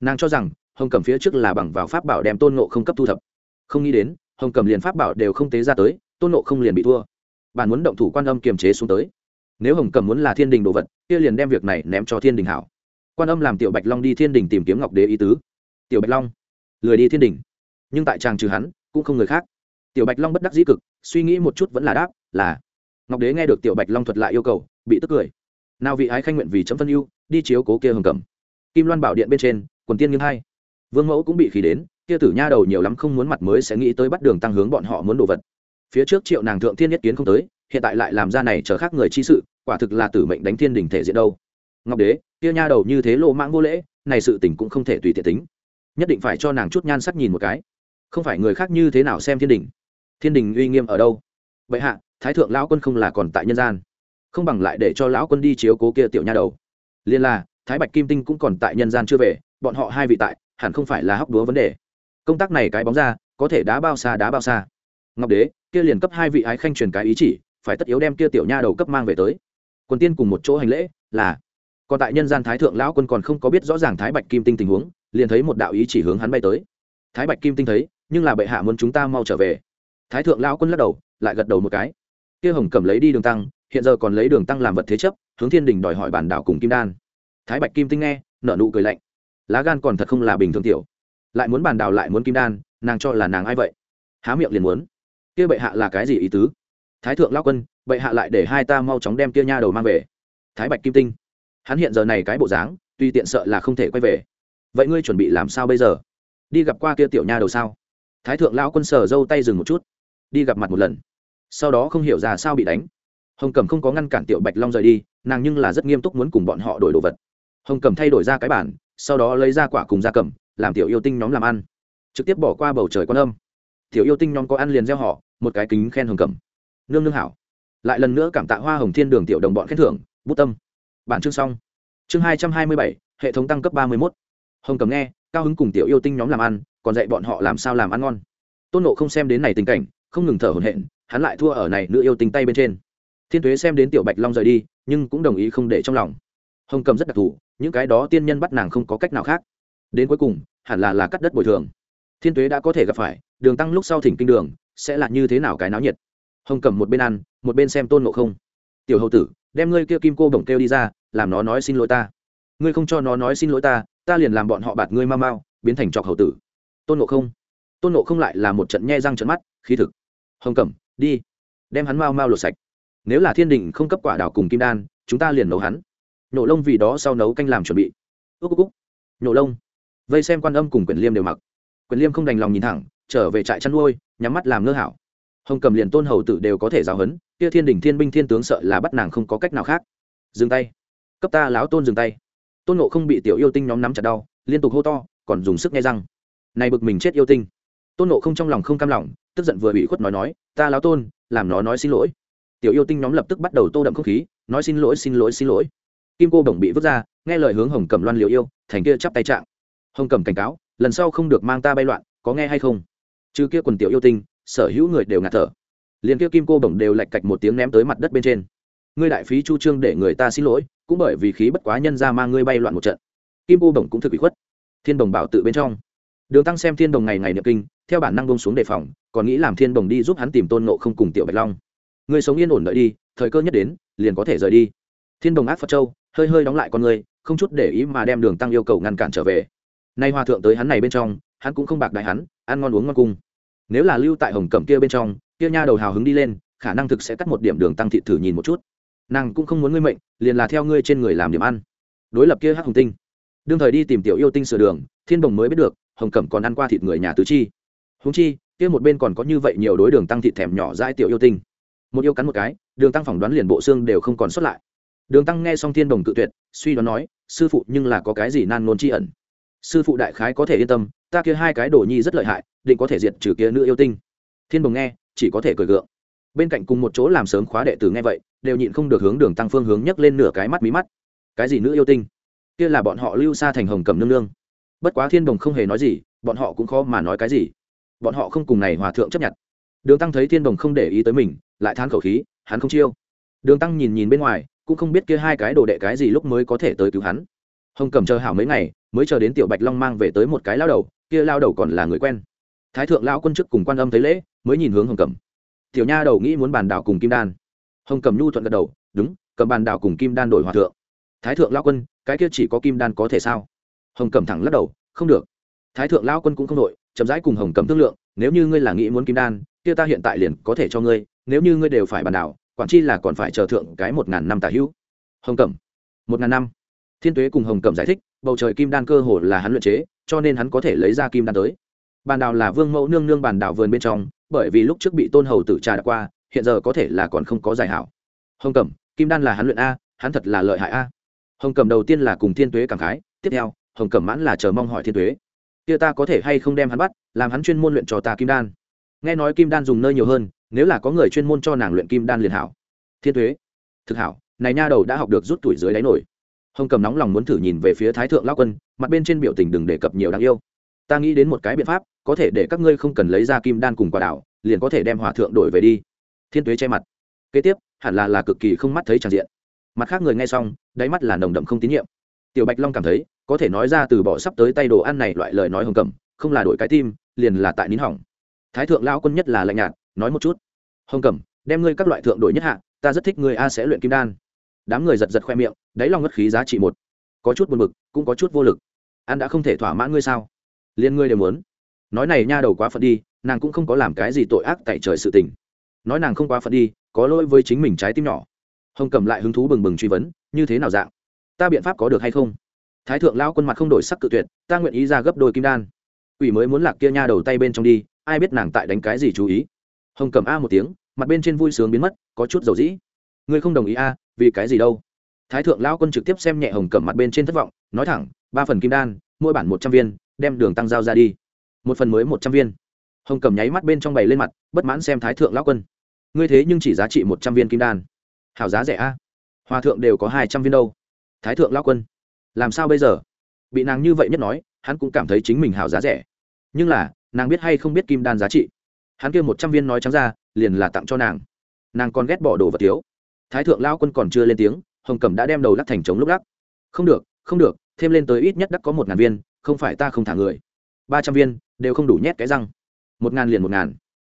Nàng cho rằng hồng cẩm phía trước là bằng vào pháp bảo đem tôn nộ không cấp thu thập. Không nghĩ đến, hồng cẩm liền pháp bảo đều không tế ra tới, tôn nộ không liền bị thua. Bạn muốn động thủ quan âm kiềm chế xuống tới. Nếu hồng cẩm muốn là thiên đình đồ vật, kia liền đem việc này ném cho thiên đình hảo. Quan âm làm tiểu bạch long đi thiên đình tìm kiếm ngọc đế ý tứ. Tiểu bạch long, lười đi thiên đình. Nhưng tại tràng trừ hắn, cũng không người khác. Tiểu bạch long bất đắc dĩ cực, suy nghĩ một chút vẫn là đáp, là. Ngọc đế nghe được tiểu bạch long thuật lại yêu cầu, bị tức cười. Nào vị ái khanh nguyện vì chấm phân ưu, đi chiếu cố kia hồng cẩm kim loan bảo điện bên trên, quần tiên nghiêng hai vương mẫu cũng bị khí đến, kia tử nha đầu nhiều lắm không muốn mặt mới sẽ nghĩ tới bắt đường tăng hướng bọn họ muốn đồ vật. Phía trước triệu nàng thượng thiên nhất kiến không tới, hiện tại lại làm ra này chờ khác người chi sự, quả thực là tử mệnh đánh thiên đình thể diện đâu. Ngọc đế, kia nha đầu như thế lộ mãng vô lễ, này sự tình cũng không thể tùy tiện tính. Nhất định phải cho nàng chút nhan sắc nhìn một cái. Không phải người khác như thế nào xem thiên đình? Thiên đình uy nghiêm ở đâu? Vậy hạ, thái thượng lão quân không là còn tại nhân gian. Không bằng lại để cho lão quân đi chiếu cố kia tiểu nha đầu. Liên là, thái bạch kim tinh cũng còn tại nhân gian chưa về bọn họ hai vị tại, hẳn không phải là hóc đúa vấn đề. Công tác này cái bóng ra, có thể đá bao xa đá bao xa. Ngọc đế, kia liền cấp hai vị ái khanh truyền cái ý chỉ, phải tất yếu đem kia tiểu nha đầu cấp mang về tới. Quân tiên cùng một chỗ hành lễ, là, còn tại nhân gian thái thượng lão quân còn không có biết rõ ràng thái bạch kim tinh tình huống, liền thấy một đạo ý chỉ hướng hắn bay tới. Thái bạch kim tinh thấy, nhưng là bệ hạ muốn chúng ta mau trở về. Thái thượng lão quân lắc đầu, lại gật đầu một cái. Kia hồng cầm lấy đi đường tăng, hiện giờ còn lấy đường tăng làm vật thế chấp, hướng thiên đình đòi hỏi bản đảo cùng kim đan. Thái bạch kim tinh nghe, nở nụ cười lạnh lá gan còn thật không là bình thường tiểu. Lại muốn bàn đào lại muốn kim đan, nàng cho là nàng ai vậy? Há miệng liền muốn. Kia bệ hạ là cái gì ý tứ? Thái thượng lao quân, bệ hạ lại để hai ta mau chóng đem kia nha đầu mang về. Thái bạch kim tinh. Hắn hiện giờ này cái bộ dáng, tuy tiện sợ là không thể quay về. Vậy ngươi chuẩn bị làm sao bây giờ? Đi gặp qua kia tiểu nha đầu sao? Thái thượng lao quân sờ dâu tay dừng một chút. Đi gặp mặt một lần. Sau đó không hiểu ra sao bị đánh. Hồng cẩm không có ngăn cản tiểu bạch long rời đi, nàng nhưng là rất nghiêm túc muốn cùng bọn họ đổi đồ vật hồng cẩm thay đổi ra cái bản, sau đó lấy ra quả cùng da cầm, làm tiểu yêu tinh nhóm làm ăn. Trực tiếp bỏ qua bầu trời quan âm. Tiểu yêu tinh nhóm có ăn liền gieo họ, một cái kính khen hồng cẩm nương nương hảo. Lại lần nữa cảm tạ hoa hồng thiên đường tiểu đồng bọn khen thưởng, bút tâm. Bản chương xong. Chương hai trăm hai mươi bảy, hệ thống tăng cấp ba mươi mốt. Hồng cẩm nghe, cao hứng cùng tiểu yêu tinh nhóm làm ăn, còn dạy bọn họ làm sao làm ăn ngon. Tôn nộ không xem đến này tình cảnh, không ngừng thở hổn hển, hắn lại thua ở này nữ yêu tinh tay bên trên. Thiên thuế xem đến tiểu bạch long rời đi, nhưng cũng đồng ý không để trong lòng. Hồng cầm rất đặc thù những cái đó tiên nhân bắt nàng không có cách nào khác. Đến cuối cùng, hẳn là là cắt đất bồi thường. Thiên tuế đã có thể gặp phải, đường tăng lúc sau thỉnh kinh đường, sẽ là như thế nào cái náo nhiệt? Hồng cầm một bên ăn, một bên xem tôn ngộ không. Tiểu hậu tử, đem ngươi kia kim cô bổng kêu đi ra, làm nó nói xin lỗi ta. Ngươi không cho nó nói xin lỗi ta ta liền làm bọn họ bạt ngươi mau mau, biến thành trọc hậu tử. Tôn ngộ không. Tôn ngộ không lại là một trận nhe răng trận mắt, khí thực. Hồng cẩm, đi. Đem hắn mau mau lột sạch. Nếu là thiên đình không cấp quả đảo cùng kim đan, chúng ta liền nấu hắn nhổ lông vì đó sau nấu canh làm chuẩn bị. Ước cúc nhổ lông. Vây xem quan âm cùng quyền liêm đều mặc. Quyền liêm không đành lòng nhìn thẳng, trở về trại chăn nuôi, nhắm mắt làm ngơ hảo. Hồng cầm liền tôn hầu tử đều có thể giáo hấn kia thiên đình thiên binh thiên tướng sợ là bắt nàng không có cách nào khác. Dừng tay. Cấp ta láo tôn dừng tay. Tôn nộ không bị tiểu yêu tinh nhóm nắm chặt đau, liên tục hô to, còn dùng sức nghe răng. Này bực mình chết yêu tinh. Tôn nộ không trong lòng không cam lòng, tức giận vừa bị khuất nói nói, ta láo tôn, làm nó nói xin lỗi. Tiểu yêu tinh nhóm lập tức bắt đầu tô đậm không khí, nói xin lỗi xin lỗi xin lỗi kim cô bổng bị vứt ra, nghe lời hướng hồng cầm loan liệu yêu, thành kia chắp tay trạng. Hồng cầm cảnh cáo, lần sau không được mang ta bay loạn, có nghe hay không? Chứ kia quần tiểu yêu tinh, sở hữu người đều ngạt thở. Liền kia kim cô bổng đều lạch cạch một tiếng ném tới mặt đất bên trên. Ngươi đại phí chu trương để người ta xin lỗi, cũng bởi vì khí bất quá nhân ra mang ngươi bay loạn một trận. Kim cô bổng cũng thực bị khuất. Thiên đồng bảo tự bên trong. Đường tăng xem thiên đồng ngày ngày niệm kinh, theo bản năng bông xuống đề phòng, còn nghĩ làm thiên đồng đi giúp hắn tìm tôn nộ không cùng tiểu bạch long. Người sống yên ổn đợi đi, thời cơ nhất đến, liền có thể rời đi thiên đồng ác phật châu, hơi hơi đóng lại con người, không chút để ý mà đem đường tăng yêu cầu ngăn cản trở về. Nay hòa thượng tới hắn này bên trong, hắn cũng không bạc đại hắn, ăn ngon uống ngon cung nếu là lưu tại hồng cẩm kia bên trong, kia nha đầu hào hứng đi lên, khả năng thực sẽ cắt một điểm đường tăng thị thử nhìn một chút. Nàng cũng không muốn ngươi mệnh, liền là theo ngươi trên người làm điểm ăn. Đối lập kia hắc hồng tinh. Đương thời đi tìm tiểu yêu tinh sửa đường, thiên Đồng mới biết được, hồng cẩm còn ăn qua thịt người nhà tứ chi. Húng chi, kia một bên còn có như vậy nhiều đối đường tăng thịt thèm nhỏ dãi tiểu yêu tinh. Một yêu cắn một cái, đường tăng phỏng đoán liền bộ xương đều không còn xuất lại đường tăng nghe xong thiên đồng cự tuyệt, suy đoán nói, sư phụ, nhưng là có cái gì nan nôn tri ẩn? Sư phụ đại khái có thể yên tâm, ta kia hai cái đồ nhi rất lợi hại, định có thể diệt trừ kia nữ yêu tinh. Thiên đồng nghe, chỉ có thể cười gượng. Bên cạnh cùng một chỗ làm sớm khóa đệ tử nghe vậy, đều nhịn không được hướng đường tăng phương hướng nhấc lên nửa cái mắt mí mắt. Cái gì nữ yêu tinh? Kia là bọn họ lưu xa thành hồng cầm nương nương. Bất quá thiên đồng không hề nói gì, bọn họ cũng khó mà nói cái gì. Bọn họ không cùng này hòa thượng chấp nhận. Đường tăng thấy thiên đồng không để ý tới mình, lại than khẩu khí, hắn không chiêu. Đường tăng nhìn nhìn bên ngoài cũng không biết kia hai cái đồ đệ cái gì lúc mới có thể tới cứu hắn. Hồng cầm chờ hảo mấy ngày, mới chờ đến tiểu bạch long mang về tới một cái lao đầu, kia lao đầu còn là người quen. Thái thượng lao quân chức cùng quan âm thấy lễ, mới nhìn hướng hồng cầm tiểu nha đầu nghĩ muốn bàn đảo cùng kim đan. Hồng cầm nhu thuận gật đầu, đúng, cầm bàn đảo cùng kim đan đổi hòa thượng. Thái thượng lao quân, cái kia chỉ có kim đan có thể sao? Hồng cầm thẳng lắc đầu, không được. Thái thượng lao quân cũng không đội chậm rãi cùng hồng cầm thương lượng, nếu như ngươi là nghĩ muốn kim đan, kia ta hiện tại liền có thể cho ngươi, nếu như ngươi đều phải bàn đảo quản chi là còn phải chờ thượng cái một ngàn năm tả hữu. Hồng cẩm, một ngàn năm. Thiên tuế cùng hồng cẩm giải thích, bầu trời kim đan cơ hồ là hắn luyện chế, cho nên hắn có thể lấy ra kim đan tới. Bàn đào là vương mẫu nương nương bàn đào vườn bên trong, bởi vì lúc trước bị tôn hầu tử trà đã qua, hiện giờ có thể là còn không có giải hảo. Hồng cẩm, kim đan là hắn luyện a, hắn thật là lợi hại a. Hồng cẩm đầu tiên là cùng thiên tuế cảm khái, tiếp theo, hồng cẩm mãn là chờ mong hỏi thiên tuế. Kia ta có thể hay không đem hắn bắt, làm hắn chuyên môn luyện cho ta kim đan nghe nói kim đan dùng nơi nhiều hơn, nếu là có người chuyên môn cho nàng luyện kim đan liền hảo. Thiên thuế thực hảo, này nha đầu đã học được rút tuổi dưới đáy nổi. Hồng cầm nóng lòng muốn thử nhìn về phía thái thượng lao quân, mặt bên trên biểu tình đừng đề cập nhiều đáng yêu. Ta nghĩ đến một cái biện pháp, có thể để các ngươi không cần lấy ra kim đan cùng quả đảo, liền có thể đem hòa thượng đổi về đi. Thiên tuế che mặt. Kế tiếp, hẳn là là cực kỳ không mắt thấy tràn diện. Mặt khác người nghe xong, đáy mắt là nồng đậm không tín nhiệm. Tiểu bạch long cảm thấy, có thể nói ra từ bỏ sắp tới tay đồ ăn này loại lời nói hồng cầm, không là đổi cái tim, liền là tại nín hỏng thái thượng lao quân nhất là lạnh nhạt, nói một chút. Hồng cẩm, đem ngươi các loại thượng đổi nhất hạ, ta rất thích ngươi a sẽ luyện kim đan. Đám người giật giật khoe miệng, đáy lòng ngất khí giá trị một. Có chút buồn bực, cũng có chút vô lực. An đã không thể thỏa mãn ngươi sao? Liên ngươi đều muốn. Nói này nha đầu quá phận đi, nàng cũng không có làm cái gì tội ác tại trời sự tình. Nói nàng không quá phận đi, có lỗi với chính mình trái tim nhỏ. Hồng cầm lại hứng thú bừng bừng truy vấn, như thế nào dạng? Ta biện pháp có được hay không? Thái thượng lao quân mặt không đổi sắc cự tuyệt, ta nguyện ý ra gấp đôi kim đan. Ủy mới muốn lạc kia nha đầu tay bên trong đi ai biết nàng tại đánh cái gì chú ý. Hồng cầm a một tiếng, mặt bên trên vui sướng biến mất, có chút dầu dĩ. Ngươi không đồng ý a, vì cái gì đâu? Thái thượng lao quân trực tiếp xem nhẹ hồng cầm mặt bên trên thất vọng, nói thẳng, ba phần kim đan, mỗi bản một trăm viên, đem đường tăng giao ra đi. Một phần mới một trăm viên. Hồng cầm nháy mắt bên trong bày lên mặt, bất mãn xem thái thượng lao quân. Ngươi thế nhưng chỉ giá trị một trăm viên kim đan. Hảo giá rẻ a. Hòa thượng đều có hai trăm viên đâu. Thái thượng lao quân, làm sao bây giờ? Bị nàng như vậy nhất nói, hắn cũng cảm thấy chính mình hảo giá rẻ. Nhưng là nàng biết hay không biết kim đan giá trị. Hắn kêu một trăm viên nói trắng ra, liền là tặng cho nàng. Nàng còn ghét bỏ đồ vật thiếu. Thái thượng lao quân còn chưa lên tiếng, hồng cẩm đã đem đầu lắc thành trống lúc lắc. Không được không được, thêm lên tới ít nhất đắc có một ngàn viên, không phải ta không thả người. Ba trăm viên, đều không đủ nhét cái răng. Một ngàn liền một ngàn.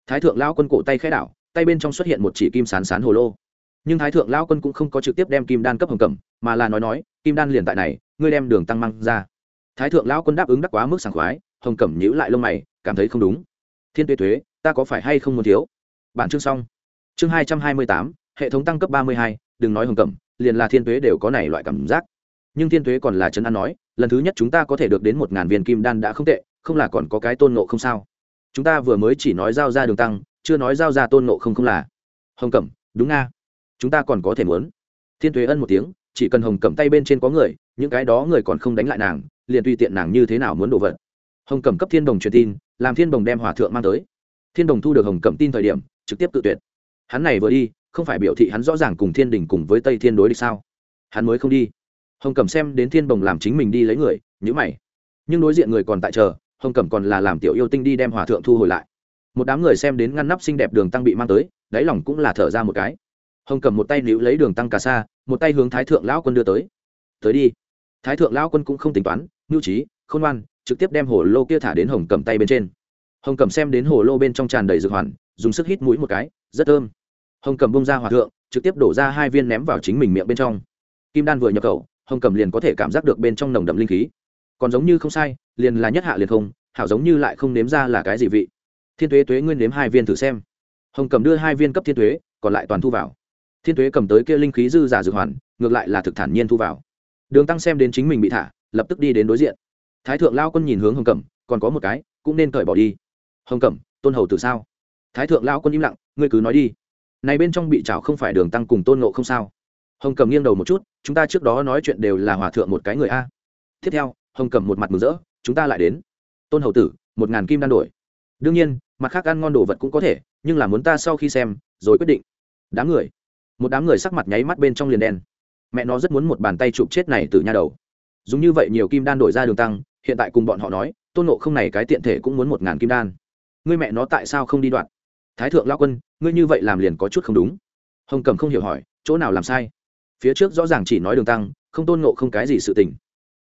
Thái thượng lao quân cổ tay khai đảo, tay bên trong xuất hiện một chỉ kim sán sán hồ lô. Nhưng thái thượng lao quân cũng không có trực tiếp đem kim đan cấp hồng cẩm, mà là nói nói, kim đan liền tại này, ngươi đem đường tăng măng ra. Thái thượng lao quân đáp ứng đắc quá mức sảng khoái hồng cẩm nhíu lại lông mày, cảm thấy không đúng. Thiên tuế thuế ta có phải hay không muốn thiếu? Bản chương xong. Chương hai trăm hai mươi tám, hệ thống tăng cấp ba mươi hai, đừng nói hồng cẩm, liền là thiên tuế đều có này loại cảm giác. Nhưng thiên tuế còn là trấn an nói, lần thứ nhất chúng ta có thể được đến một ngàn viên kim đan đã không tệ, không là còn có cái tôn nộ không sao? Chúng ta vừa mới chỉ nói giao ra đường tăng, chưa nói giao ra tôn nộ không không là. Hồng cẩm, đúng nga. Chúng ta còn có thể muốn. Thiên tuế ân một tiếng, chỉ cần hồng cẩm tay bên trên có người, những cái đó người còn không đánh lại nàng, liền tùy tiện nàng như thế nào muốn đổ vật hồng cẩm cấp thiên đồng truyền tin, làm thiên đồng đem hòa thượng mang tới. Thiên đồng thu được hồng cẩm tin thời điểm, trực tiếp tự tuyệt. Hắn này vừa đi, không phải biểu thị hắn rõ ràng cùng thiên đình cùng với tây thiên đối địch sao? Hắn mới không đi. Hồng cẩm xem đến thiên đồng làm chính mình đi lấy người nhữ mày. Nhưng đối diện người còn tại chờ, hồng cẩm còn là làm tiểu yêu tinh đi đem hòa thượng thu hồi lại. Một đám người xem đến ngăn nắp xinh đẹp đường tăng bị mang tới, đáy lòng cũng là thở ra một cái. Hồng cầm một tay níu lấy đường tăng cà sa, một tay hướng thái thượng lão quân đưa tới. Tới đi. Thái thượng lão quân cũng không tính toán ngưu trí, khôn ngoan trực tiếp đem hồ lô kia thả đến hồng cầm tay bên trên. Hồng cầm xem đến hồ lô bên trong tràn đầy dược hoàn, dùng sức hít mũi một cái, rất thơm. Hồng cầm bông ra hòa thượng, trực tiếp đổ ra hai viên ném vào chính mình miệng bên trong. Kim đan vừa nhập khẩu, hồng cầm liền có thể cảm giác được bên trong nồng đậm linh khí. Còn giống như không sai, liền là nhất hạ liền không, hảo giống như lại không nếm ra là cái gì vị. Thiên tuế tuế nguyên nếm hai viên thử xem. Hồng cầm đưa hai viên cấp thiên tuế, còn lại toàn thu vào. Thiên tuế cầm tới kia linh khí dư giả dược hoàn, ngược lại là thực thản nhiên thu vào. Đường tăng xem đến chính mình bị thả, lập tức đi đến đối diện thái thượng lao quân nhìn hướng hồng cẩm, còn có một cái, cũng nên cởi bỏ đi. Hồng cẩm, tôn hầu từ sao? Thái thượng lao quân im lặng, ngươi cứ nói đi. Này bên trong bị trào không phải đường tăng cùng tôn nộ không sao? Hồng cẩm nghiêng đầu một chút, chúng ta trước đó nói chuyện đều là hòa thượng một cái người a. Tiếp theo, hồng cẩm một mặt mừng rỡ, chúng ta lại đến. Tôn hầu tử, một ngàn kim đan đổi. Đương nhiên, mặt khác ăn ngon đồ vật cũng có thể, nhưng là muốn ta sau khi xem, rồi quyết định. Đám người. Một đám người sắc mặt nháy mắt bên trong liền đen. Mẹ nó rất muốn một bàn tay chụp chết này từ nha đầu. Dùng như vậy nhiều kim đan đổi ra đường tăng hiện tại cùng bọn họ nói, tôn nộ không này cái tiện thể cũng muốn một ngàn kim đan. Ngươi mẹ nó tại sao không đi đoạn? Thái thượng lao quân, ngươi như vậy làm liền có chút không đúng. Hồng cầm không hiểu hỏi, chỗ nào làm sai? Phía trước rõ ràng chỉ nói đường tăng, không tôn nộ không cái gì sự tình.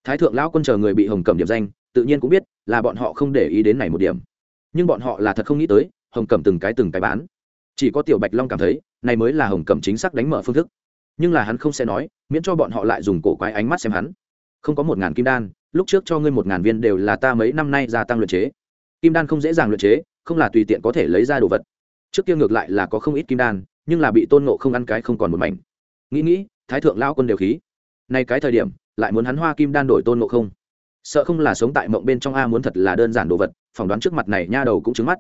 Thái thượng lao quân chờ người bị hồng cầm điểm danh, tự nhiên cũng biết là bọn họ không để ý đến này một điểm. Nhưng bọn họ là thật không nghĩ tới, hồng cầm từng cái từng cái bán. Chỉ có tiểu bạch long cảm thấy, này mới là hồng cầm chính xác đánh mở phương thức. Nhưng là hắn không sẽ nói, miễn cho bọn họ lại dùng cổ quái ánh mắt xem hắn. Không có một ngàn kim đan lúc trước cho ngươi một ngàn viên đều là ta mấy năm nay gia tăng luyện chế. Kim đan không dễ dàng luyện chế, không là tùy tiện có thể lấy ra đồ vật. Trước kia ngược lại là có không ít kim đan, nhưng là bị tôn nộ không ăn cái không còn một mảnh. Nghĩ nghĩ, thái thượng lao quân đều khí. Nay cái thời điểm, lại muốn hắn hoa kim đan đổi tôn nộ không. Sợ không là sống tại mộng bên trong a muốn thật là đơn giản đồ vật, phỏng đoán trước mặt này nha đầu cũng trứng mắt.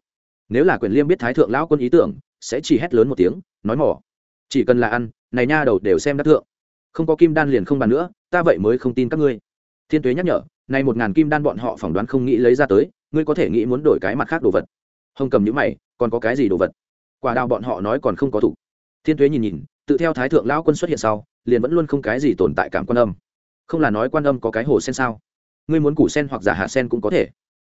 Nếu là quyền liêm biết thái thượng lão quân ý tưởng, sẽ chỉ hét lớn một tiếng, nói mỏ. Chỉ cần là ăn, này nha đầu đều xem đắc thượng. Không có kim đan liền không bàn nữa, ta vậy mới không tin các ngươi thiên tuế nhắc nhở, này một ngàn kim đan bọn họ phỏng đoán không nghĩ lấy ra tới, ngươi có thể nghĩ muốn đổi cái mặt khác đồ vật. Hồng cầm nhữ mày, còn có cái gì đồ vật? Quả đào bọn họ nói còn không có thủ. Thiên tuế nhìn nhìn, tự theo thái thượng lão quân xuất hiện sau, liền vẫn luôn không cái gì tồn tại cảm quan âm. Không là nói quan âm có cái hồ sen sao? Ngươi muốn củ sen hoặc giả hạt sen cũng có thể.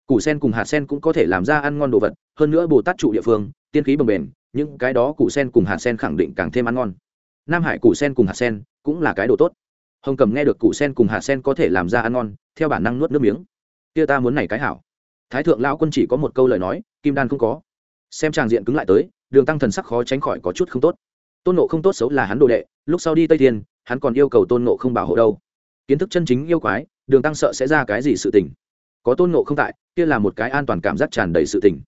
Củ sen cùng hạt sen cũng có thể làm ra ăn ngon đồ vật, hơn nữa bồ tát trụ địa phương, tiên khí bồng bềnh, những cái đó củ sen cùng hạt sen khẳng định càng thêm ăn ngon. Nam hải củ sen cùng hạt sen cũng là cái đồ tốt hồng cầm nghe được củ sen cùng hạ sen có thể làm ra ăn ngon, theo bản năng nuốt nước miếng. Kia ta muốn này cái hảo. Thái thượng lão quân chỉ có một câu lời nói, kim đan không có. Xem tràng diện cứng lại tới, đường tăng thần sắc khó tránh khỏi có chút không tốt. Tôn nộ không tốt xấu là hắn đồ đệ, lúc sau đi tây thiên, hắn còn yêu cầu tôn nộ không bảo hộ đâu. Kiến thức chân chính yêu quái, đường tăng sợ sẽ ra cái gì sự tình. Có tôn nộ không tại, kia là một cái an toàn cảm giác tràn đầy sự tình.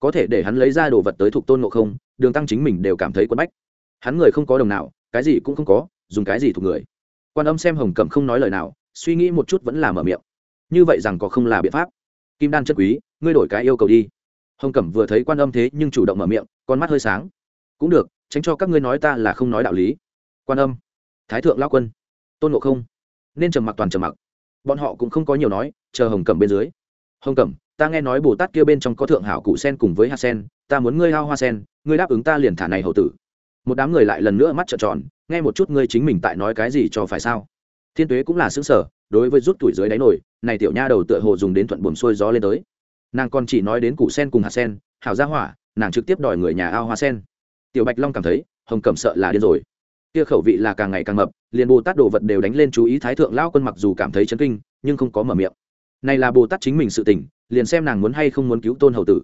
Có thể để hắn lấy ra đồ vật tới thuộc tôn nộ không, đường tăng chính mình đều cảm thấy quất bách. Hắn người không có đồng nào, cái gì cũng không có, dùng cái gì thuộc người quan âm xem hồng cẩm không nói lời nào, suy nghĩ một chút vẫn là mở miệng. Như vậy rằng có không là biện pháp. Kim đan chất quý, ngươi đổi cái yêu cầu đi. Hồng cẩm vừa thấy quan âm thế nhưng chủ động mở miệng, con mắt hơi sáng. Cũng được, tránh cho các ngươi nói ta là không nói đạo lý. Quan âm, thái thượng lao quân, tôn ngộ không, nên trầm mặc toàn trầm mặc. Bọn họ cũng không có nhiều nói, chờ hồng cẩm bên dưới. Hồng cẩm, ta nghe nói bồ tát kia bên trong có thượng hảo cụ sen cùng với hạt sen, ta muốn ngươi hao hoa sen, ngươi đáp ứng ta liền thả này hậu tử. Một đám người lại lần nữa mắt trợn tròn nghe một chút ngươi chính mình tại nói cái gì cho phải sao? Thiên tuế cũng là xứng sở đối với rút tuổi dưới đáy nổi, này tiểu nha đầu tựa hồ dùng đến thuận buồm xuôi gió lên tới. Nàng còn chỉ nói đến cụ sen cùng hạt sen, hảo gia hỏa, nàng trực tiếp đòi người nhà ao hoa sen. Tiểu bạch long cảm thấy, hồng cẩm sợ là điên rồi. Kia khẩu vị là càng ngày càng mập, liền bồ tát đồ vật đều đánh lên chú ý thái thượng lao quân mặc dù cảm thấy chấn kinh, nhưng không có mở miệng. Này là bồ tát chính mình sự tình, liền xem nàng muốn hay không muốn cứu tôn hầu tử.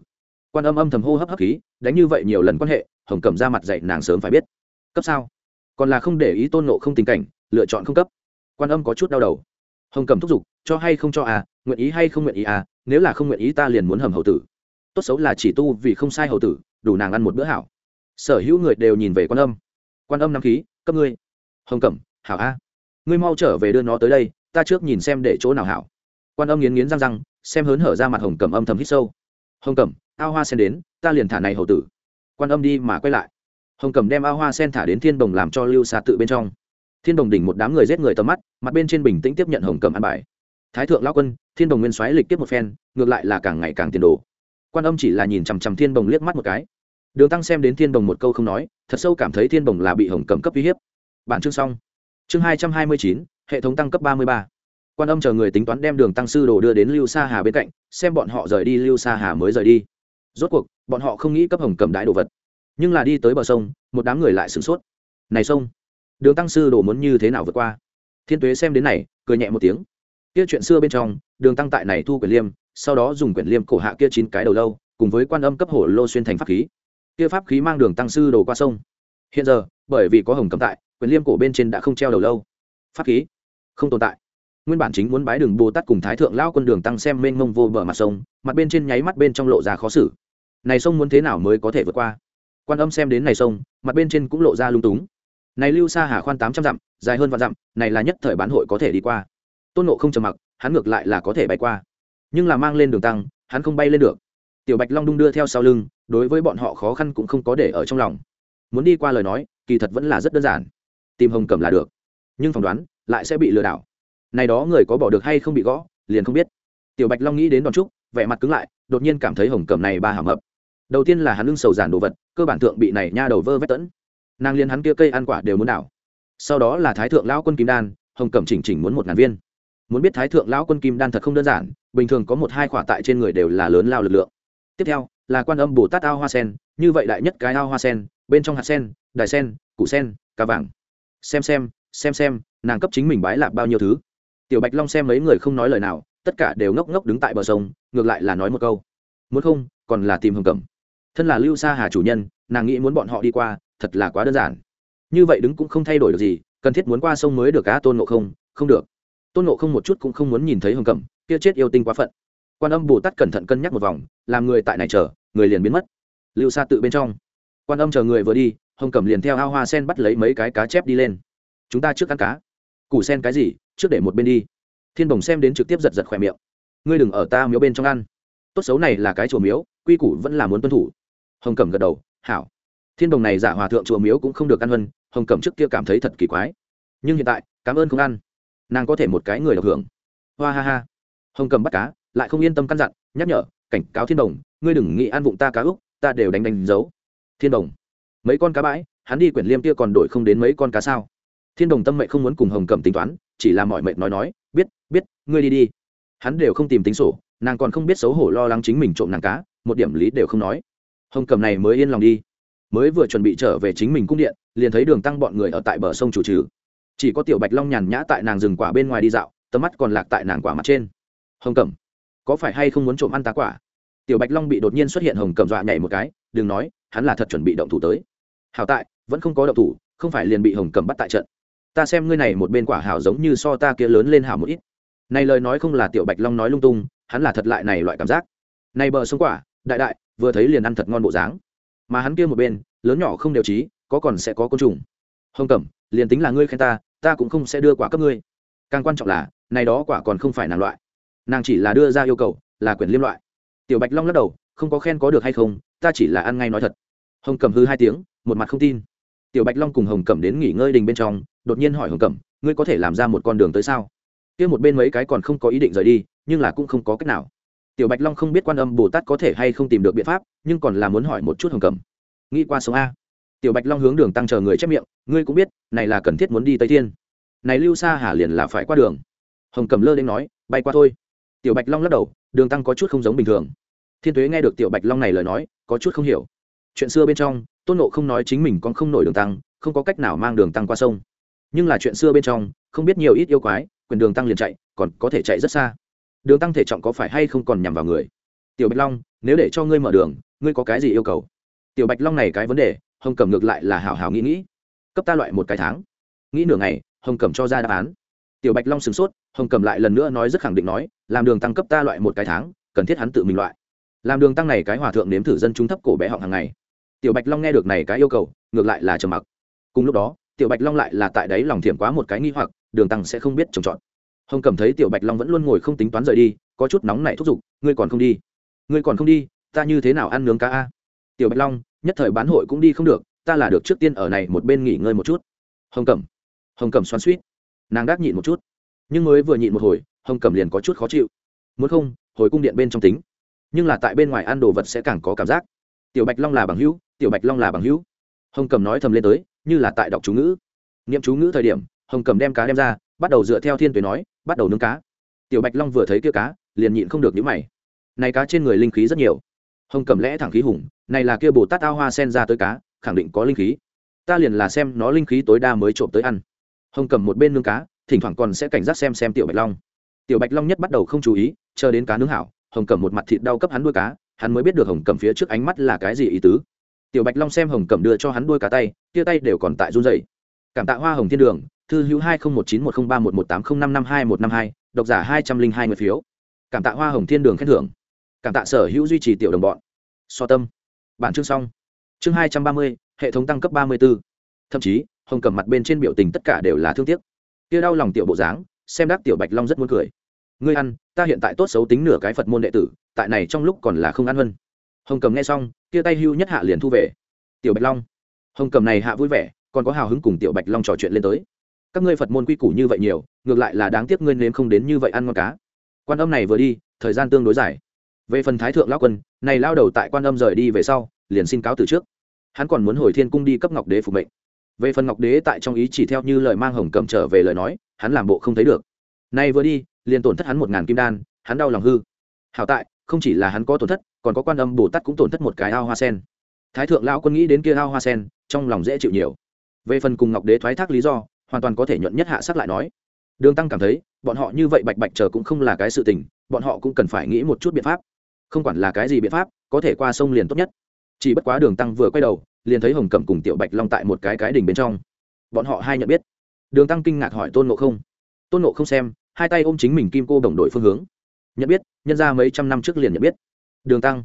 Quan âm âm thầm hô hấp hấp khí, đánh như vậy nhiều lần quan hệ, hồng cẩm ra mặt dạy nàng sớm phải biết. Cấp sao? Còn là không để ý tôn nộ không tình cảnh, lựa chọn không cấp. Quan âm có chút đau đầu. Hồng cẩm thúc giục, cho hay không cho à nguyện ý hay không nguyện ý à nếu là không nguyện ý ta liền muốn hầm hầu tử. Tốt xấu là chỉ tu vì không sai hầu tử, đủ nàng ăn một bữa hảo. Sở hữu người đều nhìn về quan âm. Quan âm năm khí, cấp ngươi. Hồng cẩm, hảo a. Ngươi mau trở về đưa nó tới đây, ta trước nhìn xem để chỗ nào hảo. Quan âm nghiến nghiến răng răng, xem hớn hở ra mặt hồng cẩm âm thầm hít sâu. Hồng cẩm, ao hoa sen đến, ta liền thả này hầu tử. Quan âm đi mà quay lại hồng Cầm đem a hoa sen thả đến thiên đồng làm cho lưu xa tự bên trong thiên đồng đỉnh một đám người giết người tầm mắt mặt bên trên bình tĩnh tiếp nhận hồng Cầm ăn bài thái thượng lao quân thiên đồng nguyên soái lịch tiếp một phen ngược lại là càng ngày càng tiền đồ quan âm chỉ là nhìn chằm chằm thiên đồng liếc mắt một cái đường tăng xem đến thiên đồng một câu không nói thật sâu cảm thấy thiên đồng là bị hồng Cầm cấp uy hiếp bản chương xong chương hai trăm hai mươi chín hệ thống tăng cấp ba mươi ba quan âm chờ người tính toán đem đường tăng sư đồ đưa đến lưu sa hà bên cạnh xem bọn họ rời đi lưu sa hà mới rời đi rốt cuộc bọn họ không nghĩ cấp hồng cầm đái đồ vật nhưng là đi tới bờ sông, một đám người lại sửng sốt. Này sông, đường tăng sư đồ muốn như thế nào vượt qua? Thiên tuế xem đến này, cười nhẹ một tiếng. Kia chuyện xưa bên trong, đường tăng tại này thu quyển liêm, sau đó dùng quyển liêm cổ hạ kia chín cái đầu lâu, cùng với quan âm cấp hổ lô xuyên thành pháp khí. Kia pháp khí mang đường tăng sư đồ qua sông. Hiện giờ, bởi vì có hồng cầm tại, quyển liêm cổ bên trên đã không treo đầu lâu. Pháp khí không tồn tại. Nguyên bản chính muốn bái đường bồ tát cùng thái thượng lao quân đường tăng xem mênh mông vô bờ mặt sông, mặt bên trên nháy mắt bên trong lộ ra khó xử. Này sông muốn thế nào mới có thể vượt qua? Quan âm xem đến này sông, mặt bên trên cũng lộ ra lung túng. Này lưu xa hà khoan tám trăm dặm, dài hơn vạn dặm, này là nhất thời bán hội có thể đi qua. Tôn nộ không trầm mặc, hắn ngược lại là có thể bay qua. Nhưng là mang lên đường tăng, hắn không bay lên được. Tiểu bạch long đung đưa theo sau lưng, đối với bọn họ khó khăn cũng không có để ở trong lòng. Muốn đi qua lời nói, kỳ thật vẫn là rất đơn giản. Tìm hồng cầm là được. Nhưng phỏng đoán, lại sẽ bị lừa đảo. Này đó người có bỏ được hay không bị gõ, liền không biết. Tiểu bạch long nghĩ đến đòn trúc vẻ mặt cứng lại, đột nhiên cảm thấy hồng cầm này ba hàm hợp đầu tiên là hắn lưng sầu giản đồ vật, cơ bản thượng bị này nha đầu vơ vét tẫn. Nàng liên hắn kia cây ăn quả đều muốn đảo. Sau đó là thái thượng lão quân kim đan, hồng cẩm chỉnh chỉnh muốn một ngàn viên. Muốn biết thái thượng lão quân kim đan thật không đơn giản, bình thường có một hai quả tại trên người đều là lớn lao lực lượng. Tiếp theo, là quan âm bồ tát ao hoa sen, như vậy đại nhất cái ao hoa sen, bên trong hạt sen, đài sen, củ sen cá vàng. Xem xem xem xem, nàng cấp chính mình bái lạc bao nhiêu thứ. Tiểu bạch long xem mấy người không nói lời nào, tất cả đều ngốc ngốc đứng tại bờ sông, ngược lại là nói một câu. Muốn không, còn là tìm hồng cẩm thân là lưu sa hà chủ nhân, nàng nghĩ muốn bọn họ đi qua, thật là quá đơn giản. Như vậy đứng cũng không thay đổi được gì, cần thiết muốn qua sông mới được cá tôn ngộ không? Không được. Tôn ngộ không một chút cũng không muốn nhìn thấy hồng cẩm, kia chết yêu tinh quá phận. Quan âm bồ tát cẩn thận cân nhắc một vòng, làm người tại này chờ, người liền biến mất. Lưu sa tự bên trong. Quan âm chờ người vừa đi, hồng cẩm liền theo ao hoa sen bắt lấy mấy cái cá chép đi lên. Chúng ta trước ăn cá. Củ sen cái gì, trước để một bên đi. Thiên bồng xem đến trực tiếp giật giật khỏe miệng. Ngươi đừng ở ta miếu bên trong ăn. Tốt xấu này là cái chùa miếu, quy củ vẫn là muốn tuân thủ hồng cẩm gật đầu, hảo. Thiên đồng này giả hòa thượng chùa miếu cũng không được ăn vân hồng cẩm trước kia cảm thấy thật kỳ quái. Nhưng hiện tại, cảm ơn không ăn. Nàng có thể một cái người được hưởng. Hoa ha ha. Hồng cẩm bắt cá, lại không yên tâm căn dặn, nhắc nhở, cảnh cáo thiên đồng, ngươi đừng nghĩ ăn vụng ta cá úc, ta đều đánh đánh dấu. Thiên đồng. Mấy con cá bãi, hắn đi quyển liêm kia còn đổi không đến mấy con cá sao? Thiên đồng tâm mệnh không muốn cùng hồng cẩm tính toán, chỉ là mọi mệnh nói nói, biết biết, ngươi đi đi. Hắn đều không tìm tính sổ, nàng còn không biết xấu hổ lo lắng chính mình trộm nàng cá, một điểm lý đều không nói hồng cẩm này mới yên lòng đi. Mới vừa chuẩn bị trở về chính mình cung điện, liền thấy đường tăng bọn người ở tại bờ sông chủ trừ. Chỉ có tiểu bạch long nhàn nhã tại nàng rừng quả bên ngoài đi dạo, tầm mắt còn lạc tại nàng quả mặt trên. Hồng cẩm, có phải hay không muốn trộm ăn tá quả? Tiểu bạch long bị đột nhiên xuất hiện hồng cẩm dọa nhảy một cái, đừng nói, hắn là thật chuẩn bị động thủ tới. Hảo tại, vẫn không có động thủ, không phải liền bị hồng cẩm bắt tại trận. Ta xem ngươi này một bên quả hảo giống như so ta kia lớn lên hảo một ít. Này lời nói không là tiểu bạch long nói lung tung, hắn là thật lại này loại cảm giác. Này bờ sông quả, đại đại vừa thấy liền ăn thật ngon bộ dáng. Mà hắn kia một bên, lớn nhỏ không đều trí, có còn sẽ có côn trùng. Hồng cẩm, liền tính là ngươi khen ta ta cũng không sẽ đưa quả cấp ngươi. Càng quan trọng là, này đó quả còn không phải nàng loại. Nàng chỉ là đưa ra yêu cầu, là quyền liêm loại. Tiểu bạch long lắc đầu, không có khen có được hay không, ta chỉ là ăn ngay nói thật. Hồng cẩm hư hai tiếng, một mặt không tin. Tiểu bạch long cùng hồng cẩm đến nghỉ ngơi đình bên trong, đột nhiên hỏi hồng cẩm, ngươi có thể làm ra một con đường tới sao? Kia một bên mấy cái còn không có ý định rời đi, nhưng là cũng không có cách nào tiểu bạch long không biết quan âm bồ tát có thể hay không tìm được biện pháp, nhưng còn là muốn hỏi một chút hồng cẩm nghĩ qua sống a. Tiểu bạch long hướng đường tăng chờ người chép miệng, ngươi cũng biết, này là cần thiết muốn đi tây thiên. Này lưu xa hà liền là phải qua đường. Hồng cẩm lơ lên nói, bay qua thôi. Tiểu bạch long lắc đầu, đường tăng có chút không giống bình thường. Thiên tuế nghe được tiểu bạch long này lời nói, có chút không hiểu. Chuyện xưa bên trong, tôn nộ không nói chính mình còn không nổi đường tăng, không có cách nào mang đường tăng qua sông. Nhưng là chuyện xưa bên trong, không biết nhiều ít yêu quái, quyền đường tăng liền chạy, còn có thể chạy rất xa đường tăng thể trọng có phải hay không còn nhằm vào người? Tiểu bạch long, nếu để cho ngươi mở đường, ngươi có cái gì yêu cầu? Tiểu bạch long này cái vấn đề, hồng cẩm ngược lại là hảo hảo nghĩ nghĩ. Cấp ta loại một cái tháng. Nghĩ nửa ngày, hồng cẩm cho ra đáp án. Tiểu bạch long sửng sốt, hồng cẩm lại lần nữa nói rất khẳng định nói, làm đường tăng cấp ta loại một cái tháng, cần thiết hắn tự mình loại. Làm đường tăng này cái hòa thượng nếm thử dân chúng thấp cổ bé họng hàng ngày. Tiểu bạch long nghe được này cái yêu cầu, ngược lại là trầm mặc. Cùng lúc đó, tiểu bạch long lại là tại đấy lòng thiểm quá một cái nghi hoặc, đường tăng sẽ không biết trồng trọt hồng cẩm thấy tiểu bạch long vẫn luôn ngồi không tính toán rời đi, có chút nóng nảy thúc giục, ngươi còn không đi? Ngươi còn không đi? Ta như thế nào ăn nướng cá a? Tiểu bạch long, nhất thời bán hội cũng đi không được, ta là được trước tiên ở này một bên nghỉ ngơi một chút. Hồng cẩm hồng cẩm xoắn suýt nàng gác nhịn một chút. Nhưng mới vừa nhịn một hồi, hồng cẩm liền có chút khó chịu. Muốn không, hồi cung điện bên trong tính. Nhưng là tại bên ngoài ăn đồ vật sẽ càng có cảm giác. Tiểu bạch long là bằng hữu, tiểu bạch long là bằng hữu. Hồng cẩm nói thầm lên tới, như là tại đọc chú ngữ. Nghiệm chú ngữ thời điểm, hồng cẩm đem cá đem ra, bắt đầu dựa theo thiên tuế nói bắt đầu nướng cá. Tiểu bạch long vừa thấy kia cá, liền nhịn không được những mày. Này cá trên người linh khí rất nhiều. Hồng cầm lẽ thẳng khí hùng, này là kia bồ tát ao hoa sen ra tới cá, khẳng định có linh khí. Ta liền là xem nó linh khí tối đa mới trộm tới ăn. Hồng cầm một bên nướng cá, thỉnh thoảng còn sẽ cảnh giác xem xem tiểu bạch long. Tiểu bạch long nhất bắt đầu không chú ý, chờ đến cá nướng hảo, hồng cầm một mặt thịt đau cấp hắn đuôi cá, hắn mới biết được hồng cầm phía trước ánh mắt là cái gì ý tứ. Tiểu bạch long xem hồng cầm đưa cho hắn đuôi cá tay, tia tay đều còn tại run dày cảm tạ hoa hồng thiên đường thư hữu hai nghìn một chín một không ba một một tám không năm năm hai một năm hai, độc giả hai trăm linh hai người phiếu. Cảm tạ hoa hồng thiên đường khen thưởng. Cảm tạ sở hữu duy trì tiểu đồng bọn. So tâm. Bản chương xong. Chương hai trăm ba mươi, hệ thống tăng cấp ba mươi b ố thậm chí, hồng cầm mặt bên trên biểu tình tất cả đều là thương tiếc. Kia đau lòng tiểu bộ dáng, xem đắc tiểu bạch long rất muốn cười. Ngươi ăn, ta hiện tại tốt xấu tính nửa cái phật môn đệ tử, tại này trong lúc còn là không ăn vân hồng cầm nghe xong, kia tay hưu nhất hạ liền thu về. Tiểu bạch long. Hồng cầm này hạ vui vẻ, còn có hào hứng cùng tiểu bạch long trò chuyện lên tới các ngươi phật môn quy củ như vậy nhiều ngược lại là đáng tiếc ngươi nếm không đến như vậy ăn ngon cá quan âm này vừa đi thời gian tương đối dài về phần thái thượng lao quân này lao đầu tại quan âm rời đi về sau liền xin cáo từ trước hắn còn muốn hồi thiên cung đi cấp ngọc đế phục mệnh về phần ngọc đế tại trong ý chỉ theo như lời mang hồng cầm trở về lời nói hắn làm bộ không thấy được nay vừa đi liền tổn thất hắn một ngàn kim đan hắn đau lòng hư hảo tại không chỉ là hắn có tổn thất còn có quan âm bồ tát cũng tổn thất một cái ao hoa sen thái thượng lão quân nghĩ đến kia ao hoa sen trong lòng dễ chịu nhiều về phần cùng ngọc đế thoái thác lý do hoàn toàn có thể nhuận nhất hạ sắc lại nói. Đường tăng cảm thấy, bọn họ như vậy bạch bạch chờ cũng không là cái sự tình, bọn họ cũng cần phải nghĩ một chút biện pháp. Không quản là cái gì biện pháp, có thể qua sông liền tốt nhất. Chỉ bất quá đường tăng vừa quay đầu, liền thấy hồng cẩm cùng tiểu bạch long tại một cái cái đỉnh bên trong. Bọn họ hai nhận biết. Đường tăng kinh ngạc hỏi tôn ngộ không. Tôn ngộ không xem, hai tay ôm chính mình kim cô đồng đội phương hướng. Nhận biết, nhân ra mấy trăm năm trước liền nhận biết. Đường tăng,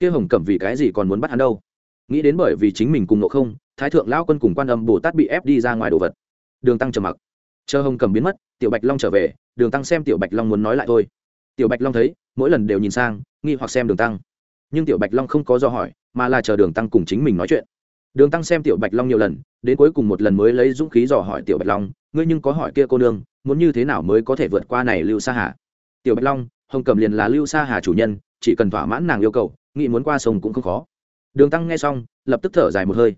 kia hồng cẩm vì cái gì còn muốn bắt hắn đâu? Nghĩ đến bởi vì chính mình cùng ngộ không, thái thượng lao quân cùng quan âm bồ tát bị ép đi ra ngoài đồ vật đường tăng trầm mặc. Chờ hồng cầm biến mất, tiểu bạch long trở về, đường tăng xem tiểu bạch long muốn nói lại thôi. Tiểu bạch long thấy, mỗi lần đều nhìn sang, nghi hoặc xem đường tăng. Nhưng tiểu bạch long không có do hỏi, mà là chờ đường tăng cùng chính mình nói chuyện. Đường tăng xem tiểu bạch long nhiều lần, đến cuối cùng một lần mới lấy dũng khí dò hỏi tiểu bạch long, ngươi nhưng có hỏi kia cô nương, muốn như thế nào mới có thể vượt qua này lưu sa hà? Tiểu bạch long, hồng cầm liền là lưu sa hà chủ nhân, chỉ cần thỏa mãn nàng yêu cầu, nghĩ muốn qua sông cũng không khó. Đường tăng nghe xong, lập tức thở dài một hơi.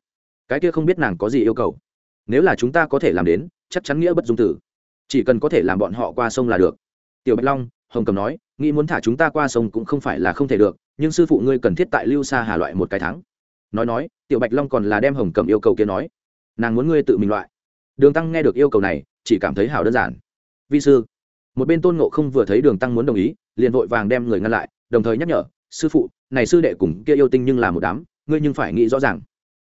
Cái kia không biết nàng có gì yêu cầu nếu là chúng ta có thể làm đến, chắc chắn nghĩa bất dung tử. Chỉ cần có thể làm bọn họ qua sông là được. Tiểu bạch long, hồng cầm nói, nghĩ muốn thả chúng ta qua sông cũng không phải là không thể được, nhưng sư phụ ngươi cần thiết tại lưu xa hà loại một cái tháng nói nói, tiểu bạch long còn là đem hồng cầm yêu cầu kia nói, nàng muốn ngươi tự mình loại. Đường tăng nghe được yêu cầu này, chỉ cảm thấy hào đơn giản. Vi sư. Một bên tôn ngộ không vừa thấy đường tăng muốn đồng ý, liền vội vàng đem người ngăn lại, đồng thời nhắc nhở, sư phụ, này sư đệ cùng kia yêu tinh nhưng là một đám, ngươi nhưng phải nghĩ rõ ràng.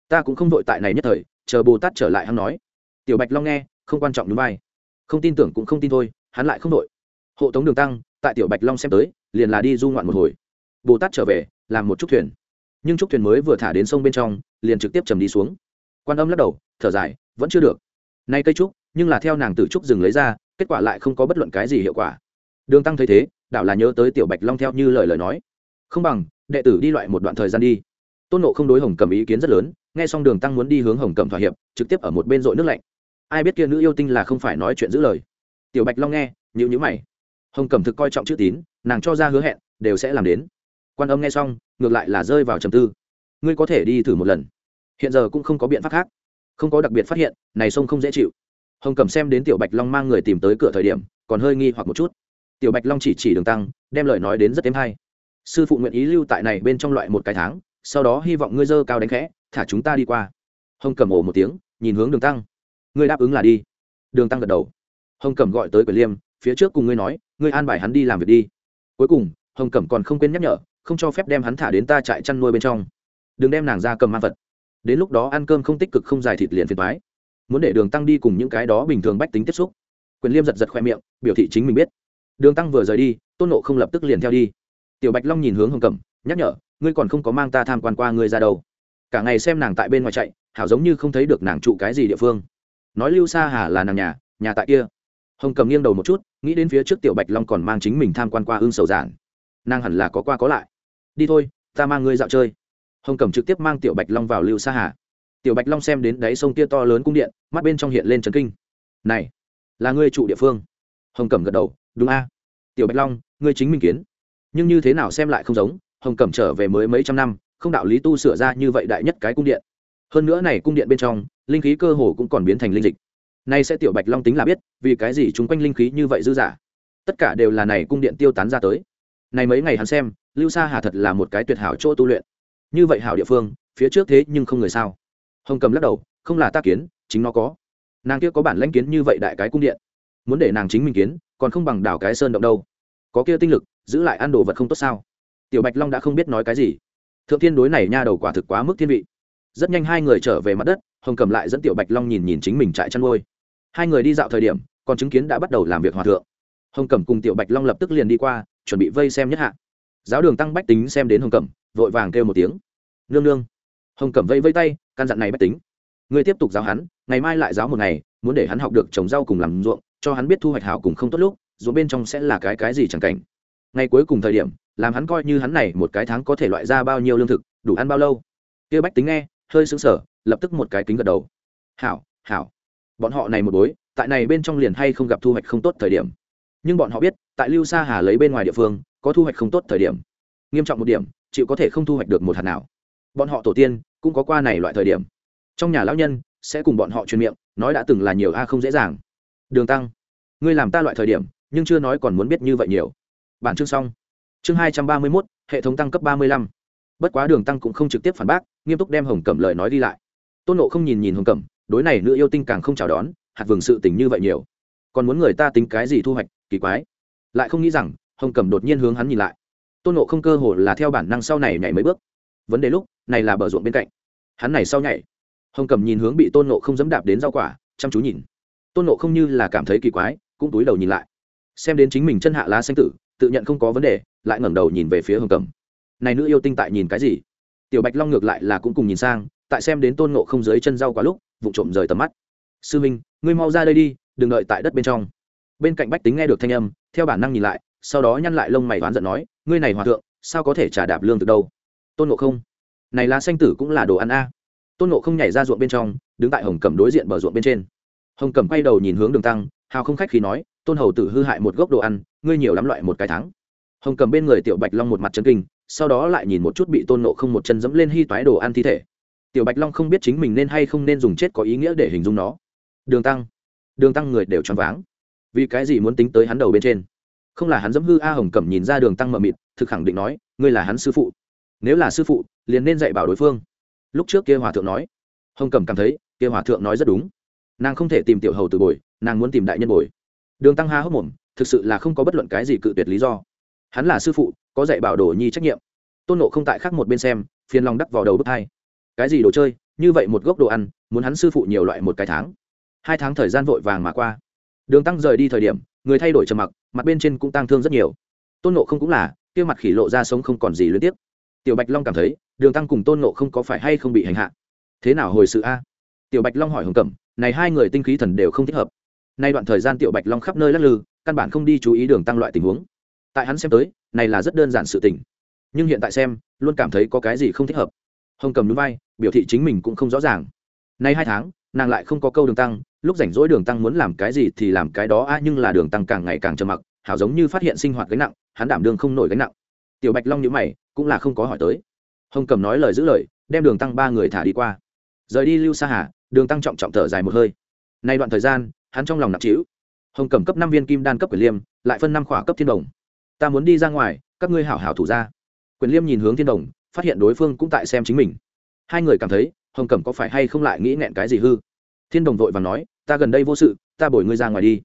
Ta cũng không vội tại này nhất thời chờ bồ tát trở lại hắn nói, tiểu bạch long nghe, không quan trọng núi vai. Không tin tưởng cũng không tin thôi, hắn lại không đội hộ tống đường tăng, tại tiểu bạch long xem tới, liền là đi du ngoạn một hồi. Bồ tát trở về, làm một chút thuyền. Nhưng chút thuyền mới vừa thả đến sông bên trong, liền trực tiếp chầm đi xuống. Quan âm lắc đầu, thở dài, vẫn chưa được. Nay cây trúc, nhưng là theo nàng tử trúc rừng lấy ra, kết quả lại không có bất luận cái gì hiệu quả. Đường tăng thấy thế đạo là nhớ tới tiểu bạch long theo như lời lời nói. Không bằng, đệ tử đi loại một đoạn thời gian đi. Tôn nộ không đối hồng cầm ý kiến rất lớn nghe xong đường tăng muốn đi hướng hồng Cẩm thỏa hiệp, trực tiếp ở một bên dội nước lạnh. Ai biết kia nữ yêu tinh là không phải nói chuyện giữ lời. Tiểu bạch long nghe nhữ nhữ mày. Hồng Cẩm thực coi trọng chữ tín, nàng cho ra hứa hẹn, đều sẽ làm đến. Quan âm nghe xong, ngược lại là rơi vào trầm tư. Ngươi có thể đi thử một lần. Hiện giờ cũng không có biện pháp khác. Không có đặc biệt phát hiện, này sông không dễ chịu. Hồng Cẩm xem đến tiểu bạch long mang người tìm tới cửa thời điểm, còn hơi nghi hoặc một chút. Tiểu bạch long chỉ chỉ đường tăng, đem lời nói đến rất êm hay. Sư phụ nguyện ý lưu tại này bên trong loại một cái tháng, sau đó hy vọng ngươi dơ cao đánh khẽ thả chúng ta đi qua. Hồng cầm ồ một tiếng, nhìn hướng đường tăng. Ngươi đáp ứng là đi. Đường tăng gật đầu. Hồng cầm gọi tới quyền liêm, phía trước cùng ngươi nói, ngươi an bài hắn đi làm việc đi. Cuối cùng, hồng cẩm còn không quên nhắc nhở, không cho phép đem hắn thả đến ta trại chăn nuôi bên trong. Đừng đem nàng ra cầm mang vật. Đến lúc đó ăn cơm không tích cực không dài thịt liền phiền thoái muốn để đường tăng đi cùng những cái đó bình thường bách tính tiếp xúc. Quyền liêm giật giật khoe miệng, biểu thị chính mình biết. Đường tăng vừa rời đi, tôn nộ không lập tức liền theo đi. Tiểu bạch long nhìn hướng hồng cẩm, nhắc nhở, ngươi còn không có mang ta tham quan qua ngươi ra đâu cả ngày xem nàng tại bên ngoài chạy, hảo giống như không thấy được nàng trụ cái gì địa phương. Nói lưu sa hà là nàng nhà nhà tại kia. Hồng cầm nghiêng đầu một chút, nghĩ đến phía trước tiểu bạch long còn mang chính mình tham quan qua Hương sầu giản. Nàng hẳn là có qua có lại. Đi thôi, ta mang ngươi dạo chơi. Hồng cầm trực tiếp mang tiểu bạch long vào lưu sa hà. Tiểu bạch long xem đến đáy sông kia to lớn cung điện, mắt bên trong hiện lên trấn kinh. Này, là ngươi trụ địa phương. Hồng cầm gật đầu, đúng a. Tiểu bạch long, ngươi chính minh kiến. Nhưng như thế nào xem lại không giống, hồng cẩm trở về mới mấy trăm năm không đạo lý tu sửa ra như vậy đại nhất cái cung điện. Hơn nữa này cung điện bên trong, linh khí cơ hồ cũng còn biến thành linh dịch. Nay sẽ tiểu bạch long tính là biết, vì cái gì chúng quanh linh khí như vậy dư giả tất cả đều là này cung điện tiêu tán ra tới. Này mấy ngày hắn xem, lưu sa hà thật là một cái tuyệt hảo chỗ tu luyện. Như vậy hảo địa phương, phía trước thế nhưng không người sao? Hồng cầm lắc đầu, không là ta kiến, chính nó có. Nàng kia có bản lãnh kiến như vậy đại cái cung điện. Muốn để nàng chính mình kiến, còn không bằng đảo cái sơn động đâu. Có kia tinh lực, giữ lại ăn đồ vật không tốt sao? Tiểu bạch long đã không biết nói cái gì thượng thiên đối này nha đầu quả thực quá mức thiên vị. Rất nhanh hai người trở về mặt đất, hồng cầm lại dẫn tiểu bạch long nhìn nhìn chính mình trại chăn nuôi. Hai người đi dạo thời điểm còn chứng kiến đã bắt đầu làm việc hòa thượng. Hồng cẩm cùng tiểu bạch long lập tức liền đi qua, chuẩn bị vây xem nhất hạ. Giáo đường tăng bách tính xem đến hồng cẩm vội vàng kêu một tiếng. Nương nương. Hồng cẩm vây vây tay, căn dặn này bách tính người tiếp tục giáo hắn, ngày mai lại giáo một ngày, muốn để hắn học được trồng rau cùng làm ruộng, cho hắn biết thu hoạch hảo cùng không tốt lúc, ruộng bên trong sẽ là cái cái gì chẳng cảnh. Ngày cuối cùng thời điểm làm hắn coi như hắn này một cái tháng có thể loại ra bao nhiêu lương thực, đủ ăn bao lâu. Kia bách tính nghe, hơi sững sờ, lập tức một cái kính gật đầu. Hảo hảo. Bọn họ này một bối, tại này bên trong liền hay không gặp thu hoạch không tốt thời điểm. Nhưng bọn họ biết, tại lưu sa hà lấy bên ngoài địa phương, có thu hoạch không tốt thời điểm. Nghiêm trọng một điểm, chịu có thể không thu hoạch được một hạt nào. Bọn họ tổ tiên, cũng có qua này loại thời điểm. Trong nhà lão nhân, sẽ cùng bọn họ truyền miệng, nói đã từng là nhiều a không dễ dàng. Đường tăng, ngươi làm ta loại thời điểm, nhưng chưa nói còn muốn biết như vậy nhiều. Bản chương xong chương hai trăm ba mươi mốt, hệ thống tăng cấp ba mươi lăm. Bất quá đường tăng cũng không trực tiếp phản bác, nghiêm túc đem hồng cẩm lời nói đi lại. Tôn nộ không nhìn nhìn hồng cẩm, đối này nữ yêu tinh càng không chào đón, hạt vừng sự tình như vậy nhiều. Còn muốn người ta tính cái gì thu hoạch, kỳ quái. Lại không nghĩ rằng, hồng cẩm đột nhiên hướng hắn nhìn lại. Tôn nộ không cơ hồ là theo bản năng sau này nhảy mấy bước. Vấn đề lúc, này là bờ ruộng bên cạnh. Hắn này sau nhảy. Hồng cẩm nhìn hướng bị tôn nộ không dẫm đạp đến rau quả, chăm chú nhìn. Tôn nộ không như là cảm thấy kỳ quái, cũng túi đầu nhìn lại. Xem đến chính mình chân hạ lá xanh tử, tự nhận không có vấn đề lại ngẩng đầu nhìn về phía hồng cẩm. Này nữ yêu tinh tại nhìn cái gì? Tiểu bạch long ngược lại là cũng cùng nhìn sang, tại xem đến tôn nộ không dưới chân rau quá lúc vụ trộm rời tầm mắt. Sư minh, ngươi mau ra đây đi, đừng đợi tại đất bên trong. Bên cạnh bách tính nghe được thanh âm, theo bản năng nhìn lại, sau đó nhăn lại lông mày oán giận nói, ngươi này hòa thượng, sao có thể trả đạp lương từ đâu? Tôn nộ không, này lá xanh tử cũng là đồ ăn a. Tôn nộ không nhảy ra ruộng bên trong, đứng tại hồng cẩm đối diện bờ ruộng bên trên. Hồng cẩm quay đầu nhìn hướng đường tăng, hào không khách khi nói, tôn hầu tử hư hại một gốc đồ ăn, ngươi nhiều lắm loại một cái tháng hồng cầm bên người tiểu bạch long một mặt chân kinh, sau đó lại nhìn một chút bị tôn nộ không một chân dẫm lên hy toái đồ ăn thi thể. Tiểu bạch long không biết chính mình nên hay không nên dùng chết có ý nghĩa để hình dung nó. Đường tăng đường tăng người đều choáng váng. Vì cái gì muốn tính tới hắn đầu bên trên? Không là hắn dẫm hư a hồng cẩm nhìn ra đường tăng mờ mịt, thực khẳng định nói, ngươi là hắn sư phụ. Nếu là sư phụ, liền nên dạy bảo đối phương. Lúc trước kia hòa thượng nói, hồng cẩm cảm thấy, kia hòa thượng nói rất đúng. Nàng không thể tìm tiểu hầu từ bồi, nàng muốn tìm đại nhân bồi. Đường tăng ha hốc mồm, thực sự là không có bất luận cái gì cự tuyệt lý do hắn là sư phụ, có dạy bảo đồ nhi trách nhiệm. Tôn nộ không tại khác một bên xem, phiền lòng đắc vào đầu bước hai. Cái gì đồ chơi? Như vậy một gốc đồ ăn, muốn hắn sư phụ nhiều loại một cái tháng. Hai tháng thời gian vội vàng mà qua. Đường tăng rời đi thời điểm, người thay đổi trầm mặc, mặt bên trên cũng tăng thương rất nhiều. Tôn nộ không cũng là, kia mặt khỉ lộ ra sống không còn gì liên tiếp tiểu bạch long cảm thấy, đường tăng cùng tôn nộ không có phải hay không bị hành hạ? Thế nào hồi sự a? Tiểu bạch long hỏi hồng cẩm, này hai người tinh khí thần đều không thích hợp. Nay đoạn thời gian tiểu bạch long khắp nơi lắc lư, căn bản không đi chú ý đường tăng loại tình huống tại hắn xem tới, này là rất đơn giản sự tình. Nhưng hiện tại xem, luôn cảm thấy có cái gì không thích hợp. Hồng cầm núi vai, biểu thị chính mình cũng không rõ ràng. Nay hai tháng, nàng lại không có câu đường tăng, lúc rảnh rỗi đường tăng muốn làm cái gì thì làm cái đó, a, nhưng là đường tăng càng ngày càng trầm mặc, hảo giống như phát hiện sinh hoạt gánh nặng, hắn đảm đương không nổi gánh nặng. Tiểu bạch long nhữ mày, cũng là không có hỏi tới. Hồng cầm nói lời giữ lời, đem đường tăng ba người thả đi qua. Rời đi lưu sa hà, đường tăng trọng trọng thở dài một hơi. Nay đoạn thời gian, hắn trong lòng nặng trĩu. Hồng cầm cấp năm viên kim đan cấp quyền liêm, lại phân năm khỏa cấp thiên đồng ta muốn đi ra ngoài, các ngươi hảo hảo thủ ra. Quyền liêm nhìn hướng thiên đồng, phát hiện đối phương cũng tại xem chính mình. Hai người cảm thấy, hồng cẩm có phải hay không lại nghĩ nghẹn cái gì hư? Thiên đồng vội và nói, ta gần đây vô sự, ta bồi ngươi ra ngoài đi.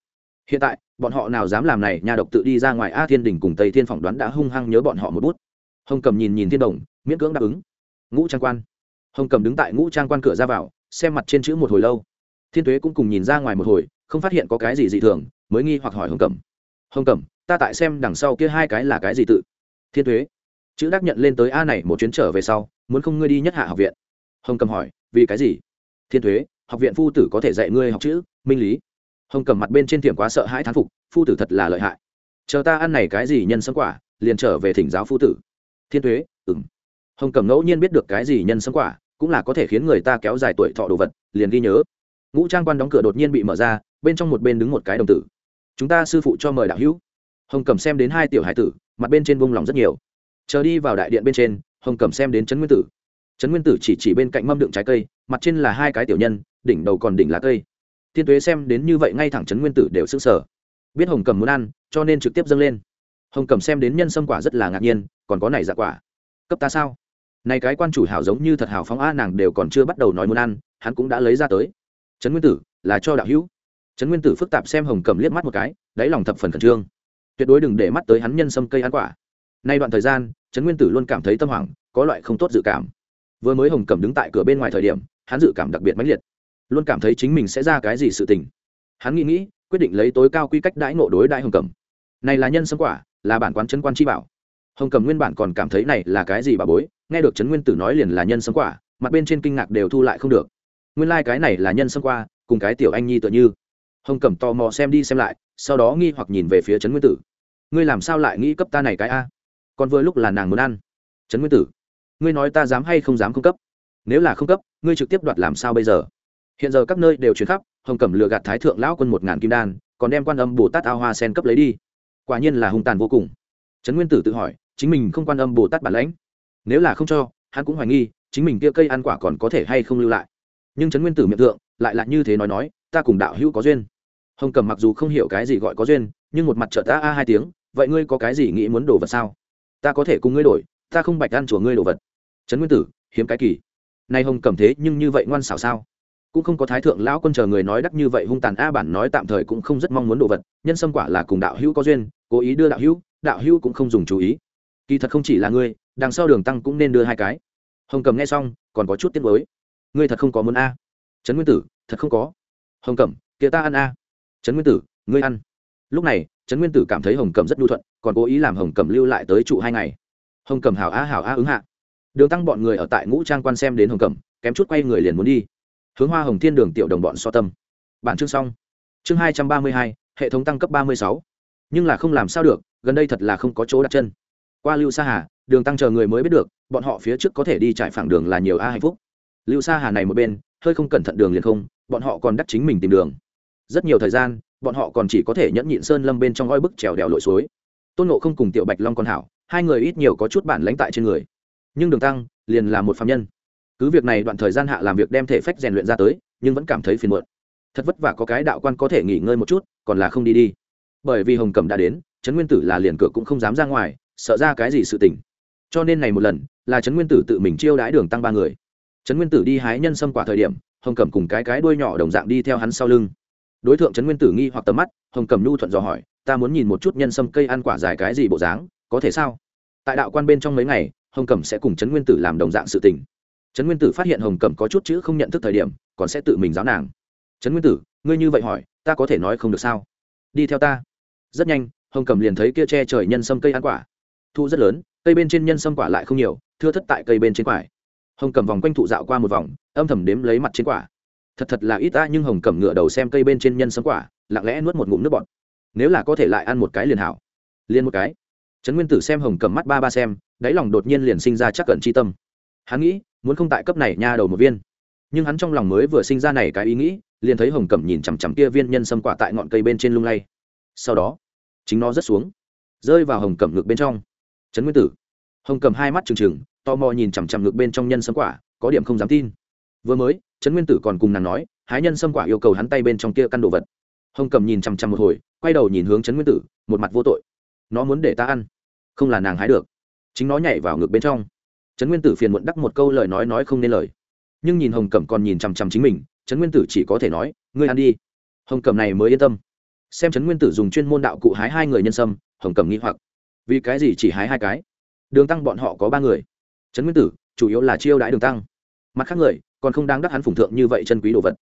Hiện tại, bọn họ nào dám làm này, nhà độc tự đi ra ngoài a thiên đình cùng tây thiên phỏng đoán đã hung hăng nhớ bọn họ một bút. Hồng cầm nhìn nhìn thiên đồng, miễn cưỡng đáp ứng. Ngũ trang quan. Hồng cầm đứng tại ngũ trang quan cửa ra vào, xem mặt trên chữ một hồi lâu. Thiên tuế cũng cùng nhìn ra ngoài một hồi, không phát hiện có cái gì dị thường, mới nghi hoặc hỏi hồng cẩm. Hồng cẩm ta tại xem đằng sau kia hai cái là cái gì tự. Thiên thuế. Chữ đắc nhận lên tới a này một chuyến trở về sau, muốn không ngươi đi nhất hạ học viện. Hồng cầm hỏi, vì cái gì? Thiên thuế, học viện phu tử có thể dạy ngươi học chữ, minh lý. Hồng cầm mặt bên trên tiệm quá sợ hãi thán phục, phu tử thật là lợi hại. Chờ ta ăn này cái gì nhân sâm quả, liền trở về thỉnh giáo phu tử. Thiên thuế ừng hồng cầm ngẫu nhiên biết được cái gì nhân sâm quả, cũng là có thể khiến người ta kéo dài tuổi thọ đồ vật, liền ghi nhớ. Ngũ trang quan đóng cửa đột nhiên bị mở ra, bên trong một bên đứng một cái đồng tử. Chúng ta sư phụ cho mời đạo hữu hồng cẩm xem đến hai tiểu hải tử, mặt bên trên vung lòng rất nhiều. Chờ đi vào đại điện bên trên, hồng cẩm xem đến trấn nguyên tử. Trấn nguyên tử chỉ chỉ bên cạnh mâm đựng trái cây, mặt trên là hai cái tiểu nhân, đỉnh đầu còn đỉnh lá cây. Thiên tuế xem đến như vậy ngay thẳng trấn nguyên tử đều s ư n g sở biết hồng cầm muốn ăn, cho nên trực tiếp dâng lên. Hồng cầm xem đến nhân sâm quả rất là ngạc nhiên, còn có này dạ quả. Cấp ta sao? Này cái quan chủ hảo giống như thật hảo phóng a, nàng đều còn chưa bắt đầu nói muốn ăn, hắn cũng đã lấy ra tới. Trấn nguyên tử, là cho đạo hữu. Trấn nguyên tử phức tạp xem hồng cầm liếc mắt một cái, đáy lòng thập phần khẩn trương tuyệt đối đừng để mắt tới hắn nhân sâm cây ăn quả. Nay đoạn thời gian, trấn nguyên tử luôn cảm thấy tâm hoảng, có loại không tốt dự cảm. Vừa mới hồng Cẩm đứng tại cửa bên ngoài thời điểm, hắn dự cảm đặc biệt mãnh liệt, luôn cảm thấy chính mình sẽ ra cái gì sự tình. Hắn nghĩ nghĩ, quyết định lấy tối cao quy cách đãi ngộ đối đại hồng Cẩm. này là nhân sâm quả, là bản quán Trấn quan chi bảo. Hồng Cẩm nguyên bản còn cảm thấy này là cái gì bà bối, nghe được trấn nguyên tử nói liền là nhân sâm quả, mặt bên trên kinh ngạc đều thu lại không được. Nguyên lai cái này là nhân sâm qua cùng cái tiểu anh nhi tựa như. Hồng Cẩm tò mò xem đi xem lại sau đó nghi hoặc nhìn về phía trấn nguyên tử. Ngươi làm sao lại nghĩ cấp ta này cái a? Còn vừa lúc là nàng muốn ăn. Trấn nguyên tử, ngươi nói ta dám hay không dám không cấp? Nếu là không cấp, ngươi trực tiếp đoạt làm sao bây giờ? Hiện giờ các nơi đều chuyển khắp, hồng cẩm lừa gạt thái thượng lão quân một ngàn kim đan, còn đem quan âm bồ tát ao hoa sen cấp lấy đi. Quả nhiên là hung tàn vô cùng. Trấn nguyên tử tự hỏi, chính mình không quan âm bồ tát bản lãnh. Nếu là không cho, hắn cũng hoài nghi, chính mình kia cây ăn quả còn có thể hay không lưu lại. Nhưng trấn nguyên tử miệng thượng, lại là như thế nói nói, ta cùng đạo hữu có duyên hồng cầm mặc dù không hiểu cái gì gọi có duyên, nhưng một mặt trợ ta a hai tiếng, vậy ngươi có cái gì nghĩ muốn đổ vật sao? Ta có thể cùng ngươi đổi, ta không bạch ăn chùa ngươi đồ vật. Trấn nguyên tử, hiếm cái kỳ. Nay hồng cầm thế nhưng như vậy ngoan xảo sao? Cũng không có thái thượng lão quân chờ người nói đắc như vậy hung tàn a bản nói tạm thời cũng không rất mong muốn đồ vật, nhân sâm quả là cùng đạo hữu có duyên, cố ý đưa đạo hữu đạo hữu cũng không dùng chú ý. Kỳ thật không chỉ là ngươi, đằng sau đường tăng cũng nên đưa hai cái. Hồng cầm nghe xong, còn có chút tiếc mới ngươi thật không có muốn a? Trấn nguyên tử, thật không có. Hồng cẩm kia ta ăn a trấn nguyên tử, ngươi ăn. Lúc này, trấn nguyên tử cảm thấy hồng cẩm rất nhu thuận, còn cố ý làm hồng cẩm lưu lại tới trụ hai ngày. Hồng cẩm hảo a hảo a ứng hạ. Đường tăng bọn người ở tại ngũ trang quan xem đến hồng cẩm, kém chút quay người liền muốn đi. Hướng hoa hồng thiên đường tiểu đồng bọn so tâm. Bản chương xong. Chương hai trăm ba mươi hai, hệ thống tăng cấp ba mươi sáu. Nhưng là không làm sao được, gần đây thật là không có chỗ đặt chân. Qua lưu sa hà, đường tăng chờ người mới biết được, bọn họ phía trước có thể đi trải phẳng đường là nhiều a hạnh phúc. Lưu sa hà này một bên, hơi không cẩn thận đường liền không, bọn họ còn đắc chính mình tìm đường rất nhiều thời gian, bọn họ còn chỉ có thể nhẫn nhịn sơn lâm bên trong oi bức trèo đèo lội suối. Tôn nộ không cùng tiểu bạch long con hảo, hai người ít nhiều có chút bản lãnh tại trên người. Nhưng đường tăng liền là một phạm nhân. Cứ việc này đoạn thời gian hạ làm việc đem thể phách rèn luyện ra tới, nhưng vẫn cảm thấy phiền muộn. Thật vất vả có cái đạo quan có thể nghỉ ngơi một chút, còn là không đi đi. Bởi vì hồng cẩm đã đến, trấn nguyên tử là liền cửa cũng không dám ra ngoài, sợ ra cái gì sự tình. Cho nên này một lần, là trấn nguyên tử tự mình chiêu đãi đường tăng ba người. Trấn nguyên tử đi hái nhân sâm quả thời điểm, hồng cẩm cùng cái cái đuôi nhỏ đồng dạng đi theo hắn sau lưng đối tượng trấn nguyên tử nghi hoặc tầm mắt, hồng cẩm nhu thuận dò hỏi, ta muốn nhìn một chút nhân sâm cây ăn quả dài cái gì bộ dáng, có thể sao? Tại đạo quan bên trong mấy ngày, hồng cẩm sẽ cùng trấn nguyên tử làm đồng dạng sự tình. Trấn nguyên tử phát hiện hồng cẩm có chút chữ không nhận thức thời điểm, còn sẽ tự mình giáo nàng. Trấn nguyên tử, ngươi như vậy hỏi, ta có thể nói không được sao? Đi theo ta. Rất nhanh, hồng cẩm liền thấy kia che trời nhân sâm cây ăn quả. Thu rất lớn, cây bên trên nhân sâm quả lại không nhiều, thưa thất tại cây bên trên quả hồng cẩm vòng quanh thụ dạo qua một vòng, âm thầm đếm lấy mặt trên quả thật thật là ít ta, nhưng hồng cẩm ngựa đầu xem cây bên trên nhân sâm quả, lặng lẽ nuốt một ngụm nước bọt. Nếu là có thể lại ăn một cái liền hảo. Liền một cái. Trấn nguyên tử xem hồng cầm mắt ba ba xem, đáy lòng đột nhiên liền sinh ra chắc cẩn chi tâm. Hắn nghĩ, muốn không tại cấp này nha đầu một viên. Nhưng hắn trong lòng mới vừa sinh ra này cái ý nghĩ, liền thấy hồng cẩm nhìn chằm chằm kia viên nhân sâm quả tại ngọn cây bên trên lung lay. Sau đó, chính nó rớt xuống, rơi vào hồng cẩm ngực bên trong. Trấn nguyên tử. Hồng cẩm hai mắt trừng trừng, tò mò nhìn chằm chằm ngực bên trong nhân sâm quả, có điểm không dám tin. Vừa mới trấn nguyên tử còn cùng nàng nói, hái nhân sâm quả yêu cầu hắn tay bên trong kia căn đồ vật. Hồng cẩm nhìn chằm chằm một hồi, quay đầu nhìn hướng trấn nguyên tử, một mặt vô tội. Nó muốn để ta ăn. Không là nàng hái được. Chính nó nhảy vào ngực bên trong. Trấn nguyên tử phiền muộn đắc một câu lời nói nói không nên lời. Nhưng nhìn hồng cẩm còn nhìn chằm chằm chính mình, trấn nguyên tử chỉ có thể nói, ngươi ăn đi. Hồng cẩm này mới yên tâm. Xem trấn nguyên tử dùng chuyên môn đạo cụ hái hai người nhân sâm hồng cẩm nghĩ hoặc. Vì cái gì chỉ hái hai cái? Đường tăng bọn họ có ba người. Trấn nguyên tử, chủ yếu là chiêu đãi đường tăng. Mặt khác người còn không đáng đắc hắn phụng thượng như vậy chân quý đồ vật.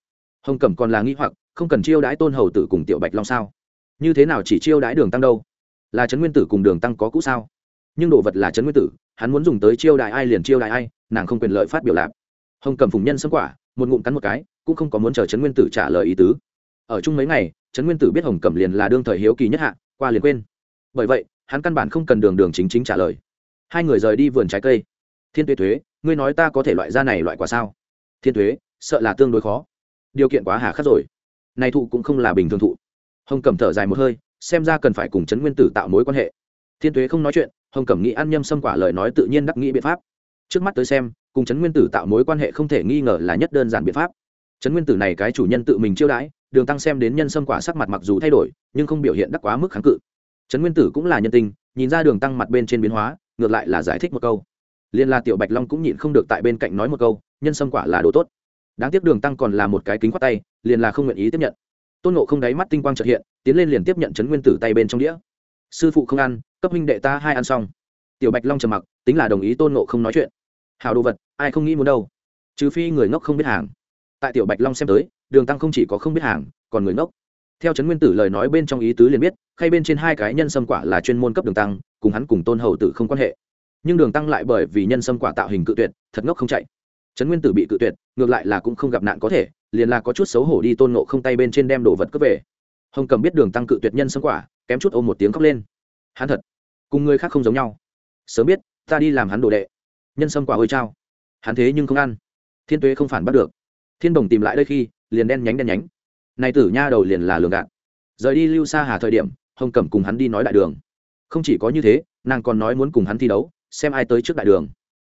Hồng cẩm còn là nghĩ hoặc, không cần chiêu đãi tôn hầu tử cùng tiểu bạch long sao? Như thế nào chỉ chiêu đãi đường tăng đâu? Là trấn nguyên tử cùng đường tăng có cũ sao? Nhưng đồ vật là trấn nguyên tử, hắn muốn dùng tới chiêu đại ai liền chiêu đại ai, nàng không quyền lợi phát biểu lạp hồng cầm phùng nhân xâm quả, một ngụm cắn một cái, cũng không có muốn chờ trấn nguyên tử trả lời ý tứ. Ở chung mấy ngày, trấn nguyên tử biết hồng cầm liền là đương thời hiếu kỳ nhất hạ, qua liền quên. Bởi vậy, hắn căn bản không cần đường đường chính chính trả lời. Hai người rời đi vườn trái cây. Thiên tuế thuế ngươi nói ta có thể loại ra này loại quả sao? Thiên thuế, sợ là tương đối khó. Điều kiện quá hà khắc rồi. Này thụ cũng không là bình thường thụ. Hồng Cẩm thở dài một hơi, xem ra cần phải cùng trấn nguyên tử tạo mối quan hệ. Thiên tuế không nói chuyện, hồng cẩm nghĩ ăn nhâm xâm quả lời nói tự nhiên đắc nghĩ biện pháp. Trước mắt tới xem, cùng trấn nguyên tử tạo mối quan hệ không thể nghi ngờ là nhất đơn giản biện pháp. Trấn nguyên tử này cái chủ nhân tự mình chiêu đãi, đường tăng xem đến nhân sâm quả sắc mặt mặc dù thay đổi, nhưng không biểu hiện đắc quá mức kháng cự. Trấn nguyên tử cũng là nhân tình, nhìn ra đường tăng mặt bên trên biến hóa, ngược lại là giải thích một câu liên la tiểu bạch long cũng nhịn không được tại bên cạnh nói một câu, nhân sâm quả là đồ tốt. Đáng tiếc đường tăng còn là một cái kính khoát tay, liền là không nguyện ý tiếp nhận. Tôn nộ không đáy mắt tinh quang trật hiện, tiến lên liền tiếp nhận chấn nguyên tử tay bên trong đĩa. Sư phụ không ăn, cấp huynh đệ ta hai ăn xong. Tiểu bạch long trầm mặc, tính là đồng ý tôn nộ không nói chuyện. Hào đồ vật, ai không nghĩ muốn đâu. Trừ phi người ngốc không biết hàng. Tại tiểu bạch long xem tới, đường tăng không chỉ có không biết hàng, còn người ngốc. Theo trấn nguyên tử lời nói bên trong ý tứ liền biết, khay bên trên hai cái nhân sâm quả là chuyên môn cấp đường tăng, cùng hắn cùng tôn hầu tử không quan hệ nhưng đường tăng lại bởi vì nhân sâm quả tạo hình cự tuyệt, thật ngốc không chạy. Trấn nguyên tử bị cự tuyệt, ngược lại là cũng không gặp nạn có thể, liền là có chút xấu hổ đi tôn nộ không tay bên trên đem đồ vật cướp về. Hồng cầm biết đường tăng cự tuyệt nhân sâm quả, kém chút ôm một tiếng khóc lên. Hắn thật, cùng người khác không giống nhau. Sớm biết, ta đi làm hắn đồ đệ. Nhân sâm quả hơi trao hắn thế nhưng không ăn. Thiên tuế không phản bắt được. Thiên đồng tìm lại đây khi, liền đen nhánh đen nhánh. Này tử nha đầu liền là lường gạt. Rời đi lưu xa hà thời điểm, hồng cẩm cùng hắn đi nói đại đường. Không chỉ có như thế, nàng còn nói muốn cùng hắn thi đấu xem ai tới trước đại đường.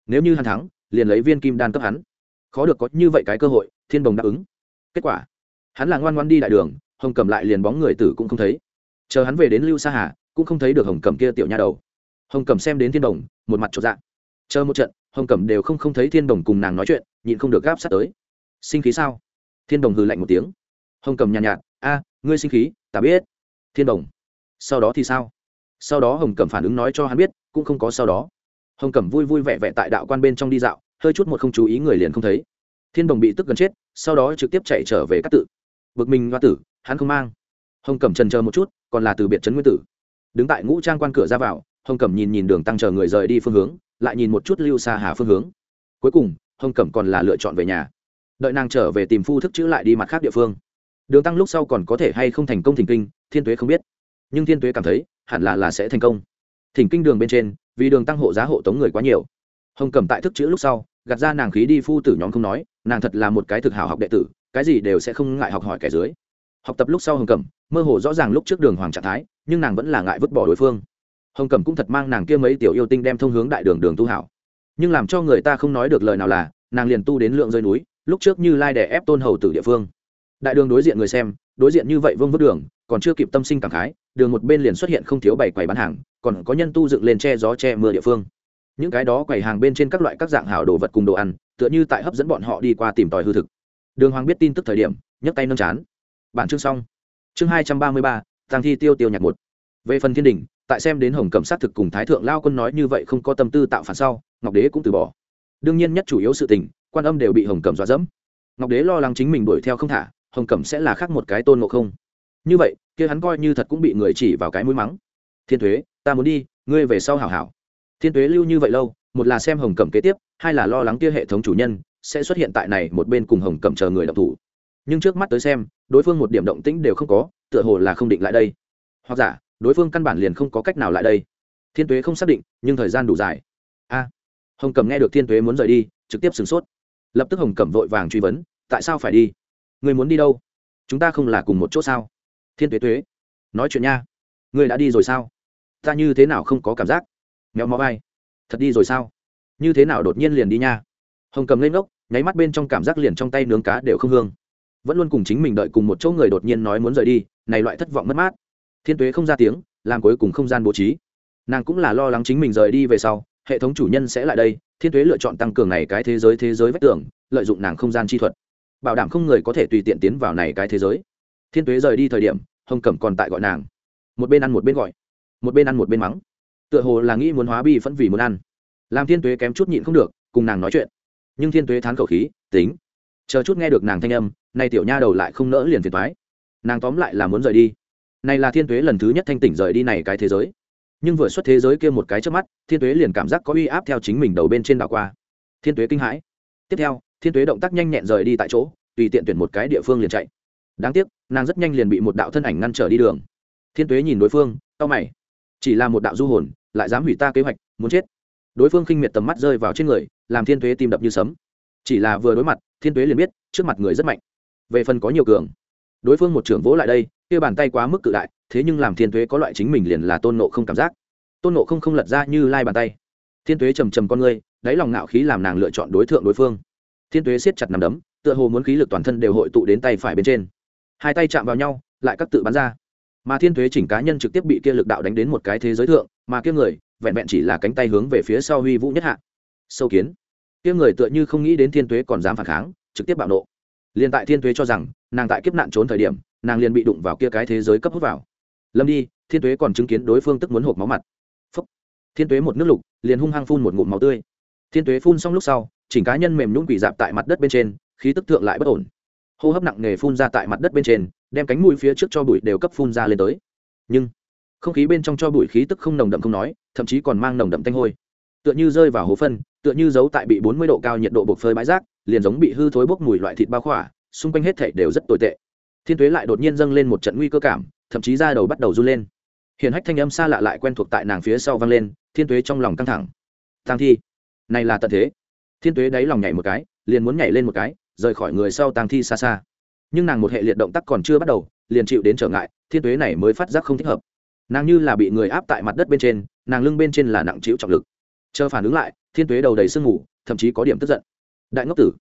Nếu như hắn thắng, liền lấy viên kim đan cấp hắn. Khó được có như vậy cái cơ hội, thiên đồng đáp ứng. Kết quả, hắn là ngoan ngoan đi đại đường, hồng cầm lại liền bóng người tử cũng không thấy. Chờ hắn về đến lưu sa hà, cũng không thấy được hồng cầm kia tiểu nha đầu. Hồng cầm xem đến thiên đồng một mặt trộn dạng chờ một trận, hồng cầm đều không không thấy thiên đồng cùng nàng nói chuyện, nhịn không được gáp sát tới. Sinh khí sao? Thiên đồng hừ lạnh một tiếng. Hồng cầm nhàn nhạt, a, ngươi sinh khí, ta biết. Thiên đồng sau đó thì sao? Sau đó hồng cầm phản ứng nói cho hắn biết, cũng không có sau đó hồng Cẩm vui vui vẻ vẻ tại đạo quan bên trong đi dạo, hơi chút một không chú ý người liền không thấy. Thiên đồng bị tức gần chết, sau đó trực tiếp chạy trở về các tự. Bực mình hoa tử, hắn không mang. Hồng cẩm trần chờ một chút, còn là từ biệt trấn nguyên tử. Đứng tại ngũ trang quan cửa ra vào, hồng cẩm nhìn nhìn đường tăng chờ người rời đi phương hướng, lại nhìn một chút lưu xa hà phương hướng. Cuối cùng, hồng cẩm còn là lựa chọn về nhà. Đợi nàng trở về tìm phu thức chữ lại đi mặt khác địa phương. Đường tăng lúc sau còn có thể hay không thành công thỉnh kinh, thiên tuế không biết. Nhưng thiên tuế cảm thấy, hẳn là là sẽ thành công. Thỉnh kinh đường bên trên vì đường tăng hộ giá hộ tống người quá nhiều. Hồng cẩm tại thức chữ lúc sau, gạt ra nàng khí đi phu tử nhóm không nói, nàng thật là một cái thực hảo học đệ tử, cái gì đều sẽ không ngại học hỏi kẻ dưới. Học tập lúc sau hồng cẩm mơ hồ rõ ràng lúc trước đường hoàng trạng thái, nhưng nàng vẫn là ngại vứt bỏ đối phương. Hồng cẩm cũng thật mang nàng kia mấy tiểu yêu tinh đem thông hướng đại đường đường tu hảo. Nhưng làm cho người ta không nói được lời nào là, nàng liền tu đến lượng rơi núi, lúc trước như lai đẻ ép tôn hầu tử địa phương. Đại đường đối diện người xem, đối diện như vậy vương vứt đường còn chưa kịp tâm sinh cảm khái, đường một bên liền xuất hiện không thiếu bảy quầy bán hàng, còn có nhân tu dựng lên che gió che mưa địa phương. Những cái đó quầy hàng bên trên các loại các dạng hảo đồ vật cùng đồ ăn, tựa như tại hấp dẫn bọn họ đi qua tìm tòi hư thực. Đường hoàng biết tin tức thời điểm, nhấc tay nâng chán. Bản chương xong. Chương hai trăm ba mươi ba tăng thi tiêu tiêu nhạc một. Về phần thiên đình, tại xem đến hồng cẩm sát thực cùng thái thượng lao quân nói như vậy không có tâm tư tạo phản sau, ngọc đế cũng từ bỏ. Đương nhiên nhất chủ yếu sự tình, quan âm đều bị hồng cẩm dọa dẫm. Ngọc đế lo lắng chính mình đuổi theo không thả, hồng cẩm sẽ là khác một cái tôn ngộ không như vậy, kia hắn coi như thật cũng bị người chỉ vào cái mũi mắng. Thiên thuế ta muốn đi, ngươi về sau hảo hảo. Thiên tuế lưu như vậy lâu, một là xem hồng cẩm kế tiếp, hai là lo lắng kia hệ thống chủ nhân sẽ xuất hiện tại này một bên cùng hồng cẩm chờ người động thủ. Nhưng trước mắt tới xem, đối phương một điểm động tĩnh đều không có, tựa hồ là không định lại đây. Hoặc giả, đối phương căn bản liền không có cách nào lại đây. Thiên tuế không xác định, nhưng thời gian đủ dài. A, hồng cẩm nghe được thiên tuế muốn rời đi, trực tiếp sửng sốt. Lập tức hồng cẩm vội vàng truy vấn, tại sao phải đi? Người muốn đi đâu? Chúng ta không là cùng một chỗ sao? Thiên tuế tuế, nói chuyện nha. Người đã đi rồi sao? Ta như thế nào không có cảm giác? Méo mó vai. Thật đi rồi sao? Như thế nào đột nhiên liền đi nha? Hồng cầm lên ngốc, nháy mắt bên trong cảm giác liền trong tay nướng cá đều không hương. Vẫn luôn cùng chính mình đợi cùng một chỗ người đột nhiên nói muốn rời đi, này loại thất vọng mất mát. Thiên tuế không ra tiếng, làm cuối cùng không gian bố trí. Nàng cũng là lo lắng chính mình rời đi về sau, hệ thống chủ nhân sẽ lại đây. Thiên tuế lựa chọn tăng cường này cái thế giới thế giới vách tưởng lợi dụng nàng không gian chi thuật. Bảo đảm không người có thể tùy tiện tiến vào này cái thế giới thiên tuế rời đi thời điểm, hồng cẩm còn tại gọi nàng. Một bên ăn một bên gọi, một bên ăn một bên mắng. Tựa hồ là nghĩ muốn hóa bi phẫn vì muốn ăn. Làm thiên tuế kém chút nhịn không được, cùng nàng nói chuyện. Nhưng thiên tuế thán khẩu khí, tính. Chờ chút nghe được nàng thanh âm, nay tiểu nha đầu lại không nỡ liền phiền thoái nàng tóm lại là muốn rời đi. Này là thiên tuế lần thứ nhất thanh tỉnh rời đi này cái thế giới. Nhưng vừa xuất thế giới kia một cái trước mắt, thiên tuế liền cảm giác có uy áp theo chính mình đầu bên trên đảo qua. Thiên tuế kinh hãi. Tiếp theo, thiên tuế động tác nhanh nhẹn rời đi tại chỗ, tùy tiện tuyển một cái địa phương liền chạy đáng tiếc, nàng rất nhanh liền bị một đạo thân ảnh ngăn trở đi đường. Thiên tuế nhìn đối phương tao mày. Chỉ là một đạo du hồn, lại dám hủy ta kế hoạch, muốn chết. Đối phương khinh miệt tầm mắt rơi vào trên người, làm thiên tuế tim đập như sấm. Chỉ là vừa đối mặt, thiên tuế liền biết, trước mặt người rất mạnh. Về phần có nhiều cường. Đối phương một trưởng vỗ lại đây, kia bàn tay quá mức cự đại, thế nhưng làm thiên tuế có loại chính mình liền là tôn nộ không cảm giác. Tôn nộ không không lật ra như lai bàn tay. Thiên tuế trầm trầm con ngươi đáy lòng ngạo khí làm nàng lựa chọn đối tượng đối phương. Thiên tuế siết chặt nằm đấm, tựa hồ muốn khí lực toàn thân đều hội tụ đến tay phải bên trên hai tay chạm vào nhau, lại các tự bắn ra. Mà thiên thuế chỉnh cá nhân trực tiếp bị kia lực đạo đánh đến một cái thế giới thượng, mà kia người, vẹn vẹn chỉ là cánh tay hướng về phía sau huy vũ nhất hạ. Sâu kiến. Kia người tựa như không nghĩ đến thiên thuế còn dám phản kháng, trực tiếp bạo nộ. Liền tại thiên thuế cho rằng, nàng tại kiếp nạn trốn thời điểm, nàng liền bị đụng vào kia cái thế giới cấp hút vào. Lâm đi, thiên thuế còn chứng kiến đối phương tức muốn hộp máu mặt. Phúc. thiên thuế một nước lục, liền hung hăng phun một ngụm máu tươi. Thiên thuế phun xong lúc sau, chỉnh cá nhân mềm nhũng quỷ dạp tại mặt đất bên trên, khí tức thượng lại bất ổn hô hấp nặng nề phun ra tại mặt đất bên trên, đem cánh mũi phía trước cho bụi đều cấp phun ra lên tới. Nhưng, không khí bên trong cho bụi khí tức không nồng đậm không nói, thậm chí còn mang nồng đậm tanh hôi. Tựa như rơi vào hố phân, tựa như giấu tại bị bốn mươi độ cao nhiệt độ buộc phơi bãi rác, liền giống bị hư thối bốc mùi loại thịt bao khỏa, xung quanh hết thảy đều rất tồi tệ. Thiên tuế lại đột nhiên dâng lên một trận nguy cơ cảm, thậm chí da đầu bắt đầu run lên. Hiền hách thanh âm xa lạ lại quen thuộc tại nàng phía sau vang lên, thiên tuế trong lòng căng thẳng. Tăng thi, này là tận thế. Thiên tuế đáy lòng nhảy một cái, liền muốn nhảy lên một cái rời khỏi người sau tàng thi xa xa. Nhưng nàng một hệ liệt động tác còn chưa bắt đầu, liền chịu đến trở ngại, thiên tuế này mới phát giác không thích hợp. Nàng như là bị người áp tại mặt đất bên trên, nàng lưng bên trên là nặng chịu trọng lực. Chờ phản ứng lại, thiên tuế đầu đầy sương ngủ thậm chí có điểm tức giận. Đại ngốc tử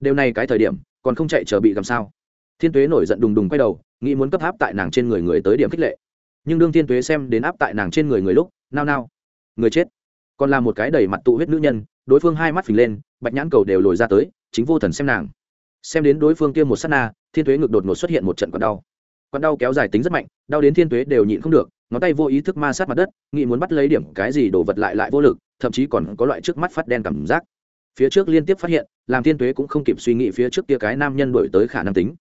điều này cái thời điểm, còn không chạy chờ bị làm sao? Thiên tuế nổi giận đùng đùng quay đầu, nghĩ muốn cấp áp tại nàng trên người người tới điểm khích lệ. Nhưng đương thiên tuế xem đến áp tại nàng trên người người lúc, nao nao, người chết. Còn là một cái đầy mặt tụ huyết nữ nhân, đối phương hai mắt phình lên, bạch nhãn cầu đều lồi ra tới, chính vô thần xem nàng xem đến đối phương kia một s á t na, thiên tuế ngực đột ngột xuất hiện một trận quặn đau. Quặn đau kéo dài tính rất mạnh, đau đến thiên tuế đều nhịn không được, ngón tay vô ý thức ma sát mặt đất, nghĩ muốn bắt lấy điểm cái gì đổ vật lại lại vô lực, thậm chí còn có loại trước mắt phát đen cảm giác. Phía trước liên tiếp phát hiện, làm thiên tuế cũng không kịp suy nghĩ phía trước kia cái nam nhân đổi tới khả năng tính.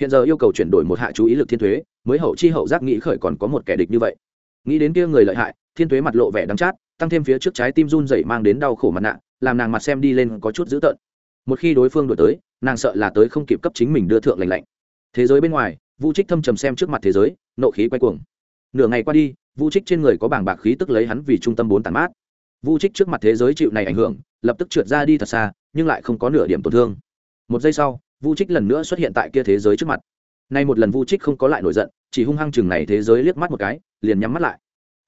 Hiện giờ yêu cầu chuyển đổi một hạ chú ý lực thiên thuế mới hậu chi hậu giác nghĩ khởi còn có một kẻ địch như vậy. Nghĩ đến kia người lợi hại, thiên thuế mặt lộ vẻ đắng chát, tăng thêm phía trước trái tim run dậy mang đến đau khổ mặt nạ, làm nàng mặt xem đi lên có chút dữ tợn một khi đối phương đổi tới, nàng sợ là tới không kịp cấp chính mình đưa thượng lành lạnh. Thế giới bên ngoài, vu trích thâm trầm xem trước mặt thế giới, nộ khí quay cuồng. Nửa ngày qua đi, vu trích trên người có bảng bạc khí tức lấy hắn vì trung tâm bốn tàn mát. Vu trích trước mặt thế giới chịu này ảnh hưởng, lập tức trượt ra đi thật xa, nhưng lại không có nửa điểm tổn thương. Một giây sau, vu trích lần nữa xuất hiện tại kia thế giới trước mặt. Nay một lần vu trích không có lại nổi giận, chỉ hung hăng chừng này thế giới liếc mắt một cái, liền nhắm mắt lại.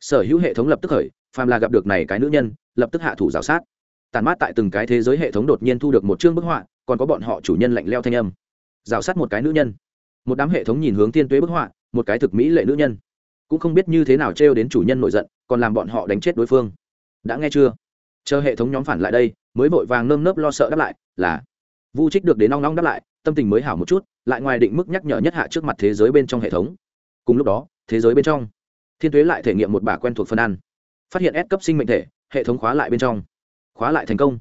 Sở hữu hệ thống lập tức khởi, phàm là gặp được này cái nữ nhân, lập tức hạ thủ rào sát tàn mát tại từng cái thế giới hệ thống đột nhiên thu được một chương bức họa, còn có bọn họ chủ nhân lạnh leo thanh âm. Rào sát một cái nữ nhân. Một đám hệ thống nhìn hướng tiên tuế bức họa, một cái thực mỹ lệ nữ nhân. Cũng không biết như thế nào trêu đến chủ nhân nổi giận, còn làm bọn họ đánh chết đối phương. Đã nghe chưa? Chờ hệ thống nhóm phản lại đây, mới vội vàng nơm nớp lo sợ đáp lại, là vu trích được đến nong nong đáp lại, tâm tình mới hảo một chút, lại ngoài định mức nhắc nhở nhất hạ trước mặt thế giới bên trong hệ thống. Cùng lúc đó, thế giới bên trong, thiên tuế lại thể nghiệm một bà quen thuộc phân ăn. Phát hiện ép cấp sinh mệnh thể, hệ thống khóa lại bên trong khóa lại thành công.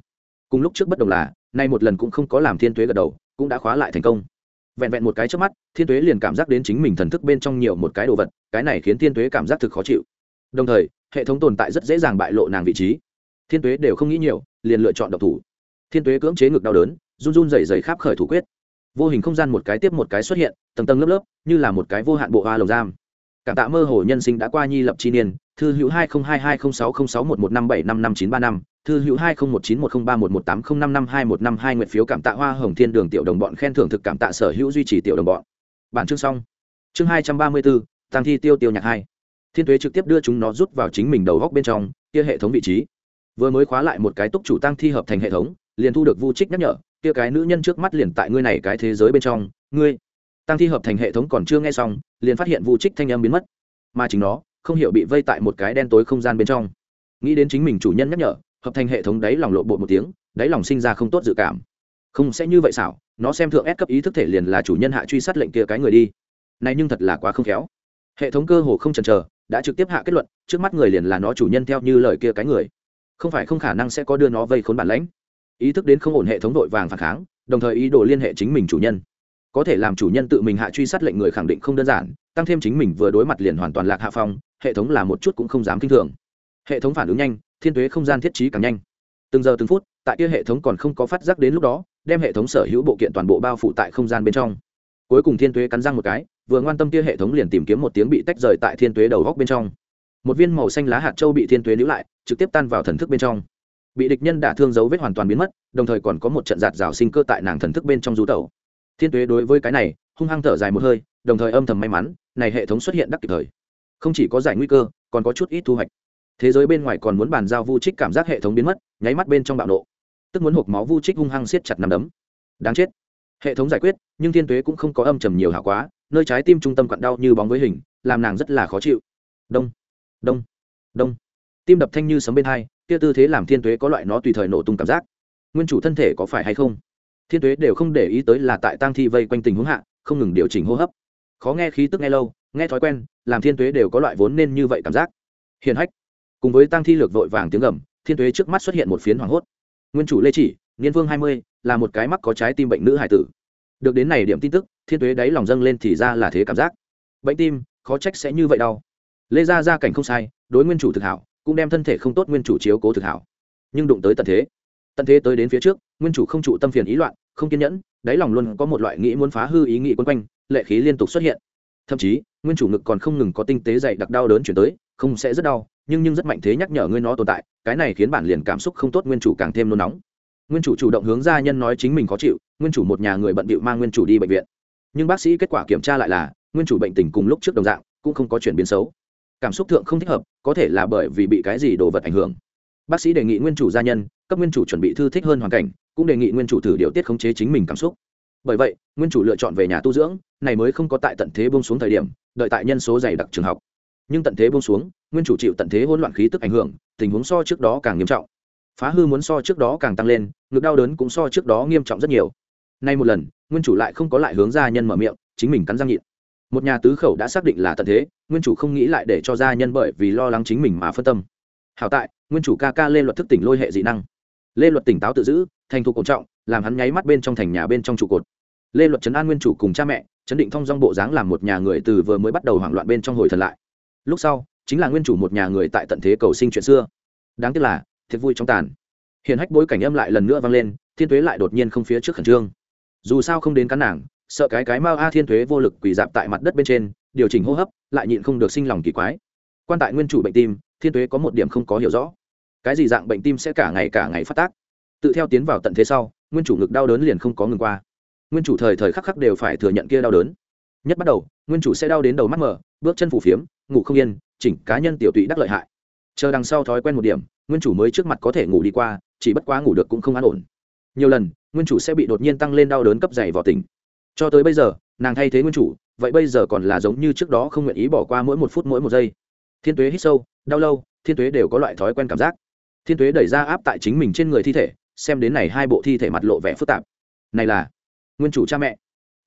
Cùng lúc trước bất đồng là, nay một lần cũng không có làm thiên tuế gật đầu, cũng đã khóa lại thành công. Vẹn vẹn một cái trước mắt, thiên tuế liền cảm giác đến chính mình thần thức bên trong nhiều một cái đồ vật, cái này khiến thiên tuế cảm giác thực khó chịu. Đồng thời, hệ thống tồn tại rất dễ dàng bại lộ nàng vị trí. Thiên tuế đều không nghĩ nhiều, liền lựa chọn độc thủ. Thiên tuế cưỡng chế ngực đau đớn, run run dày dày khắp khởi thủ quyết. Vô hình không gian một cái tiếp một cái xuất hiện, tầng tầng lớp lớp, như là một cái vô hạn bộ hoa lồng giam cảm tạ mơ hồ nhân sinh đã qua nhi lập chi niên, thư hữu hai nghìn hai hai không sáu không sáu một một năm bảy năm năm chín ba năm, thư hữu hai nghìn một chín một không ba một một tám không năm năm hai một năm hai nguyện phiếu cảm tạ hoa hồng thiên đường tiểu đồng bọn khen thưởng thực cảm tạ sở hữu duy trì tiểu đồng bọn. Bản chương xong. Chương hai trăm ba mươi bốn tăng thi tiêu tiêu nhạc hai. Thiên tuế trực tiếp đưa chúng nó rút vào chính mình đầu góc bên trong, kia hệ thống vị trí. Vừa mới khóa lại một cái túc chủ tăng thi hợp thành hệ thống, liền thu được vu trích nhắc nhở, kia cái nữ nhân trước mắt liền tại ngươi này cái thế giới bên trong, ngươi tăng thi hợp thành hệ thống còn chưa nghe xong, liền phát hiện vu trích thanh âm biến mất. Mà chính nó, không hiểu bị vây tại một cái đen tối không gian bên trong. Nghĩ đến chính mình chủ nhân nhắc nhở, hợp thành hệ thống đáy lòng lộ bộ một tiếng, đáy lòng sinh ra không tốt dự cảm. Không sẽ như vậy xảo, nó xem thượng ép cấp ý thức thể liền là chủ nhân hạ truy sát lệnh kia cái người đi. Này nhưng thật là quá không khéo. Hệ thống cơ hồ không chần chờ, đã trực tiếp hạ kết luận, trước mắt người liền là nó chủ nhân theo như lời kia cái người. Không phải không khả năng sẽ có đưa nó vây khốn bản lãnh. Ý thức đến không ổn hệ thống đội vàng phản kháng, đồng thời ý đồ liên hệ chính mình chủ nhân có thể làm chủ nhân tự mình hạ truy sát lệnh người khẳng định không đơn giản, tăng thêm chính mình vừa đối mặt liền hoàn toàn lạc hạ phong, hệ thống là một chút cũng không dám k i n h thường. Hệ thống phản ứng nhanh, thiên tuế không gian thiết trí càng nhanh. Từng giờ từng phút, tại kia hệ thống còn không có phát giác đến lúc đó, đem hệ thống sở hữu bộ kiện toàn bộ bao phủ tại không gian bên trong. Cuối cùng thiên tuế cắn răng một cái, vừa ngoan tâm kia hệ thống liền tìm kiếm một tiếng bị tách rời tại thiên tuế đầu góc bên trong. Một viên màu xanh lá hạt châu bị thiên tuế níu lại, trực tiếp tan vào thần thức bên trong. Bị địch nhân đả thương dấu vết hoàn toàn biến mất, đồng thời còn có một trận giạt rào sinh cơ tại nàng thần thức bên trong du tẩu thiên tuế đối với cái này, hung hăng thở dài một hơi, đồng thời âm thầm may mắn, này hệ thống xuất hiện đắc kịp thời. Không chỉ có giải nguy cơ, còn có chút ít thu hoạch. Thế giới bên ngoài còn muốn bàn giao vu trích cảm giác hệ thống biến mất, nháy mắt bên trong bạo nộ. Tức muốn hộp máu vu trích hung hăng siết chặt nằm đấm. Đáng chết. Hệ thống giải quyết, nhưng thiên tuế cũng không có âm trầm nhiều hảo quá, nơi trái tim trung tâm quặn đau như bóng với hình, làm nàng rất là khó chịu. Đông đông đông. Tim đập thanh như sấm bên hai, kia tư thế làm thiên tuế có loại nó tùy thời nổ tung cảm giác. Nguyên chủ thân thể có phải hay không? Thiên tuế đều không để ý tới là tại tang thi vây quanh tình huống hạ, không ngừng điều chỉnh hô hấp. Khó nghe khí tức nghe lâu, nghe thói quen, làm thiên tuế đều có loại vốn nên như vậy cảm giác. Hiền hách. Cùng với tang thi lược vội vàng tiếng gầm, thiên tuế trước mắt xuất hiện một phiến hoảng hốt. Nguyên chủ lê chỉ, niên vương hai mươi, là một cái mắc có trái tim bệnh nữ hải tử. Được đến này điểm tin tức, thiên tuế đáy lòng dâng lên thì ra là thế cảm giác. Bệnh tim, khó trách sẽ như vậy đau. Lê ra ra cảnh không sai, đối nguyên chủ thực hảo, cũng đem thân thể không tốt nguyên chủ chiếu cố thực hảo. Nhưng đụng tới tận thế. Tận thế tới đến phía trước, nguyên chủ không trụ tâm phiền ý loạn không kiên nhẫn, đáy lòng luôn có một loại nghĩ muốn phá hư ý nghĩ quân quanh, lệ khí liên tục xuất hiện. Thậm chí, nguyên chủ ngực còn không ngừng có tinh tế dày đặc đau đớn chuyển tới, không sẽ rất đau, nhưng nhưng rất mạnh thế nhắc nhở ngươi nó tồn tại, cái này khiến bản liền cảm xúc không tốt, nguyên chủ càng thêm nôn nóng. Nguyên chủ chủ động hướng gia nhân nói chính mình khó chịu, nguyên chủ một nhà người bận bịu mang nguyên chủ đi bệnh viện. Nhưng bác sĩ kết quả kiểm tra lại là, nguyên chủ bệnh tình cùng lúc trước đồng dạng, cũng không có chuyển biến xấu. Cảm xúc thượng không thích hợp, có thể là bởi vì bị cái gì đồ vật ảnh hưởng. Bác sĩ đề nghị nguyên chủ gia nhân, cấp nguyên chủ chuẩn bị thư thích hơn hoàn cảnh cũng đề nghị nguyên chủ thử điều tiết khống chế chính mình cảm xúc. Bởi vậy, nguyên chủ lựa chọn về nhà tu dưỡng, này mới không có tại tận thế bông xuống thời điểm, đợi tại nhân số dày đặc trường học. Nhưng tận thế bông xuống, nguyên chủ chịu tận thế hỗn loạn khí tức ảnh hưởng, tình huống so trước đó càng nghiêm trọng. Phá hư muốn so trước đó càng tăng lên, ngực đau đớn cũng so trước đó nghiêm trọng rất nhiều. Nay một lần, nguyên chủ lại không có lại hướng gia nhân mở miệng, chính mình cắn răng nhịn. Một nhà tứ khẩu đã xác định là tận thế, nguyên chủ không nghĩ lại để cho gia nhân bởi vì lo lắng chính mình mà phân tâm. Hảo tại, nguyên chủ ca ca lê luật thức tỉnh lôi hệ dị năng. Lê luật tỉnh táo tự giữ thành thục cổ trọng, làm hắn nháy mắt bên trong thành nhà bên trong trụ cột. Lê luật trấn an nguyên chủ cùng cha mẹ chấn định thông dong bộ dáng làm một nhà người từ vừa mới bắt đầu hoảng loạn bên trong hồi thần lại. Lúc sau, chính là nguyên chủ một nhà người tại tận thế cầu sinh chuyện xưa. Đáng tiếc là, thiệt vui trong tàn. Hiện hách bối cảnh âm lại lần nữa vang lên, thiên tuế lại đột nhiên không phía trước khẩn trương. Dù sao không đến cắn nàng, sợ cái cái mao a thiên tuế vô lực quỳ dạp tại mặt đất bên trên, điều chỉnh hô hấp, lại nhịn không được sinh lòng kỳ quái. Quan tại nguyên chủ bệnh tim, thiên tuế có một điểm không có hiểu rõ. Cái gì dạng bệnh tim sẽ cả ngày cả ngày phát tác? Tự theo tiến vào tận thế sau, nguyên chủ ngực đau đớn liền không có ngừng qua. Nguyên chủ thời thời khắc khắc đều phải thừa nhận kia đau đớn. Nhất bắt đầu, nguyên chủ sẽ đau đến đầu mắt mở bước chân phủ phiếm, ngủ không yên, chỉnh cá nhân tiểu tụy đắc lợi hại. Chờ đằng sau thói quen một điểm, nguyên chủ mới trước mặt có thể ngủ đi qua, chỉ bất quá ngủ được cũng không an ổn. Nhiều lần, nguyên chủ sẽ bị đột nhiên tăng lên đau đớn cấp dày vào tỉnh. Cho tới bây giờ, nàng thay thế nguyên chủ, vậy bây giờ còn là giống như trước đó không nguyện ý bỏ qua mỗi một phút mỗi một giây. Thiên tuế hít sâu, đau lâu, thiên tuế đều có loại thói quen cảm giác. Thiên tuế đẩy ra áp tại chính mình trên người thi thể xem đến này hai bộ thi thể mặt lộ vẻ phức tạp. Này là nguyên chủ cha mẹ.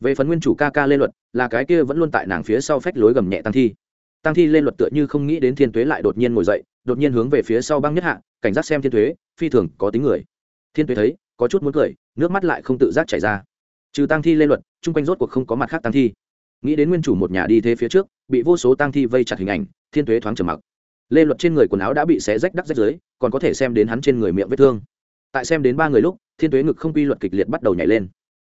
Về phần nguyên chủ ca ca lê luật, là cái kia vẫn luôn tại nàng phía sau phách lối gầm nhẹ tăng thi. Tăng thi lê luật tựa như không nghĩ đến thiên tuế lại đột nhiên ngồi dậy, đột nhiên hướng về phía sau băng nhất hạ, cảnh giác xem thiên tuế, phi thường có tính người. Thiên tuế thấy, có chút muốn cười, nước mắt lại không tự giác chảy ra. Trừ tăng thi lê luật, chung quanh rốt cuộc không có mặt khác tăng thi. Nghĩ đến nguyên chủ một nhà đi thế phía trước, bị vô số tăng thi vây chặt hình ảnh, thiên tuế thoáng trầm mặc. Lê luật trên người quần áo đã bị xé rách đắc rách dưới, còn có thể xem đến hắn trên người miệng vết thương tại xem đến ba người lúc, thiên tuế ngực không quy luật kịch liệt bắt đầu nhảy lên.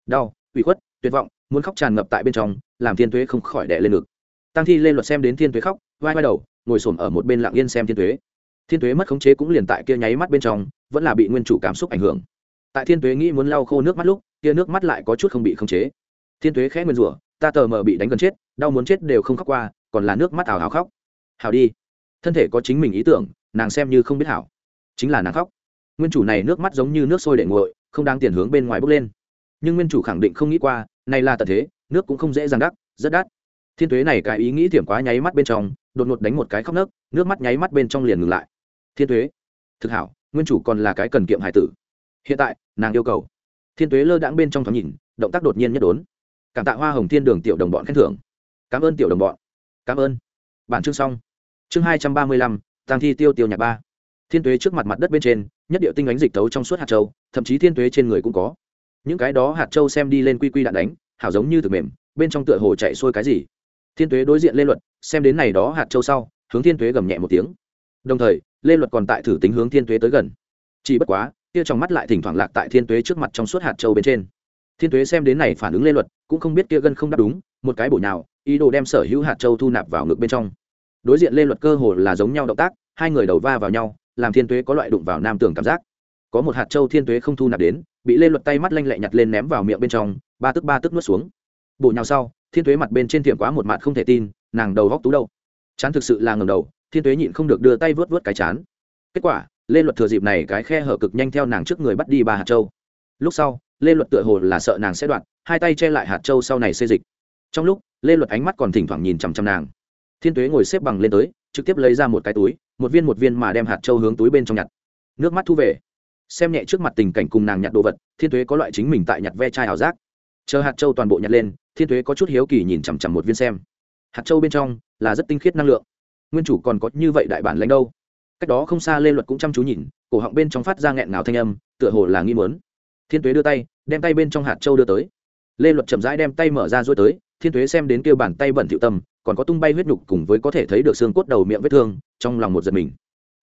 Đau, ủy khuất, tuyệt vọng, muốn khóc tràn ngập tại bên trong, làm thiên tuế không khỏi đẻ lên ngực. Tăng thi lên luật xem đến thiên tuế khóc, vai vai đầu, ngồi s ở một bên lặng yên xem thiên tuế. Thiên tuế mất khống chế cũng liền tại kia nháy mắt bên trong, vẫn là bị nguyên chủ cảm xúc ảnh hưởng. Tại thiên tuế nghĩ muốn lau khô nước mắt lúc, kia nước mắt lại có chút không bị khống chế. Thiên tuế khẽ nguyên rủa, ta tờ mờ bị đánh gần chết, đau muốn chết đều không khóc qua, còn là nước mắt ảo hào khóc. Hào đi. Thân thể có chính mình ý tưởng, nàng xem như không biết hảo. Chính là nàng khóc nguyên chủ này nước mắt giống như nước sôi để nguội, không đang tiền hướng bên ngoài bốc lên. Nhưng nguyên chủ khẳng định không nghĩ qua, này là tận thế, nước cũng không dễ dàng đắt rất đắt. Thiên tuế này cái ý nghĩ thiểm quá nháy mắt bên trong, đột ngột đánh một cái khóc nấc, nước mắt nháy mắt bên trong liền ngừng lại. Thiên tuế, thực hảo, nguyên chủ còn là cái cần kiệm hải tử. Hiện tại, nàng yêu cầu. Thiên tuế lơ đãng bên trong thoáng nhìn, động tác đột nhiên nhất đốn. Cảm tạ hoa hồng thiên đường tiểu đồng bọn khen thưởng. Cảm ơn tiểu đồng bọn. Cảm ơn. Bản chương xong. Chương hai trăm ba mươi lăm tàng thi tiêu tiêu nhạc ba. Thiên tuế trước mặt mặt đất bên trên nhất điệu tinh ánh dịch tấu trong suốt hạt châu, thậm chí thiên tuế trên người cũng có. Những cái đó hạt châu xem đi lên quy quy đạn đánh, hảo giống như thực mềm, bên trong tựa hồ chạy xuôi cái gì. Thiên tuế đối diện lê luật, xem đến này đó hạt châu sau, hướng thiên tuế gầm nhẹ một tiếng. Đồng thời, lê luật còn tại thử tính hướng thiên tuế tới gần. Chỉ bất quá, kia trong mắt lại thỉnh thoảng lạc tại thiên tuế trước mặt trong suốt hạt châu bên trên. Thiên tuế xem đến này phản ứng lê luật, cũng không biết kia gân không đáp đúng, một cái bổ nhào, ý đồ đem sở hữu hạt châu thu nạp vào ngực bên trong. Đối diện lê luật cơ hồ là giống nhau động tác, hai người đầu va vào nhau làm thiên tuế có loại đụng vào nam tường cảm giác. Có một hạt châu thiên tuế không thu nạp đến, bị lê luật tay mắt lanh lẹ nhặt lên ném vào miệng bên trong, ba tức ba tức nuốt xuống. Bộ nhào sau, thiên tuế mặt bên trên tiệm quá một mặt không thể tin, nàng đầu góc tú đâu. Chán thực sự là ngầm đầu, thiên tuế nhịn không được đưa tay vớt vớt cái chán. Kết quả, lê luật thừa dịp này cái khe hở cực nhanh theo nàng trước người bắt đi ba hạt châu. Lúc sau, lê luật tựa hồ là sợ nàng sẽ đoạn hai tay che lại hạt châu sau này xê dịch. Trong lúc, lê luật ánh mắt còn thỉnh thoảng nhìn chằm chằm nàng. Thiên tuế ngồi xếp bằng lên tới trực tiếp lấy ra một cái túi, một viên một viên mà đem hạt châu hướng túi bên trong nhặt. Nước mắt thu về. Xem nhẹ trước mặt tình cảnh cùng nàng nhặt đồ vật, thiên tuế có loại chính mình tại nhặt ve chai ảo giác. Chờ hạt châu toàn bộ nhặt lên, thiên tuế có chút hiếu kỳ nhìn chằm chằm một viên xem. Hạt châu bên trong là rất tinh khiết năng lượng. Nguyên chủ còn có như vậy đại bản lãnh đâu? Cách đó không xa lê luật cũng chăm chú nhìn, cổ họng bên trong phát ra nghẹn ngào thanh âm, tựa hồ là nghi mớn thiên tuế đưa tay, đem tay bên trong hạt châu đưa tới. Lê luật chậm rãi đem tay mở ra rối tới, thiên tuế xem đến kêu bàn tay bẩn thiệu tâm còn có tung bay huyết nhục cùng với có thể thấy được xương cốt đầu miệng vết thương, trong lòng một giật mình.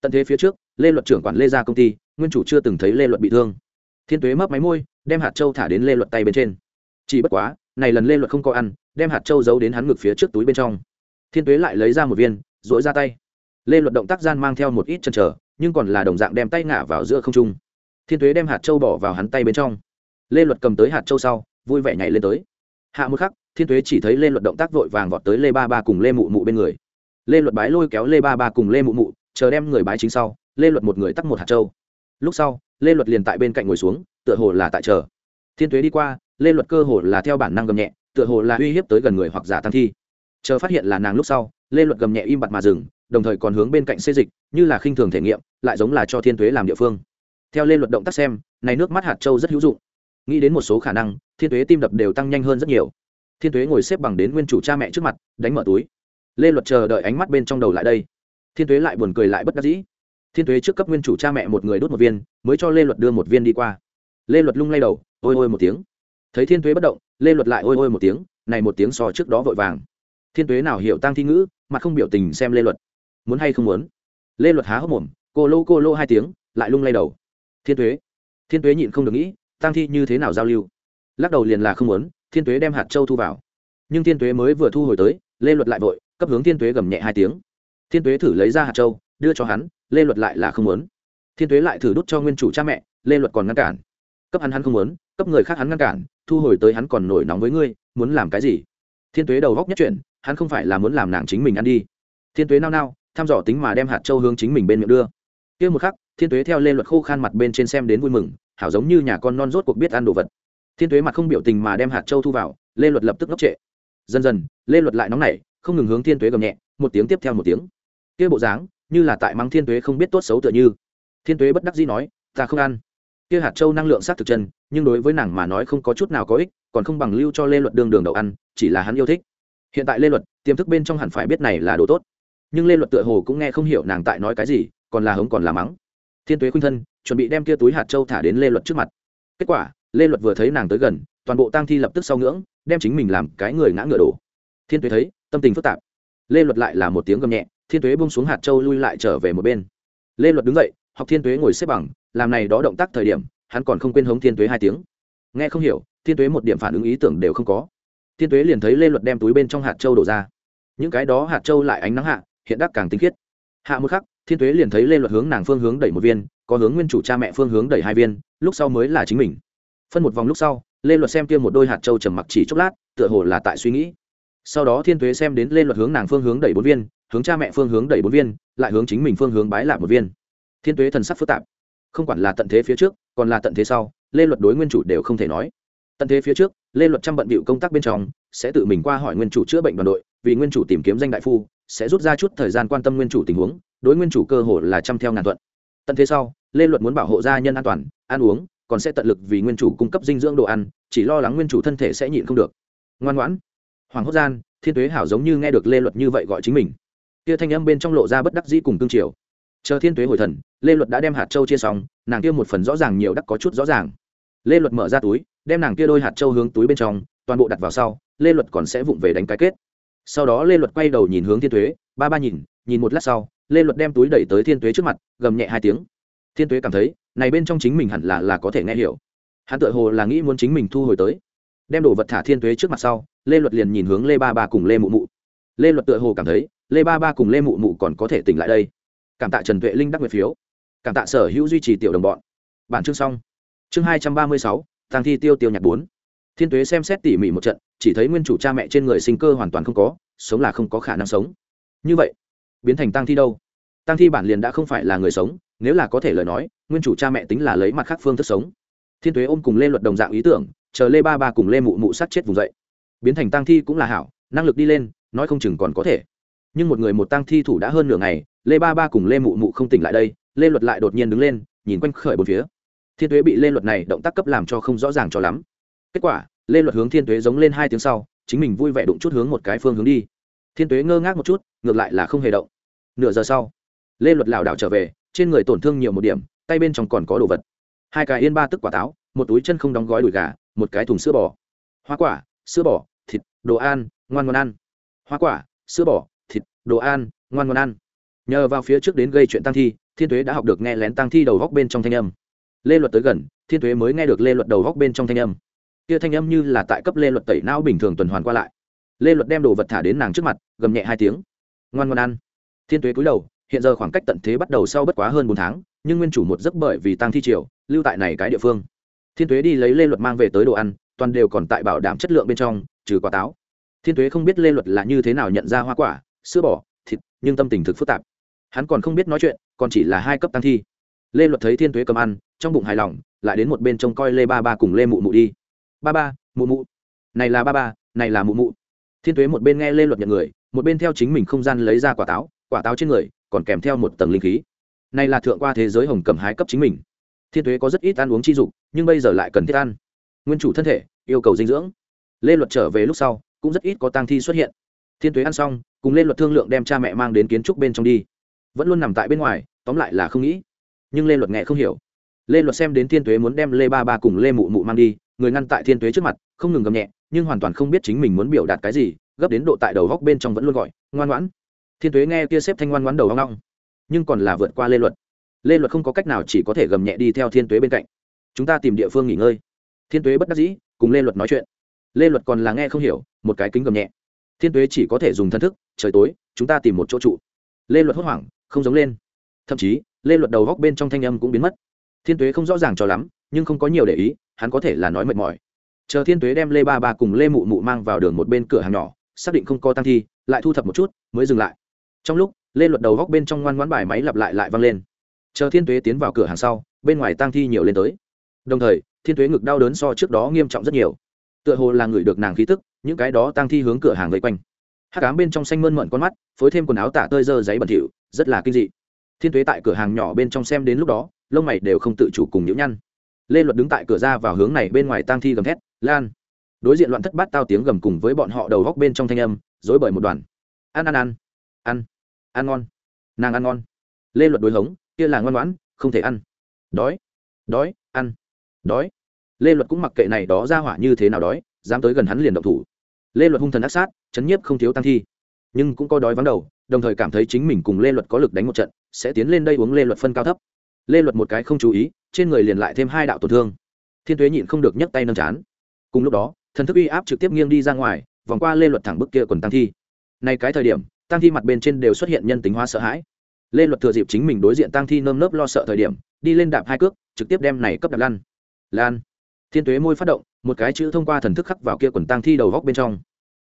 Tận thế phía trước, lê luật trưởng quản lê ra công ty, nguyên chủ chưa từng thấy lê luật bị thương. Thiên tuế mấp máy môi, đem hạt châu thả đến lê luật tay bên trên. Chỉ bất quá, này lần lê luật không có ăn, đem hạt châu giấu đến hắn ngực phía trước túi bên trong. Thiên tuế lại lấy ra một viên dỗi ra tay. Lê luật động tác gian mang theo một ít chân trở nhưng còn là đồng dạng đem tay ngả vào giữa không trung. Thiên tuế đem hạt châu bỏ vào hắn tay bên trong. Lê luật cầm tới hạt châu sau, vui vẻ nhảy lên tới. Hạ một khắc thiên tuế chỉ thấy lê luật động tác vội vàng vọt tới lê ba ba cùng lê mụ mụ bên người. Lê luật bái lôi kéo lê ba ba cùng lê mụ mụ, chờ đem người bái chính sau, lê luật một người tắt một hạt châu. Lúc sau, lê luật liền tại bên cạnh ngồi xuống, tựa hồ là tại chờ. Thiên tuế đi qua, lê luật cơ hồ là theo bản năng gầm nhẹ, tựa hồ là uy hiếp tới gần người hoặc giả tăng thi. Chờ phát hiện là nàng lúc sau, lê luật gầm nhẹ im bặt mà dừng, đồng thời còn hướng bên cạnh xê dịch, như là khinh thường thể nghiệm, lại giống là cho thiên tuế làm địa phương. Theo lê luật động tác xem, này nước mắt hạt châu rất hữu dụng. Nghĩ đến một số khả năng, thiên tuế tim đập đều tăng nhanh hơn rất nhiều thiên tuế ngồi xếp bằng đến nguyên chủ cha mẹ trước mặt, đánh mở túi. Lê luật chờ đợi ánh mắt bên trong đầu lại đây. Thiên tuế lại buồn cười lại bất đắc dĩ. Thiên tuế trước cấp nguyên chủ cha mẹ một người đốt một viên, mới cho lê luật đưa một viên đi qua. Lê luật lung lay đầu, ôi ôi một tiếng. Thấy thiên tuế bất động, lê luật lại ôi ôi một tiếng, này một tiếng so trước đó vội vàng. Thiên tuế nào hiểu tăng thi ngữ mà không biểu tình xem lê luật. Muốn hay không muốn? Lê luật há hốc mồm, cô lô cô lô hai tiếng, lại lung lay đầu. Thiên tuế. Thiên tuế nhịn không được nghĩ, tăng thi như thế nào giao lưu? Lắc đầu liền là không muốn thiên tuế đem hạt châu thu vào. Nhưng thiên tuế mới vừa thu hồi tới lê luật lại vội cấp hướng thiên tuế gầm nhẹ hai tiếng. Thiên tuế thử lấy ra hạt châu đưa cho hắn lê luật lại là không muốn. Thiên tuế lại thử đút cho nguyên chủ cha mẹ lê luật còn ngăn cản. Cấp hắn hắn không muốn cấp người khác hắn ngăn cản thu hồi tới hắn còn nổi nóng với ngươi muốn làm cái gì? Thiên tuế đầu góc nhất chuyện, hắn không phải là muốn làm nàng chính mình ăn đi. Thiên tuế nao nao thăm dò tính mà đem hạt châu hướng chính mình bên miệng đưa. Kia một khắc thiên tuế theo lê luật khô khan mặt bên trên xem đến vui mừng hảo giống như nhà con non rốt cuộc biết ăn đồ vật thiên tuế mặt không biểu tình mà đem hạt châu thu vào, lê luật lập tức ngốc trệ. Dần dần, lê luật lại nóng nảy, không ngừng hướng thiên tuế gầm nhẹ, một tiếng tiếp theo một tiếng. Kia bộ dáng, như là tại mắng thiên tuế không biết tốt xấu tựa như. Thiên tuế bất đắc dĩ nói, ta không ăn. Kia hạt châu năng lượng sát thực chân, nhưng đối với nàng mà nói không có chút nào có ích, còn không bằng lưu cho lê luật đường đường đậu ăn, chỉ là hắn yêu thích. Hiện tại lê luật, tiềm thức bên trong hẳn phải biết này là đồ tốt. Nhưng lê luật tựa hồ cũng nghe không hiểu nàng tại nói cái gì, còn là hống còn là mắng. Thiên tuế khuynh thân, chuẩn bị đem kia túi hạt châu thả đến lê luật trước mặt kết quả, lê luật vừa thấy nàng tới gần, toàn bộ tang thi lập tức sau ngưỡng, đem chính mình làm cái người ngã ngựa đổ. Thiên tuế thấy, tâm tình phức tạp. Lê luật lại là một tiếng gầm nhẹ, thiên tuế bung xuống hạt châu lui lại trở về một bên. Lê luật đứng dậy, học thiên tuế ngồi xếp bằng, làm này đó động tác thời điểm, hắn còn không quên hống thiên tuế hai tiếng. Nghe không hiểu, thiên tuế một điểm phản ứng ý tưởng đều không có. Thiên tuế liền thấy lê luật đem túi bên trong hạt châu đổ ra. Những cái đó hạt châu lại ánh nắng hạ, hiện đắc càng tinh khiết. Hạ một khắc thiên tuế liền thấy lê luật hướng nàng phương hướng đẩy một viên, có hướng nguyên chủ cha mẹ phương hướng đẩy hai viên, lúc sau mới là chính mình. Phân một vòng lúc sau, lê luật xem kia một đôi hạt châu trầm mặc chỉ chốc lát, tựa hồ là tại suy nghĩ. Sau đó thiên tuế xem đến lê luật hướng nàng phương hướng đẩy bốn viên, hướng cha mẹ phương hướng đẩy bốn viên, lại hướng chính mình phương hướng bái lại một viên. Thiên tuế thần sắc phức tạp. Không quản là tận thế phía trước, còn là tận thế sau, lê luật đối nguyên chủ đều không thể nói. Tận thế phía trước, lê luật trăm bận bịu công tác bên trong, sẽ tự mình qua hỏi nguyên chủ chữa bệnh đoàn đội, vì nguyên chủ tìm kiếm danh đại phu, sẽ rút ra chút thời gian quan tâm nguyên chủ tình huống đối nguyên chủ cơ hồ là trăm theo ngàn thuận. Tận thế sau, lê luật muốn bảo hộ gia nhân an toàn, ăn uống, còn sẽ tận lực vì nguyên chủ cung cấp dinh dưỡng đồ ăn, chỉ lo lắng nguyên chủ thân thể sẽ nhịn không được. Ngoan ngoãn. Hoàng hốt gian, thiên tuế hảo giống như nghe được lê luật như vậy gọi chính mình. Kia thanh âm bên trong lộ ra bất đắc dĩ cùng tương triều. Chờ thiên tuế hồi thần, lê luật đã đem hạt châu chia xong, nàng kia một phần rõ ràng nhiều đắc có chút rõ ràng. Lê luật mở ra túi, đem nàng kia đôi hạt châu hướng túi bên trong, toàn bộ đặt vào sau, lê luật còn sẽ vụng về đánh cái kết. Sau đó lê luật quay đầu nhìn hướng thiên tuế, ba ba nhìn nhìn một lát sau lê luật đem túi đẩy tới thiên tuế trước mặt, gầm nhẹ hai tiếng. Thiên tuế cảm thấy, này bên trong chính mình hẳn là là có thể nghe hiểu. Hắn tự hồ là nghĩ muốn chính mình thu hồi tới. Đem đồ vật thả thiên tuế trước mặt sau, lê luật liền nhìn hướng lê ba ba cùng lê mụ mụ. Lê luật tự hồ cảm thấy, lê ba ba cùng lê mụ mụ còn có thể tỉnh lại đây. Cảm tạ trần tuệ linh đắc nguyệt phiếu. Cảm tạ sở hữu duy trì tiểu đồng bọn. Bản chương xong. Chương hai trăm ba mươi sáu tăng thi tiêu tiêu nhạc bốn. Thiên tuế xem xét tỉ mỉ một trận, chỉ thấy nguyên chủ cha mẹ trên người sinh cơ hoàn toàn không có, sống là không có khả năng sống. Như vậy biến thành tăng thi đâu? Tăng thi bản liền đã không phải là người sống, nếu là có thể lời nói, nguyên chủ cha mẹ tính là lấy mặt khác phương thức sống. Thiên tuế ôm cùng lê luật đồng dạng ý tưởng, chờ lê ba ba cùng lê mụ mụ sát chết vùng dậy. Biến thành tăng thi cũng là hảo, năng lực đi lên, nói không chừng còn có thể. Nhưng một người một tăng thi thủ đã hơn nửa ngày, lê ba ba cùng lê mụ mụ không tỉnh lại đây, lê luật lại đột nhiên đứng lên, nhìn quanh khởi bốn phía. Thiên tuế bị lê luật này động tác cấp làm cho không rõ ràng cho lắm. Kết quả, lê luật hướng thiên tuế giống lên hai tiếng sau, chính mình vui vẻ đụng chút hướng một cái phương hướng đi thiên tuế ngơ ngác một chút, ngược lại là không hề động. Nửa giờ sau, lê luật lảo đảo trở về, trên người tổn thương nhiều một điểm, tay bên trong còn có đồ vật. Hai cái yên ba tức quả táo, một túi chân không đóng gói đùi gà, một cái thùng sữa bò. Hoa quả, sữa bò, thịt, đồ ăn, ngoan ngoan ăn. Hoa quả, sữa bò, thịt, đồ ăn, ngoan ngoan ăn. Nhờ vào phía trước đến gây chuyện tăng thi, thiên thuế đã học được nghe lén tăng thi đầu góc bên trong thanh âm. Lê luật tới gần, thiên thuế mới nghe được lê luật đầu góc bên trong thanh âm. Kia thanh âm như là tại cấp lê luật tẩy não bình thường tuần hoàn qua lại lê luật đem đồ vật thả đến nàng trước mặt, gầm nhẹ hai tiếng. Ngoan ngoan ăn. Thiên Tuế cúi đầu, hiện giờ khoảng cách tận thế bắt đầu sau bất quá hơn bốn tháng, nhưng nguyên chủ một giấc bởi vì tăng thi triều, lưu tại này cái địa phương. Thiên Tuế đi lấy lê luật mang về tới đồ ăn, toàn đều còn tại bảo đảm chất lượng bên trong, trừ quả táo. Thiên Tuế không biết lê luật là như thế nào nhận ra hoa quả, sữa bò, thịt, nhưng tâm tình thực phức tạp. Hắn còn không biết nói chuyện, còn chỉ là hai cấp tăng thi. Lê luật thấy thiên Tuế cầm ăn, trong bụng hài lòng, lại đến một bên trông coi lê ba ba cùng lê mụ mụ đi. Ba ba, mụ mụ. Này là ba ba, này là mụ mụ thiên Tuế một bên nghe lê luật nhận người, một bên theo chính mình không gian lấy ra quả táo quả táo trên người còn kèm theo một tầng linh khí. Này là thượng qua thế giới hồng cầm hái cấp chính mình. Thiên Tuế có rất ít ăn uống chi dục, nhưng bây giờ lại cần thiết ăn. Nguyên chủ thân thể, yêu cầu dinh dưỡng. Lê luật trở về lúc sau, cũng rất ít có tang thi xuất hiện. Thiên Tuế ăn xong, cùng lê luật thương lượng đem cha mẹ mang đến kiến trúc bên trong đi. Vẫn luôn nằm tại bên ngoài, tóm lại là không nghĩ. Nhưng lê luật nghe không hiểu. Lê luật xem đến thiên tuế muốn đem lê ba ba cùng lê mụ mụ mang đi, người ngăn tại thiên tuế trước mặt, không ngừng gầm nhẹ nhưng hoàn toàn không biết chính mình muốn biểu đạt cái gì, gấp đến độ tại đầu góc bên trong vẫn luôn gọi, ngoan ngoãn. Thiên tuế nghe kia xếp thanh ngoan ngoãn đầu hoang long nhưng còn là vượt qua lê luật. Lê luật không có cách nào chỉ có thể gầm nhẹ đi theo thiên tuế bên cạnh. Chúng ta tìm địa phương nghỉ ngơi. Thiên tuế bất đắc dĩ, cùng lê luật nói chuyện. Lê luật còn là nghe không hiểu, một cái kính gầm nhẹ. Thiên tuế chỉ có thể dùng thân thức, trời tối, chúng ta tìm một chỗ trụ. Lê luật hốt hoảng, không giống lên. Thậm chí, lê luật đầu góc bên trong thanh âm cũng biến mất. Thiên tuế không rõ ràng cho lắm, nhưng không có nhiều để ý, hắn có thể là nói mệt mỏi chờ thiên tuế đem lê ba ba cùng lê mụ mụ mang vào đường một bên cửa hàng nhỏ, xác định không có tăng thi, lại thu thập một chút, mới dừng lại. Trong lúc, lê luật đầu góc bên trong ngoan ngoãn bài máy lặp lại lại vang lên. Chờ thiên tuế tiến vào cửa hàng sau, bên ngoài tăng thi nhiều lên tới. Đồng thời, thiên tuế ngực đau đớn so trước đó nghiêm trọng rất nhiều. Tựa hồ là người được nàng khí tức, những cái đó tăng thi hướng cửa hàng vây quanh. Hát cám bên trong xanh mơn mận con mắt, phối thêm quần áo tả tơi dơ giấy bẩn thỉu, rất là kinh dị. Thiên tuế tại cửa hàng nhỏ bên trong xem đến lúc đó, lông mày đều không tự chủ cùng nhũ nhăn lê luật đứng tại cửa ra vào hướng này bên ngoài tang thi gầm thét, lan! Đối diện loạn thất bát tao tiếng gầm cùng với bọn họ đầu góc bên trong thanh âm dối bởi một đoàn. Ăn ăn ăn ăn ăn ngon, nàng ăn ngon. Lê luật đối hống, kia là ngoan ngoãn, không thể ăn. Đói đói, ăn, đói. Lê luật cũng mặc kệ này đó ra hỏa như thế nào đói, dám tới gần hắn liền động thủ. Lê luật hung thần ác sát, chấn nhiếp không thiếu tăng thi. Nhưng cũng có đói vắng đầu, đồng thời cảm thấy chính mình cùng lê luật có lực đánh một trận, sẽ tiến lên đây uống lê luật phân cao thấp. Lê luật một cái không chú ý trên người liền lại thêm hai đạo tổn thương. Thiên tuế nhịn không được nhấc tay nâng chán. Cùng lúc đó, thần thức uy áp trực tiếp nghiêng đi ra ngoài, vòng qua lê luật thẳng bức kia quần tăng thi. Nay cái thời điểm, tăng thi mặt bên trên đều xuất hiện nhân tính hóa sợ hãi. Lê luật thừa dịp chính mình đối diện tăng thi nơm nớp lo sợ thời điểm, đi lên đạp hai cước, trực tiếp đem này cấp đạp lan lan. Thiên tuế môi phát động, một cái chữ thông qua thần thức khắc vào kia quần tăng thi đầu góc bên trong.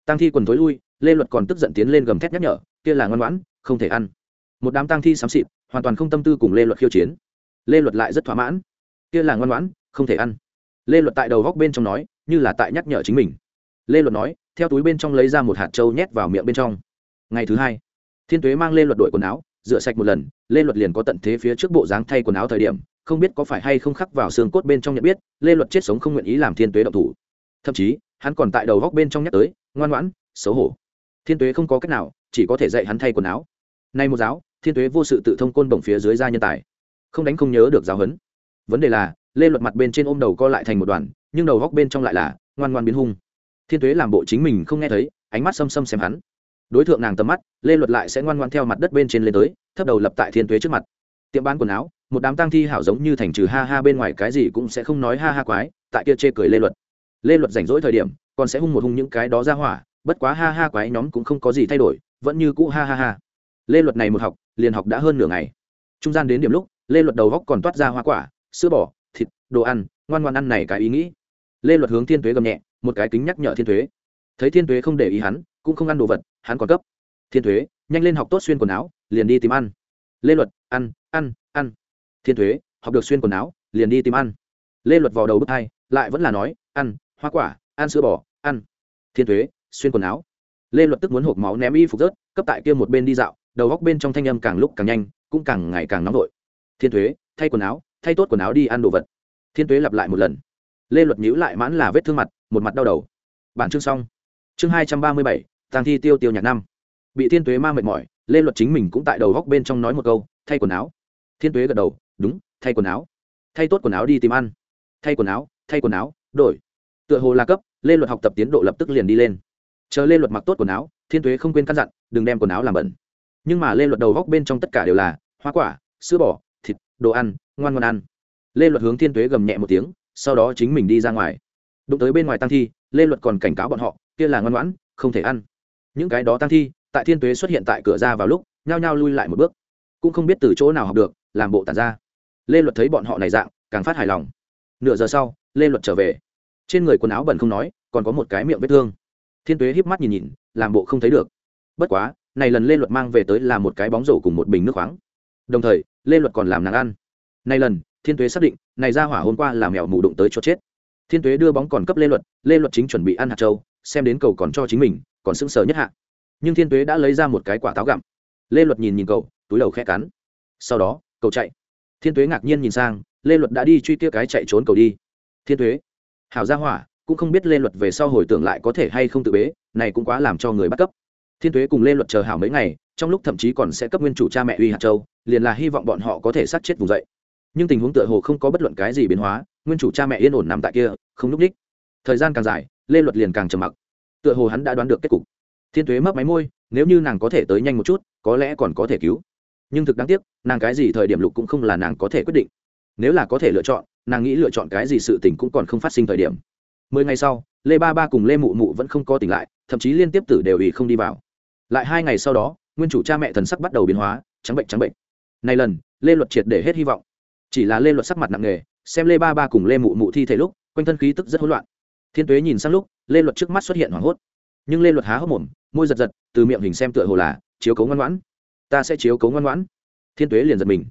Tăng thi quần tối lui, lê luật còn tức giận tiến lên gầm thét nhắc nhở, kia là ngoan ngoãn, không thể ăn. Một đám tăng thi xám xịt, hoàn toàn không tâm tư cùng lê luật khiêu chiến lê luật lại rất thỏa mãn. Kia là ngoan ngoãn, không thể ăn. Lê luật tại đầu góc bên trong nói, như là tại nhắc nhở chính mình. Lê luật nói, theo túi bên trong lấy ra một hạt trâu nhét vào miệng bên trong. Ngày thứ hai, thiên tuế mang lê luật đội quần áo, rửa sạch một lần, lê luật liền có tận thế phía trước bộ dáng thay quần áo thời điểm, không biết có phải hay không khắc vào xương cốt bên trong nhận biết, lê luật chết sống không nguyện ý làm thiên tuế độc thủ. Thậm chí, hắn còn tại đầu góc bên trong nhắc tới, ngoan ngoãn, xấu hổ. Thiên tuế không có cách nào, chỉ có thể dạy hắn thay quần áo. Nay một giáo, thiên tuế vô sự tự thông côn bồng phía dưới ra nhân tài không đánh không nhớ được giáo huấn vấn đề là, lê luật mặt bên trên ôm đầu co lại thành một đoàn, nhưng đầu góc bên trong lại là ngoan ngoan biến hung. Thiên tuế làm bộ chính mình không nghe thấy, ánh mắt sâm sâm xem hắn. Đối tượng nàng tầm mắt, lê luật lại sẽ ngoan ngoan theo mặt đất bên trên lên tới, thấp đầu lập tại thiên tuế trước mặt. Tiệm bán quần áo, một đám tăng thi hảo giống như thành trừ ha ha bên ngoài cái gì cũng sẽ không nói ha ha quái, tại kia chê cười lê luật. Lê luật rảnh rỗi thời điểm, còn sẽ hung một hung những cái đó ra hỏa, bất quá ha ha quái nhóm cũng không có gì thay đổi, vẫn như cũ ha ha ha. Lê luật này một học, liền học đã hơn nửa ngày. Trung gian đến điểm lúc lê luật đầu góc còn toát ra hoa quả, sữa bò, thịt, đồ ăn, ngoan ngoan ăn này cái ý nghĩ. Lê luật hướng thiên tuế gầm nhẹ, một cái kính nhắc nhở thiên tuế. Thấy thiên tuế không để ý hắn, cũng không ăn đồ vật, hắn còn cấp. Thiên tuế, nhanh lên học tốt xuyên quần áo, liền đi tìm ăn. Lê luật, ăn ăn ăn. Thiên tuế, học được xuyên quần áo, liền đi tìm ăn. Lê luật vào đầu bước hai, lại vẫn là nói, ăn, hoa quả, ăn sữa bò, ăn. Thiên tuế, xuyên quần áo. Lê luật tức muốn hộp máu ném y phục rớt, cấp tại kia một bên đi dạo, đầu góc bên trong thanh âm càng lúc càng nhanh, cũng càng ngày càng nóng vội thiên thuế, thay quần áo, thay tốt quần áo đi ăn đồ vật. Thiên thuế lặp lại một lần. Lê luật nhíu lại mãn là vết thương mặt, một mặt đau đầu. Bản chương xong. Chương hai trăm ba mươi bảy, tàng thi tiêu tiêu nhạc năm. Bị thiên tuế ma mệt mỏi, lê luật chính mình cũng tại đầu góc bên trong nói một câu, thay quần áo. Thiên tuế gật đầu, đúng, thay quần áo. Thay tốt quần áo đi tìm ăn. Thay quần áo, thay quần áo, đổi. Tựa hồ là cấp, lê luật học tập tiến độ lập tức liền đi lên. Chờ lê luật mặc tốt quần áo, thiên tuế không quên căn dặn, đừng đem quần áo làm bẩn. Nhưng mà lê luật đầu góc bên trong tất cả đều là hoa quả, sữa bò đồ ăn, ngoan ngoan ăn. Lê luật hướng thiên tuế gầm nhẹ một tiếng, sau đó chính mình đi ra ngoài. Đụng tới bên ngoài tăng thi, lê luật còn cảnh cáo bọn họ, kia là ngoan ngoãn, không thể ăn. Những cái đó tăng thi, tại thiên tuế xuất hiện tại cửa ra vào lúc, nhao nhao lui lại một bước. Cũng không biết từ chỗ nào học được, làm bộ tàn ra. Lê luật thấy bọn họ này dạng, càng phát hài lòng. Nửa giờ sau, lê luật trở về. Trên người quần áo bẩn không nói, còn có một cái miệng vết thương. Thiên tuế híp mắt nhìn nhìn, làm bộ không thấy được. Bất quá, này lần lê luật mang về tới là một cái bóng rổ cùng một bình nước khoáng. Đồng thời lê luật còn làm nàng ăn. Nay lần, thiên tuế xác định, này ra hỏa hôm qua là mèo mù đụng tới cho chết. Thiên tuế đưa bóng còn cấp lê luật lê luật chính chuẩn bị ăn hạt châu, xem đến cầu còn cho chính mình, còn sững sờ nhất hạ. Nhưng thiên tuế đã lấy ra một cái quả táo gặm. Lê luật nhìn nhìn cậu, túi đầu khẽ cắn. Sau đó, cậu chạy. Thiên tuế ngạc nhiên nhìn sang, lê luật đã đi truy kia cái chạy trốn cầu đi. Thiên tuế, hảo gia hỏa, cũng không biết lê luật về sau hồi tưởng lại có thể hay không tự bế, này cũng quá làm cho người bắt cấp thiên tuế cùng lê luật chờ hảo mấy ngày, trong lúc thậm chí còn sẽ cấp nguyên chủ cha mẹ uy hạt châu liền là hy vọng bọn họ có thể sát chết vùng dậy. Nhưng tình huống tựa hồ không có bất luận cái gì biến hóa, nguyên chủ cha mẹ yên ổn nằm tại kia, không núp đích. Thời gian càng dài, lê luật liền càng trầm mặc. Tựa hồ hắn đã đoán được kết cục. Thiên tuế mấp máy môi, nếu như nàng có thể tới nhanh một chút, có lẽ còn có thể cứu. Nhưng thực đáng tiếc, nàng cái gì thời điểm lục cũng không là nàng có thể quyết định. Nếu là có thể lựa chọn, nàng nghĩ lựa chọn cái gì sự tình cũng còn không phát sinh thời điểm. Mười ngày sau, lê ba ba cùng lê mụ mụ vẫn không có tỉnh lại, thậm chí liên tiếp tử đều ý không đi vào. Lại hai ngày sau đó, nguyên chủ cha mẹ thần sắc bắt đầu biến hóa, trắng bệnh trắng bệnh này lần, lê luật triệt để hết hy vọng. Chỉ là lê luật sắc mặt nặng nề, xem lê ba ba cùng lê mụ mụ thi thể lúc, quanh thân khí tức rất hỗn loạn. Thiên tuế nhìn sang lúc, lê luật trước mắt xuất hiện hoảng hốt. Nhưng lê luật há hốc mồm, môi giật giật, từ miệng hình xem tựa hồ là chiếu cấu ngoan ngoãn. Ta sẽ chiếu cấu ngoan ngoãn. Thiên tuế liền giật mình.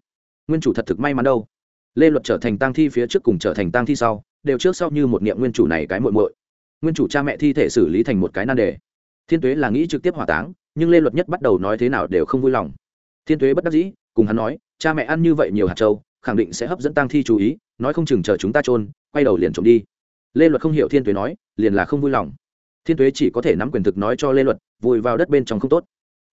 Nguyên chủ thật thực may mắn đâu. Lê luật trở thành tang thi phía trước cùng trở thành tang thi sau, đều trước sau như một niệm nguyên chủ này cái muội muội. Nguyên chủ cha mẹ thi thể xử lý thành một cái nan đề. Thiên tuế là nghĩ trực tiếp hỏa táng, nhưng lê luật nhất bắt đầu nói thế nào đều không vui lòng. Thiên tuế bất đắc dĩ cùng hắn nói, cha mẹ ăn như vậy nhiều hạt trâu khẳng định sẽ hấp dẫn tang thi chú ý, nói không chừng chờ chúng ta trôn quay đầu liền trộm đi. Lê luật không hiểu thiên tuế nói, liền là không vui lòng. Thiên tuế chỉ có thể nắm quyền thực nói cho lê luật, vùi vào đất bên trong không tốt.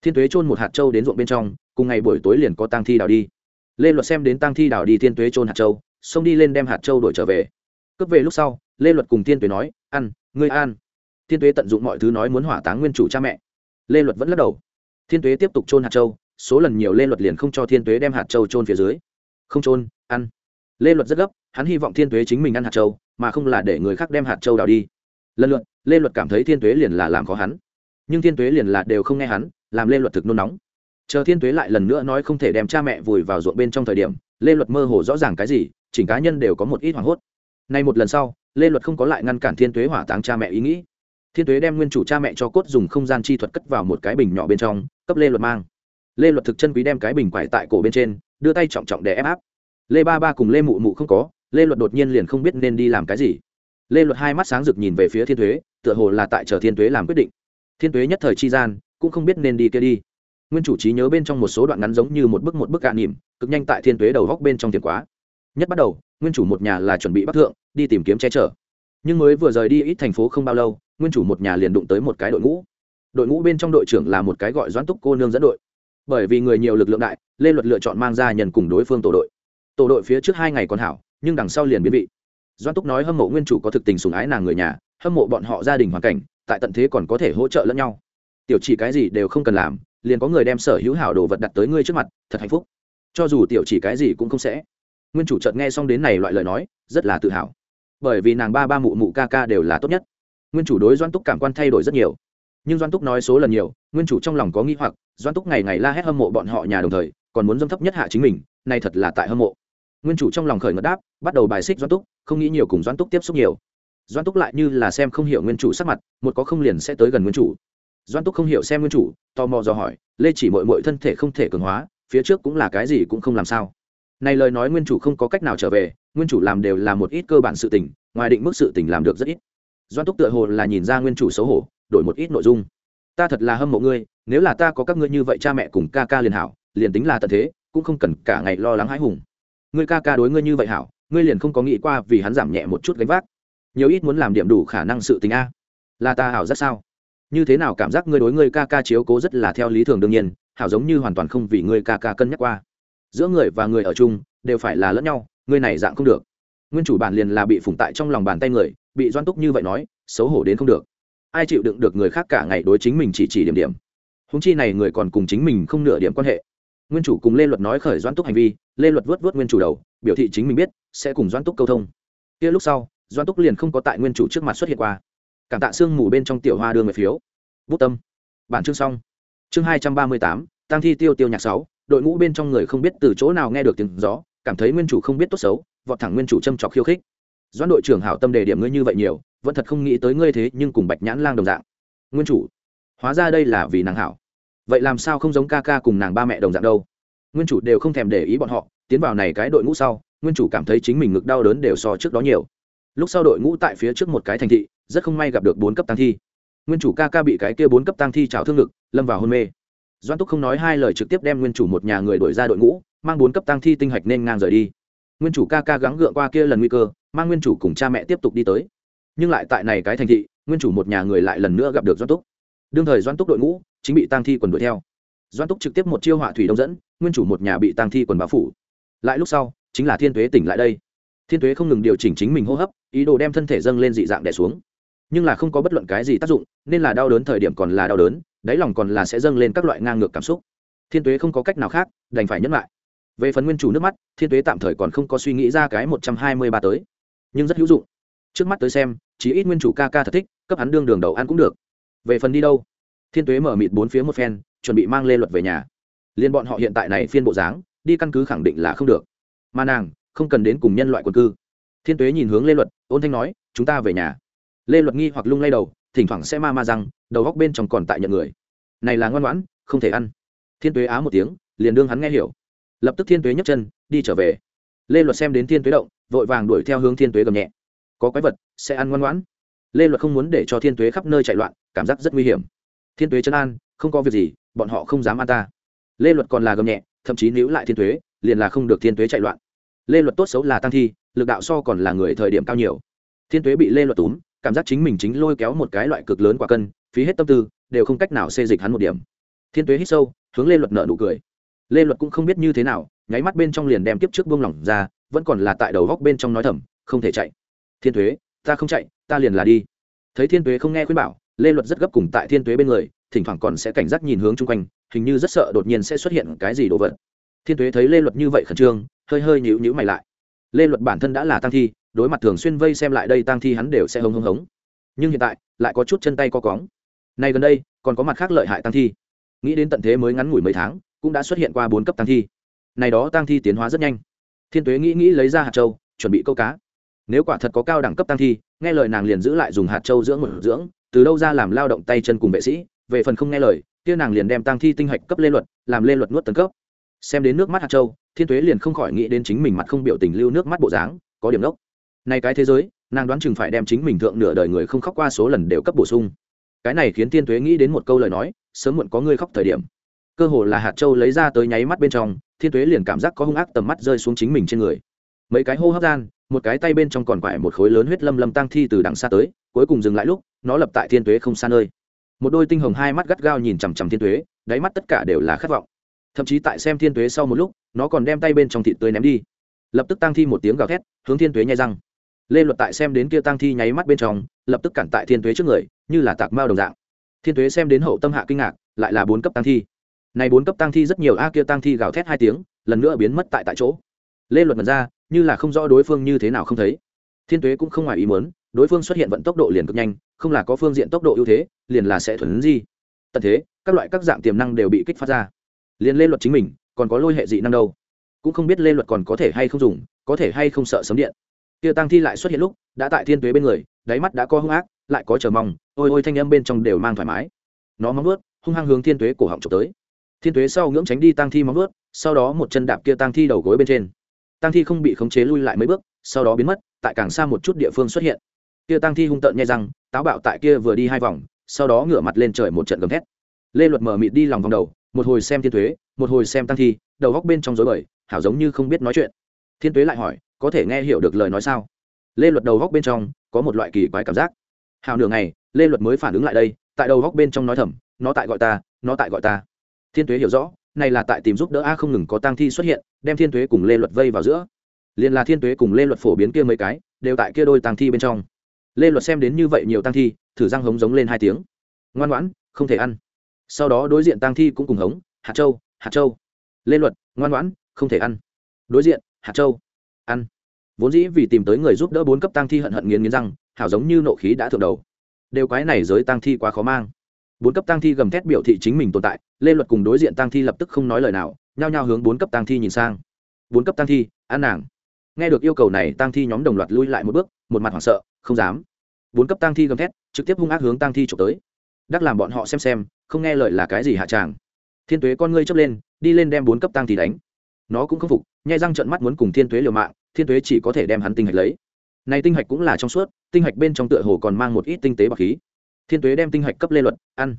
Thiên tuế trôn một hạt trâu đến ruộng bên trong, cùng ngày buổi tối liền có tang thi đào đi. Lê luật xem đến tang thi đào đi, thiên tuế trôn hạt trâu xông đi lên đem hạt trâu đổi trở về. Cướp về lúc sau, lê luật cùng thiên tuế nói, ăn, ngươi ăn. Thiên tuế tận dụng mọi thứ nói muốn hỏa táng nguyên chủ cha mẹ. Lê luật vẫn lắc đầu. Thiên tuế tiếp tục trôn hạt trâu số lần nhiều lê luật liền không cho thiên tuế đem hạt châu trôn phía dưới. Không trôn ăn. Lê luật rất gấp hắn hy vọng thiên tuế chính mình ăn hạt châu, mà không là để người khác đem hạt châu đào đi. Lần lượt lê luật cảm thấy thiên tuế liền là làm khó hắn. Nhưng thiên tuế liền là đều không nghe hắn làm lê luật thực nôn nóng. Chờ thiên tuế lại lần nữa nói không thể đem cha mẹ vùi vào ruộng bên trong thời điểm lê luật mơ hồ rõ ràng cái gì chỉnh cá nhân đều có một ít hoảng hốt. Nay một lần sau lê luật không có lại ngăn cản thiên tuế hỏa táng cha mẹ ý nghĩ. Thiên tuế đem nguyên chủ cha mẹ cho cốt dùng không gian chi thuật cất vào một cái bình nhỏ bên trong cấp lê luật mang lê luật thực chân quý đem cái bình quải tại cổ bên trên, đưa tay trọng trọng để ép áp. Lê ba ba cùng lê mụ mụ không có, lê luật đột nhiên liền không biết nên đi làm cái gì. Lê luật hai mắt sáng rực nhìn về phía thiên thuế, tựa hồ là tại chờ thiên thuế làm quyết định. Thiên thuế nhất thời chi gian, cũng không biết nên đi kia đi. Nguyên chủ trí nhớ bên trong một số đoạn ngắn giống như một bức một bức cạn nỉm, cực nhanh tại thiên thuế đầu góc bên trong tiền quá. Nhất bắt đầu, nguyên chủ một nhà là chuẩn bị bắc thượng, đi tìm kiếm che chở. Nhưng mới vừa rời đi ít thành phố không bao lâu, nguyên chủ một nhà liền đụng tới một cái đội ngũ. Đội ngũ bên trong đội trưởng là một cái gọi doãn túc cô nương dẫn đội bởi vì người nhiều lực lượng đại, lê luật lựa chọn mang ra nhân cùng đối phương tổ đội. Tổ đội phía trước hai ngày còn hảo, nhưng đằng sau liền biến vị. Doan túc nói hâm mộ nguyên chủ có thực tình sùng ái nàng người nhà, hâm mộ bọn họ gia đình hoàn cảnh, tại tận thế còn có thể hỗ trợ lẫn nhau. Tiểu chỉ cái gì đều không cần làm, liền có người đem sở hữu hảo đồ vật đặt tới ngươi trước mặt, thật hạnh phúc. Cho dù tiểu chỉ cái gì cũng không sẽ. Nguyên chủ chợt nghe xong đến này loại lời nói, rất là tự hào. Bởi vì nàng ba ba mụ mụ ca ca đều là tốt nhất. Nguyên chủ đối doan túc cảm quan thay đổi rất nhiều nhưng doan túc nói số lần nhiều nguyên chủ trong lòng có nghi hoặc doan túc ngày ngày la hét hâm mộ bọn họ nhà đồng thời còn muốn dâm thấp nhất hạ chính mình nay thật là tại hâm mộ nguyên chủ trong lòng khởi ngất đáp bắt đầu bài xích doan túc không nghĩ nhiều cùng doan túc tiếp xúc nhiều doan túc lại như là xem không hiểu nguyên chủ sắc mặt một có không liền sẽ tới gần nguyên chủ doan túc không hiểu xem nguyên chủ tò mò dò hỏi lê chỉ mội mội thân thể không thể cường hóa phía trước cũng là cái gì cũng không làm sao này lời nói nguyên chủ không có cách nào trở về nguyên chủ làm đều là một ít cơ bản sự tình ngoài định mức sự tình làm được rất ít doan túc tựa hồ là nhìn ra nguyên chủ xấu hổ đổi một ít nội dung. Ta thật là hâm mộ ngươi, nếu là ta có các ngươi như vậy cha mẹ cùng ca ca liền hảo, liền tính là tận thế, cũng không cần cả ngày lo lắng hãi hùng. Ngươi ca ca đối ngươi như vậy hảo, ngươi liền không có nghĩ qua vì hắn giảm nhẹ một chút gánh vác. Nhiều ít muốn làm điểm đủ khả năng sự tình a. Là ta hảo rất sao? Như thế nào cảm giác ngươi đối ngươi ca ca chiếu cố rất là theo lý thường đương nhiên, hảo giống như hoàn toàn không vì ngươi ca ca cân nhắc qua. Giữa người và người ở chung, đều phải là lẫn nhau, ngươi này dạng không được. Nguyên chủ bản liền là bị phủng tại trong lòng bàn tay người, bị doan túc như vậy nói, xấu hổ đến không được ai chịu đựng được người khác cả ngày đối chính mình chỉ chỉ điểm điểm. Húng chi này người còn cùng chính mình không nửa điểm quan hệ. Nguyên chủ cùng lê luật nói khởi doan túc hành vi, lê luật vớt vớt nguyên chủ đầu, biểu thị chính mình biết, sẽ cùng doan túc câu thông. Kia lúc sau doan túc liền không có tại nguyên chủ trước mặt xuất hiện qua. Cảm tạ sương mù bên trong tiểu hoa đưa người phiếu. Bút tâm. Bản chương xong. Chương hai trăm ba mươi tám tăng thi tiêu tiêu nhạc sáu, đội ngũ bên trong người không biết từ chỗ nào nghe được tiếng gió, cảm thấy nguyên chủ không biết tốt xấu, vọt thẳng nguyên chủ châm trọc khiêu khích. Doan đội trưởng hảo tâm đề điểm ngươi như vậy nhiều vẫn thật không nghĩ tới ngươi thế nhưng cùng bạch nhãn lang đồng dạng. Nguyên chủ, hóa ra đây là vì nàng hảo. Vậy làm sao không giống ca ca cùng nàng ba mẹ đồng dạng đâu? Nguyên chủ đều không thèm để ý bọn họ, tiến vào này cái đội ngũ sau, nguyên chủ cảm thấy chính mình ngực đau đớn đều so trước đó nhiều. Lúc sau đội ngũ tại phía trước một cái thành thị, rất không may gặp được bốn cấp tăng thi. Nguyên chủ ca ca bị cái kia bốn cấp tăng thi trào thương ngực, lâm vào hôn mê. Doan túc không nói hai lời trực tiếp đem nguyên chủ một nhà người đổi ra đội ngũ, mang bốn cấp tăng thi tinh hạch nên ngang rời đi. Nguyên chủ ca ca gắng gượng qua kia lần nguy cơ, mang nguyên chủ cùng cha mẹ tiếp tục đi tới nhưng lại tại này cái thành thị, nguyên chủ một nhà người lại lần nữa gặp được doan túc. Đương thời doan túc đội ngũ chính bị tăng thi quần đuổi theo. Doan túc trực tiếp một chiêu họa thủy đông dẫn, nguyên chủ một nhà bị tăng thi quần báo phủ. Lại lúc sau, chính là thiên tuế tỉnh lại đây. Thiên tuế không ngừng điều chỉnh chính mình hô hấp, ý đồ đem thân thể dâng lên dị dạng đẻ xuống. Nhưng là không có bất luận cái gì tác dụng, nên là đau đớn thời điểm còn là đau đớn, đáy lòng còn là sẽ dâng lên các loại ngang ngược cảm xúc. Thiên tuế không có cách nào khác, đành phải nhẫn lại. Về phần nguyên chủ nước mắt, thiên tuế tạm thời còn không có suy nghĩ ra cái một trăm hai mươi ba tới. Nhưng rất hữu dụng trước mắt tới xem chỉ ít nguyên chủ ca ca thật thích, cấp hắn đương đường đầu ăn cũng được. Về phần đi đâu? Thiên tuế mở mịt bốn phía một phen, chuẩn bị mang lê luật về nhà. Liên bọn họ hiện tại này phiên bộ dáng, đi căn cứ khẳng định là không được. Mà nàng, không cần đến cùng nhân loại quân cư. Thiên tuế nhìn hướng lê luật, ôn thanh nói, chúng ta về nhà. Lê luật nghi hoặc lung lay đầu, thỉnh thoảng sẽ ma ma rằng đầu góc bên trong còn tại nhận người. Này là ngoan ngoãn, không thể ăn. Thiên tuế á một tiếng, liền đương hắn nghe hiểu. Lập tức thiên tuế nhấc chân, đi trở về. Lê luật xem đến thiên tuế động, vội vàng đuổi theo hướng thiên tuế gầm nhẹ có quái vật, sẽ ăn ngoan ngoãn. Lê luật không muốn để cho thiên tuế khắp nơi chạy loạn, cảm giác rất nguy hiểm. Thiên tuế chân an, không có việc gì, bọn họ không dám ăn ta. Lê luật còn là gầm nhẹ, thậm chí níu lại thiên tuế, liền là không được thiên tuế chạy loạn. Lê luật tốt xấu là tăng thi, lực đạo so còn là người thời điểm cao nhiều. Thiên tuế bị lê luật túm, cảm giác chính mình chính lôi kéo một cái loại cực lớn quả cân, phí hết tâm tư, đều không cách nào xê dịch hắn một điểm. Thiên tuế hít sâu, hướng lê luật nợ nụ cười. Lê luật cũng không biết như thế nào, nháy mắt bên trong liền đem tiếp trước buông lỏng ra, vẫn còn là tại đầu góc bên trong nói thầm, không thể chạy thiên tuế ta không chạy, ta liền là đi. Thấy thiên tuế không nghe khuyên bảo, lê luật rất gấp cùng tại thiên tuế bên người, thỉnh thoảng còn sẽ cảnh giác nhìn hướng chung quanh, hình như rất sợ đột nhiên sẽ xuất hiện cái gì đồ vật. Thiên tuế thấy lê luật như vậy khẩn trương, hơi hơi nhíu nhíu mày lại. Lê luật bản thân đã là tăng thi, đối mặt thường xuyên vây xem lại đây tăng thi hắn đều sẽ hống hống hống. Nhưng hiện tại, lại có chút chân tay co cóng. Nay gần đây, còn có mặt khác lợi hại tăng thi. Nghĩ đến tận thế mới ngắn ngủi mấy tháng, cũng đã xuất hiện qua bốn cấp tăng thi. Này đó tăng thi tiến hóa rất nhanh. Thiên tuế nghĩ nghĩ lấy ra hạt châu, chuẩn bị câu cá nếu quả thật có cao đẳng cấp tăng thi, nghe lời nàng liền giữ lại dùng hạt châu dưỡng một dưỡng, từ đâu ra làm lao động tay chân cùng vệ sĩ, về phần không nghe lời, kia nàng liền đem tăng thi tinh hạch cấp lê luật, làm lê luật nuốt tấn cấp. Xem đến nước mắt hạt châu, thiên tuế liền không khỏi nghĩ đến chính mình mặt không biểu tình lưu nước mắt bộ dáng, có điểm đốc. Nay cái thế giới, nàng đoán chừng phải đem chính mình thượng nửa đời người không khóc qua số lần đều cấp bổ sung. Cái này khiến thiên tuế nghĩ đến một câu lời nói, sớm muộn có người khóc thời điểm. Cơ hồ là hạt châu lấy ra tới nháy mắt bên trong, thiên tuế liền cảm giác có hung ác tầm mắt rơi xuống chính mình trên người. Mấy cái hô hấp gian một cái tay bên trong còn quải một khối lớn huyết lâm lâm tăng thi từ đằng xa tới, cuối cùng dừng lại lúc, nó lập tại thiên tuế không xa nơi. Một đôi tinh hồng hai mắt gắt gao nhìn chằm chằm thiên tuế, đáy mắt tất cả đều là khát vọng. Thậm chí tại xem thiên tuế sau một lúc, nó còn đem tay bên trong thịt tươi ném đi. Lập tức tăng thi một tiếng gào thét, hướng thiên tuế nhai răng. Lê luật tại xem đến kia tăng thi nháy mắt bên trong, lập tức cản tại thiên tuế trước người, như là tạc mao đồng dạng. Thiên tuế xem đến hậu tâm hạ kinh ngạc, lại là bốn cấp tăng thi. Này bốn cấp tăng thi rất nhiều, a, kia tăng thi gào thét hai tiếng, lần nữa biến mất tại tại chỗ. Lê luật mật ra như là không rõ đối phương như thế nào không thấy. Thiên tuế cũng không ngoài ý muốn, đối phương xuất hiện vận tốc độ liền cực nhanh, không là có phương diện tốc độ ưu thế, liền là sẽ thuần di. Tận thế, các loại các dạng tiềm năng đều bị kích phát ra. Liền lê luật chính mình, còn có lôi hệ dị năng đâu? Cũng không biết lê luật còn có thể hay không dùng, có thể hay không sợ sấm điện. Tia tăng thi lại xuất hiện lúc, đã tại thiên tuế bên người, đáy mắt đã có hung ác, lại có chờ mong, ôi ôi thanh âm bên trong đều mang thoải mái. Nó móng vuốt, hung hăng hướng thiên tuế cổ họng trộm tới. Thiên tuế sau ngưỡng tránh đi tăng thi móng vuốt, sau đó một chân đạp kia tăng thi đầu gối bên trên tăng thi không bị khống chế lui lại mấy bước, sau đó biến mất, tại càng xa một chút địa phương xuất hiện. Kia tăng thi hung tợn nhai răng, táo bạo tại kia vừa đi hai vòng, sau đó ngửa mặt lên trời một trận gầm thét. Lê luật mở mịt đi lòng vòng đầu, một hồi xem thiên thuế, một hồi xem tăng thi, đầu góc bên trong dối bời, hảo giống như không biết nói chuyện. Thiên tuế lại hỏi, có thể nghe hiểu được lời nói sao? Lê luật đầu góc bên trong có một loại kỳ quái cảm giác. Hào nửa ngày, lê luật mới phản ứng lại đây, tại đầu góc bên trong nói thầm, nó tại gọi ta, nó tại gọi ta. Thiên tuế hiểu rõ này là tại tìm giúp đỡ a không ngừng có tang thi xuất hiện, đem thiên tuế cùng lê luật vây vào giữa. Liền là thiên tuế cùng lê luật phổ biến kia mấy cái, đều tại kia đôi tang thi bên trong. Lê luật xem đến như vậy nhiều tang thi, thử răng hống giống lên hai tiếng. Ngoan ngoãn, không thể ăn. Sau đó đối diện tang thi cũng cùng hống, hạt châu hạt châu. Lê luật, ngoan ngoãn, không thể ăn. Đối diện, hạt châu. Ăn. Vốn dĩ vì tìm tới người giúp đỡ bốn cấp tang thi hận hận nghiến nghiến răng, hảo giống như nộ khí đã thượng đầu. Đều quái này giới tang thi quá khó mang bốn cấp tăng thi gầm thét biểu thị chính mình tồn tại, lê luật cùng đối diện tăng thi lập tức không nói lời nào, nhao nhao hướng bốn cấp tăng thi nhìn sang. Bốn cấp tăng thi an nàng. Nghe được yêu cầu này tăng thi nhóm đồng loạt lui lại một bước, một mặt hoảng sợ, không dám. Bốn cấp tăng thi gầm thét, trực tiếp hung ác hướng tăng thi trộm tới. Đắc làm bọn họ xem xem, không nghe lời là cái gì hạ tràng. Thiên tuế con ngươi chấp lên, đi lên đem bốn cấp tăng thi đánh. Nó cũng không phục, nhai răng trận mắt muốn cùng thiên tuế liều mạng, thiên tuế chỉ có thể đem hắn tinh hạch lấy. Này tinh hạch cũng là trong suốt, tinh hạch bên trong tựa hồ còn mang một ít tinh tế bạc khí thiên tuế đem tinh hạch cấp lê luật, ăn.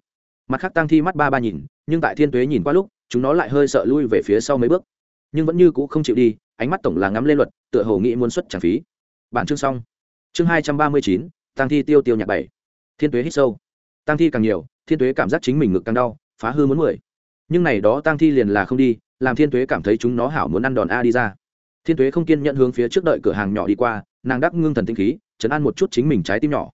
Mặt khác tăng thi mắt ba ba nhìn, nhưng tại thiên tuế nhìn qua lúc, chúng nó lại hơi sợ lui về phía sau mấy bước. Nhưng vẫn như cũ không chịu đi, ánh mắt tổng là ngắm lê luật, tựa hồ nghĩ muốn xuất trả phí. Bản chương xong. Chương hai trăm ba mươi chín tăng thi tiêu tiêu nhạc bảy. Thiên tuế hít sâu. Tăng thi càng nhiều, thiên tuế cảm giác chính mình ngực càng đau, phá hư muốn mười. Nhưng này đó tăng thi liền là không đi, làm thiên tuế cảm thấy chúng nó hảo muốn ăn đòn a đi ra. Thiên tuế không kiên nhận hướng phía trước đợi cửa hàng nhỏ đi qua, nàng đắc ngưng thần tinh khí, chấn an một chút chính mình trái tim nhỏ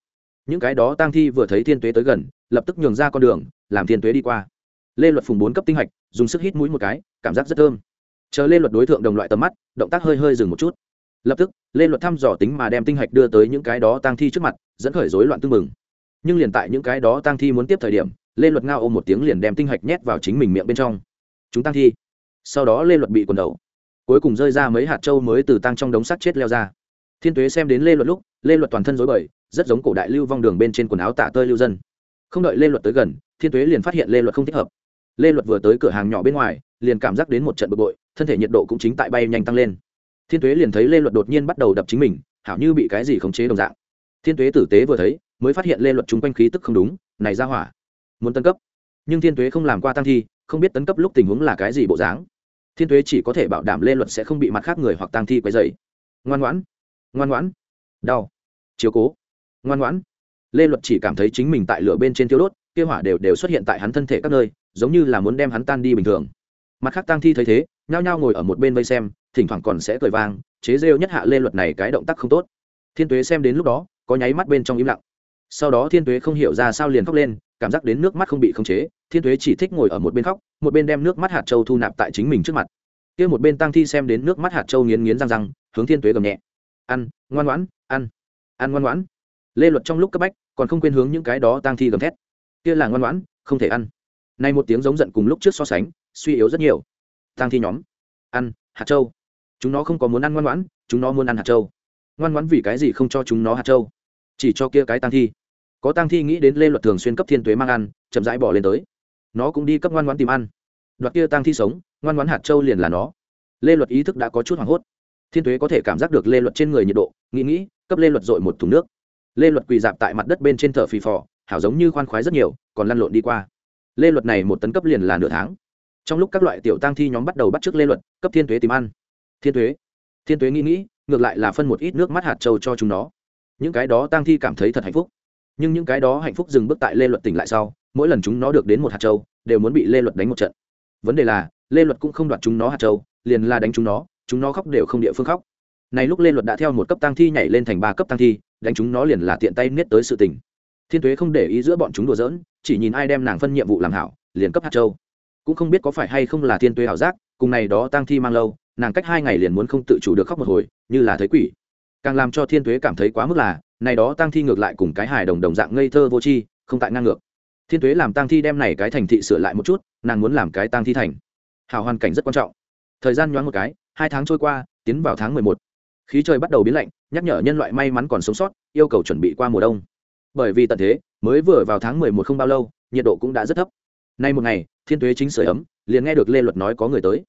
những cái đó tang thi vừa thấy thiên tuế tới gần, lập tức nhường ra con đường, làm thiên tuế đi qua. Lê luật phùng bốn cấp tinh hạch, dùng sức hít mũi một cái, cảm giác rất thơm. Chờ lê luật đối tượng đồng loại tầm mắt, động tác hơi hơi dừng một chút. Lập tức, lê luật thăm dò tính mà đem tinh hạch đưa tới những cái đó tang thi trước mặt, dẫn khởi rối loạn tương mừng nhưng liền tại những cái đó tang thi muốn tiếp thời điểm, lê luật ngao ôm một tiếng liền đem tinh hạch nhét vào chính mình miệng bên trong. Chúng tang thi. Sau đó lê luật bị quần đầu. Cuối cùng rơi ra mấy hạt trâu mới từ tang trong đống sắt chết leo ra. Thiên tuế xem đến lê luật lúc, lê luật toàn thân dối bời rất giống cổ đại lưu vong đường bên trên quần áo tả tơi lưu dân. Không đợi lê luật tới gần, thiên tuế liền phát hiện lê luật không thích hợp. Lê luật vừa tới cửa hàng nhỏ bên ngoài, liền cảm giác đến một trận bực bội, thân thể nhiệt độ cũng chính tại bay nhanh tăng lên. Thiên tuế liền thấy lê luật đột nhiên bắt đầu đập chính mình, hảo như bị cái gì khống chế đồng dạng. Thiên tuế tử tế vừa thấy, mới phát hiện lê luật chung quanh khí tức không đúng, này ra hỏa, muốn tân cấp. Nhưng thiên tuế không làm qua tăng thi, không biết tấn cấp lúc tình huống là cái gì bộ dáng. Thiên tuế chỉ có thể bảo đảm lê luật sẽ không bị mặt khác người hoặc tăng thi quấy dày ngoan ngoãn ngoan ngoãn. Đau. Chiếu cố ngoan ngoãn. Lê luật chỉ cảm thấy chính mình tại lửa bên trên tiêu đốt, kia hỏa đều đều xuất hiện tại hắn thân thể các nơi, giống như là muốn đem hắn tan đi bình thường. Mặt khác tăng thi thấy thế, nhao nhao ngồi ở một bên vây xem, thỉnh thoảng còn sẽ cười vang, chế rêu nhất hạ lê luật này cái động tác không tốt. Thiên tuế xem đến lúc đó, có nháy mắt bên trong im lặng. Sau đó thiên tuế không hiểu ra sao liền khóc lên, cảm giác đến nước mắt không bị khống chế, thiên tuế chỉ thích ngồi ở một bên khóc, một bên đem nước mắt hạt châu thu nạp tại chính mình trước mặt. Kia một bên tăng thi xem đến nước mắt hạt châu nghiến nghiến răng răng, hướng thiên tuế gầm nhẹ. Ăn, ngoan ngoãn, ăn ăn ngoan ngoãn lê luật trong lúc cấp bách, còn không quên hướng những cái đó tang thi gầm thét. Kia là ngoan ngoãn, không thể ăn. Nay một tiếng giống giận cùng lúc trước so sánh, suy yếu rất nhiều. Tang thi nhóm. Ăn, hạt châu. Chúng nó không có muốn ăn ngoan ngoãn, chúng nó muốn ăn hạt châu. Ngoan ngoãn vì cái gì không cho chúng nó hạt châu? Chỉ cho kia cái tang thi. Có tang thi nghĩ đến lê luật thường xuyên cấp thiên tuế mang ăn, chậm rãi bỏ lên tới. Nó cũng đi cấp ngoan ngoãn tìm ăn. Đoạt kia tang thi sống, ngoan ngoãn hạt châu liền là nó. Lê luật ý thức đã có chút hoảng hốt. Thiên tuế có thể cảm giác được lê luật trên người nhiệt độ, nghĩ nghĩ, cấp lê luật dội một thùng nước lê luật quỳ dạp tại mặt đất bên trên thở phì phò, hảo giống như khoan khoái rất nhiều, còn lăn lộn đi qua. Lê luật này một tấn cấp liền là nửa tháng. Trong lúc các loại tiểu tăng thi nhóm bắt đầu bắt t r ư ớ c lê luật, cấp thiên tuế tìm ăn. Thiên tuế thiên tuế nghĩ nghĩ, ngược lại là phân một ít nước mắt hạt trâu cho chúng nó. Những cái đó tăng thi cảm thấy thật hạnh phúc. Nhưng những cái đó hạnh phúc dừng bước tại lê luật tỉnh lại sau, mỗi lần chúng nó được đến một hạt trâu đều muốn bị lê luật đánh một trận. Vấn đề là, lê luật cũng không đoạt chúng nó hạt trâu liền là đánh chúng nó chúng nó khóc đều không địa phương khóc. Này lúc lê luật đã theo một cấp tăng thi nhảy lên thành ba cấp tăng thi đánh chúng nó liền là tiện tay niết tới sự tình. Thiên tuế không để ý giữa bọn chúng đùa giỡn, chỉ nhìn ai đem nàng phân nhiệm vụ làm hảo, liền cấp hạt châu. Cũng không biết có phải hay không là thiên tuế hảo giác, cùng này đó tăng thi mang lâu, nàng cách hai ngày liền muốn không tự chủ được khóc một hồi, như là thấy quỷ. Càng làm cho thiên tuế cảm thấy quá mức là, này đó tăng thi ngược lại cùng cái hài đồng đồng dạng ngây thơ vô tri, không tại ngang ngược. Thiên tuế làm tăng thi đem này cái thành thị sửa lại một chút, nàng muốn làm cái tăng thi thành. Hào hoàn cảnh rất quan trọng. Thời gian nhoáng một cái, hai tháng trôi qua, tiến vào tháng mười một khí trời bắt đầu biến lạnh, nhắc nhở nhân loại may mắn còn sống sót, yêu cầu chuẩn bị qua mùa đông. Bởi vì tận thế, mới vừa vào tháng mười một không bao lâu, nhiệt độ cũng đã rất thấp. Nay một ngày, thiên tuế chính sửa ấm, liền nghe được lê luật nói có người tới.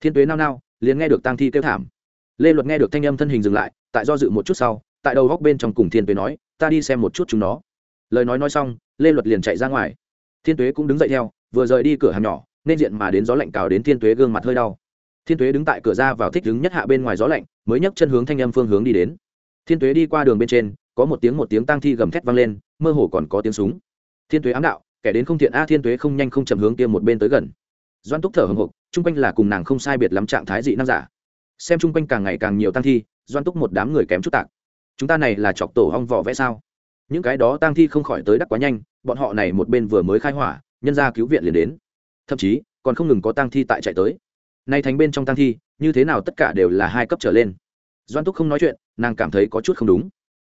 Thiên tuế nao nao, liền nghe được Tăng thi kêu thảm. Lê luật nghe được thanh âm thân hình dừng lại, tại do dự một chút sau, tại đầu góc bên trong cùng thiên tuế nói, ta đi xem một chút chúng nó. Lời nói nói xong, lê luật liền chạy ra ngoài. Thiên tuế cũng đứng dậy theo, vừa rời đi cửa hàng nhỏ, nên diện mà đến gió lạnh cào đến thiên tuế gương mặt hơi đau thiên tuế đứng tại cửa ra vào thích đứng nhất hạ bên ngoài gió lạnh, mới nhấc chân hướng thanh âm phương hướng đi đến. Thiên tuế đi qua đường bên trên, có một tiếng một tiếng tang thi gầm thét vang lên, mơ hồ còn có tiếng súng. Thiên tuế ám đạo, kẻ đến không thiện a, thiên tuế không nhanh không chậm hướng kia một bên tới gần. Doan túc thở hồng hộc, chung quanh là cùng nàng không sai biệt lắm trạng thái dị năng giả. Xem chung quanh càng ngày càng nhiều tang thi doan túc một đám người kém chút tạc. Chúng ta này là chọc tổ hong vỏ vẽ sao? Những cái đó tang thi không khỏi tới đắc quá nhanh, bọn họ này một bên vừa mới khai hỏa, nhân ra cứu viện liền đến. Thậm chí, còn không ngừng có tang thi tại chạy tới nay thành bên trong tang thi, như thế nào tất cả đều là hai cấp trở lên. Doan túc không nói chuyện, nàng cảm thấy có chút không đúng.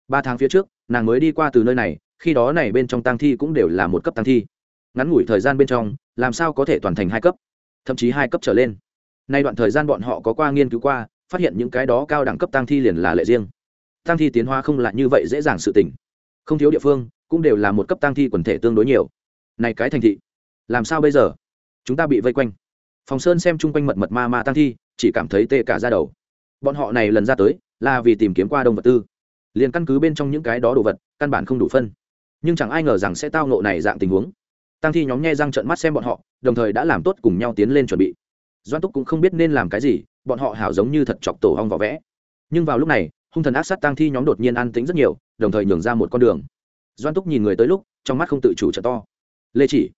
Ba tháng phía trước, nàng mới đi qua từ nơi này, khi đó này bên trong tang thi cũng đều là một cấp tang thi. Ngắn ngủi thời gian bên trong, làm sao có thể toàn thành hai cấp? Thậm chí hai cấp trở lên. Nay đoạn thời gian bọn họ có qua nghiên cứu qua, phát hiện những cái đó cao đẳng cấp tang thi liền là lệ riêng. Tang thi tiến hóa không là như vậy dễ dàng sự tỉnh không thiếu địa phương, cũng đều là một cấp tang thi quần thể tương đối nhiều. Này cái thành thị, làm sao bây giờ? Chúng ta bị vây quanh phòng sơn xem chung quanh mật mật ma ma tang thi, chỉ cảm thấy tê cả ra đầu. Bọn họ này lần ra tới, là vì tìm kiếm qua đông vật tư. Liền căn cứ bên trong những cái đó đồ vật, căn bản không đủ phân. Nhưng chẳng ai ngờ rằng sẽ tao nộ này dạng tình huống. Tăng thi nhóm nhe răng trợn mắt xem bọn họ, đồng thời đã làm tốt cùng nhau tiến lên chuẩn bị. Doan túc cũng không biết nên làm cái gì, bọn họ hảo giống như thật chọc tổ hong vỏ vẽ. Nhưng vào lúc này, hung thần ác sát tăng thi nhóm đột nhiên an tính rất nhiều, đồng thời nhường ra một con đường. Doan túc nhìn người tới lúc, trong mắt không tự chủ trợ to. Lê chỉ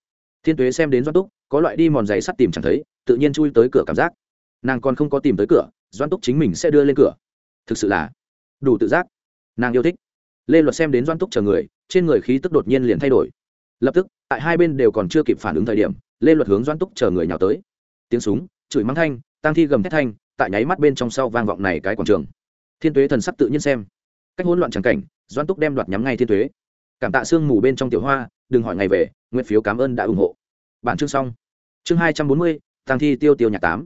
thiên tuế xem đến doan túc, có loại đi mòn giày sắt tìm chẳng thấy, tự nhiên chui tới cửa cảm giác. Nàng còn không có tìm tới cửa doan túc chính mình sẽ đưa lên cửa. Thực sự là đủ tự giác. Nàng yêu thích. Lê luật xem đến doan túc chờ người, trên người khí tức đột nhiên liền thay đổi. Lập tức, tại hai bên đều còn chưa kịp phản ứng thời điểm, lê luật hướng doan túc chờ người nhào tới. Tiếng súng, chửi mắng thanh tăng thi gầm thét thanh, tại nháy mắt bên trong sau vang vọng này cái quảng trường. Thiên tuế thần sắc tự nhiên xem. Cách hỗn loạn tràng cảnh doan túc đem đoạt nhắm ngay thiên tuế. Cảm tạ sương mù bên trong tiểu hoa đừng hỏi ngày về nguyện phiếu cảm ơn đã ủng hộ. Bản chương xong. Chương hai trăm bốn mươi tăng thi tiêu tiêu nhạc tám.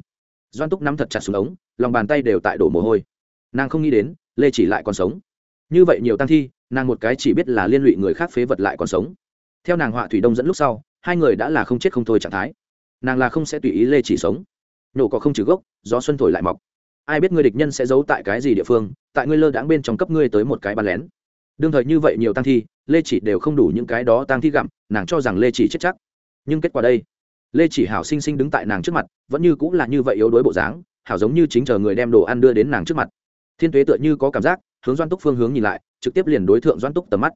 Doan túc nắm thật chặt xuống ống, lòng bàn tay đều tại đổ mồ hôi. Nàng không nghĩ đến, lê chỉ lại còn sống. Như vậy nhiều tăng thi, nàng một cái chỉ biết là liên lụy người khác phế vật lại còn sống. Theo nàng họa thủy đông dẫn lúc sau, hai người đã là không chết không thôi trạng thái. Nàng là không sẽ tùy ý lê chỉ sống. Nổ có không trừ gốc, gió xuân thổi lại mọc. Ai biết ngươi địch nhân sẽ giấu tại cái gì địa phương, tại ngươi lơ đãng bên trong cấp ngươi tới một cái bàn lén đương thời như vậy nhiều tăng thi, lê chỉ đều không đủ những cái đó tăng thi gặm, nàng cho rằng lê chỉ chết chắc. Nhưng kết quả đây, lê chỉ hảo sinh sinh đứng tại nàng trước mặt, vẫn như cũng là như vậy yếu đuối bộ dáng, hảo giống như chính chờ người đem đồ ăn đưa đến nàng trước mặt. Thiên tuế tựa như có cảm giác, hướng doan túc phương hướng nhìn lại, trực tiếp liền đối tượng doan túc tầm mắt.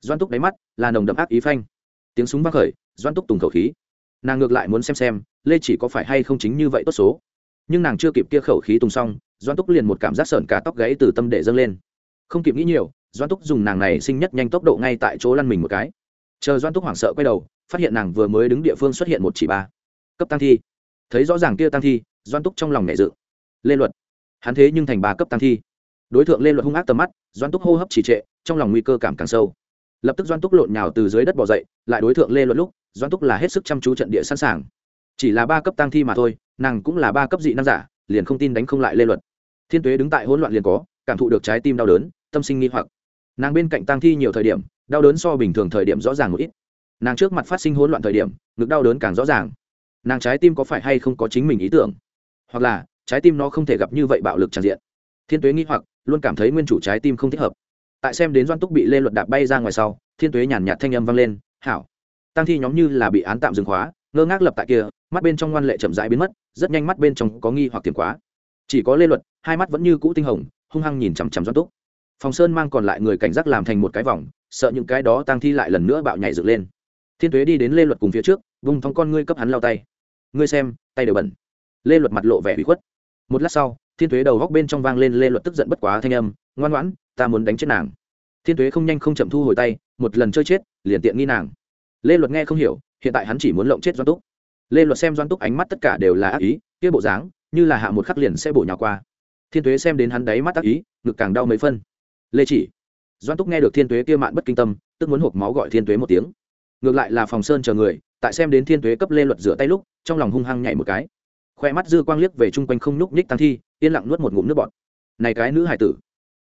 Doan túc đáy mắt là nồng đậm ác ý phanh. Tiếng súng vang khởi doan túc tùng khẩu khí. Nàng ngược lại muốn xem xem, lê chỉ có phải hay không chính như vậy tốt số. Nhưng nàng chưa kịp kia khẩu khí tùng xong doan túc liền một cảm giác sởn cả tóc gãy từ tâm để dâng lên. Không kịp nghĩ nhiều doan túc dùng nàng này sinh nhất nhanh tốc độ ngay tại chỗ lăn mình một cái. Chờ doan túc hoảng sợ quay đầu, phát hiện nàng vừa mới đứng địa phương xuất hiện một chỉ ba. Cấp tăng thi. Thấy rõ ràng kia tăng thi, doan túc trong lòng nhẹ dự. Lê luật. Hắn thế nhưng thành ba cấp tăng thi. Đối tượng lê luật hung ác tầm mắt, doan túc hô hấp trì trệ, trong lòng nguy cơ cảm càng sâu. Lập tức doan túc lộn nhào từ dưới đất bỏ dậy, lại đối tượng lê luật lúc, doan túc là hết sức chăm chú trận địa sẵn sàng. Chỉ là ba cấp tăng thi mà thôi, nàng cũng là ba cấp dị năng giả, liền không tin đánh không lại lê luật. Thiên tuế đứng tại hỗn loạn liền có, cảm thụ được trái tim đau đớn, tâm sinh nghi hoặc nàng bên cạnh tăng thi nhiều thời điểm, đau đớn so bình thường thời điểm rõ ràng một ít. Nàng trước mặt phát sinh hỗn loạn thời điểm, ngực đau đớn càng rõ ràng. Nàng trái tim có phải hay không có chính mình ý tưởng? Hoặc là, trái tim nó không thể gặp như vậy bạo lực tràn diện. Thiên tuế nghĩ hoặc, luôn cảm thấy nguyên chủ trái tim không thích hợp. Tại xem đến doan túc bị lê luật đạp bay ra ngoài sau, thiên tuế nhàn nhạt thanh âm vang lên, hảo. Tăng thi nhóm như là bị án tạm dừng khóa, ngơ ngác lập tại kia, mắt bên trong ngoan lệ chậm rãi biến mất, rất nhanh mắt bên trong có nghi hoặc tiềm quá. Chỉ có lê luật, hai mắt vẫn như cũ tinh hồng, hung hăng nhìn chằm chằm doan túc phòng sơn mang còn lại người cảnh giác làm thành một cái vòng, sợ những cái đó tăng thi lại lần nữa bạo nhảy dựng lên. Thiên tuế đi đến lê luật cùng phía trước vùng thong con ngươi cấp hắn lao tay. Ngươi xem, tay đều bẩn. Lê luật mặt lộ vẻ bị khuất. Một lát sau, thiên tuế đầu góc bên trong vang lên lê luật tức giận bất quá thanh âm, ngoan ngoãn, ta muốn đánh chết nàng. Thiên tuế không nhanh không chậm thu hồi tay, một lần chơi chết, liền tiện nghi nàng. Lê luật nghe không hiểu, hiện tại hắn chỉ muốn lộng chết doan túc. Lê luật xem doan túc ánh mắt tất cả đều là ác ý, kia bộ dáng, như là hạ một khắc liền sẽ bổ nhào qua. Thiên tuế xem đến hắn đáy mắt ác ý, ngực càng đau mấy phân lê chỉ. Doan túc nghe được thiên tuế kia mạn bất kinh tâm, tức muốn hộp máu gọi thiên tuế một tiếng. Ngược lại là phòng sơn chờ người, tại xem đến thiên tuế cấp lê luật rửa tay lúc, trong lòng hung hăng nhảy một cái. Khoe mắt dư quang liếc về chung quanh không nhúc nhích tăng thi, yên lặng nuốt một ngụm nước bọt. Này cái nữ hải tử.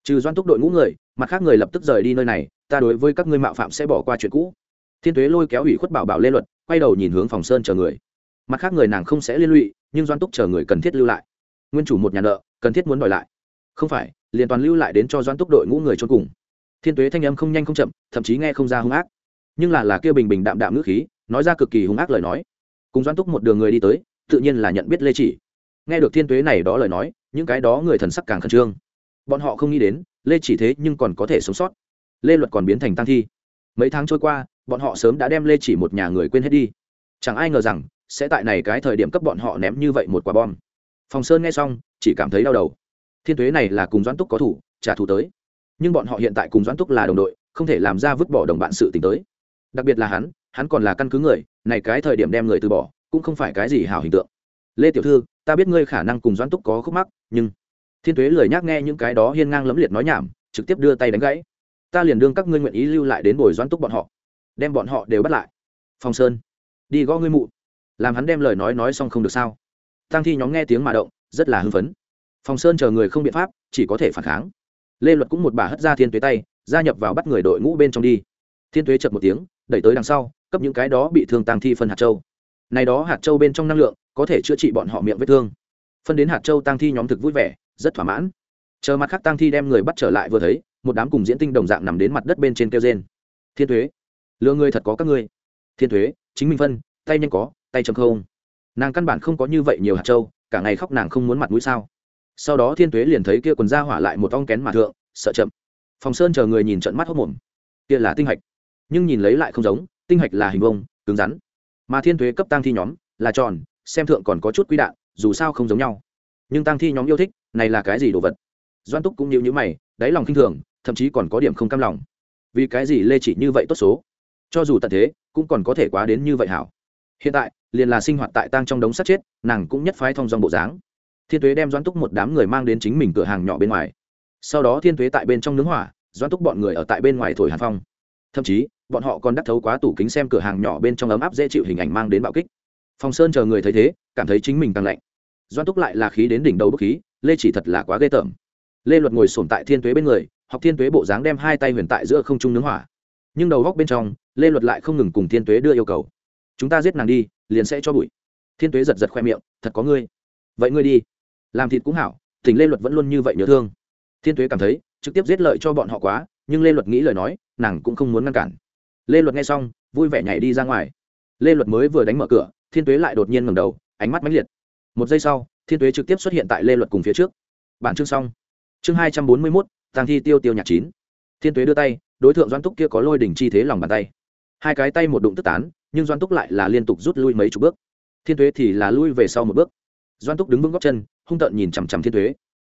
Trừ doan túc đội ngũ người, mặt khác người lập tức rời đi nơi này, ta đối với các ngươi mạo phạm sẽ bỏ qua chuyện cũ. Thiên tuế lôi kéo ủy khuất bảo bảo lê luật, quay đầu nhìn hướng phòng sơn chờ người. Mặt khác người nàng không sẽ liên lụy, nhưng doan túc chờ người cần thiết lưu lại. Nguyên chủ một nhà nợ, cần thiết muốn đòi lại. Không phải liền toàn lưu lại đến cho doan túc đội ngũ người cho cùng. Thiên tuế thanh âm không nhanh không chậm, thậm chí nghe không ra hung ác. Nhưng là là kia bình bình đạm đạm ngữ khí, nói ra cực kỳ hung ác lời nói. Cùng doan túc một đường người đi tới, tự nhiên là nhận biết lê chỉ. Nghe được thiên tuế này đó lời nói, những cái đó người thần sắc càng khẩn trương. Bọn họ không nghĩ đến, lê chỉ thế nhưng còn có thể sống sót. Lê luật còn biến thành tăng thi. Mấy tháng trôi qua, bọn họ sớm đã đem lê chỉ một nhà người quên hết đi. Chẳng ai ngờ rằng, sẽ tại này cái thời điểm cấp bọn họ ném như vậy một quả bom. Phòng sơn nghe xong, chỉ cảm thấy đau đầu thiên tuế này là cùng doãn túc có thủ, trả thù tới. Nhưng bọn họ hiện tại cùng doãn túc là đồng đội, không thể làm ra vứt bỏ đồng bạn sự t tới. Đặc biệt là hắn hắn còn là căn cứ người, này cái thời điểm đem người từ bỏ, cũng không phải cái gì hảo hình tượng. Lê tiểu thư, ta biết ngươi khả năng cùng doãn túc có khúc mắc, nhưng thiên tuế lười nhác nghe những cái đó hiên ngang lấm liệt nói nhảm, trực tiếp đưa tay đánh gãy. Ta liền đương các ngươi nguyện ý lưu lại đến bồi doãn túc bọn họ, đem bọn họ đều bắt lại. Phong sơn, đi gõ ngươi mụ. Làm hắn đem lời nói nói xong không được sao? Tăng thi nhóm nghe tiếng mà động, rất là hưng phấn phong sơn chờ người không biện pháp, chỉ có thể phản kháng. Lê luật cũng một bà hất ra thiên tuế tay, gia nhập vào bắt người đội ngũ bên trong đi. Thiên tuế chật một tiếng, đẩy tới đằng sau, cấp những cái đó bị thương tăng thi phân hạt châu. Này đó hạt châu bên trong năng lượng, có thể chữa trị bọn họ miệng vết thương. Phân đến hạt châu tăng thi nhóm thực vui vẻ, rất thỏa mãn. Chờ mặt khác tăng thi đem người bắt trở lại vừa thấy, một đám cùng diễn tinh đồng dạng nằm đến mặt đất bên trên kêu trên thiên thuế lừa người thật có các ngươi. Thiên thuế chính mình phân, tay nhanh có, tay chấm không. Nàng căn bản không có như vậy nhiều hạt châu, cả ngày khóc nàng không muốn mặt mũi sao? Sau đó thiên tuế liền thấy kia quần ra hỏa lại một ong kén mà thượng, sợ chậm. Phòng sơn chờ người nhìn trận mắt hốc mồm kia là tinh hạch. Nhưng nhìn lấy lại không giống, tinh hạch là hình vông cứng rắn. Mà thiên tuế cấp tăng thi nhóm, là tròn, xem thượng còn có chút quy đạn, dù sao không giống nhau. Nhưng tăng thi nhóm yêu thích, này là cái gì đồ vật? Doan túc cũng như những mày, đáy lòng k i n h thường, thậm chí còn có điểm không cam lòng. Vì cái gì lê chỉ như vậy tốt số? Cho dù tận thế, cũng còn có thể quá đến như vậy hảo. Hiện tại, liền là sinh hoạt tại tang trong đống sắt chết, nàng cũng nhất phái thong dong bộ dáng thiên tuế đem doan túc một đám người mang đến chính mình cửa hàng nhỏ bên ngoài. Sau đó thiên tuế tại bên trong nướng hỏa doan túc bọn người ở tại bên ngoài thổi hàn phong. Thậm chí, bọn họ còn đắc thấu quá tủ kính xem cửa hàng nhỏ bên trong ấm áp dễ chịu hình ảnh mang đến bạo kích. Phòng sơn chờ người thấy thế, cảm thấy chính mình tăng lạnh. Doan túc lại là khí đến đỉnh đầu bức khí, lê chỉ thật là quá ghê tởm. Lê luật ngồi sổm tại thiên tuế bên người, học thiên tuế bộ dáng đem hai tay huyền tại giữa không trung nướng hỏa. Nhưng đầu góc bên trong, lê luật lại không ngừng cùng thiên tuế đưa yêu cầu. Chúng ta giết nàng đi, liền sẽ cho bụi. Thiên tuế giật giật khoe miệng, thật có ngươi. Vậy ngươi đi làm thịt cũng hảo tỉnh lê luật vẫn luôn như vậy nhớ thương. Thiên tuế cảm thấy, trực tiếp giết lợi cho bọn họ quá, nhưng lê luật nghĩ lời nói, nàng cũng không muốn ngăn cản. Lê luật nghe xong, vui vẻ nhảy đi ra ngoài. Lê luật mới vừa đánh mở cửa, thiên tuế lại đột nhiên ngầm đầu, ánh mắt mãnh liệt. Một giây sau, thiên tuế trực tiếp xuất hiện tại lê luật cùng phía trước. Bản chương xong. Chương hai trăm bốn mươi mốt, tàng thi tiêu tiêu nhạc chín. Thiên tuế đưa tay, đối tượng doan túc kia có lôi đỉnh chi thế lòng bàn tay. Hai cái tay một đụng tức tán, nhưng doan túc lại là liên tục rút lui mấy chục bước. Thiên tuế thì là lui về sau một bước doan túc đứng vững góc chân, hung tợn nhìn chằm chằm thiên tuế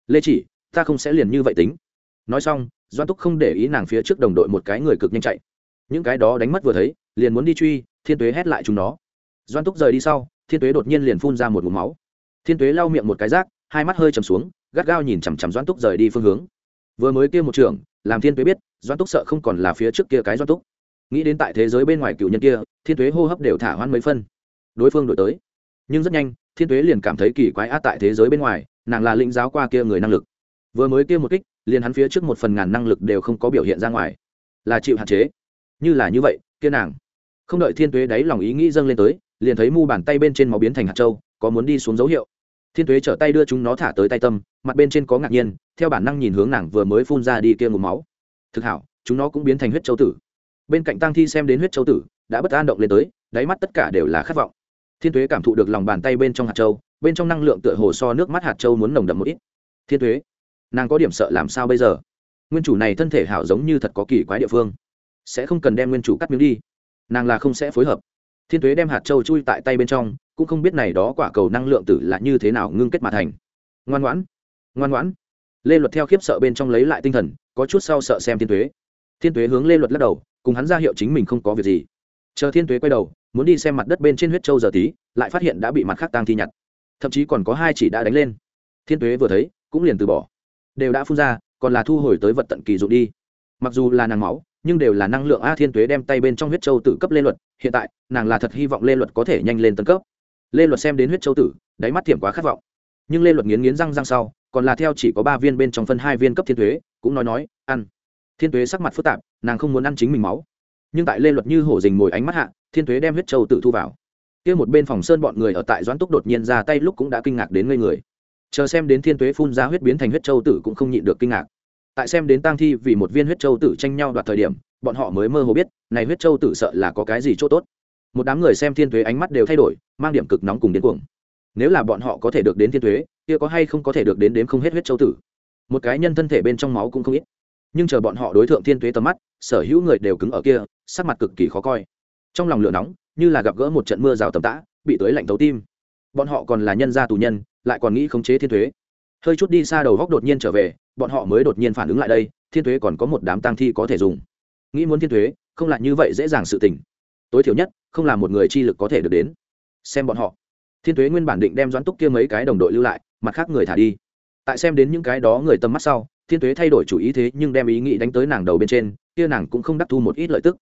lê chỉ, ta không sẽ liền như vậy tính. Nói xong, doan túc không để ý nàng phía trước đồng đội một cái người cực nhanh chạy. Những cái đó đánh mất vừa thấy, liền muốn đi truy, thiên tuế hét lại chúng nó. Doan túc rời đi sau, thiên tuế đột nhiên liền phun ra một mụm máu. Thiên tuế lau miệng một cái rác, hai mắt hơi chầm xuống, gắt gao nhìn chằm chằm doan túc rời đi phương hướng. Vừa mới kia một trường làm thiên tuế biết, doan túc sợ không còn là phía trước kia cái doan túc. Nghĩ đến tại thế giới bên ngoài cựu nhân kia, thiên tuế hô hấp đều thả hoan mấy phân. Đối phương đổi tới. Nhưng rất nhanh thiên tuế liền cảm thấy kỳ quái á tại thế giới bên ngoài, nàng là lĩnh giáo qua kia người năng lực. Vừa mới kia một kích, liền hắn phía trước một phần ngàn năng lực đều không có biểu hiện ra ngoài. Là chịu hạn chế. Như là như vậy, kia nàng. Không đợi thiên tuế đáy lòng ý nghĩ dâng lên tới, liền thấy mu bàn tay bên trên máu biến thành hạt trâu có muốn đi xuống dấu hiệu. Thiên tuế trở tay đưa chúng nó thả tới tay tâm, mặt bên trên có ngạc nhiên, theo bản năng nhìn hướng nàng vừa mới phun ra đi kia ngụm máu. Thực hảo, chúng nó cũng biến thành huyết châu tử. Bên cạnh tăng thi xem đến huyết châu tử, đã bất an động lên tới, đáy mắt tất cả đều là khát vọng thiên tuế cảm thụ được lòng bàn tay bên trong hạt châu, bên trong năng lượng tựa hồ so nước mắt hạt châu muốn nồng đậm một ít. Thiên tuế, nàng có điểm sợ làm sao bây giờ? Nguyên chủ này thân thể hảo giống như thật có kỳ quái địa phương. Sẽ không cần đem nguyên chủ cắt miếng đi. Nàng là không sẽ phối hợp. Thiên tuế đem hạt châu chui tại tay bên trong, cũng không biết này đó quả cầu năng lượng tử là như thế nào ngưng kết mà thành. Ngoan ngoãn ngoan ngoãn. Lê luật theo khiếp sợ bên trong lấy lại tinh thần, có chút sau sợ xem thiên tuế. Thiên tuế hướng lê luật lắc đầu, cùng hắn ra hiệu chính mình không có việc gì. Chờ thiên tuế quay đầu muốn đi xem mặt đất bên trên huyết châu giờ tí lại phát hiện đã bị mặt khác tang thi nhặt. Thậm chí còn có hai chỉ đã đánh lên. Thiên tuế vừa thấy cũng liền từ bỏ. Đều đã phun ra còn là thu hồi tới vật tận kỳ dụng đi. Mặc dù là nàng máu nhưng đều là năng lượng a thiên tuế đem tay bên trong huyết châu tự cấp lê luật. Hiện tại nàng là thật hy vọng lê luật có thể nhanh lên tấn cấp. Lê luật xem đến huyết châu tử đáy mắt thiểm quá khát vọng. Nhưng lê luật nghiến nghiến răng răng sau còn là theo chỉ có ba viên bên trong phân hai viên cấp thiên Tuế, cũng nói nói ăn. Thiên Tuế sắc mặt phức tạp nàng không muốn ăn chính mình máu. Nhưng tại lê luật như hổ dình ngồi ánh mắt hạ thiên thuế đem huyết châu tử thu vào. Kia một bên phòng sơn bọn người ở tại doãn túc đột nhiên ra tay lúc cũng đã kinh ngạc đến ngây người. Chờ xem đến thiên thuế phun ra huyết biến thành huyết châu tử cũng không nhịn được kinh ngạc. Tại xem đến tang thi vì một viên huyết châu tử tranh nhau đoạt thời điểm, bọn họ mới mơ hồ biết, này huyết châu tử sợ là có cái gì chỗ tốt. Một đám người xem thiên thuế ánh mắt đều thay đổi, mang điểm cực nóng cùng điên cuồng. Nếu là bọn họ có thể được đến thiên thuế, kia có hay không có thể được đến đếm không hết huyết châu tử một cái nhân thân thể bên trong máu cũng không ít. Nhưng chờ bọn họ đối tượng thiên thuế tầm mắt, sở hữu người đều cứng ở kia, sắc mặt cực kỳ khó coi trong lòng lửa nóng, như là gặp gỡ một trận mưa rào tầm tã, bị tới lạnh tấu tim. Bọn họ còn là nhân gia tù nhân, lại còn nghĩ khống chế thiên thuế. Hơi chút đi xa đầu góc đột nhiên trở về, bọn họ mới đột nhiên phản ứng lại đây, thiên thuế còn có một đám tang thi có thể dùng. Nghĩ muốn thiên thuế, không lại như vậy dễ dàng sự tình. Tối thiểu nhất, không là một người chi lực có thể được đến. Xem bọn họ. Thiên thuế nguyên bản định đem doãn túc kia mấy cái đồng đội lưu lại, mặt khác người thả đi. Tại xem đến những cái đó người tầm mắt sau, thiên thuế thay đổi chủ ý thế nhưng đem ý nghĩ đánh tới nàng đầu bên trên, kia nàng cũng không đắc thu một ít lợi tức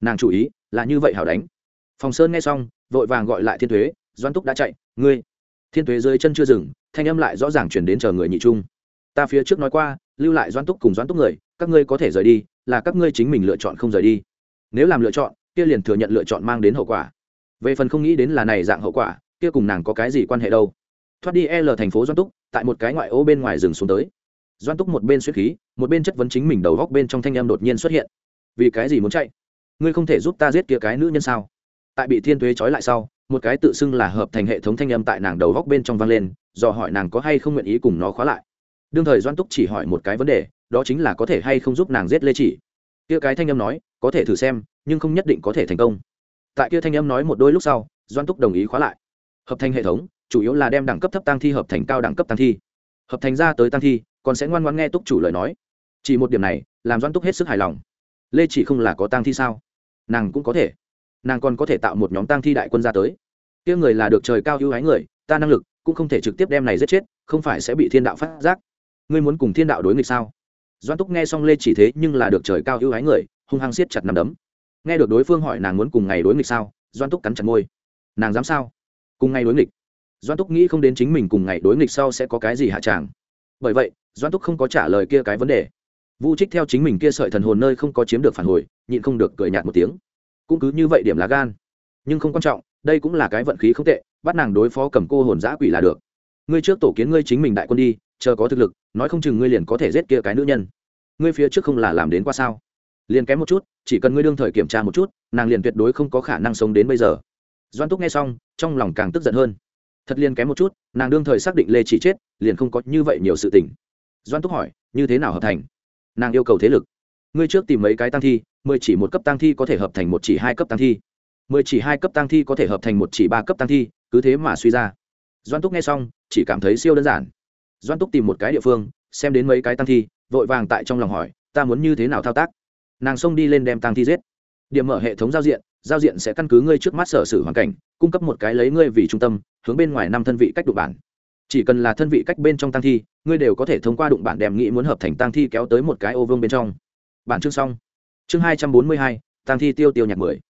nàng chủ ý là như vậy hảo đánh. Phòng sơn nghe xong, vội vàng gọi lại thiên thuế doãn túc đã chạy, ngươi. Thiên thuế dưới chân chưa dừng, thanh âm lại rõ ràng chuyển đến chờ người nhị trung. Ta phía trước nói qua, lưu lại doãn túc cùng doãn túc người, các ngươi có thể rời đi, là các ngươi chính mình lựa chọn không rời đi. Nếu làm lựa chọn, kia liền thừa nhận lựa chọn mang đến hậu quả. Về phần không nghĩ đến là này dạng hậu quả, kia cùng nàng có cái gì quan hệ đâu. Thoát đi l thành phố doan túc, tại một cái ngoại ô bên ngoài rừng xuống tới. Doan túc một bên suýt khí, một bên chất vấn chính mình đầu góc bên trong thanh em đột nhiên xuất hiện. Vì cái gì muốn chạy? Ngươi không thể giúp ta giết kia cái nữ nhân sao? Tại bị thiên thuế trói lại sau, một cái tự xưng là hợp thành hệ thống thanh âm tại nàng đầu góc bên trong vang lên, do hỏi nàng có hay không nguyện ý cùng nó khóa lại. Đương thời doan túc chỉ hỏi một cái vấn đề, đó chính là có thể hay không giúp nàng giết lê chỉ. Kia cái thanh âm nói, có thể thử xem, nhưng không nhất định có thể thành công. Tại kia thanh âm nói một đôi lúc sau doan túc đồng ý khóa lại. Hợp thành hệ thống, chủ yếu là đem đẳng cấp thấp tăng thi hợp thành cao đẳng cấp tăng thi. Hợp thành ra tới tăng thi, còn sẽ ngoan ngoan nghe túc chủ lời nói. Chỉ một điểm này, làm doan túc hết sức hài lòng. Lê chỉ không là có tăng thi sao? Nàng cũng có thể. Nàng còn có thể tạo một nhóm tăng thi đại quân ra tới. Kia người là được trời cao ưu ái người, ta năng lực cũng không thể trực tiếp đem này giết chết, không phải sẽ bị thiên đạo phát giác. Ngươi muốn cùng thiên đạo đối nghịch sao? Doan túc nghe xong lê chỉ thế nhưng là được trời cao ưu ái người, hung hăng siết chặt nằm đấm. Nghe được đối phương hỏi nàng muốn cùng ngày đối nghịch sao doan túc cắn chặt môi. Nàng dám sao? Cùng ngày đối nghịch. Doan túc nghĩ không đến chính mình cùng ngày đối nghịch sau sẽ có cái gì hạ tràng. Bởi vậy doan túc không có trả lời kia cái vấn đề vu trích theo chính mình kia sợi thần hồn nơi không có chiếm được phản hồi, nhịn không được cười nhạt một tiếng. Cũng cứ như vậy điểm lá gan. Nhưng không quan trọng, đây cũng là cái vận khí không tệ, bắt nàng đối phó cầm cô hồn giã quỷ là được. Ngươi trước tổ kiến ngươi chính mình đại quân đi, chờ có thực lực, nói không chừng ngươi liền có thể giết kia cái nữ nhân. Ngươi phía trước không là làm đến qua sao? Liền kém một chút, chỉ cần ngươi đương thời kiểm tra một chút, nàng liền tuyệt đối không có khả năng sống đến bây giờ. Doan túc nghe xong, trong lòng càng tức giận hơn. Thật liền kém một chút, nàng đương thời xác định lê chỉ chết, liền không có như vậy nhiều sự tình. Doan túc hỏi, như thế nào hợp thành? Nàng yêu cầu thế lực. Ngươi trước tìm mấy cái tăng thi, mười chỉ một cấp tăng thi có thể hợp thành một chỉ hai cấp tăng thi. Mười chỉ hai cấp tăng thi có thể hợp thành một chỉ ba cấp tăng thi, cứ thế mà suy ra. Doan túc nghe xong, chỉ cảm thấy siêu đơn giản. Doan túc tìm một cái địa phương, xem đến mấy cái tăng thi, vội vàng tại trong lòng hỏi, ta muốn như thế nào thao tác? Nàng xông đi lên đem tăng thi giết. Điểm mở hệ thống giao diện giao diện sẽ căn cứ ngươi trước mắt sở sử hoàn cảnh, cung cấp một cái lấy ngươi vì trung tâm, hướng bên ngoài năm thân vị cách đục bản chỉ cần là thân vị cách bên trong tăng thi, ngươi đều có thể thông qua đụng bản đem nghĩ muốn hợp thành tăng thi kéo tới một cái ô vương bên trong. Bản chương xong. Chương hai trăm bốn mươi hai tăng thi tiêu tiêu nhạc mười.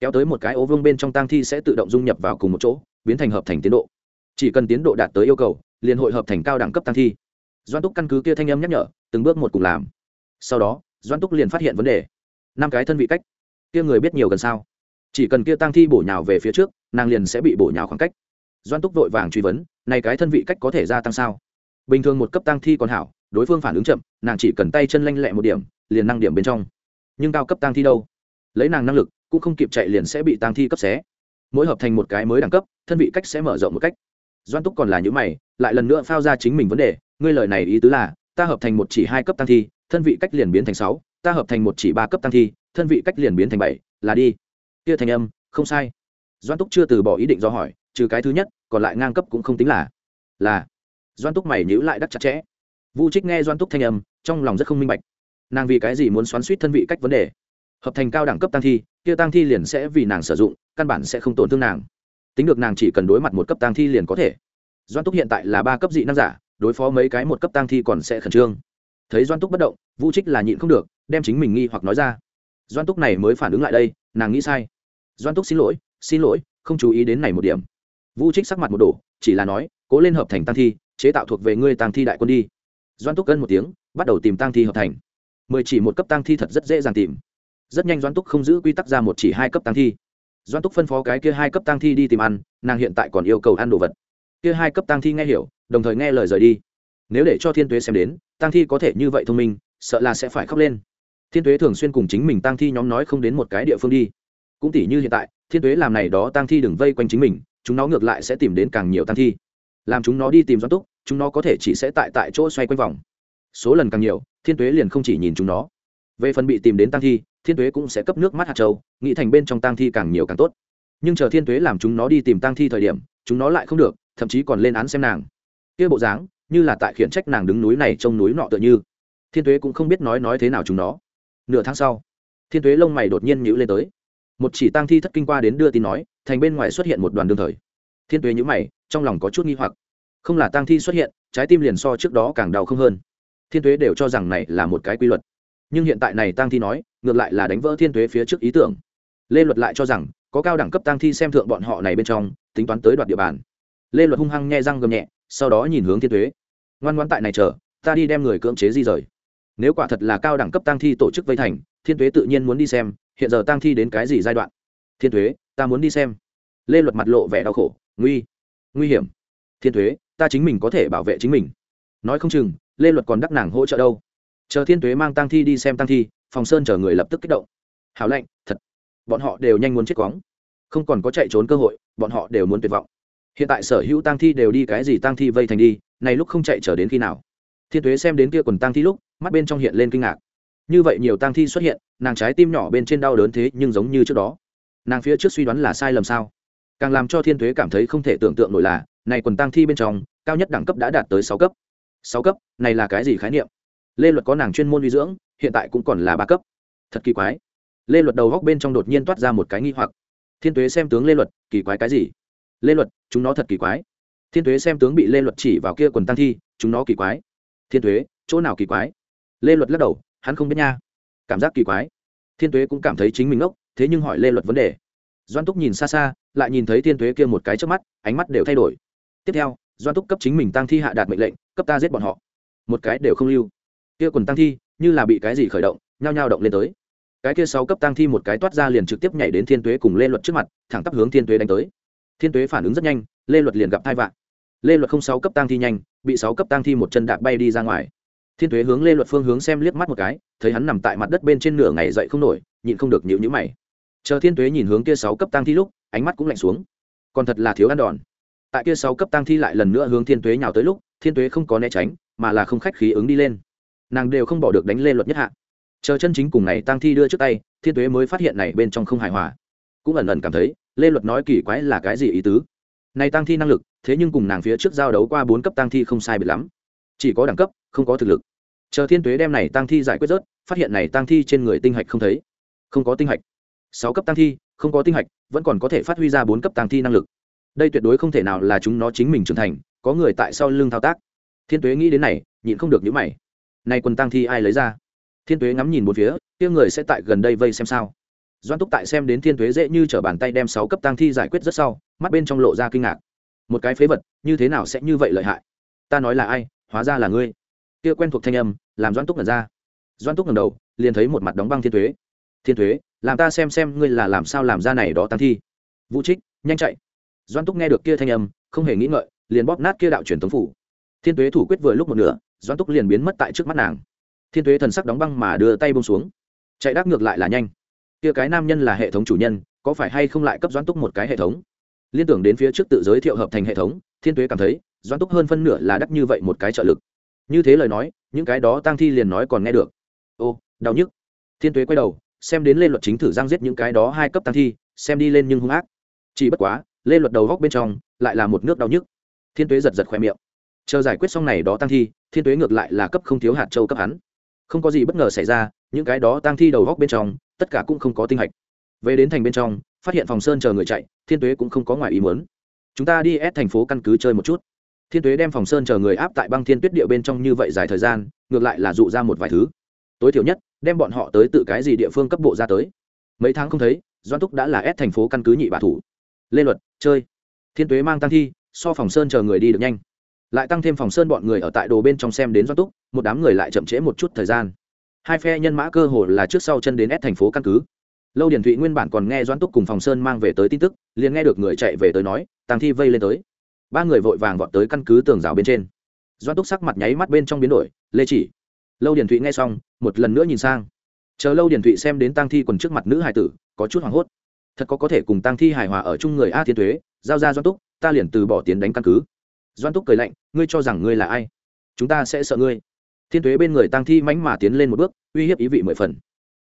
Kéo tới một cái ô vương bên trong tăng thi sẽ tự động dung nhập vào cùng một chỗ, biến thành hợp thành tiến độ. Chỉ cần tiến độ đạt tới yêu cầu, liền hội hợp thành cao đẳng cấp tăng thi. Doan túc căn cứ kia thanh âm nhắc nhở, từng bước một cùng làm. Sau đó doan túc liền phát hiện vấn đề. Năm cái thân vị cách. Kia người biết nhiều gần sao? Chỉ cần kia tăng thi bổ nhào về phía trước, nàng liền sẽ bị bổ nhào khoảng cách. Doan túc vội vàng truy vấn này cái thân vị cách có thể gia tăng sao? Bình thường một cấp tăng thi còn hảo, đối phương phản ứng chậm, nàng chỉ cần tay chân lanh lẹ một điểm, liền năng điểm bên trong. Nhưng cao cấp tăng thi đâu? Lấy nàng năng lực, cũng không kịp chạy liền sẽ bị tăng thi cấp xé. Mỗi hợp thành một cái mới đẳng cấp, thân vị cách sẽ mở rộng một cách. Doan túc còn là những mày, lại lần nữa phao ra chính mình vấn đề, ngươi lời này ý tứ là, ta hợp thành một chỉ hai cấp tăng thi, thân vị cách liền biến thành sáu, ta hợp thành một chỉ ba cấp tăng thi, thân vị cách liền biến thành bảy, là đi. Kia thành âm, không sai. Doan túc chưa từ bỏ ý định do hỏi trừ cái thứ nhất, còn lại ngang cấp cũng không tính là là. Doan túc mày nhữ lại đắc chặt chẽ. Vu trích nghe doan túc thanh âm, trong lòng rất không minh bạch. Nàng vì cái gì muốn xoắn suýt thân vị cách vấn đề? Hợp thành cao đẳng cấp tăng thi, kia tăng thi liền sẽ vì nàng sử dụng, căn bản sẽ không tổn thương nàng. Tính được nàng chỉ cần đối mặt một cấp tăng thi liền có thể. Doan túc hiện tại là ba cấp dị năng giả, đối phó mấy cái một cấp tăng thi còn sẽ khẩn trương. Thấy doan túc bất động, vu trích là nhịn không được, đem chính mình nghi hoặc nói ra. Doan túc này mới phản ứng lại đây, nàng nghĩ sai. Doan túc xin lỗi xin lỗi, không chú ý đến này một điểm vũ trích sắc mặt một đổ, chỉ là nói, cố lên hợp thành tăng thi, chế tạo thuộc về ngươi tăng thi đại quân đi. Doan túc cân một tiếng, bắt đầu tìm tăng thi hợp thành. Mười chỉ một cấp tăng thi thật rất dễ dàng tìm. Rất nhanh doan túc không giữ quy tắc ra một chỉ hai cấp tăng thi. Doan túc phân phó cái kia hai cấp tăng thi đi tìm ăn, nàng hiện tại còn yêu cầu ăn đồ vật. Kia hai cấp tăng thi nghe hiểu, đồng thời nghe lời rời đi. Nếu để cho thiên tuế xem đến tăng thi có thể như vậy thông minh, sợ là sẽ phải khóc lên. Thiên tuế thường xuyên cùng chính mình tăng thi nhóm nói không đến một cái địa phương đi. Cũng tỷ như hiện tại, thiên tuế làm này đó tăng thi đừng vây quanh chính mình chúng nó ngược lại sẽ tìm đến càng nhiều tăng thi. Làm chúng nó đi tìm doãn túc, chúng nó có thể chỉ sẽ tại tại chỗ xoay quanh vòng. Số lần càng nhiều, thiên tuế liền không chỉ nhìn chúng nó. Về phần bị tìm đến tăng thi, thiên tuế cũng sẽ cấp nước mắt hạt châu, nghĩ thành bên trong tăng thi càng nhiều càng tốt. Nhưng chờ thiên tuế làm chúng nó đi tìm tăng thi thời điểm, chúng nó lại không được, thậm chí còn lên án xem nàng. Kia bộ dáng, như là tại khiển trách nàng đứng núi này trông núi nọ tựa như. Thiên tuế cũng không biết nói nói thế nào chúng nó. Nửa tháng sau, thiên tuế lông mày đột nhiên nhữ lên tới một chỉ tăng thi thất kinh qua đến đưa tin nói, thành bên ngoài xuất hiện một đoàn đương thời. Thiên tuế nhữ mày, trong lòng có chút nghi hoặc. Không là tăng thi xuất hiện, trái tim liền so trước đó càng đau không hơn. Thiên tuế đều cho rằng này là một cái quy luật. Nhưng hiện tại này tăng thi nói, ngược lại là đánh vỡ thiên tuế phía trước ý tưởng. Lê luật lại cho rằng, có cao đẳng cấp tăng thi xem thượng bọn họ này bên trong, tính toán tới đoạt địa bàn. Lê luật hung hăng nghe răng gầm nhẹ, sau đó nhìn hướng thiên tuế. Ngoan ngoan tại này chờ, ta đi đem người cưỡng chế di rời. Nếu quả thật là cao đẳng cấp tăng thi tổ chức vây thành thiên tuế tự nhiên muốn đi xem, hiện giờ tăng thi đến cái gì giai đoạn? Thiên tuế ta muốn đi xem. Lê luật mặt lộ vẻ đau khổ, nguy nguy hiểm. Thiên tuế ta chính mình có thể bảo vệ chính mình. Nói không chừng, lê luật còn đắc nàng hỗ trợ đâu. Chờ thiên tuế mang tăng thi đi xem tăng thi, phòng sơn chờ người lập tức kích động. Hảo lạnh, thật. Bọn họ đều nhanh muốn chết quóng không còn có chạy trốn cơ hội, bọn họ đều muốn tuyệt vọng. Hiện tại sở hữu tăng thi đều đi cái gì tăng thi vây thành đi, này lúc không chạy trở đến khi nào? Thiên tuế xem đến kia quần tăng thi lúc, mắt bên trong hiện lên kinh ngạc như vậy nhiều tang thi xuất hiện, nàng trái tim nhỏ bên trên đau đớn thế nhưng giống như trước đó. Nàng phía trước suy đoán là sai lầm sao? Càng làm cho thiên tuế cảm thấy không thể tưởng tượng nổi là, này quần tang thi bên trong, cao nhất đẳng cấp đã đạt tới sáu cấp. Sáu cấp, này là cái gì khái niệm? Lê luật có nàng chuyên môn vi dưỡng, hiện tại cũng còn là ba cấp. Thật kỳ quái. Lê luật đầu góc bên trong đột nhiên toát ra một cái nghi hoặc. Thiên tuế xem tướng lê luật, kỳ quái cái gì? Lê luật, chúng nó thật kỳ quái. Thiên tuế xem tướng bị lê luật chỉ vào kia quần tăng thi, chúng nó kỳ quái. Thiên tuế chỗ nào kỳ quái? Lê luật lắc đầu hắn không biết nha. Cảm giác kỳ quái. Thiên tuế cũng cảm thấy chính mình ngốc, thế nhưng hỏi lê luật vấn đề. Doan túc nhìn xa xa, lại nhìn thấy thiên tuế kia một cái trước mắt, ánh mắt đều thay đổi. Tiếp theo, doan túc cấp chính mình tăng thi hạ đạt mệnh lệnh, cấp ta giết bọn họ. Một cái đều không lưu. Kia quần tăng thi, như là bị cái gì khởi động, nhao nhao động lên tới. Cái kia sáu cấp tăng thi một cái toát ra liền trực tiếp nhảy đến thiên tuế cùng lê luật trước mặt, thẳng tắp hướng thiên tuế đánh tới. Thiên tuế phản ứng rất nhanh, lê luật liền gặp thai vạn lê luật không sáu cấp tăng thi nhanh, bị sáu cấp tăng thi một chân đạp bay đi ra ngoài thiên tuế hướng lê luật phương hướng xem liếc mắt một cái, thấy hắn nằm tại mặt đất bên trên nửa ngày dậy không nổi, nhịn không được nhịu nhữ mày. Chờ thiên tuế nhìn hướng kia sáu cấp tăng thi lúc, ánh mắt cũng lạnh xuống. Còn thật là thiếu ăn đòn. Tại kia sáu cấp tăng thi lại lần nữa hướng thiên tuế nhào tới lúc, thiên tuế không có né tránh, mà là không khách khí ứng đi lên. Nàng đều không bỏ được đánh lê luật nhất hạ. Chờ chân chính cùng này tăng thi đưa trước tay, thiên tuế mới phát hiện này bên trong không hài hòa. Cũng ẩn ẩn cảm thấy, lê luật nói kỳ quái là cái gì ý tứ? Này tăng thi năng lực, thế nhưng cùng nàng phía trước giao đấu qua bốn cấp tăng thi không sai biệt lắm. Chỉ có đẳng cấp, không có thực lực chờ thiên tuế đem này tăng thi giải quyết rớt, phát hiện này tăng thi trên người tinh hạch không thấy. Không có tinh hạch. Sáu cấp tăng thi, không có tinh hạch, vẫn còn có thể phát huy ra bốn cấp tăng thi năng lực. Đây tuyệt đối không thể nào là chúng nó chính mình trưởng thành, có người tại sau lưng thao tác. Thiên tuế nghĩ đến này, nhịn không được nhữ mày. Nay quần tăng thi ai lấy ra? Thiên tuế ngắm nhìn một phía, kia người sẽ tại gần đây vây xem sao? Doan túc tại xem đến thiên tuế dễ như t r ở bàn tay đem sáu cấp tăng thi giải quyết rất sau, mắt bên trong lộ ra kinh ngạc. Một cái phế vật, như thế nào sẽ như vậy lợi hại? Ta nói là ai, hóa ra là ngươi kia quen thuộc thanh âm, làm doan túc ngẩn ra. Doan túc ngẩng đầu, liền thấy một mặt đóng băng thiên thuế. Thiên thuế, làm ta xem xem ngươi là làm sao làm ra này đó tăng thi. Vũ trích, nhanh chạy. Doan túc nghe được kia thanh âm, không hề nghĩ ngợi, liền bóp nát kia đạo truyền thống phủ. Thiên thuế thủ quyết vừa lúc một nửa doan túc liền biến mất tại trước mắt nàng. Thiên thuế thần sắc đóng băng mà đưa tay bông xuống. Chạy đáp ngược lại là nhanh. Kia cái nam nhân là hệ thống chủ nhân, có phải hay không lại cấp doan túc một cái hệ thống? Liên tưởng đến phía trước tự giới thiệu hợp thành hệ thống, thiên tuế cảm thấy doan túc hơn phân nửa là đắc như vậy một cái trợ lực như thế lời nói, những cái đó tăng thi liền nói còn nghe được. Ô, đau nhức. Thiên tuế quay đầu, xem đến lê luật chính thử giang giết những cái đó hai cấp tăng thi, xem đi lên nhưng hung ác. Chỉ bất quá, lê luật đầu góc bên trong lại là một nước đau nhức. Thiên tuế giật giật khoe miệng. Chờ giải quyết xong này đó tăng thi, thiên tuế ngược lại là cấp không thiếu hạt châu cấp hắn. Không có gì bất ngờ xảy ra, những cái đó tăng thi đầu góc bên trong, tất cả cũng không có tinh hạch. Về đến thành bên trong, phát hiện phòng sơn chờ người chạy, thiên tuế cũng không có ngoài ý muốn. Chúng ta đi ép thành phố căn cứ chơi một chút thiên tuế đem phòng sơn chờ người áp tại băng thiên tuyết địa bên trong như vậy dài thời gian, ngược lại là dụ ra một vài thứ. Tối thiểu nhất, đem bọn họ tới tự cái gì địa phương cấp bộ ra tới. Mấy tháng không thấy doan túc đã là ép thành phố căn cứ nhị bà thủ. Lê luật, chơi. Thiên tuế mang tăng thi, so phòng sơn chờ người đi được nhanh. Lại tăng thêm phòng sơn bọn người ở tại đồ bên trong xem đến doan túc, một đám người lại chậm trễ một chút thời gian. Hai phe nhân mã cơ hồ là trước sau chân đến ép thành phố căn cứ. Lâu điển thụy nguyên bản còn nghe doãn túc cùng phòng sơn mang về tới tin tức, liền nghe được người chạy về tới nói, tăng thi vây lên tới ba người vội vàng vọt tới căn cứ tường rào bên trên. Doãn túc sắc mặt nháy mắt bên trong biến đổi, lê chỉ. Lâu điển thụy nghe xong, một lần nữa nhìn sang. Chờ lâu điển thụy xem đến tang thi quần trước mặt nữ hải tử, có chút hoảng hốt. Thật có có thể cùng tang thi hài hòa ở chung người a thiên thuế giao ra doan túc, ta liền từ bỏ tiến đánh căn cứ. Doan túc cười lạnh, ngươi cho rằng ngươi là ai? Chúng ta sẽ sợ ngươi. Thiên thuế bên người tang thi mánh mà tiến lên một bước, uy hiếp ý vị mười phần.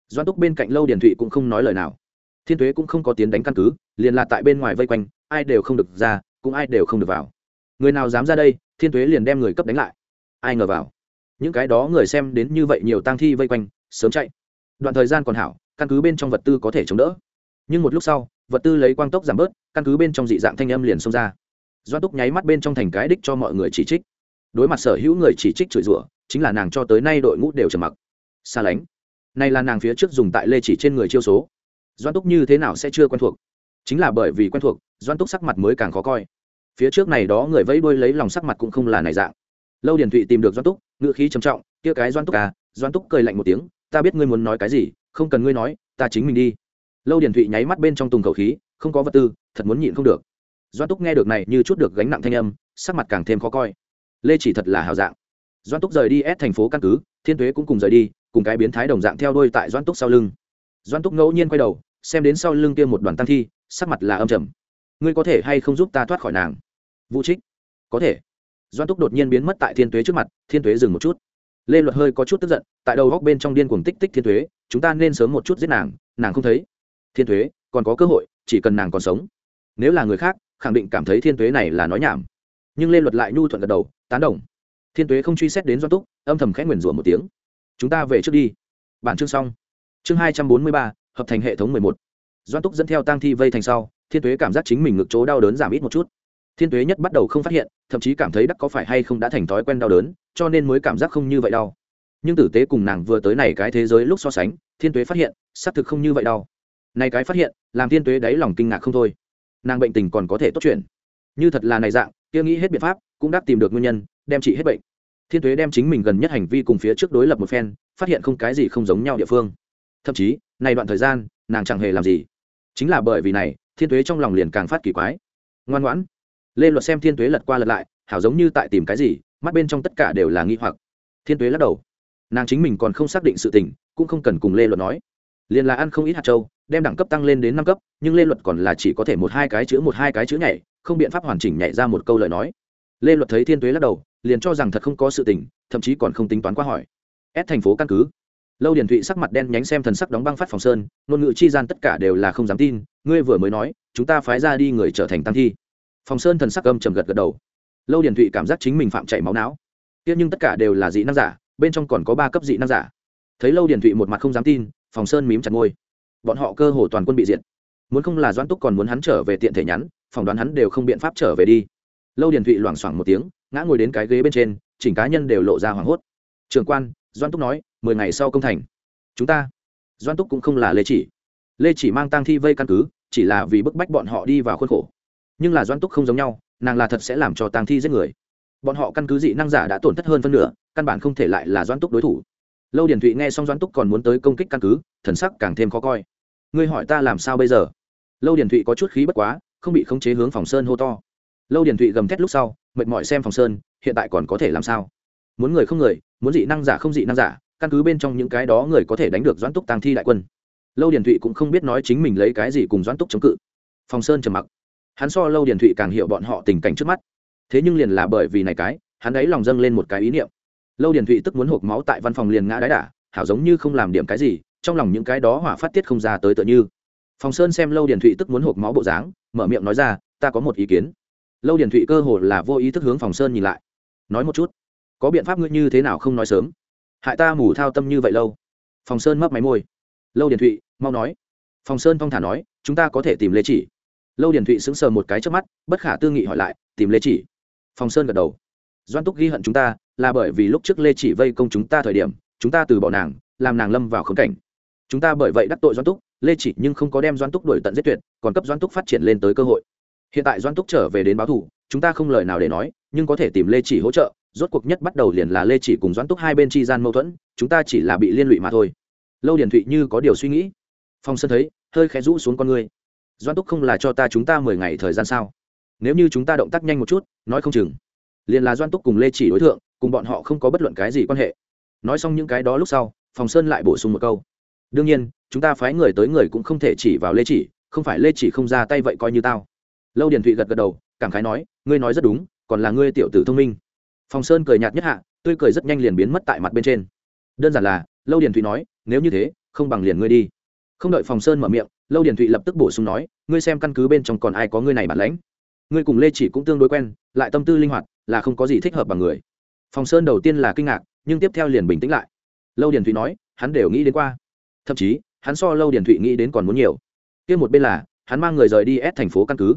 Doan túc bên cạnh lâu điển thụy cũng không nói lời nào. Thiên thuế cũng không có tiến đánh căn cứ, liền là tại bên ngoài vây quanh, ai đều không được ra cũng ai đều không được vào. Người nào dám ra đây, thiên tuế liền đem người cấp đánh lại. Ai ngờ vào. Những cái đó người xem đến như vậy nhiều tang thi vây quanh, sớm chạy. Đoạn thời gian còn hảo, căn cứ bên trong vật tư có thể chống đỡ. Nhưng một lúc sau, vật tư lấy quang tốc giảm bớt, căn cứ bên trong dị dạng thanh âm liền xông ra. Doan túc nháy mắt bên trong thành cái đích cho mọi người chỉ trích. Đối mặt sở hữu người chỉ trích chửi rủa, chính là nàng cho tới nay đội ngũ đều trầm mặc. Xa lánh. Này là nàng phía trước dùng tại lê chỉ trên người chiêu số. Doan túc như thế nào sẽ chưa quen thuộc? Chính là bởi vì quen thuộc doan túc sắc mặt mới càng khó coi. Phía trước này đó người vẫy đuôi lấy lòng sắc mặt cũng không là này dạng. Lâu điền thụy tìm được doan túc ngựa khí trầm trọng, kia cái doan túc à doan túc cười lạnh một tiếng, ta biết ngươi muốn nói cái gì, không cần ngươi nói, ta chính mình đi. Lâu điền thụy nháy mắt bên trong tùng khẩu khí, không có vật tư, thật muốn nhịn không được. Doan túc nghe được này như chút được gánh nặng thanh âm, sắc mặt càng thêm khó coi. Lê chỉ thật là hào dạng. Doan túc rời đi ép thành phố căn cứ, thiên tuế cũng cùng rời đi, cùng cái biến thái đồng dạng theo đôi tại doan túc sau lưng. Doan túc ngẫu nhiên quay đầu, xem đến sau lưng kia một đoàn tăng thi sắc mặt là âm trầm. Ngươi có thể hay không giúp ta thoát khỏi nàng? Vũ trích. Có thể. Doan túc đột nhiên biến mất tại thiên tuế trước mặt, thiên tuế dừng một chút. Lê luật hơi có chút tức giận, tại đầu góc bên trong điên cuồng tích tích thiên tuế, chúng ta nên sớm một chút giết nàng nàng không thấy. Thiên tuế, còn có cơ hội, chỉ cần nàng còn sống. Nếu là người khác, khẳng định cảm thấy thiên tuế này là nói nhảm. Nhưng lê luật lại nhu thuận gật đầu, tán đồng. Thiên tuế không truy xét đến doan túc, âm thầm khẽ nguyền rủa một tiếng. Chúng ta về trước đi. Bản chương xong. Chương hai trăm bốn mươi ba, hợp thành hệ thống mười một doan túc dẫn theo tang thi vây thành sau, thiên tuế cảm giác chính mình ngực chỗ đau đớn giảm ít một chút. Thiên tuế nhất bắt đầu không phát hiện, thậm chí cảm thấy đắc có phải hay không đã thành thói quen đau đớn, cho nên mới cảm giác không như vậy đau. Nhưng tử tế cùng nàng vừa tới này cái thế giới lúc so sánh, thiên tuế phát hiện, xác thực không như vậy đau. Này cái phát hiện, làm thiên tuế đáy lòng kinh ngạc không thôi. Nàng bệnh tình còn có thể tốt chuyện. Như thật là này dạng, kia nghĩ hết biện pháp, cũng đã tìm được nguyên nhân, đem trị hết bệnh. Thiên tuế đem chính mình gần nhất hành vi cùng phía trước đối lập một phen, phát hiện không cái gì không giống nhau địa phương. Thậm chí, này đoạn thời gian, nàng chẳng hề làm gì chính là bởi vì này, thiên tuế trong lòng liền càng phát kỳ quái. Ngoan ngoãn lê luật xem thiên tuế lật qua lật lại, hảo giống như tại tìm cái gì, mắt bên trong tất cả đều là nghi hoặc. Thiên tuế lắc đầu. Nàng chính mình còn không xác định sự tình, cũng không cần cùng lê luật nói. Liền là ăn không ít hạt trâu đem đẳng cấp tăng lên đến năm cấp, nhưng lê luật còn là chỉ có thể một hai cái chữ, một hai cái chữ nhảy, không biện pháp hoàn chỉnh nhảy ra một câu lời nói. Lê luật thấy thiên tuế lắc đầu, liền cho rằng thật không có sự tình, thậm chí còn không tính toán qua hỏi. Ép thành phố căn cứ lâu điền thụy sắc mặt đen nhánh xem thần sắc đóng băng phát phòng sơn, ngôn ngữ chi gian tất cả đều là không dám tin, ngươi vừa mới nói, chúng ta phái ra đi người trở thành tăng thi. Phòng sơn thần sắc âm trầm gật gật đầu. Lâu điền thụy cảm giác chính mình phạm chảy máu não. Tiếc nhưng tất cả đều là dị năng giả, bên trong còn có ba cấp dị năng giả. Thấy lâu điền thụy một mặt không dám tin, phòng sơn mím chặt ngôi bọn họ cơ hồ toàn quân bị diệt. Muốn không là doãn túc còn muốn hắn trở về tiện thể nhắn, phỏng đoán hắn đều không biện pháp trở về đi. Lâu điền thụy loảng xoảng một tiếng, ngã ngồi đến cái ghế bên trên, chỉnh cá nhân đều lộ ra hoảng hốt. Trường quan doan túc nói mười ngày sau công thành. Chúng ta, doan túc cũng không là lê chỉ. Lê chỉ mang tang thi vây căn cứ, chỉ là vì bức bách bọn họ đi vào khuôn khổ. Nhưng là doan túc không giống nhau, nàng là thật sẽ làm cho tang thi giết người. Bọn họ căn cứ dị năng giả đã tổn thất hơn phân nửa, căn bản không thể lại là doan túc đối thủ. Lâu điển thụy nghe xong doan túc còn muốn tới công kích căn cứ, thần sắc càng thêm khó coi. Ngươi hỏi ta làm sao bây giờ? Lâu điển thụy có chút khí bất quá, không bị khống chế hướng phòng sơn hô to. Lâu điển thụy gầm thét lúc sau, mệt mỏi xem phòng sơn, hiện tại còn có thể làm sao? Muốn người không người, muốn dị năng giả không dị năng giả căn cứ bên trong những cái đó người có thể đánh được doãn túc tăng thi đại quân. Lâu điển thụy cũng không biết nói chính mình lấy cái gì cùng doãn túc chống cự. Phòng sơn trầm mặc. Hắn so lâu điển thụy càng hiểu bọn họ tình cảnh trước mắt. Thế nhưng liền là bởi vì này cái, hắn ấy lòng dâng lên một cái ý niệm. Lâu điển thụy tức muốn hộp máu tại văn phòng liền ngã đáy đả, hảo giống như không làm điểm cái gì, trong lòng những cái đó hỏa phát tiết không ra tới tựa như. Phòng sơn xem lâu điển thụy tức muốn hộp máu bộ dáng, mở miệng nói ra, ta có một ý kiến. Lâu điển thụy cơ hồ là vô ý thức hướng phòng sơn nhìn lại. Nói một chút, có biện pháp ngươi như thế nào không nói sớm? Hại ta mù thao tâm như vậy lâu. Phòng sơn mấp máy môi. Lâu Điền thụy, mau nói. Phòng sơn phong thả nói, chúng ta có thể tìm lê chỉ. Lâu Điền thụy sững sờ một cái trước mắt, bất khả tư nghị hỏi lại, tìm lê chỉ. Phòng sơn gật đầu. Doan túc ghi hận chúng ta, là bởi vì lúc trước lê chỉ vây công chúng ta thời điểm, chúng ta từ bỏ nàng, làm nàng lâm vào khống cảnh. Chúng ta bởi vậy đắc tội doan túc, lê chỉ nhưng không có đem doan túc đuổi tận giết tuyệt, còn cấp doan túc phát triển lên tới cơ hội. Hiện tại doan túc trở về đến báo thủ chúng ta không lời nào để nói, nhưng có thể tìm lê chỉ hỗ trợ rốt cuộc nhất bắt đầu liền là lê chỉ cùng doãn túc hai bên chi gian mâu thuẫn, chúng ta chỉ là bị liên lụy mà thôi. Lâu điển thụy như có điều suy nghĩ. Phong sơn thấy, hơi khẽ rũ xuống con người doãn túc không là cho ta chúng ta mười ngày thời gian sao? Nếu như chúng ta động tác nhanh một chút, nói không chừng. Liền là doãn túc cùng lê chỉ đối tượng cùng bọn họ không có bất luận cái gì quan hệ. Nói xong những cái đó lúc sau phòng sơn lại bổ sung một câu. Đương nhiên, chúng ta phái người tới người cũng không thể chỉ vào lê chỉ, không phải lê chỉ không ra tay vậy coi như tao. Lâu điền thụy gật gật đầu, cảm khái nói, ngươi nói rất đúng, còn là ngươi tiểu tử thông minh phòng sơn cười nhạt nhất hạ, tươi cười rất nhanh liền biến mất tại mặt bên trên. Đơn giản là, lâu điền thụy nói, nếu như thế, không bằng liền ngươi đi. Không đợi phòng sơn mở miệng, lâu điền thụy lập tức bổ sung nói, ngươi xem căn cứ bên trong còn ai có ngươi này bản lãnh? Ngươi cùng lê chỉ cũng tương đối quen, lại tâm tư linh hoạt, là không có gì thích hợp bằng người. Phòng sơn đầu tiên là kinh ngạc, nhưng tiếp theo liền bình tĩnh lại. Lâu điền thụy nói, hắn đều nghĩ đến qua. Thậm chí, hắn so lâu điền thụy nghĩ đến còn muốn nhiều. Kia một bên là, hắn mang người rời đi ép thành phố căn cứ.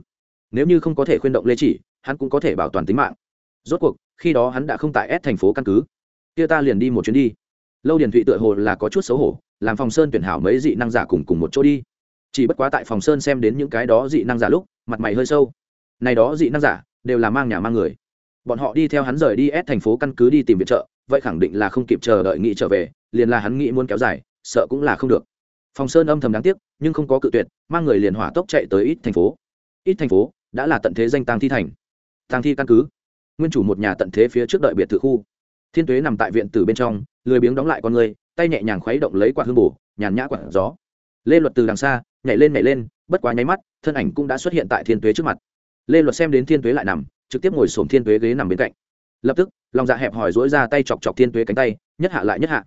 Nếu như không có thể khuyên động lê chỉ, hắn cũng có thể bảo toàn tính mạng rốt cuộc, khi đó hắn đã không tại ép thành phố căn cứ. Kia ta liền đi một chuyến đi. Lâu điền thụy tựa hồ là có chút xấu hổ, làm phòng sơn tuyển hảo mấy dị năng giả cùng cùng một chỗ đi. Chỉ bất quá tại phòng sơn xem đến những cái đó dị năng giả lúc, mặt mày hơi sâu. Này đó dị năng giả, đều là mang nhà mang người. Bọn họ đi theo hắn rời đi ép thành phố căn cứ đi tìm viện trợ, vậy khẳng định là không kịp chờ đợi nghị trở về, liền là hắn nghĩ muốn kéo dài, sợ cũng là không được. Phòng sơn âm thầm đáng tiếc, nhưng không có cự tuyệt, mang người liền hỏa tốc chạy tới ít thành phố. Ít thành phố, đã là tận thế danh tàng thi thành. Tàng thi căn cứ nguyên chủ một nhà tận thế phía trước đợi biệt thự khu. Thiên tuế nằm tại viện tử bên trong, lười biếng đóng lại con người, tay nhẹ nhàng khuấy động lấy quạt hương bù nhàn nhã quạt gió. Lê luật từ đằng xa, nhảy lên nhảy lên, bất quá nháy mắt, thân ảnh cũng đã xuất hiện tại thiên tuế trước mặt. Lê luật xem đến thiên tuế lại nằm, trực tiếp ngồi xổm thiên tuế ghế nằm bên cạnh. Lập tức, lòng dạ hẹp hỏi dỗi ra tay chọc chọc thiên tuế cánh tay, nhất hạ lại nhất hạ.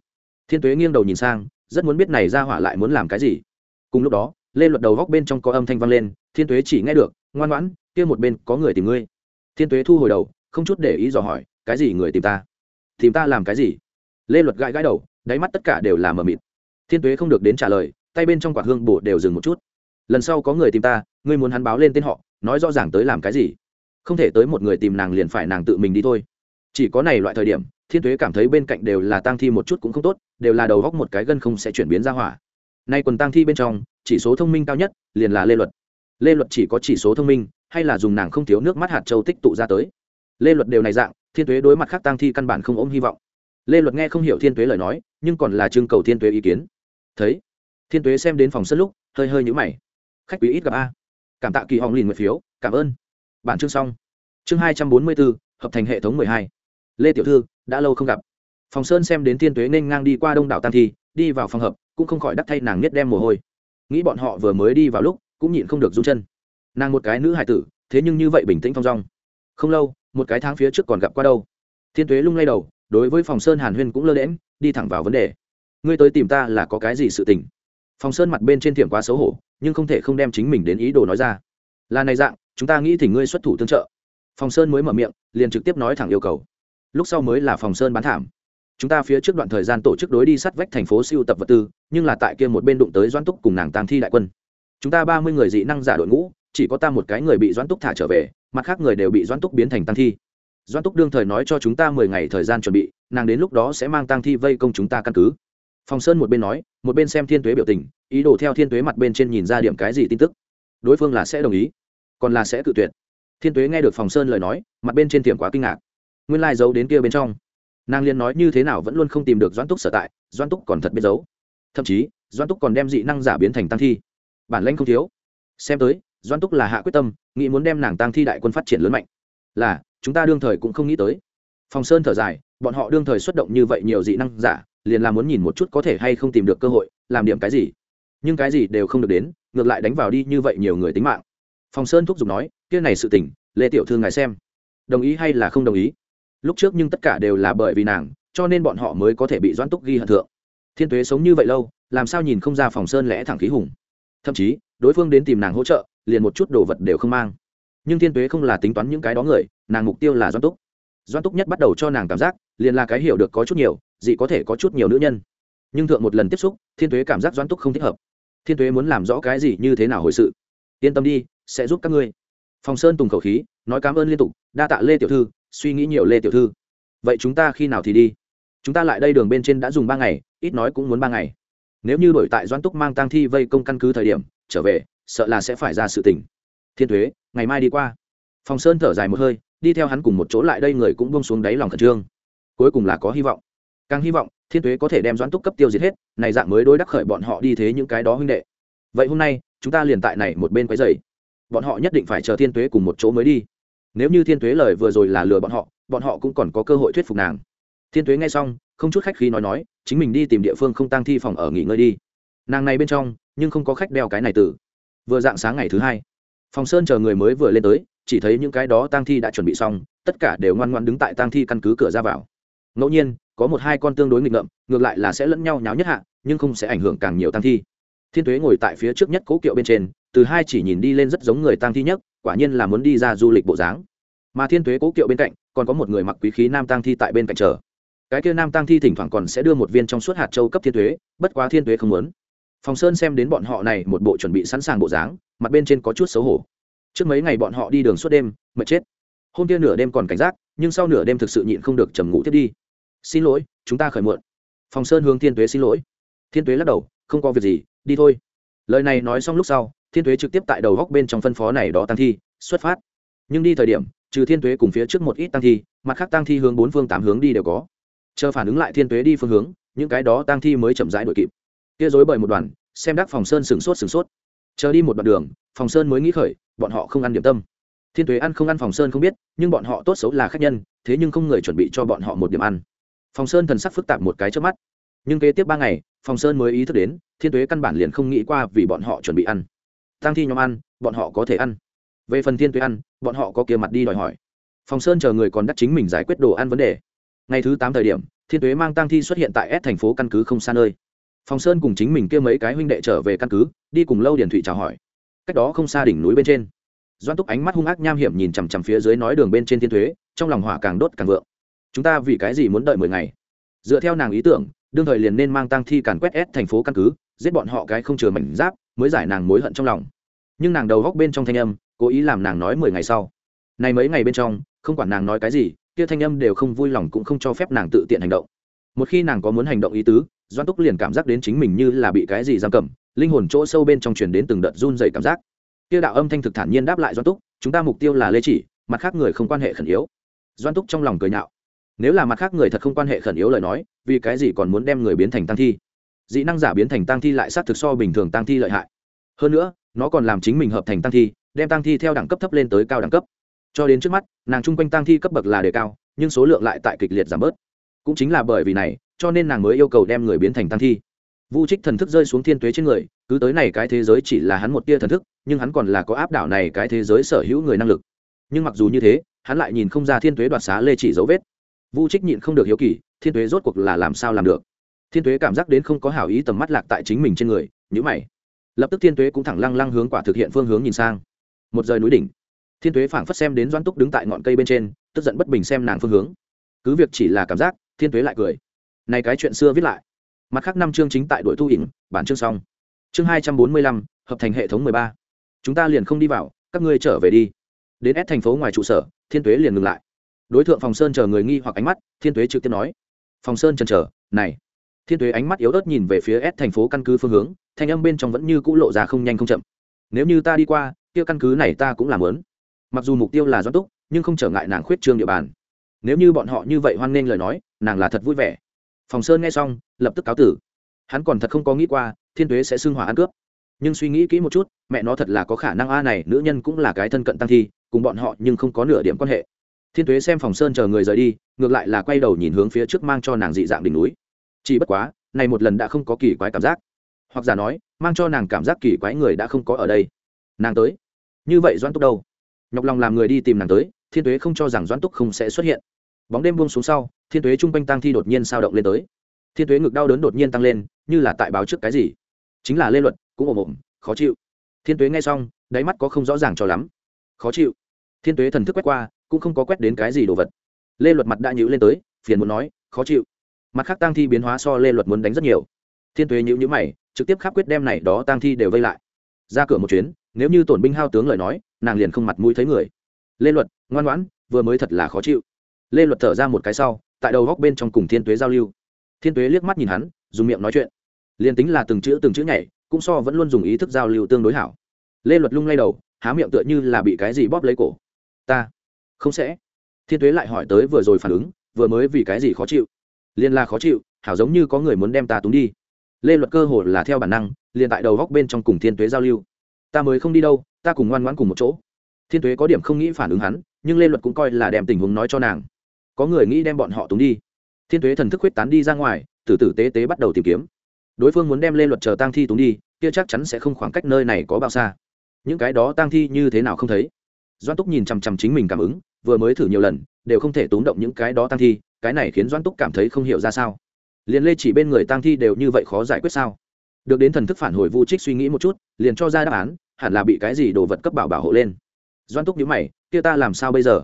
Thiên tuế nghiêng đầu nhìn sang, rất muốn biết này ra hỏa lại muốn làm cái gì. Cùng lúc đó, lê luật đầu góc bên trong có âm thanh vang lên, thiên tuế chỉ nghe được, ngoan ngoãn, kia một bên có người tìm ngươi. Thiên tuế thu hồi đầu không chút để ý dò hỏi, cái gì người tìm ta? Tìm ta làm cái gì? Lê luật gãi gãi đầu, đáy mắt tất cả đều là mờ mịt. Thiên tuế không được đến trả lời, tay bên trong quạt hương bổ đều dừng một chút. Lần sau có người tìm ta, ngươi muốn hắn báo lên tên họ, nói rõ ràng tới làm cái gì. Không thể tới một người tìm nàng liền phải nàng tự mình đi thôi. Chỉ có này loại thời điểm, thiên tuế cảm thấy bên cạnh đều là tang thi một chút cũng không tốt, đều là đầu góc một cái gân không sẽ chuyển biến ra hỏa. Nay quần tang thi bên trong, chỉ số thông minh cao nhất liền là lê luật. Lê luật chỉ có chỉ số thông minh, hay là dùng nàng không thiếu nước mắt hạt châu tích tụ ra tới lê luật đều này dạng, thiên tuế đối mặt khác tang thi căn bản không ôm hy vọng. Lê luật nghe không hiểu thiên tuế lời nói, nhưng còn là trưng cầu thiên tuế ý kiến. Thấy, thiên tuế xem đến phòng sân lúc, hơi hơi nhũ mày. Khách quý ít gặp a. Cảm tạ kỳ hòng lìn nguyện phiếu, cảm ơn. Bản chương xong. Chương hai trăm bốn mươi bốn hợp thành hệ thống mười hai. Lê tiểu thư, đã lâu không gặp. Phòng sơn xem đến thiên tuế nên ngang đi qua đông đảo tam thi, đi vào phòng hợp, cũng không khỏi đắc thay nàng nhất đem mồ hôi. Nghĩ bọn họ vừa mới đi vào lúc, cũng nhịn không được run chân. Nàng một cái nữ hải tử, thế nhưng như vậy bình tĩnh thong dong không lâu, một cái tháng phía trước còn gặp qua đâu. Thiên tuế lung lay đầu, đối với phòng sơn hàn huyên cũng lơ đễm đi thẳng vào vấn đề. Ngươi tới tìm ta là có cái gì sự tình? Phòng sơn mặt bên trên thiểm quá xấu hổ, nhưng không thể không đem chính mình đến ý đồ nói ra. Là này dạng, chúng ta nghĩ thì ngươi xuất thủ tương trợ. Phòng sơn mới mở miệng, liền trực tiếp nói thẳng yêu cầu. Lúc sau mới là phòng sơn bán thảm. Chúng ta phía trước đoạn thời gian tổ chức đối đi sát vách thành phố siêu tập vật tư, nhưng là tại kia một bên đụng tới doãn túc cùng nàng tàng thi đại quân. Chúng ta ba mươi người dị năng giả đội ngũ chỉ có ta một cái người bị doãn túc thả trở về, mặt khác người đều bị doãn túc biến thành tăng thi. Doãn túc đương thời nói cho chúng ta mười ngày thời gian chuẩn bị, nàng đến lúc đó sẽ mang tăng thi vây công chúng ta căn cứ. Phòng sơn một bên nói, một bên xem thiên tuế biểu tình, ý đồ theo thiên tuế mặt bên trên nhìn ra điểm cái gì tin tức. Đối phương là sẽ đồng ý, còn là sẽ cự tuyệt. Thiên tuế nghe được phòng sơn lời nói, mặt bên trên tiệm quá kinh ngạc. Nguyên lai giấu đến kia bên trong. Nàng liên nói như thế nào vẫn luôn không tìm được doãn túc sở tại, doãn túc còn thật biết giấu. Thậm chí, doãn túc còn đem dị năng giả biến thành tăng thi. Bản lanh không thiếu. Xem tới doãn túc là hạ quyết tâm, nghĩ muốn đem nàng tăng thi đại quân phát triển lớn mạnh. Là, chúng ta đương thời cũng không nghĩ tới. Phòng sơn thở dài, bọn họ đương thời xuất động như vậy nhiều dị năng giả, liền là muốn nhìn một chút có thể hay không tìm được cơ hội, làm điểm cái gì. Nhưng cái gì đều không được đến, ngược lại đánh vào đi như vậy nhiều người tính mạng. Phòng sơn thúc giục nói, kia này sự tình, lê tiểu thư ngài xem. Đồng ý hay là không đồng ý? Lúc trước nhưng tất cả đều là bởi vì nàng, cho nên bọn họ mới có thể bị doãn túc ghi hận thượng. Thiên tuế sống như vậy lâu, làm sao nhìn không ra phòng sơn lẽ thẳng khí hùng? Thậm chí đối phương đến tìm nàng hỗ trợ, liền một chút đồ vật đều không mang. Nhưng thiên tuế không là tính toán những cái đó người, nàng mục tiêu là doãn túc. Doãn túc nhất bắt đầu cho nàng cảm giác, liền là cái hiểu được có chút nhiều, dị có thể có chút nhiều nữ nhân. Nhưng thượng một lần tiếp xúc, thiên tuế cảm giác doãn túc không thích hợp. Thiên tuế muốn làm rõ cái gì như thế nào hồi sự? Yên tâm đi, sẽ giúp các ngươi. Phòng sơn tùng khẩu khí, nói cảm ơn liên tục, đa tạ lê tiểu thư, suy nghĩ nhiều lê tiểu thư. Vậy chúng ta khi nào thì đi? Chúng ta lại đây đường bên trên đã dùng ba ngày, ít nói cũng muốn ba ngày. Nếu như đổi tại doãn túc mang tang thi vây công căn cứ thời điểm trở về, sợ là sẽ phải ra sự tình. Thiên thuế ngày mai đi qua. Phòng sơn thở dài một hơi, đi theo hắn cùng một chỗ lại đây người cũng buông xuống đáy lòng khẩn trương. Cuối cùng là có hy vọng. Càng hy vọng, thiên thuế có thể đem doãn túc cấp tiêu diệt hết, này dạng mới đối đắc khởi bọn họ đi thế những cái đó huynh đệ. Vậy hôm nay, chúng ta liền tại này một bên quấy dày bọn họ nhất định phải chờ thiên tuế cùng một chỗ mới đi. Nếu như thiên tuế lời vừa rồi là lừa bọn họ bọn họ cũng còn có cơ hội thuyết phục nàng. Thiên tuế nghe xong, không chút khách khí nói nói, chính mình đi tìm địa phương không tăng thi phòng ở nghỉ ngơi đi nàng này bên trong, nhưng không có khách đeo cái này từ. Vừa dạng sáng ngày thứ hai, phòng sơn chờ người mới vừa lên tới, chỉ thấy những cái đó tang thi đã chuẩn bị xong, tất cả đều ngoan ngoan đứng tại tang thi căn cứ cửa ra vào. Ngẫu nhiên, có một hai con tương đối nghịch ngợm, ngược lại là sẽ lẫn nhau nháo nhất hạ, nhưng không sẽ ảnh hưởng càng nhiều tang thi. Thiên tuế ngồi tại phía trước nhất cố kiệu bên trên, từ hai chỉ nhìn đi lên rất giống người tang thi nhất, quả nhiên là muốn đi ra du lịch bộ dáng. Mà thiên tuế cố kiệu bên cạnh, còn có một người mặc quý khí nam tang thi tại bên cạnh chờ. Cái kia nam tang thi thỉnh thoảng còn sẽ đưa một viên trong suốt hạt châu cấp thiên tuế, bất quá thiên tuế không muốn phòng sơn xem đến bọn họ này một bộ chuẩn bị sẵn sàng bộ dáng, mặt bên trên có chút xấu hổ. Trước mấy ngày bọn họ đi đường suốt đêm, mệt chết. Hôm kia nửa đêm còn cảnh giác, nhưng sau nửa đêm thực sự nhịn không được trầm ngủ tiếp đi. Xin lỗi, chúng ta khởi muộn. Phòng sơn hướng thiên tuế xin lỗi. Thiên tuế lắc đầu, không có việc gì, đi thôi. Lời này nói xong lúc sau, thiên tuế trực tiếp tại đầu góc bên trong phân phó này đó tăng thi, xuất phát. Nhưng đi thời điểm, trừ thiên tuế cùng phía trước một ít tăng thi, mặt khác tăng thi hướng bốn phương tám hướng đi đều có. Chờ phản ứng lại thiên tuế đi phương hướng, những cái đó tăng thi mới chậm rãi đội kịp kia dối bởi một đoàn, xem đắc phòng sơn sửng sốt sửng sốt. Chờ đi một đoạn đường, phòng sơn mới nghĩ khởi, bọn họ không ăn điểm tâm. Thiên tuế ăn không ăn phòng sơn không biết, nhưng bọn họ tốt xấu là khách nhân, thế nhưng không người chuẩn bị cho bọn họ một điểm ăn. Phòng sơn thần sắc phức tạp một cái trước mắt. Nhưng kế tiếp ba ngày, phòng sơn mới ý thức đến, thiên tuế căn bản liền không nghĩ qua vì bọn họ chuẩn bị ăn. Tăng thi nhóm ăn, bọn họ có thể ăn. Về phần thiên tuế ăn, bọn họ có kia mặt đi đòi hỏi. Phòng sơn chờ người còn đắc chính mình giải quyết đồ ăn vấn đề. Ngày thứ tám thời điểm, thiên tuế mang tăng thi xuất hiện tại S thành phố căn cứ không xa nơi phòng sơn cùng chính mình kia mấy cái huynh đệ trở về căn cứ, đi cùng lâu điển thụy chào hỏi. Cách đó không xa đỉnh núi bên trên. Doan túc ánh mắt hung ác nham hiểm nhìn chằm chằm phía dưới nói đường bên trên thiên thuế, trong lòng hỏa càng đốt càng vượng. Chúng ta vì cái gì muốn đợi mười ngày? Dựa theo nàng ý tưởng, đương thời liền nên mang tăng thi càn quét ép thành phố căn cứ, giết bọn họ cái không chừa mảnh giáp, mới giải nàng mối hận trong lòng. Nhưng nàng đầu góc bên trong thanh âm, cố ý làm nàng nói mười ngày sau. Này mấy ngày bên trong, không quản nàng nói cái gì, kia thanh âm đều không vui lòng cũng không cho phép nàng tự tiện hành động. Một khi nàng có muốn hành động ý tứ doan túc liền cảm giác đến chính mình như là bị cái gì giam cầm, linh hồn chỗ sâu bên trong truyền đến từng đợt run dày cảm giác. Kia đạo âm thanh thực thản nhiên đáp lại doan túc, chúng ta mục tiêu là lê chỉ, mặt khác người không quan hệ khẩn yếu. Doan túc trong lòng cười nhạo. Nếu là mặt khác người thật không quan hệ khẩn yếu lời nói, vì cái gì còn muốn đem người biến thành tăng thi? Dị năng giả biến thành tăng thi lại sát thực so bình thường tăng thi lợi hại. Hơn nữa, nó còn làm chính mình hợp thành tăng thi, đem tăng thi theo đẳng cấp thấp lên tới cao đẳng cấp. Cho đến trước mắt, nàng chung quanh tăng thi cấp bậc là đề cao, nhưng số lượng lại tại kịch liệt giảm bớt. Cũng chính là bởi vì này cho nên nàng mới yêu cầu đem người biến thành tăng thi. Vu trích thần thức rơi xuống thiên tuế trên người, cứ tới này cái thế giới chỉ là hắn một tia thần thức, nhưng hắn còn là có áp đảo này cái thế giới sở hữu người năng lực. Nhưng mặc dù như thế, hắn lại nhìn không ra thiên tuế đoạt xá lê chỉ dấu vết. Vu trích nhịn không được hiếu kỳ, thiên tuế rốt cuộc là làm sao làm được? Thiên tuế cảm giác đến không có hảo ý tầm mắt lạc tại chính mình trên người nhữ mày. Lập tức thiên tuế cũng thẳng lăng lăng hướng quả thực hiện phương hướng nhìn sang. Một rời núi đỉnh, thiên tuế phảng phất xem đến doan túc đứng tại ngọn cây bên trên, tức giận bất bình xem nàng phương hướng. Cứ việc chỉ là cảm giác, thiên tuế lại cười này cái chuyện xưa viết lại. Mặt khác năm chương chính tại đội thu ỉn, bản chương xong. Chương hai trăm bốn mươi lăm, hợp thành hệ thống mười ba. Chúng ta liền không đi vào, các ngươi trở về đi. Đến S thành phố ngoài trụ sở, thiên tuế liền ngừng lại. Đối tượng phòng sơn chờ người nghi hoặc ánh mắt, thiên tuế trực tiếp nói. Phòng sơn chần chờ, này. Thiên tuế ánh mắt yếu ớt nhìn về phía S thành phố căn cứ phương hướng, thanh âm bên trong vẫn như cũ lộ ra không nhanh không chậm. Nếu như ta đi qua, kia căn cứ này ta cũng làm lớn. Mặc dù mục tiêu là doãn túc, nhưng không trở ngại nàng khuyết trương địa bàn. Nếu như bọn họ như vậy hoan nghênh lời nói, nàng là thật vui vẻ phòng sơn nghe xong, lập tức cáo tử. Hắn còn thật không có nghĩ qua, thiên tuế sẽ xưng hỏa ăn cướp. Nhưng suy nghĩ kỹ một chút, mẹ nó thật là có khả năng a này nữ nhân cũng là cái thân cận tăng thi, cùng bọn họ nhưng không có nửa điểm quan hệ. Thiên tuế xem phòng sơn chờ người rời đi, ngược lại là quay đầu nhìn hướng phía trước mang cho nàng dị dạng đỉnh núi. Chỉ bất quá, này một lần đã không có kỳ quái cảm giác. Hoặc giả nói, mang cho nàng cảm giác kỳ quái người đã không có ở đây. Nàng tới. Như vậy doãn túc đâu? Nhọc lòng làm người đi tìm nàng tới, thiên tuế không cho rằng doãn túc không sẽ xuất hiện bóng đêm buông xuống sau, thiên tuế g quanh tăng thi đột nhiên sao động lên tới. Thiên tuế ngực đau đớn đột nhiên tăng lên, như là tại báo trước cái gì. Chính là lê luật, cũng ồm ồm, khó chịu. Thiên tuế nghe xong, đáy mắt có không rõ ràng cho lắm. Khó chịu. Thiên tuế thần thức quét qua, cũng không có quét đến cái gì đồ vật. Lê luật mặt đã nhữ lên tới, phiền muốn nói, khó chịu. Mặt khác tăng thi biến hóa so lê luật muốn đánh rất nhiều. Thiên tuế nhữ nhữ mày, trực tiếp khắp quyết đem này đó tăng thi đều vây lại. Ra cửa một chuyến, nếu như tổn binh hao tướng lời nói, nàng liền không mặt mũi thấy người. Lê luật, ngoan ngoãn, vừa mới thật là khó chịu lê luật thở ra một cái sau, tại đầu góc bên trong cùng thiên tuế giao lưu. Thiên tuế liếc mắt nhìn hắn, dùng miệng nói chuyện. Liền tính là từng chữ từng chữ nhảy, cũng so vẫn luôn dùng ý thức giao lưu tương đối hảo. Lê luật lung lay đầu, há miệng tựa như là bị cái gì bóp lấy cổ. Ta không sẽ. Thiên tuế lại hỏi tới vừa rồi phản ứng, vừa mới vì cái gì khó chịu? Liên là khó chịu, hảo giống như có người muốn đem ta túng đi. Lê luật cơ hồ là theo bản năng, liền tại đầu góc bên trong cùng thiên tuế giao lưu. Ta mới không đi đâu, ta cùng ngoan ngoãn cùng một chỗ. Thiên tuế có điểm không nghĩ phản ứng hắn, nhưng lê luật cũng coi là đem tình huống nói cho nàng có người nghĩ đem bọn họ túng đi. Thiên tuế thần thức huyết tán đi ra ngoài tử tử tế tế bắt đầu tìm kiếm. Đối phương muốn đem lên luật chờ tang thi túng đi, kia chắc chắn sẽ không khoảng cách nơi này có bao xa. Những cái đó tang thi như thế nào không thấy? Doan túc nhìn chằm chằm chính mình cảm ứng, vừa mới thử nhiều lần, đều không thể túng động những cái đó tang thi, cái này khiến doan túc cảm thấy không hiểu ra sao. Liền lê chỉ bên người tang thi đều như vậy khó giải quyết sao? Được đến thần thức phản hồi vu trích suy nghĩ một chút, liền cho ra đáp án, hẳn là bị cái gì đồ vật cấp bảo bảo hộ lên. Doan túc nhíu mày, kia ta làm sao bây giờ?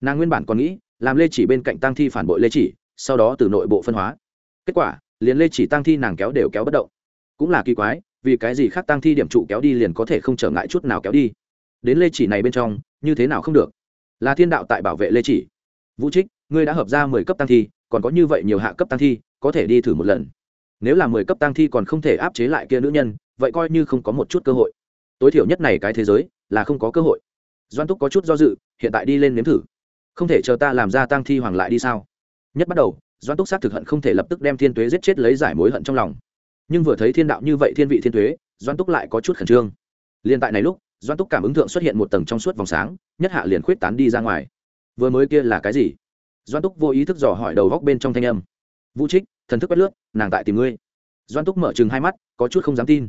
Nàng nguyên bản còn nghĩ làm lê chỉ bên cạnh tăng thi phản bội lê chỉ, sau đó từ nội bộ phân hóa. Kết quả, liền lê chỉ tăng thi nàng kéo đều kéo bất động. Cũng là kỳ quái, vì cái gì khác tăng thi điểm trụ kéo đi liền có thể không trở ngại chút nào kéo đi. Đến lê chỉ này bên trong, như thế nào không được? Là thiên đạo tại bảo vệ lê chỉ. Vũ trích, ngươi đã hợp ra mười cấp tăng thi, còn có như vậy nhiều hạ cấp tăng thi, có thể đi thử một lần. Nếu là mười cấp tăng thi còn không thể áp chế lại kia nữ nhân, vậy coi như không có một chút cơ hội. Tối thiểu nhất này cái thế giới là không có cơ hội. Doan túc có chút do dự, hiện tại đi lên nếm thử không thể chờ ta làm ra tăng thi hoàng lại đi sao? Nhất bắt đầu doan túc xác thực hận không thể lập tức đem thiên tuế giết chết lấy giải mối hận trong lòng. Nhưng vừa thấy thiên đạo như vậy thiên vị thiên tuế doan túc lại có chút khẩn trương. Liên tại này lúc doan túc cảm ứng thượng xuất hiện một tầng trong suốt vòng sáng, nhất hạ liền khuyết tán đi ra ngoài. Vừa mới kia là cái gì? Doan túc vô ý thức dò hỏi đầu góc bên trong thanh âm. Vũ trích, thần thức quét lướt, nàng tại tìm ngươi. Doan túc mở chừng hai mắt, có chút không dám tin.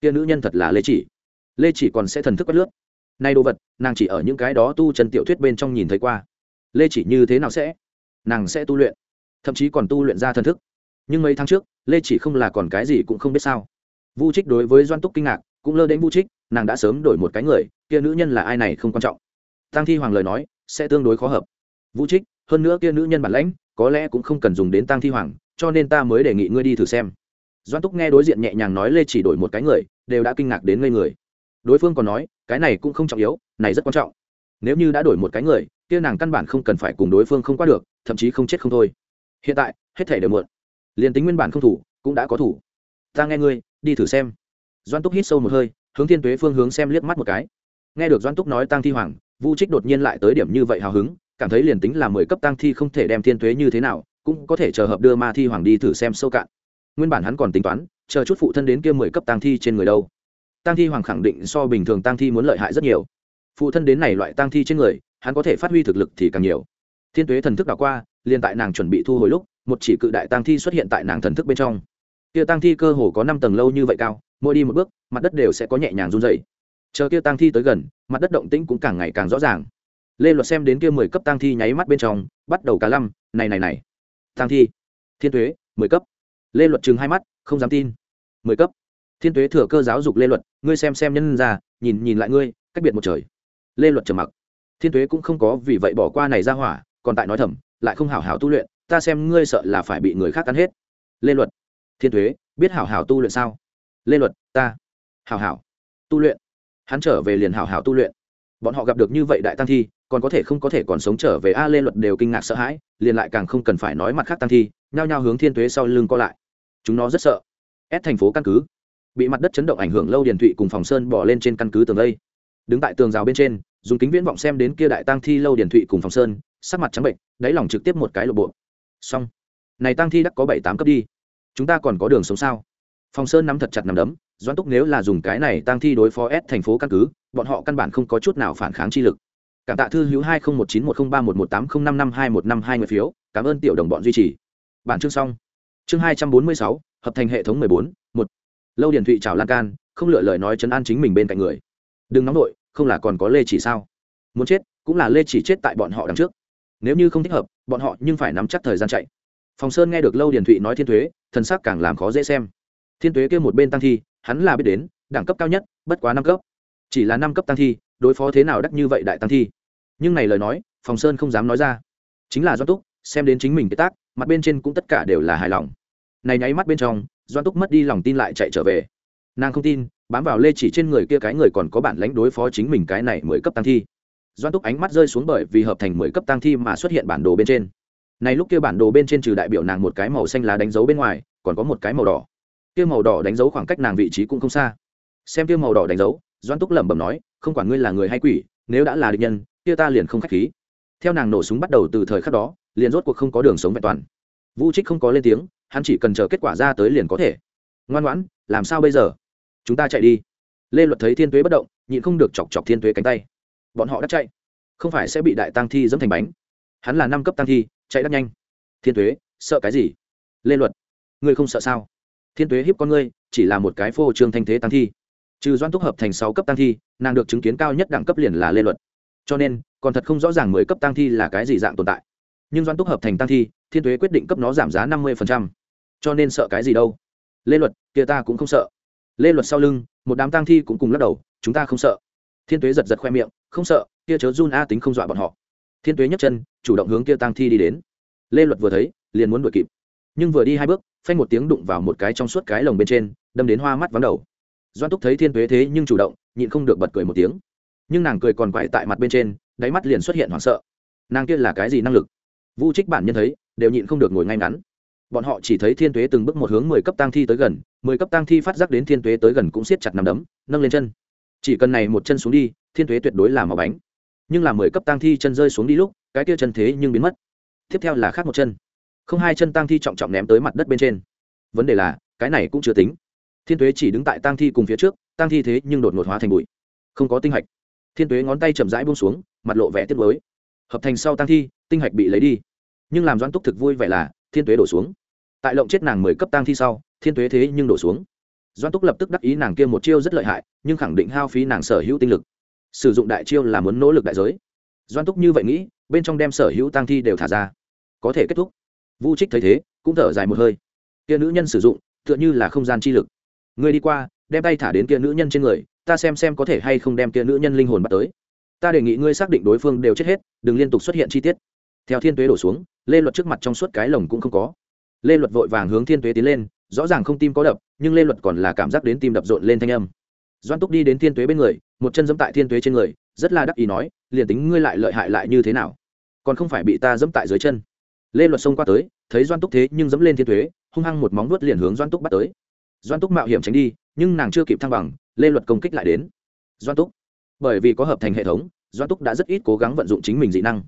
Kia nữ nhân thật là lê chỉ. Lê chỉ còn sẽ thần thức quét lướt. Nay đồ vật, nàng chỉ ở những cái đó tu chân tiểu thuyết bên trong nhìn thấy qua lê chỉ như thế nào sẽ? Nàng sẽ tu luyện, thậm chí còn tu luyện ra thần thức. Nhưng mấy tháng trước, lê chỉ không là còn cái gì cũng không biết sao. Vu trích đối với doan túc kinh ngạc, cũng lơ đến vu trích, nàng đã sớm đổi một cái người, kia nữ nhân là ai này không quan trọng. Tăng thi hoàng lời nói, sẽ tương đối khó hợp. Vũ trích, hơn nữa kia nữ nhân bản lãnh, có lẽ cũng không cần dùng đến tăng thi hoàng, cho nên ta mới đề nghị ngươi đi thử xem. Doan túc nghe đối diện nhẹ nhàng nói lê chỉ đổi một cái người, đều đã kinh ngạc đến ngây người. Đối phương còn nói, cái này cũng không trọng yếu, này rất quan trọng. Nếu như đã đổi một cái người kia nàng căn bản không cần phải cùng đối phương không qua được, thậm chí không chết không thôi. Hiện tại, hết thể đều muộn. Liền tính nguyên bản không thủ, cũng đã có thủ. Ta nghe ngươi, đi thử xem. Doan túc hít sâu một hơi, hướng thiên tuế phương hướng xem liếc mắt một cái. Nghe được doan túc nói tăng thi hoàng, vu trích đột nhiên lại tới điểm như vậy hào hứng, cảm thấy liền tính là mười cấp tăng thi không thể đem thiên tuế như thế nào, cũng có thể chờ hợp đưa ma thi hoàng đi thử xem sâu cạn. Nguyên bản hắn còn tính toán, chờ chút phụ thân đến kia mười cấp tăng thi trên người đâu. Tăng thi hoàng khẳng định so bình thường tăng thi muốn lợi hại rất nhiều. Phụ thân đến này loại tăng thi trên người hắn có thể phát huy thực lực thì càng nhiều. Thiên tuế thần thức đảo qua, liền tại nàng chuẩn bị thu hồi lúc, một chỉ cự đại tăng thi xuất hiện tại nàng thần thức bên trong. Kia tăng thi cơ hồ có năm tầng lâu như vậy cao, mỗi đi một bước, mặt đất đều sẽ có nhẹ nhàng run dày chờ kia tăng thi tới gần, mặt đất động tĩnh cũng càng ngày càng rõ ràng. Lê luật xem đến kia mười cấp tăng thi nháy mắt bên trong, bắt đầu cả lăm, này này này. Tăng thi. Thiên thuế mười cấp. Lê luật chừng hai mắt, không dám tin. Mười cấp. Thiên thuế thừa cơ giáo dục lê luật, ngươi xem xem nhân ra, nhìn nhìn lại ngươi, cách biệt một trời. Lê luật trầm mặc thiên thuế cũng không có vì vậy bỏ qua này ra hỏa, còn tại nói thầm, lại không hảo hảo tu luyện, ta xem ngươi sợ là phải bị người khác cắn hết. Lê luật. Thiên thuế biết hảo hảo tu luyện sao? Lê luật, ta. Hảo hảo. Tu luyện. Hắn trở về liền hảo hảo tu luyện. Bọn họ gặp được như vậy đại tăng thi, còn có thể không có thể còn sống trở về a lê luật đều kinh ngạc sợ hãi, liền lại càng không cần phải nói mặt khác tăng thi, nhao nhao hướng thiên tuế sau lưng co lại. Chúng nó rất sợ. Ép thành phố căn cứ. Bị mặt đất chấn động ảnh hưởng lâu điền thụy cùng phòng sơn bỏ lên trên căn cứ tường lây đứng tại tường rào bên trên dùng kính viễn vọng xem đến kia đại tang thi lâu điển thụy cùng phòng sơn, sắc mặt trắng bệnh, đáy lòng trực tiếp một cái lộ bộ. Xong. Này tang thi đắc có bảy tám cấp đi. Chúng ta còn có đường sống sao? Phòng sơn nắm thật chặt nằm đấm, doãn túc nếu là dùng cái này tang thi đối phó s thành phố căn cứ, bọn họ căn bản không có chút nào phản kháng chi lực. Cảm tạ thư hữu hai nghìn một chín một không ba một một tám không năm năm hai một năm hai người phiếu, cảm ơn tiểu đồng bọn duy trì. Bản chương xong. Chương hai trăm bốn mươi sáu, hợp thành hệ thống mười bốn, một. Lâu điển thụy chào lan can, không lựa lời nói chấn an chính mình bên cạnh người. Đừng nóng nổi không là còn có lê chỉ sao? Muốn chết, cũng là lê chỉ chết tại bọn họ đằng trước. Nếu như không thích hợp, bọn họ nhưng phải nắm chắc thời gian chạy. Phòng sơn nghe được lâu điền thụy nói thiên thuế thần sắc càng làm khó dễ xem. Thiên tuế kêu một bên tăng thi, hắn là biết đến, đẳng cấp cao nhất, bất quá năm cấp. Chỉ là năm cấp tăng thi, đối phó thế nào đắc như vậy đại tăng thi? Nhưng này lời nói, phòng sơn không dám nói ra. Chính là doan túc, xem đến chính mình cái tác, mặt bên trên cũng tất cả đều là hài lòng. Này nháy mắt bên trong, doan túc mất đi lòng tin lại chạy trở về. Nàng không tin bám vào lê chỉ trên người kia cái người còn có bản lãnh đối phó chính mình cái này mười cấp tăng thi. Doan túc ánh mắt rơi xuống bởi vì hợp thành mười cấp tăng thi mà xuất hiện bản đồ bên trên. Này lúc kia bản đồ bên trên trừ đại biểu nàng một cái màu xanh lá đánh dấu bên ngoài, còn có một cái màu đỏ. Kia màu đỏ đánh dấu khoảng cách nàng vị trí cũng không xa. Xem kia màu đỏ đánh dấu, doan túc lẩm bẩm nói, không quản ngươi là người hay quỷ, nếu đã là địch nhân, kia ta liền không khách khí. Theo nàng nổ súng bắt đầu từ thời khắc đó, liền rốt cuộc không có đường sống vẹn toàn. Vũ trích không có lên tiếng, hắn chỉ cần chờ kết quả ra tới liền có thể. Ngoan ngoãn, làm sao bây giờ? Chúng ta chạy đi. Lê luật thấy thiên tuế bất động, nhịn không được chọc chọc thiên tuế cánh tay. Bọn họ đã chạy, không phải sẽ bị đại tăng thi dẫm thành bánh. Hắn là năm cấp tăng thi, chạy đắt nhanh. Thiên tuế, sợ cái gì? Lê luật, ngươi không sợ sao? Thiên tuế hiếp con ngươi, chỉ là một cái phô trương thanh thế tăng thi. Trừ doan túc hợp thành sáu cấp tăng thi, nàng được chứng kiến cao nhất đẳng cấp liền là lê luật. Cho nên, còn thật không rõ ràng mười cấp tăng thi là cái gì dạng tồn tại. Nhưng doan túc hợp thành tăng thi, thiên tuế quyết định cấp nó giảm giá năm mươi cho nên sợ cái gì đâu? Lê luật, kia ta cũng không sợ lê luật sau lưng, một đám tang thi cũng cùng lắc đầu, chúng ta không sợ. Thiên tuế giật giật khoe miệng, không sợ, kia chớ run a, tính không dọa bọn họ. Thiên tuế nhấc chân, chủ động hướng kia Tang thi đi đến. Lê luật vừa thấy, liền muốn đuổi kịp. Nhưng vừa đi hai bước, phanh một tiếng đụng vào một cái trong suốt cái lồng bên trên, đâm đến hoa mắt vắng đầu. Doan túc thấy thiên tuế thế nhưng chủ động, nhịn không được bật cười một tiếng. Nhưng nàng cười còn quại tại mặt bên trên, đáy mắt liền xuất hiện hoảng sợ. Nàng kia là cái gì năng lực? Vu trích bản nhân thấy, đều nhịn không được ngồi ngay ngắn bọn họ chỉ thấy thiên tuế từng bước một hướng mười cấp tăng thi tới gần, mười cấp tăng thi phát giác đến thiên tuế tới gần cũng siết chặt nằm đấm, nâng lên chân. Chỉ cần này một chân xuống đi, thiên tuế tuyệt đối là màu bánh. Nhưng là mười cấp tăng thi chân rơi xuống đi lúc, cái kia chân thế nhưng biến mất. Tiếp theo là khác một chân. Không hai chân tăng thi trọng trọng ném tới mặt đất bên trên. Vấn đề là, cái này cũng chưa tính. Thiên tuế chỉ đứng tại tăng thi cùng phía trước tăng thi thế nhưng đột ngột hóa thành bụi. Không có tinh hạch. Thiên tuế ngón tay chậm rãi buông xuống, mặt lộ vẻ tiếc mới hợp thành sau tăng thi, tinh hạch bị lấy đi. Nhưng làm doãn túc thực vui vẻ là thiên tuế đổ xuống. Tại lộng chết nàng mười cấp tăng thi sau, thiên tuế thế nhưng đổ xuống. Doan túc lập tức đắc ý nàng kia một chiêu rất lợi hại, nhưng khẳng định hao phí nàng sở hữu tinh lực. Sử dụng đại chiêu là muốn nỗ lực đại giới. Doan túc như vậy nghĩ, bên trong đem sở hữu tăng thi đều thả ra. Có thể kết thúc. Vu trích thấy thế, cũng thở dài một hơi. Kia nữ nhân sử dụng, tựa như là không gian chi lực. Người đi qua, đem tay thả đến kia nữ nhân trên người, ta xem xem có thể hay không đem kia nữ nhân linh hồn bắt tới. Ta đề nghị ngươi xác định đối phương đều chết hết, đừng liên tục xuất hiện chi tiết theo thiên tuế đổ xuống, lê luật trước mặt trong suốt cái lồng cũng không có. Lê luật vội vàng hướng thiên tuế tiến lên, rõ ràng không tim có đập, nhưng lê luật còn là cảm giác đến tim đập rộn lên thanh âm. Doan túc đi đến thiên tuế bên người, một chân dẫm tại thiên tuế trên người, rất là đắc ý nói, liền tính ngươi lại lợi hại lại như thế nào, còn không phải bị ta dẫm tại dưới chân. Lê luật xông qua tới, thấy doan túc thế nhưng dẫm lên thiên tuế, hung hăng một móng vuốt liền hướng doan túc bắt tới. Doan túc mạo hiểm tránh đi, nhưng nàng chưa kịp thăng bằng, lê luật công kích lại đến. Doan túc. Bởi vì có hợp thành hệ thống, doan túc đã rất ít cố gắng vận dụng chính mình dị năng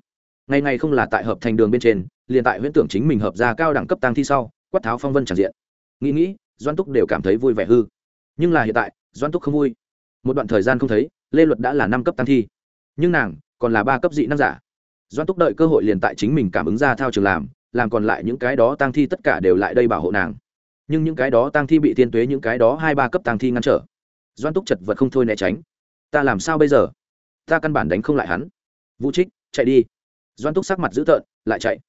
ngày ngày không là tại hợp thành đường bên trên, liền tại huyễn tưởng chính mình hợp ra cao đẳng cấp tăng thi sau, quát tháo phong vân tràn diện. Nghĩ nghĩ doan túc đều cảm thấy vui vẻ hư. Nhưng là hiện tại doan túc không vui. Một đoạn thời gian không thấy, lê luật đã là năm cấp tăng thi. Nhưng nàng còn là ba cấp dị năng giả. Doan túc đợi cơ hội liền tại chính mình cảm ứng ra thao trường làm làm còn lại những cái đó tăng thi tất cả đều lại đây bảo hộ nàng. Nhưng những cái đó tăng thi bị tiên tuế những cái đó hai ba cấp tăng thi ngăn trở. Doan túc chật vật không thôi né tránh. Ta làm sao bây giờ? Ta căn bản đánh không lại hắn. Vũ trích, chạy đi doan túc sắc mặt dữ tợn, lại chạy.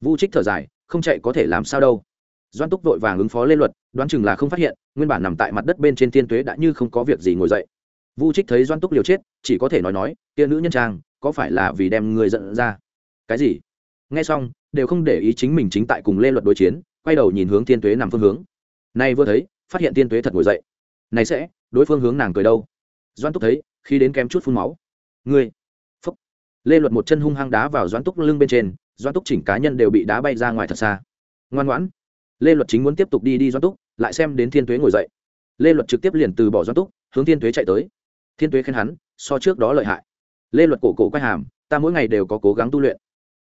Vu trích thở dài, không chạy có thể làm sao đâu. Doan túc vội vàng ứng phó lên luật, đoán chừng là không phát hiện, nguyên bản nằm tại mặt đất bên trên Thiên tuế đã như không có việc gì ngồi dậy. Vu trích thấy doan túc liều chết, chỉ có thể nói nói tia nữ nhân trang, có phải là vì đem người giận ra? Cái gì? Nghe xong, đều không để ý chính mình chính tại cùng lê luật đối chiến, quay đầu nhìn hướng Thiên tuế nằm phương hướng. Nay vừa thấy, phát hiện Thiên tuế thật ngồi dậy. Này sẽ, đối phương hướng nàng cười đâu? Doan túc thấy, khi đến kém chút phun máu. Ngươi lê luật một chân hung hăng đá vào Doãn túc lưng bên trên, Doãn túc chỉnh cá nhân đều bị đá bay ra ngoài thật xa. Ngoan ngoãn. Lê luật chính muốn tiếp tục đi đi Doãn túc, lại xem đến thiên tuế ngồi dậy. Lê luật trực tiếp liền từ bỏ Doãn túc, hướng thiên tuế chạy tới. Thiên tuế khen hắn, so trước đó lợi hại. Lê luật cổ cổ quay hàm, ta mỗi ngày đều có cố gắng tu luyện.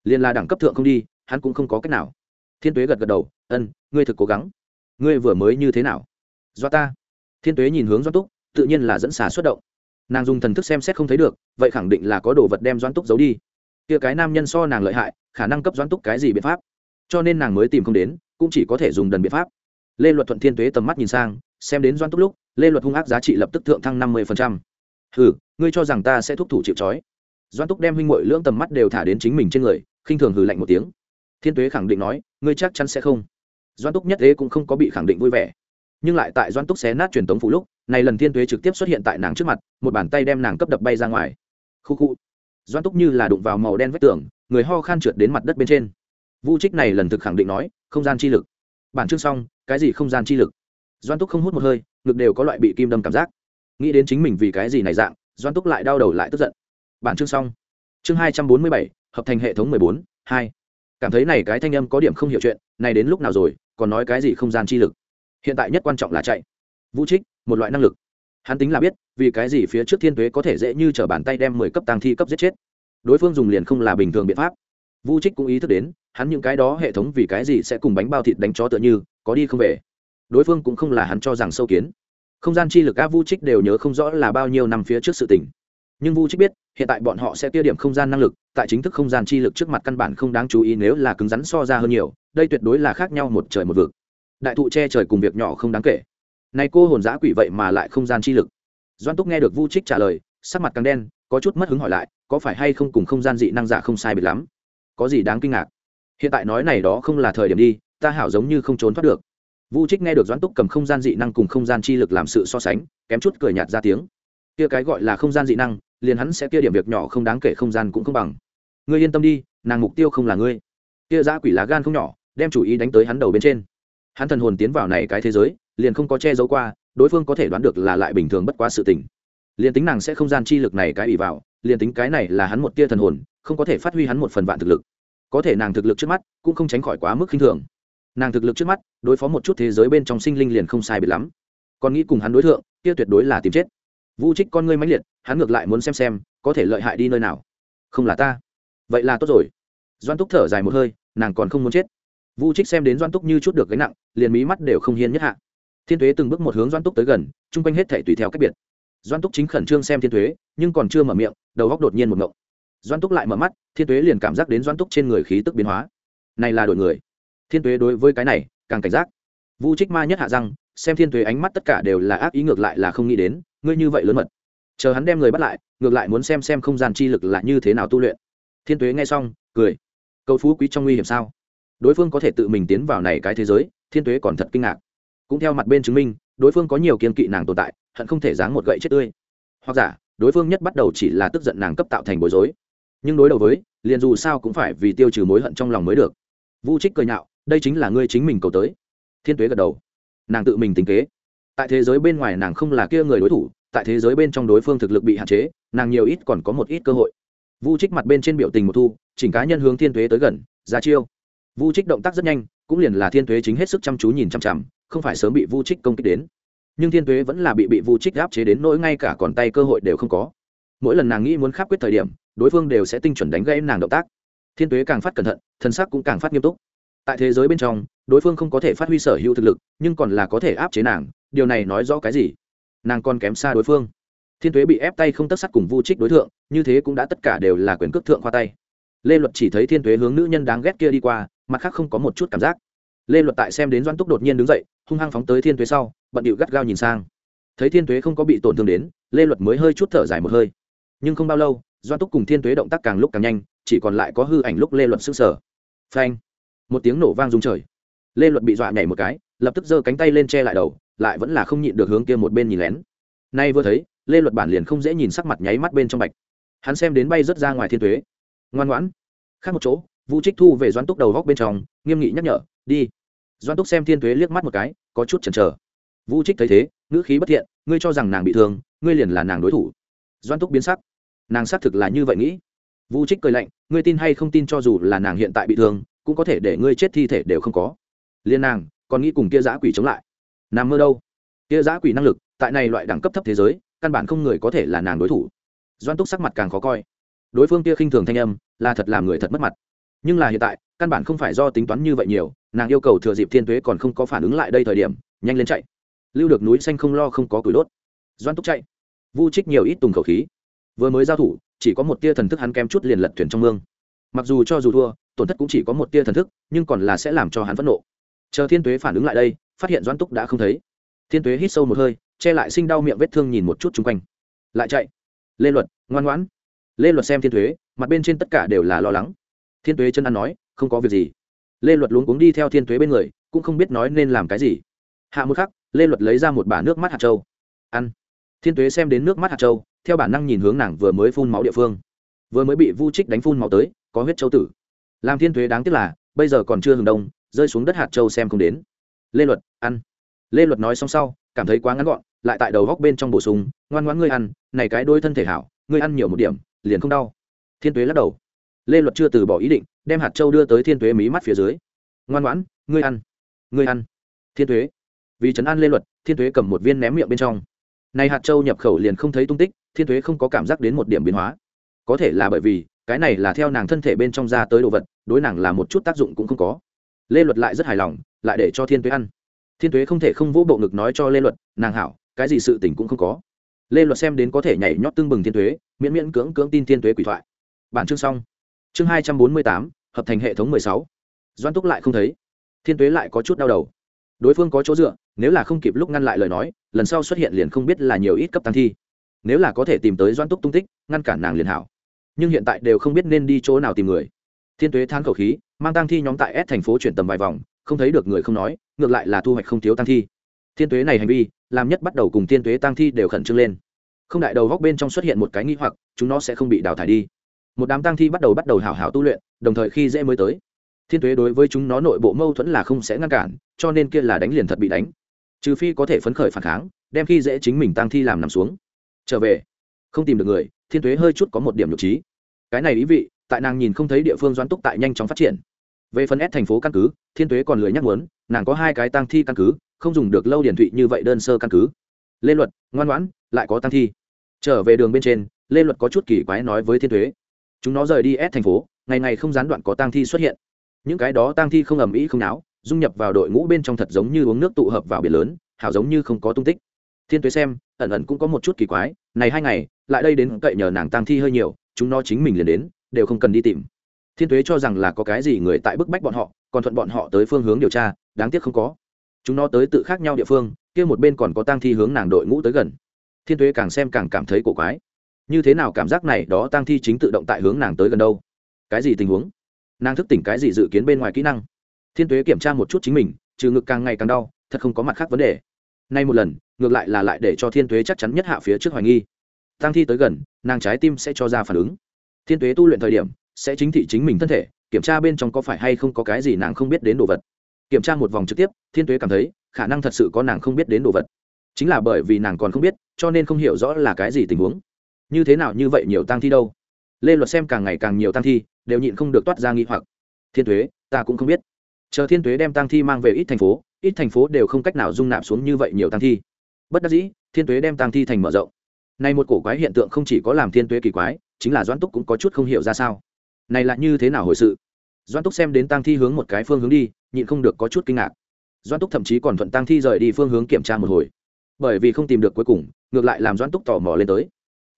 Liền là đẳng cấp thượng không đi, hắn cũng không có cách nào. Thiên tuế gật gật đầu, ân, ngươi thực cố gắng. Ngươi vừa mới như thế nào? Do ta. Thiên tuế nhìn hướng Doãn túc, tự nhiên là dẫn xà xuất động nàng dùng thần thức xem xét không thấy được, vậy khẳng định là có đồ vật đem doan túc giấu đi. Kia cái nam nhân so nàng lợi hại, khả năng cấp doan túc cái gì biện pháp? Cho nên nàng mới tìm không đến, cũng chỉ có thể dùng đần biện pháp. Lê luật thuận thiên tuế tầm mắt nhìn sang, xem đến doan túc lúc, lê luật hung ác giá trị lập tức thượng thăng năm mươi hừ, ngươi cho rằng ta sẽ thúc thủ chịu trói? Doan túc đem huynh mội lưỡng tầm mắt đều thả đến chính mình trên người, khinh thường hừ lạnh một tiếng. Thiên tuế khẳng định nói, ngươi chắc chắn sẽ không. Doan túc nhất thế cũng không có bị khẳng định vui vẻ. Nhưng lại tại doan túc xé nát truyền tống phụ lúc này lần thiên tuế trực tiếp xuất hiện tại nàng trước mặt, một bàn tay đem nàng cấp đập bay ra ngoài. Khu khu. Doan túc như là đụng vào màu đen vách tường, người ho khan trượt đến mặt đất bên trên. Vu trích này lần thực khẳng định nói, không gian chi lực. Bản chương xong, cái gì không gian chi lực? Doan túc không hút một hơi, ngực đều có loại bị kim đâm cảm giác. Nghĩ đến chính mình vì cái gì này dạng doan túc lại đau đầu lại tức giận. Bản chương xong. Chương hai trăm bốn mươi bảy, hợp thành hệ thống mười bốn, hai. Cảm thấy này cái thanh âm có điểm không hiểu chuyện, này đến lúc nào rồi, còn nói cái gì không gian chi lực? Hiện tại nhất quan trọng là chạy vũ trích, một loại năng lực. Hắn tính là biết, vì cái gì phía trước thiên tuế có thể dễ như t r ở bàn tay đem mười cấp tàng thi cấp giết chết. Đối phương dùng liền không là bình thường biện pháp. Vũ trích cũng ý thức đến, hắn những cái đó hệ thống vì cái gì sẽ cùng bánh bao thịt đánh chó tựa như, có đi không về. Đối phương cũng không là hắn cho rằng sâu kiến. Không gian chi lực các vũ trích đều nhớ không rõ là bao nhiêu năm phía trước sự tình. Nhưng vu trích biết, hiện tại bọn họ sẽ tiêu điểm không gian năng lực, tại chính thức không gian chi lực trước mặt căn bản không đáng chú ý nếu là cứng rắn so ra hơn nhiều, đây tuyệt đối là khác nhau một trời một vực. Đại thụ che trời cùng việc nhỏ không đáng kể này cô hồn giã quỷ vậy mà lại không gian chi lực. Doan túc nghe được vu trích trả lời, sắc mặt càng đen, có chút mất hứng hỏi lại, có phải hay không cùng không gian dị năng giả không sai biệt lắm? Có gì đáng kinh ngạc? Hiện tại nói này đó không là thời điểm đi, ta hảo giống như không trốn thoát được. Vu trích nghe được doãn túc cầm không gian dị năng cùng không gian chi lực làm sự so sánh, kém chút cười nhạt ra tiếng. Kia cái gọi là không gian dị năng, liền hắn sẽ kia điểm việc nhỏ không đáng kể không gian cũng không bằng. Ngươi yên tâm đi, nàng mục tiêu không là ngươi. Kia giã quỷ lá gan không nhỏ, đem chủ ý đánh tới hắn đầu bên trên. Hắn thần hồn tiến vào này cái thế giới liền không có che giấu qua, đối phương có thể đoán được là lại bình thường bất quá sự tình. Liền tính nàng sẽ không gian chi lực này cái ủy vào, liền tính cái này là hắn một tia thần hồn, không có thể phát huy hắn một phần vạn thực lực. Có thể nàng thực lực trước mắt cũng không tránh khỏi quá mức khinh thường. Nàng thực lực trước mắt, đối phó một chút thế giới bên trong sinh linh liền không sai biệt lắm. Còn nghĩ cùng hắn đối tượng kia tuyệt đối là tìm chết. Vu trích con ngươi mãnh liệt, hắn ngược lại muốn xem xem, có thể lợi hại đi nơi nào. Không là ta. Vậy là tốt rồi. Doan túc thở dài một hơi, nàng còn không muốn chết. Vu trích xem đến doan túc như chút được gánh nặng, liền mí mắt đều không hiên nhất hạ thiên thuế từng bước một hướng doan túc tới gần, chung quanh hết thể tùy theo cách biệt. Doan túc chính khẩn trương xem thiên thuế nhưng còn chưa mở miệng, đầu góc đột nhiên một ngộng. Doan túc lại mở mắt, thiên thuế liền cảm giác đến doan túc trên người khí tức biến hóa. Này là đổi người. Thiên thuế đối với cái này, càng cảnh giác. Vu trích ma nhất hạ răng xem thiên thuế ánh mắt tất cả đều là ác ý ngược lại là không nghĩ đến, ngươi như vậy lớn mật. Chờ hắn đem người bắt lại, ngược lại muốn xem xem không gian chi lực là như thế nào tu luyện. Thiên thuế nghe xong, cười. Cầu phú quý trong nguy hiểm sao? Đối phương có thể tự mình tiến vào này cái thế giới, thiên thuế còn thật kinh ngạc cũng theo mặt bên chứng minh, đối phương có nhiều kiên kỵ nàng tồn tại, hận không thể dáng một gậy chết tươi. Hoặc giả, đối phương nhất bắt đầu chỉ là tức giận nàng cấp tạo thành bối rối. Nhưng đối đầu với, liền dù sao cũng phải vì tiêu trừ mối hận trong lòng mới được. Vu trích cười nhạo, đây chính là ngươi chính mình cầu tới. Thiên tuế gật đầu. Nàng tự mình tính kế. Tại thế giới bên ngoài nàng không là kia người đối thủ, tại thế giới bên trong đối phương thực lực bị hạn chế, nàng nhiều ít còn có một ít cơ hội. Vu trích mặt bên trên biểu tình một thu, chỉnh cá nhân hướng thiên tuế tới gần, ra chiêu. Vu trích động tác rất nhanh, cũng liền là thiên tuế chính hết sức chăm chú nhìn chăm chằm không phải sớm bị vu trích công kích đến. Nhưng thiên tuế vẫn là bị bị vu trích áp chế đến nỗi ngay cả còn tay cơ hội đều không có. Mỗi lần nàng nghĩ muốn khắc quyết thời điểm, đối phương đều sẽ tinh chuẩn đánh gãy nàng động tác. Thiên tuế càng phát cẩn thận, thân sắc cũng càng phát nghiêm túc. Tại thế giới bên trong, đối phương không có thể phát huy sở hữu thực lực, nhưng còn là có thể áp chế nàng, điều này nói rõ cái gì? Nàng còn kém xa đối phương. Thiên tuế bị ép tay không tất sắt cùng vu trích đối tượng như thế cũng đã tất cả đều là quyền cước thượng khoa tay. Lê luật chỉ thấy thiên tuế hướng nữ nhân đáng ghét kia đi qua, mặt khác không có một chút cảm giác lê luật tại xem đến doan túc đột nhiên đứng dậy, hung hăng phóng tới thiên tuế sau, bận điệu gắt gao nhìn sang. Thấy thiên tuế không có bị tổn thương đến, lê luật mới hơi chút thở dài một hơi. Nhưng không bao lâu doan túc cùng thiên tuế động tác càng lúc càng nhanh, chỉ còn lại có hư ảnh lúc lê luật sức sở phanh! Một tiếng nổ vang rung trời. Lê luật bị dọa nhảy một cái, lập tức giơ cánh tay lên che lại đầu, lại vẫn là không nhịn được hướng kia một bên nhìn lén. Nay vừa thấy, lê luật bản liền không dễ nhìn sắc mặt nháy mắt bên trong bạch. Hắn xem đến bay rớt ra ngoài thiên tuế. Ngoan ngoãn. Khác một chỗ, vũ trích thu về doan túc đầu góc bên trong, nghiêm nghị nhắc nhở, đi doan túc xem thiên tuế liếc mắt một cái, có chút chần chờ. Vũ trích thấy thế, ngữ khí bất thiện, ngươi cho rằng nàng bị thương, ngươi liền là nàng đối thủ. Doan túc biến sắc. Nàng xác thực là như vậy nghĩ. Vũ trích cười lạnh, ngươi tin hay không tin cho dù là nàng hiện tại bị thương, cũng có thể để ngươi chết thi thể đều không có. Liên nàng, còn nghĩ cùng kia giã quỷ chống lại. Nằm mơ đâu? Kia giã quỷ năng lực, tại này loại đẳng cấp thấp thế giới, căn bản không người có thể là nàng đối thủ. Doan túc sắc mặt càng khó coi. Đối phương kia khinh thường thanh âm, là thật làm người thật mất mặt nhưng là hiện tại, căn bản không phải do tính toán như vậy nhiều, nàng yêu cầu thừa dịp thiên tuế còn không có phản ứng lại đây thời điểm, nhanh lên chạy. Lưu được núi xanh không lo không có củi đốt. Doan túc chạy. Vu trích nhiều ít tùng khẩu khí. Vừa mới giao thủ, chỉ có một tia thần thức hắn kem chút liền lật thuyền trong mương. Mặc dù cho dù thua, tổn thất cũng chỉ có một tia thần thức, nhưng còn là sẽ làm cho hắn phẫn nộ. Chờ thiên tuế phản ứng lại đây, phát hiện doãn túc đã không thấy. Thiên tuế hít sâu một hơi, che lại sinh đau miệng vết thương nhìn một chút chung quanh. Lại chạy. Lê luật, ngoan ngoãn. Lê luật xem thiên tuế, mặt bên trên tất cả đều là lo lắng thiên tuế chân ăn nói, không có việc gì. Lê luật luống cuống đi theo thiên tuế bên người, cũng không biết nói nên làm cái gì. Hạ một khắc, lê luật lấy ra một bả nước mắt hạt trâu ăn. Thiên tuế xem đến nước mắt hạt trâu theo bản năng nhìn hướng nàng vừa mới phun máu địa phương. Vừa mới bị vu trích đánh phun máu tới, có huyết châu tử. Làm thiên Tuế đáng tiếc là, bây giờ còn chưa hừng đông, rơi xuống đất hạt châu xem không đến. Lê luật, ăn. Lê luật nói xong sau, cảm thấy quá ngắn gọn, lại tại đầu góc bên trong bổ sung, ngoan ngoãn ngươi ăn, này cái đôi thân thể hảo, ngươi ăn nhiều một điểm, liền không đau. Thiên tuế lắc đầu lê luật chưa từ bỏ ý định, đem hạt châu đưa tới thiên tuế mí mắt phía dưới. Ngoan ngoãn, ngươi ăn ngươi ăn. Thiên tuế. Vì trấn an lê luật, thiên tuế cầm một viên ném miệng bên trong. Này hạt châu nhập khẩu liền không thấy tung tích, thiên tuế không có cảm giác đến một điểm biến hóa. Có thể là bởi vì, cái này là theo nàng thân thể bên trong ra tới đồ vật, đối nàng là một chút tác dụng cũng không có. Lê luật lại rất hài lòng, lại để cho thiên tuế ăn. Thiên tuế không thể không vỗ bộ ngực nói cho lê luật, nàng hảo, cái gì sự tình cũng không có. Lê luật xem đến có thể nhảy nhót tương bừng thiên tuế, miễn miễn cưỡng cưỡng tin thiên tuế quỷ thoại. Bản chương xong chương hai trăm bốn mươi tám, hợp thành hệ thống mười sáu. Doan túc lại không thấy. Thiên tuế lại có chút đau đầu. Đối phương có chỗ dựa, nếu là không kịp lúc ngăn lại lời nói, lần sau xuất hiện liền không biết là nhiều ít cấp tăng thi. Nếu là có thể tìm tới doan túc tung tích, ngăn cản nàng liền hảo. Nhưng hiện tại đều không biết nên đi chỗ nào tìm người. Thiên tuế than khẩu khí, mang tăng thi nhóm tại s thành phố chuyển tầm vài vòng, không thấy được người không nói, ngược lại là thu hoạch không thiếu tăng thi. Thiên tuế này hành vi, làm nhất bắt đầu cùng thiên tuế tăng thi đều khẩn trương lên. Không đại đầu góc bên trong xuất hiện một cái nghi hoặc, chúng nó sẽ không bị đào thải đi một đám tăng thi bắt đầu bắt đầu hảo hảo tu luyện, đồng thời khi dễ mới tới. Thiên tuế đối với chúng nó nội bộ mâu thuẫn là không sẽ ngăn cản, cho nên kia là đánh liền thật bị đánh. Trừ phi có thể phấn khởi phản kháng, đem khi dễ chính mình tăng thi làm nằm xuống. Trở về. Không tìm được người, thiên tuế hơi chút có một điểm nhục trí. Cái này ý vị, tại nàng nhìn không thấy địa phương doãn túc tại nhanh chóng phát triển. Về phần ép thành phố căn cứ, thiên tuế còn lười nhắc muốn, nàng có hai cái tăng thi căn cứ, không dùng được lâu điển thụy như vậy đơn sơ căn cứ. Lê luật, ngoan ngoãn, lại có tăng thi. Trở về đường bên trên, lê luật có chút kỳ quái nói với thiên tuế chúng nó rời đi s thành phố, ngày ngày không gián đoạn có tang thi xuất hiện. Những cái đó tang thi không ầm ĩ không náo, dung nhập vào đội ngũ bên trong thật giống như uống nước tụ hợp vào biển lớn, hảo giống như không có tung tích. Thiên tuế xem, ẩn ẩn cũng có một chút kỳ quái, này hai ngày, lại đây đến cậy nhờ nàng tang thi hơi nhiều, chúng nó chính mình liền đến, đều không cần đi tìm. Thiên tuế cho rằng là có cái gì người tại bức bách bọn họ, còn thuận bọn họ tới phương hướng điều tra, đáng tiếc không có. Chúng nó tới tự khác nhau địa phương, kia một bên còn có tang thi hướng nàng đội ngũ tới gần. Thiên tuế càng xem càng cảm thấy cổ quái như thế nào cảm giác này đó tăng thi chính tự động tại hướng nàng tới gần đâu? Cái gì tình huống? Nàng thức tỉnh cái gì dự kiến bên ngoài kỹ năng? Thiên tuế kiểm tra một chút chính mình, trừ ngực càng ngày càng đau, thật không có mặt khác vấn đề. Nay một lần, ngược lại là lại để cho thiên tuế chắc chắn nhất hạ phía trước hoài nghi. Tăng thi tới gần, nàng trái tim sẽ cho ra phản ứng. Thiên tuế tu luyện thời điểm, sẽ chính thị chính mình thân thể, kiểm tra bên trong có phải hay không có cái gì nàng không biết đến đồ vật. Kiểm tra một vòng trực tiếp, thiên tuế cảm thấy, khả năng thật sự có nàng không biết đến đồ vật. Chính là bởi vì nàng còn không biết, cho nên không hiểu rõ là cái gì tình huống như thế nào như vậy nhiều tăng thi đâu? Lê luật xem càng ngày càng nhiều tăng thi, đều nhịn không được toát ra nghi hoặc. Thiên thuế ta cũng không biết. Chờ thiên thuế đem tăng thi mang về ít thành phố, ít thành phố đều không cách nào dung nạp xuống như vậy nhiều tăng thi. Bất đắc dĩ, thiên thuế đem tăng thi thành mở rộng. Này một cổ quái hiện tượng không chỉ có làm thiên thuế kỳ quái, chính là doãn túc cũng có chút không hiểu ra sao. Này là như thế nào hồi sự? Doãn túc xem đến tăng thi hướng một cái phương hướng đi, nhịn không được có chút kinh ngạc. Doãn túc thậm chí còn thuận tăng thi rời đi phương hướng kiểm tra một hồi. Bởi vì không tìm được cuối cùng, ngược lại làm doãn túc tò mò lên tới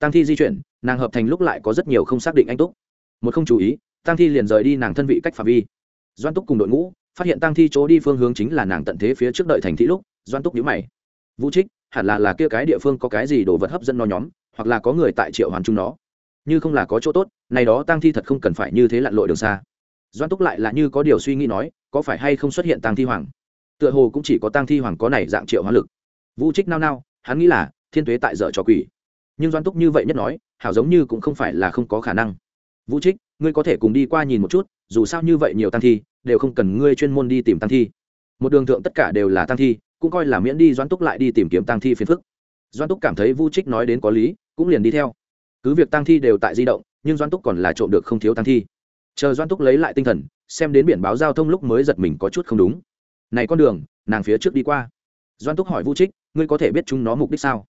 tăng thi di chuyển, nàng hợp thành lúc lại có rất nhiều không xác định anh túc. Một không chú ý tăng thi liền rời đi nàng thân vị cách phạm vi. Doan túc cùng đội ngũ, phát hiện tăng thi chỗ đi phương hướng chính là nàng tận thế phía trước đợi thành thị lúc, doan túc nhữ mày. Vũ trích, hẳn là là kia cái địa phương có cái gì đồ vật hấp dẫn nó nhóm, hoặc là có người tại triệu hoàn chung nó. Như không là có chỗ tốt, này đó tăng thi thật không cần phải như thế lặn lội đường xa. Doan túc lại là như có điều suy nghĩ nói, có phải hay không xuất hiện tăng thi hoàng? Tựa hồ cũng chỉ có tăng thi hoàng có này dạng triệu hóa lực. Vũ trích nao nao, hắn nghĩ là thiên tuế tại dở trò quỷ nhưng doan túc như vậy nhất nói, hảo giống như cũng không phải là không có khả năng. Vũ trích, ngươi có thể cùng đi qua nhìn một chút, dù sao như vậy nhiều tăng thi, đều không cần ngươi chuyên môn đi tìm tăng thi. Một đường thượng tất cả đều là tăng thi, cũng coi là miễn đi doan túc lại đi tìm kiếm tăng thi phiền phức. Doan túc cảm thấy vũ trích nói đến có lý, cũng liền đi theo. Cứ việc tăng thi đều tại di động, nhưng doan túc còn là trộm được không thiếu tăng thi. Chờ doan túc lấy lại tinh thần, xem đến biển báo giao thông lúc mới giật mình có chút không đúng. Này con đường, nàng phía trước đi qua. Doan túc hỏi vũ trích, ngươi có thể biết chúng nó mục đích sao?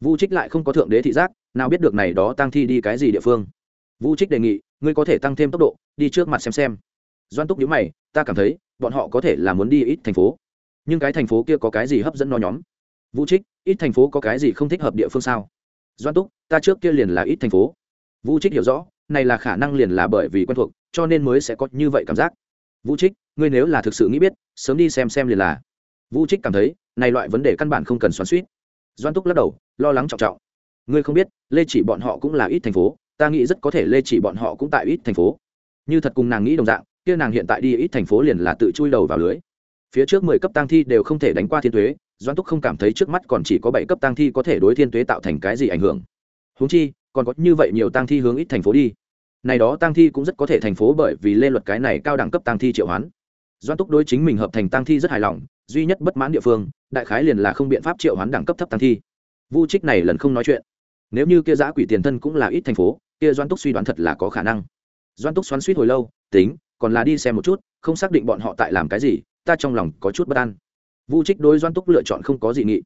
Vũ trích lại không có thượng đế thị giác, nào biết được này đó tăng thi đi cái gì địa phương. Vũ trích đề nghị, ngươi có thể tăng thêm tốc độ, đi trước mặt xem xem. Doan túc nhữ mày, ta cảm thấy, bọn họ có thể là muốn đi ít thành phố. Nhưng cái thành phố kia có cái gì hấp dẫn nó nhóm? Vũ trích, ít thành phố có cái gì không thích hợp địa phương sao? Doan túc, ta trước kia liền là ít thành phố. Vũ trích hiểu rõ, này là khả năng liền là bởi vì quen thuộc, cho nên mới sẽ có như vậy cảm giác. Vũ trích, ngươi nếu là thực sự nghĩ biết, sớm đi xem xem liền là. Vũ trích cảm thấy, này loại vấn đề căn bản không cần xoắn suýt doan túc lắc đầu lo lắng trọng trọng. Ngươi không biết, lê chỉ bọn họ cũng là ít thành phố, ta nghĩ rất có thể lê chỉ bọn họ cũng tại ít thành phố. Như thật cùng nàng nghĩ đồng dạng, kia nàng hiện tại đi ít thành phố liền là tự chui đầu vào lưới. Phía trước mười cấp tăng thi đều không thể đánh qua thiên thuế doan túc không cảm thấy trước mắt còn chỉ có bảy cấp tăng thi có thể đối thiên thuế tạo thành cái gì ảnh hưởng. Húng chi, còn có như vậy nhiều tăng thi hướng ít thành phố đi. Này đó tăng thi cũng rất có thể thành phố bởi vì lên luật cái này cao đẳng cấp tăng thi triệu hoán. Doan túc đối chính mình hợp thành tăng thi rất hài lòng, duy nhất bất mãn địa phương, đại khái liền là không biện pháp triệu hoán đẳng cấp thấp tăng thi vu trích này lần không nói chuyện. Nếu như kia giã quỷ tiền thân cũng là ít thành phố, kia doan túc suy đoán thật là có khả năng. Doan túc xoắn suýt hồi lâu, tính, còn là đi xem một chút, không xác định bọn họ tại làm cái gì, ta trong lòng có chút bất an. Vu trích đối doan túc lựa chọn không có gì nghị.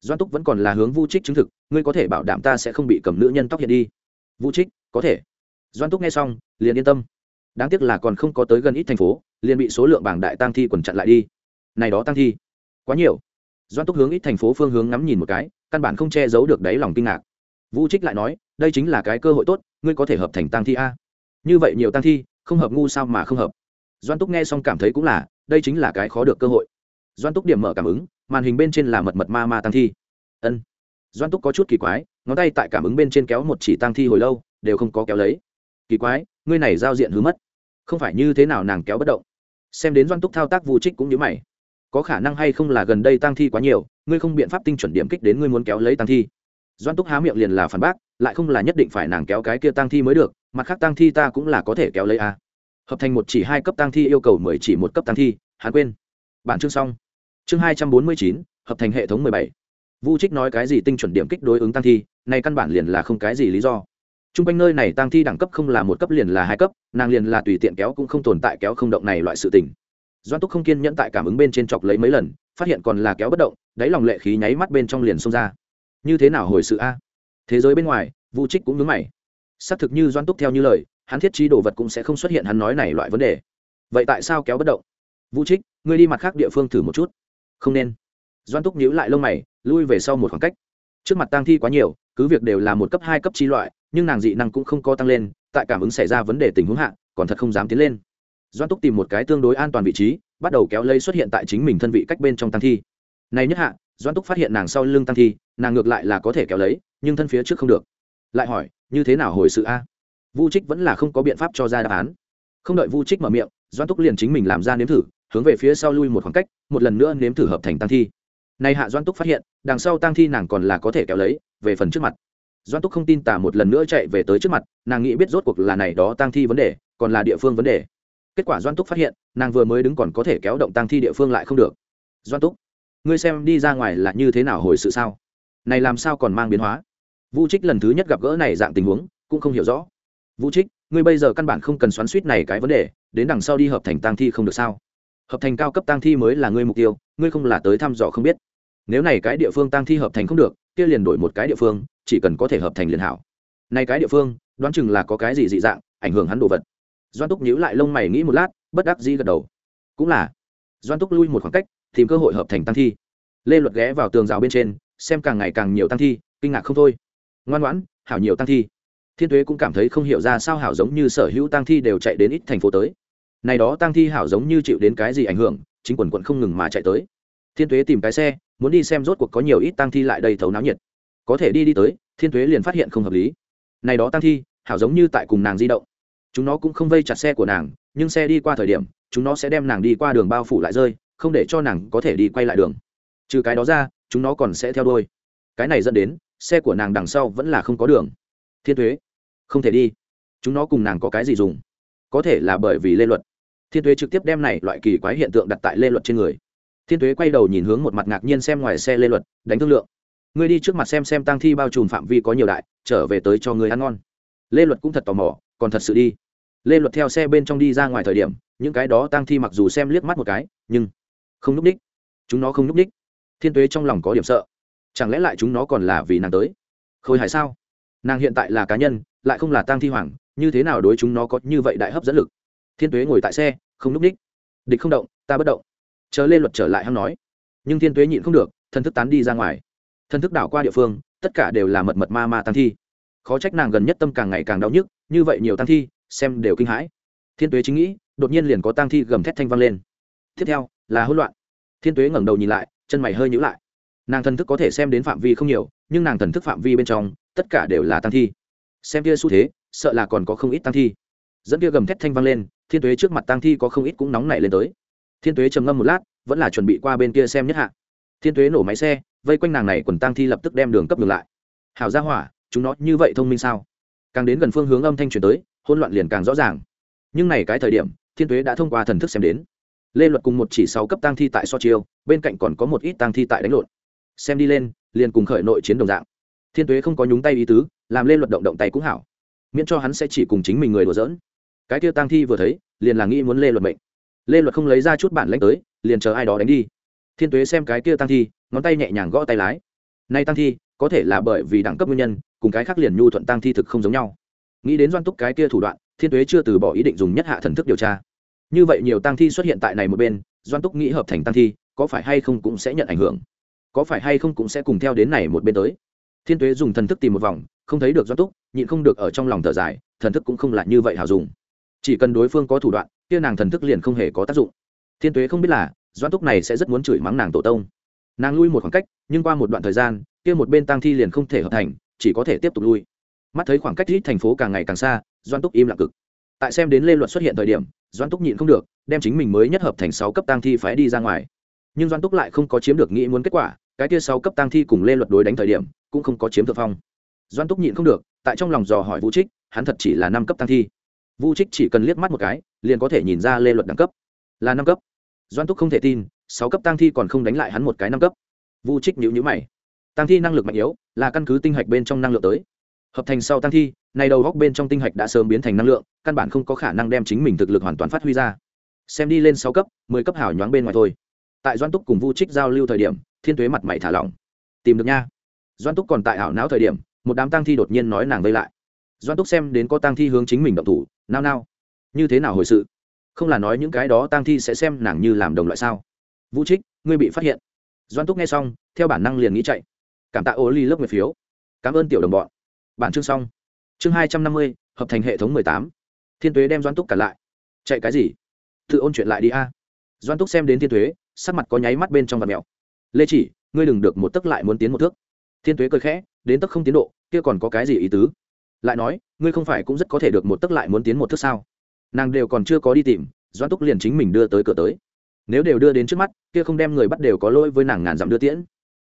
Doan túc vẫn còn là hướng vu trích chứng thực, ngươi có thể bảo đảm ta sẽ không bị cầm nữ nhân tóc hiện đi. Vu trích, có thể. Doan túc nghe xong, liền yên tâm. Đáng tiếc là còn không có tới gần ít thành phố, liền bị số lượng bảng đại tăng thi quần chặn lại đi. Này đó tăng thi, quá nhiều doan túc hướng ít thành phố phương hướng ngắm nhìn một cái, căn bản không che giấu được đáy lòng kinh ngạc. Vũ trích lại nói, đây chính là cái cơ hội tốt, ngươi có thể hợp thành tăng thi a. Như vậy nhiều tăng thi, không hợp ngu sao mà không hợp? Doan túc nghe xong cảm thấy cũng là, đây chính là cái khó được cơ hội. Doan túc điểm mở cảm ứng, màn hình bên trên là mật mật ma ma tăng thi. Ân. Doan túc có chút kỳ quái, ngón tay tại cảm ứng bên trên kéo một chỉ tăng thi hồi lâu, đều không có kéo lấy. Kỳ quái, ngươi này giao diện hứa mất. Không phải như thế nào nàng kéo bất động. Xem đến doan túc thao tác vu trích cũng như mày có khả năng hay không là gần đây tăng thi quá nhiều, ngươi không biện pháp tinh chuẩn điểm kích đến ngươi muốn kéo lấy tăng thi. Doan túc há miệng liền là phản bác, lại không là nhất định phải nàng kéo cái kia tăng thi mới được, mặt khác tăng thi ta cũng là có thể kéo lấy a hợp thành một chỉ hai cấp tăng thi yêu cầu mười chỉ một cấp tăng thi hắn quên. Bản chương xong. Chương hai trăm bốn mươi chín, hợp thành hệ thống mười bảy. Vu trích nói cái gì tinh chuẩn điểm kích đối ứng tăng thi, này căn bản liền là không cái gì lý do. T r u n g quanh nơi này tăng thi đẳng cấp không là một cấp liền là hai cấp, nàng liền là tùy tiện kéo cũng không tồn tại kéo không động này loại sự tình doan túc không kiên nhẫn tại cảm ứng bên trên chọc lấy mấy lần, phát hiện còn là kéo bất động, đáy lòng lệ khí nháy mắt bên trong liền xông ra. Như thế nào hồi sự a? Thế giới bên ngoài, vu trích cũng nhớ mày. Xác thực như doan túc theo như lời, hắn thiết trí đồ vật cũng sẽ không xuất hiện hắn nói này loại vấn đề. Vậy tại sao kéo bất động? Vũ trích, ngươi đi mặt khác địa phương thử một chút. Không nên. Doan túc nhíu lại lông mày, lui về sau một khoảng cách. Trước mặt tăng thi quá nhiều, cứ việc đều là một cấp hai, cấp chi loại, nhưng nàng dị năng cũng không có tăng lên, tại cảm ứng xảy ra vấn đề tình huống hạ, còn thật không dám tiến lên doan túc tìm một cái tương đối an toàn vị trí, bắt đầu kéo lây xuất hiện tại chính mình thân vị cách bên trong tăng thi. Này nhất hạ, doan túc phát hiện nàng sau lưng tăng thi, nàng ngược lại là có thể kéo lấy, nhưng thân phía trước không được. Lại hỏi, như thế nào hồi sự a? Vu trích vẫn là không có biện pháp cho ra đáp án. Không đợi vu trích mở miệng, doan túc liền chính mình làm ra nếm thử, hướng về phía sau lui một khoảng cách, một lần nữa nếm thử hợp thành tăng thi. Này hạ doan túc phát hiện, đằng sau tăng thi nàng còn là có thể kéo lấy, về phần trước mặt. Doan túc không tin tả một lần nữa chạy về tới trước mặt, nàng nghĩ biết rốt cuộc là này đó tăng thi vấn đề, còn là địa phương vấn đề kết quả doan túc phát hiện nàng vừa mới đứng còn có thể kéo động tăng thi địa phương lại không được doan túc ngươi xem đi ra ngoài là như thế nào hồi sự sao này làm sao còn mang biến hóa vũ trích lần thứ nhất gặp gỡ này dạng tình huống cũng không hiểu rõ vũ trích ngươi bây giờ căn bản không cần xoắn suýt này cái vấn đề đến đằng sau đi hợp thành tăng thi không được sao hợp thành cao cấp tăng thi mới là ngươi mục tiêu ngươi không là tới thăm dò không biết nếu này cái địa phương tăng thi hợp thành không được kia liền đổi một cái địa phương chỉ cần có thể hợp thành liền hảo này cái địa phương đoán chừng là có cái gì dị dạng ảnh hưởng hắn đồ vật doan túc nhíu lại lông mày nghĩ một lát, bất đắc dĩ gật đầu. Cũng là. Doan túc lui một khoảng cách, tìm cơ hội hợp thành tăng thi. Lê luật ghé vào tường rào bên trên, xem càng ngày càng nhiều tăng thi, kinh ngạc không thôi. Ngoan ngoãn, hảo nhiều tăng thi. Thiên tuế cũng cảm thấy không hiểu ra sao hảo giống như sở hữu tăng thi đều chạy đến ít thành phố tới. Này đó tăng thi hảo giống như chịu đến cái gì ảnh hưởng, chính quần quận không ngừng mà chạy tới. Thiên tuế tìm cái xe, muốn đi xem rốt cuộc có nhiều ít tăng thi lại đây thấu náo nhiệt. Có thể đi đi tới, thiên tuế liền phát hiện không hợp lý. Này đó tăng thi, hảo giống như tại cùng nàng di động chúng nó cũng không vây chặt xe của nàng, nhưng xe đi qua thời điểm, chúng nó sẽ đem nàng đi qua đường bao phủ lại rơi, không để cho nàng có thể đi quay lại đường. Trừ cái đó ra, chúng nó còn sẽ theo đuôi. Cái này dẫn đến, xe của nàng đằng sau vẫn là không có đường. Thiên thuế không thể đi. Chúng nó cùng nàng có cái gì dùng? Có thể là bởi vì lê luật. Thiên thuế trực tiếp đem này loại kỳ quái hiện tượng đặt tại lê luật trên người. Thiên thuế quay đầu nhìn hướng một mặt ngạc nhiên xem ngoài xe lê luật, đánh thương lượng. Ngươi đi trước mặt xem xem tăng thi bao trùm phạm vi có nhiều đại, trở về tới cho người ăn ngon. Lê luật cũng thật tò mò, còn thật sự đi lê luật theo xe bên trong đi ra ngoài thời điểm, những cái đó tăng thi mặc dù xem liếc mắt một cái, nhưng không n ú c h chúng nó không n ú c h thiên tuế trong lòng có điểm sợ. Chẳng lẽ lại chúng nó còn là vì nàng tới? Khôi hài sao? Nàng hiện tại là cá nhân, lại không là tăng thi hoàng, như thế nào đối chúng nó có như vậy đại hấp dẫn lực? Thiên tuế ngồi tại xe, không n ú c h địch không động, ta bất động. Chờ lê luật trở lại hăng nói. Nhưng thiên tuế nhịn không được, thân thức tán đi ra ngoài. Thân thức đảo qua địa phương, tất cả đều là mật mật ma ma tăng thi. Khó trách nàng gần nhất tâm càng ngày càng đau nhức, như vậy nhiều tăng thi xem đều kinh hãi. Thiên tuế chính nghĩ, đột nhiên liền có tang thi gầm thét thanh vang lên. Tiếp theo, là hỗn loạn. Thiên tuế ngẩng đầu nhìn lại, chân mày hơi nhữ lại. Nàng thần thức có thể xem đến phạm vi không nhiều, nhưng nàng thần thức phạm vi bên trong, tất cả đều là tăng thi. Xem kia xu thế, sợ là còn có không ít tăng thi. Dẫn kia gầm thét thanh vang lên, thiên tuế trước mặt tăng thi có không ít cũng nóng nảy lên tới. Thiên tuế trầm ngâm một lát, vẫn là chuẩn bị qua bên kia xem nhất hạ. Thiên tuế nổ máy xe, vây quanh nàng này quần tăng thi lập tức đem đường cấp ngược lại. Hảo ra hỏa, chúng nó như vậy thông minh sao? Càng đến gần phương hướng âm thanh truyền tới hỗn loạn liền càng rõ ràng. Nhưng này cái thời điểm, thiên tuế đã thông qua thần thức xem đến. Lê luật cùng một chỉ sáu cấp tăng thi tại so chiêu, bên cạnh còn có một ít tăng thi tại đánh lộn. Xem đi lên, liền cùng khởi nội chiến đồng dạng. Thiên tuế không có nhúng tay ý tứ, làm lê luật động động tay cũng hảo. Miễn cho hắn sẽ chỉ cùng chính mình người đùa giỡn. Cái kia tăng thi vừa thấy, liền là nghĩ muốn lê luật mệnh. Lê luật không lấy ra chút bản lãnh tới, liền chờ ai đó đánh đi. Thiên tuế xem cái kia tăng thi, ngón tay nhẹ nhàng gõ tay lái. Nay tăng thi, có thể là bởi vì đẳng cấp nguyên nhân, cùng cái khác liền nhu thuận tăng thi thực không giống nhau nghĩ đến doan túc cái kia thủ đoạn, thiên tuế chưa từ bỏ ý định dùng nhất hạ thần thức điều tra. Như vậy nhiều tăng thi xuất hiện tại này một bên, doan túc nghĩ hợp thành tăng thi, có phải hay không cũng sẽ nhận ảnh hưởng? Có phải hay không cũng sẽ cùng theo đến này một bên tới? Thiên tuế dùng thần thức tìm một vòng, không thấy được doan túc, nhịn không được ở trong lòng thở dài, thần thức cũng không là như vậy hào dùng chỉ cần đối phương có thủ đoạn, kia nàng thần thức liền không hề có tác dụng. Thiên tuế không biết là, doan túc này sẽ rất muốn chửi mắng nàng tổ tông. Nàng lui một khoảng cách, nhưng qua một đoạn thời gian, kia một bên tăng thi liền không thể hợp thành, chỉ có thể tiếp tục lui mắt thấy khoảng cách rít thành phố càng ngày càng xa doan túc im lặng cực. Tại xem đến lê luật xuất hiện thời điểm doan túc nhịn không được, đem chính mình mới nhất hợp thành sáu cấp tăng thi phái đi ra ngoài. Nhưng doan túc lại không có chiếm được nghĩ muốn kết quả, cái kia sáu cấp tăng thi cùng lê luật đối đánh thời điểm, cũng không có chiếm thượng phong. Doan túc nhịn không được, tại trong lòng dò hỏi vũ trích, hắn thật chỉ là năm cấp tăng thi. Vũ trích chỉ cần liếc mắt một cái, liền có thể nhìn ra lê luật đẳng cấp. Là năm cấp. Doan túc không thể tin, sáu cấp tăng thi còn không đánh lại hắn một cái năm cấp. Vũ trích nhữ nhữ mày. Tăng thi năng lực mạnh yếu, là căn cứ tinh hạch bên trong năng lượng tới hợp thành sau tăng thi này đầu góc bên trong tinh hạch đã sớm biến thành năng lượng, căn bản không có khả năng đem chính mình thực lực hoàn toàn phát huy ra. Xem đi lên sáu cấp, mười cấp hảo nhoáng bên ngoài thôi. Tại doan túc cùng vu trích giao lưu thời điểm, thiên tuế mặt mày thả lỏng. Tìm được nha. Doan túc còn tại ảo não thời điểm, một đám tăng thi đột nhiên nói nàng vây lại. Doan túc xem đến có tăng thi hướng chính mình động thủ, nao nao. Như thế nào hồi sự? Không là nói những cái đó tăng thi sẽ xem nàng như làm đồng loại sao? Vũ trích, ngươi bị phát hiện. Doan túc nghe xong, theo bản năng liền nghĩ chạy. Cảm tạ ô ly lớp người phiếu. Cảm ơn tiểu đồng bọn bản chương xong. Chương hai trăm năm mươi, hợp thành hệ thống mười tám. Thiên tuế đem doan túc cả lại. Chạy cái gì? Tự ôn chuyện lại đi a. Doan túc xem đến thiên tuế, sắc mặt có nháy mắt bên trong vật mèo. Lê chỉ, ngươi đừng được một tấc lại muốn tiến một thước. Thiên tuế cười khẽ, đến tấc không tiến độ, kia còn có cái gì ý tứ? Lại nói, ngươi không phải cũng rất có thể được một tấc lại muốn tiến một thước sao? Nàng đều còn chưa có đi tìm doan túc liền chính mình đưa tới cửa tới. Nếu đều đưa đến trước mắt, kia không đem người bắt đều có lỗi với nàng ngàn dặm đưa tiễn.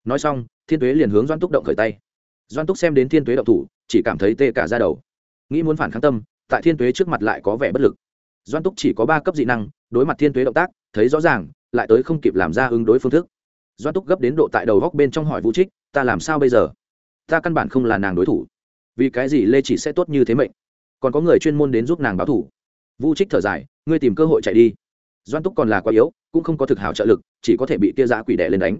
Nói xong, thiên tuế liền hướng doan túc động khởi tay. Doan túc xem đến thiên tuế động thủ chỉ cảm thấy tê cả ra đầu. Nghĩ muốn phản kháng tâm, tại thiên tuế trước mặt lại có vẻ bất lực. Doan túc chỉ có ba cấp dị năng, đối mặt thiên tuế động tác, thấy rõ ràng, lại tới không kịp làm ra ứng đối phương thức. Doan túc gấp đến độ tại đầu góc bên trong hỏi vũ trích, ta làm sao bây giờ? Ta căn bản không là nàng đối thủ. Vì cái gì lê chỉ sẽ tốt như thế mệnh? Còn có người chuyên môn đến giúp nàng báo thủ. Vũ trích thở dài, ngươi tìm cơ hội chạy đi. Doan túc còn là quá yếu, cũng không có thực hảo trợ lực, chỉ có thể bị tia giã quỷ đẻ lên đánh.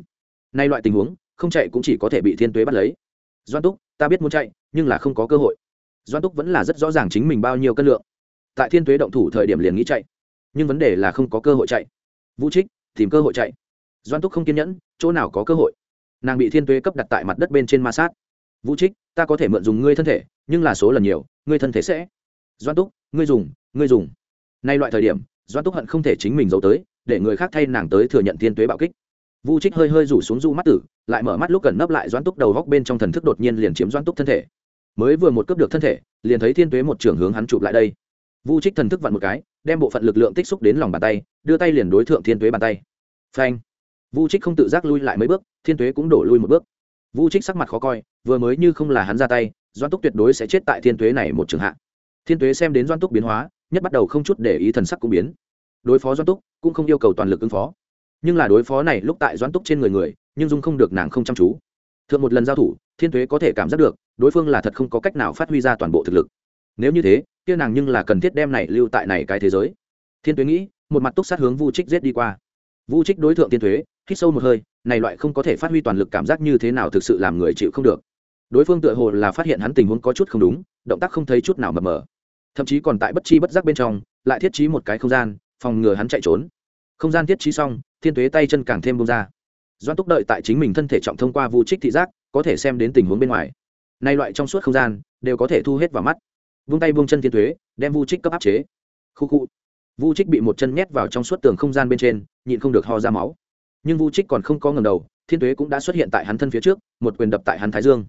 Nay loại tình huống, không chạy cũng chỉ có thể bị thiên tuế bắt lấy. Doan túc ta biết muốn chạy, nhưng là không có cơ hội. Doan túc vẫn là rất rõ ràng chính mình bao nhiêu cân lượng. Tại thiên tuế động thủ thời điểm liền nghĩ chạy, nhưng vấn đề là không có cơ hội chạy. Vũ trích, tìm cơ hội chạy. Doan túc không kiên nhẫn, chỗ nào có cơ hội? Nàng bị thiên tuế cấp đặt tại mặt đất bên trên ma sát. Vũ trích, ta có thể mượn dùng ngươi thân thể, nhưng là số lần nhiều, ngươi thân thể sẽ. Doan túc, ngươi dùng ngươi dùng. Nay loại thời điểm doan túc hận không thể chính mình giấu tới, để người khác thay nàng tới thừa nhận thiên tuế bạo kích vu trích hơi hơi rủ xuống du mắt tử, lại mở mắt lúc gần nấp lại doan túc đầu góc bên trong thần thức đột nhiên liền chiếm doan túc thân thể. Mới vừa một cướp được thân thể, liền thấy thiên tuế một trường hướng hắn chụp lại đây. Vu trích thần thức vặn một cái, đem bộ phận lực lượng tích xúc đến lòng bàn tay, đưa tay liền đối thượng thiên tuế bàn tay. Phanh! Vu trích không tự giác lui lại mấy bước, thiên tuế cũng đổ lui một bước. Vu trích sắc mặt khó coi, vừa mới như không là hắn ra tay doan túc tuyệt đối sẽ chết tại thiên tuế này một trường hạ. Thiên tuế xem đến doan túc biến hóa, nhất bắt đầu không chút để ý thần sắc cũng biến. Đối phó doan túc, cũng không yêu cầu toàn lực ứng phó nhưng là đối phó này lúc tại doãn túc trên người người, nhưng dung không được nàng không chăm chú. Thượng một lần giao thủ, thiên thuế có thể cảm giác được, đối phương là thật không có cách nào phát huy ra toàn bộ thực lực. Nếu như thế, kia nàng nhưng là cần thiết đem này lưu tại này cái thế giới. Thiên thuế nghĩ, một mặt túc sát hướng vu trích giết đi qua. Vu trích đối tượng thiên thuế hít sâu một hơi, này loại không có thể phát huy toàn lực cảm giác như thế nào thực sự làm người chịu không được. Đối phương tựa hồ là phát hiện hắn tình huống có chút không đúng, động tác không thấy chút nào mập mờ. Thậm chí còn tại bất chi bất giác bên trong, lại thiết trí một cái không gian, phòng ngừa hắn chạy trốn. Không gian thiết trí xong thiên tuế tay chân càng thêm bông ra. Doan túc đợi tại chính mình thân thể trọng thông qua vu trích thị giác, có thể xem đến tình huống bên ngoài. Nay loại trong suốt không gian, đều có thể thu hết vào mắt. Vung tay vung chân thiên tuế, đem vu trích cấp áp chế. Khu khu. Vu trích bị một chân nhét vào trong suốt tường không gian bên trên, nhịn không được ho ra máu. Nhưng vu trích còn không có ngầm đầu, thiên tuế cũng đã xuất hiện tại hắn thân phía trước, một quyền đập tại hắn thái dương.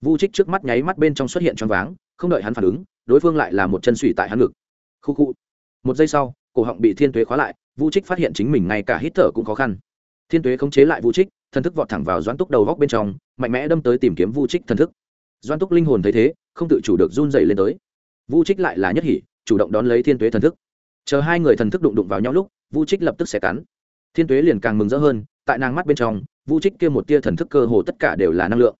Vu trích trước mắt nháy mắt bên trong xuất hiện choáng váng, không đợi hắn phản ứng, đối phương lại là một chân suy tại hắn ngực. Khu khu. Một giây sau, cổ họng bị thiên tuế khóa lại vu trích phát hiện chính mình ngay cả hít thở cũng khó khăn. Thiên tuế khống chế lại vu trích, thần thức vọt thẳng vào doãn túc đầu góc bên trong, mạnh mẽ đâm tới tìm kiếm vu trích thần thức. Doãn túc linh hồn thấy thế, không tự chủ được run dày lên tới. Vu trích lại là nhất hỉ, chủ động đón lấy thiên tuế thần thức. Chờ hai người thần thức đụng đụng vào nhau lúc, vu trích lập tức sẽ cắn. Thiên tuế liền càng mừng rỡ hơn, tại nàng mắt bên trong, vu trích kia một tia thần thức cơ hồ tất cả đều là năng lượng.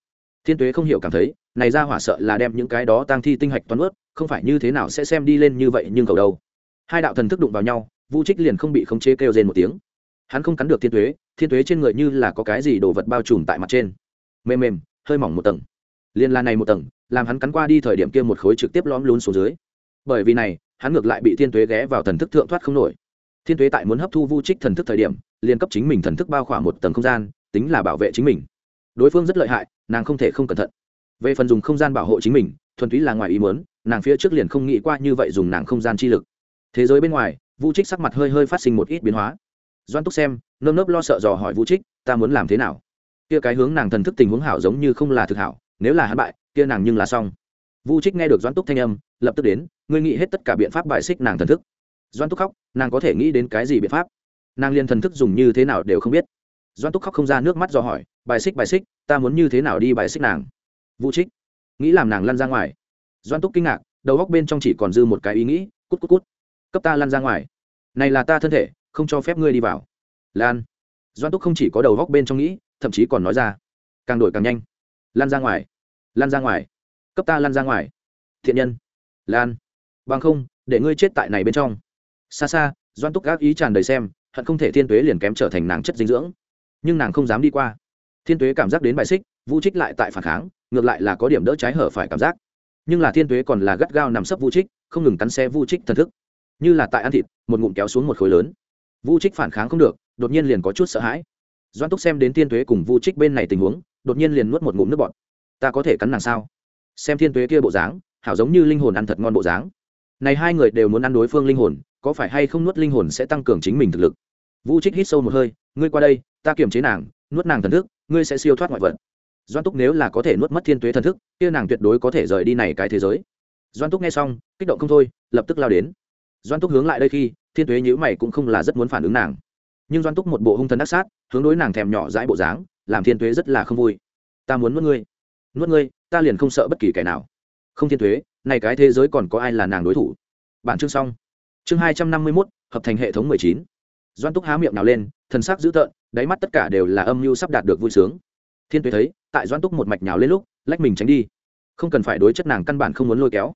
Thiên tuế không hiểu cảm thấy, này ra hỏa sợ là đem những cái đó tăng thi tinh hạch toán ướt không phải như thế nào sẽ xem đi lên như vậy nhưng cầu đâu hai đạo thần thức đụng vào nhau vu trích liền không bị khống chế kêu rên một tiếng. Hắn không cắn được thiên tuế thiên tuế trên người như là có cái gì đồ vật bao trùm tại mặt trên. Mềm mềm, hơi mỏng một tầng. Liên là này một tầng, làm hắn cắn qua đi thời điểm kia một khối trực tiếp lõm lún xuống dưới. Bởi vì này, hắn ngược lại bị thiên tuế ghé vào thần thức thượng thoát không nổi. Thiên tuế tại muốn hấp thu vu trích thần thức thời điểm, liền cấp chính mình thần thức bao khỏa một tầng không gian, tính là bảo vệ chính mình. Đối phương rất lợi hại, nàng không thể không cẩn thận. Về phần dùng không gian bảo hộ chính mình, thuần túy là ngoài ý muốn, nàng phía trước liền không nghĩ qua như vậy dùng nàng không gian chi lực. Thế giới bên ngoài vu trích sắc mặt hơi hơi phát sinh một ít biến hóa. Doan túc xem, nơm nớp lo sợ dò hỏi vũ trích, ta muốn làm thế nào? Kia cái hướng nàng thần thức tình huống hảo giống như không là thực hảo, nếu là hắn bại, kia nàng nhưng là xong. Vũ trích nghe được doan túc thanh âm, lập tức đến, ngươi nghĩ hết tất cả biện pháp bại xích nàng thần thức. Doan túc khóc, nàng có thể nghĩ đến cái gì biện pháp? Nàng liền thần thức dùng như thế nào đều không biết. Doan túc khóc không ra nước mắt do hỏi, bài xích bài xích, ta muốn như thế nào đi bài xích nàng? Vũ trích, nghĩ làm nàng lăn ra ngoài. Doan túc kinh ngạc, đầu góc bên trong chỉ còn dư một cái ý nghĩ, cút cút cút cấp ta lăn ra ngoài. Này là ta thân thể, không cho phép ngươi đi vào. Lan. Doan túc không chỉ có đầu góc bên trong nghĩ, thậm chí còn nói ra. Càng đổi càng nhanh. Lan ra ngoài. Lan ra ngoài. Cấp ta lan ra ngoài. Thiện nhân. Lan. Bằng không, để ngươi chết tại này bên trong. Xa xa doan túc gác ý tràn đầy xem, hận không thể thiên tuế liền kém trở thành nàng chất dinh dưỡng. Nhưng nàng không dám đi qua. Thiên tuế cảm giác đến bài xích, vũ trích lại tại phản kháng, ngược lại là có điểm đỡ trái hở phải cảm giác. Nhưng là thiên tuế còn là gắt gao nằm sấp vũ trích, không ngừng cắn xe vũ trích thần thức như là tại ăn thịt, một ngụm kéo xuống một khối lớn. Vu trích phản kháng không được, đột nhiên liền có chút sợ hãi. Doan túc xem đến thiên tuế cùng Vu trích bên này tình huống, đột nhiên liền nuốt một ngụm nước bọt. Ta có thể cắn nàng sao? Xem thiên tuế kia bộ dáng, hảo giống như linh hồn ăn thật ngon bộ dáng. Này hai người đều muốn ăn đối phương linh hồn, có phải hay không nuốt linh hồn sẽ tăng cường chính mình thực lực? Vu trích hít sâu một hơi, ngươi qua đây, ta kiềm chế nàng, nuốt nàng thần thức, ngươi sẽ siêu thoát ngoại vật. Doan túc nếu là có thể nuốt mất thiên tuế thần thức, kia nàng tuyệt đối có thể rời đi này cái thế giới. Doan túc nghe xong, kích động không thôi, lập tức lao đến doan túc hướng lại đây khi, thiên tuế nhữ mày cũng không là rất muốn phản ứng nàng. Nhưng doan túc một bộ hung thần đắc sát, hướng đối nàng thèm nhỏ dãi bộ dáng, làm thiên tuế rất là không vui. Ta muốn nuốt ngươi nuốt ngươi, ta liền không sợ bất kỳ kẻ nào. Không thiên tuế, này cái thế giới còn có ai là nàng đối thủ? Bản chương xong. Chương hai trăm năm mươi mốt, hợp thành hệ thống mười chín. Doan túc há miệng nào lên, thần sắc dữ tợn, đáy mắt tất cả đều là âm mưu sắp đạt được vui sướng. Thiên tuế thấy, tại doan túc một mạch nhào lên lúc, lách mình tránh đi. Không cần phải đối chất nàng căn bản không muốn lôi kéo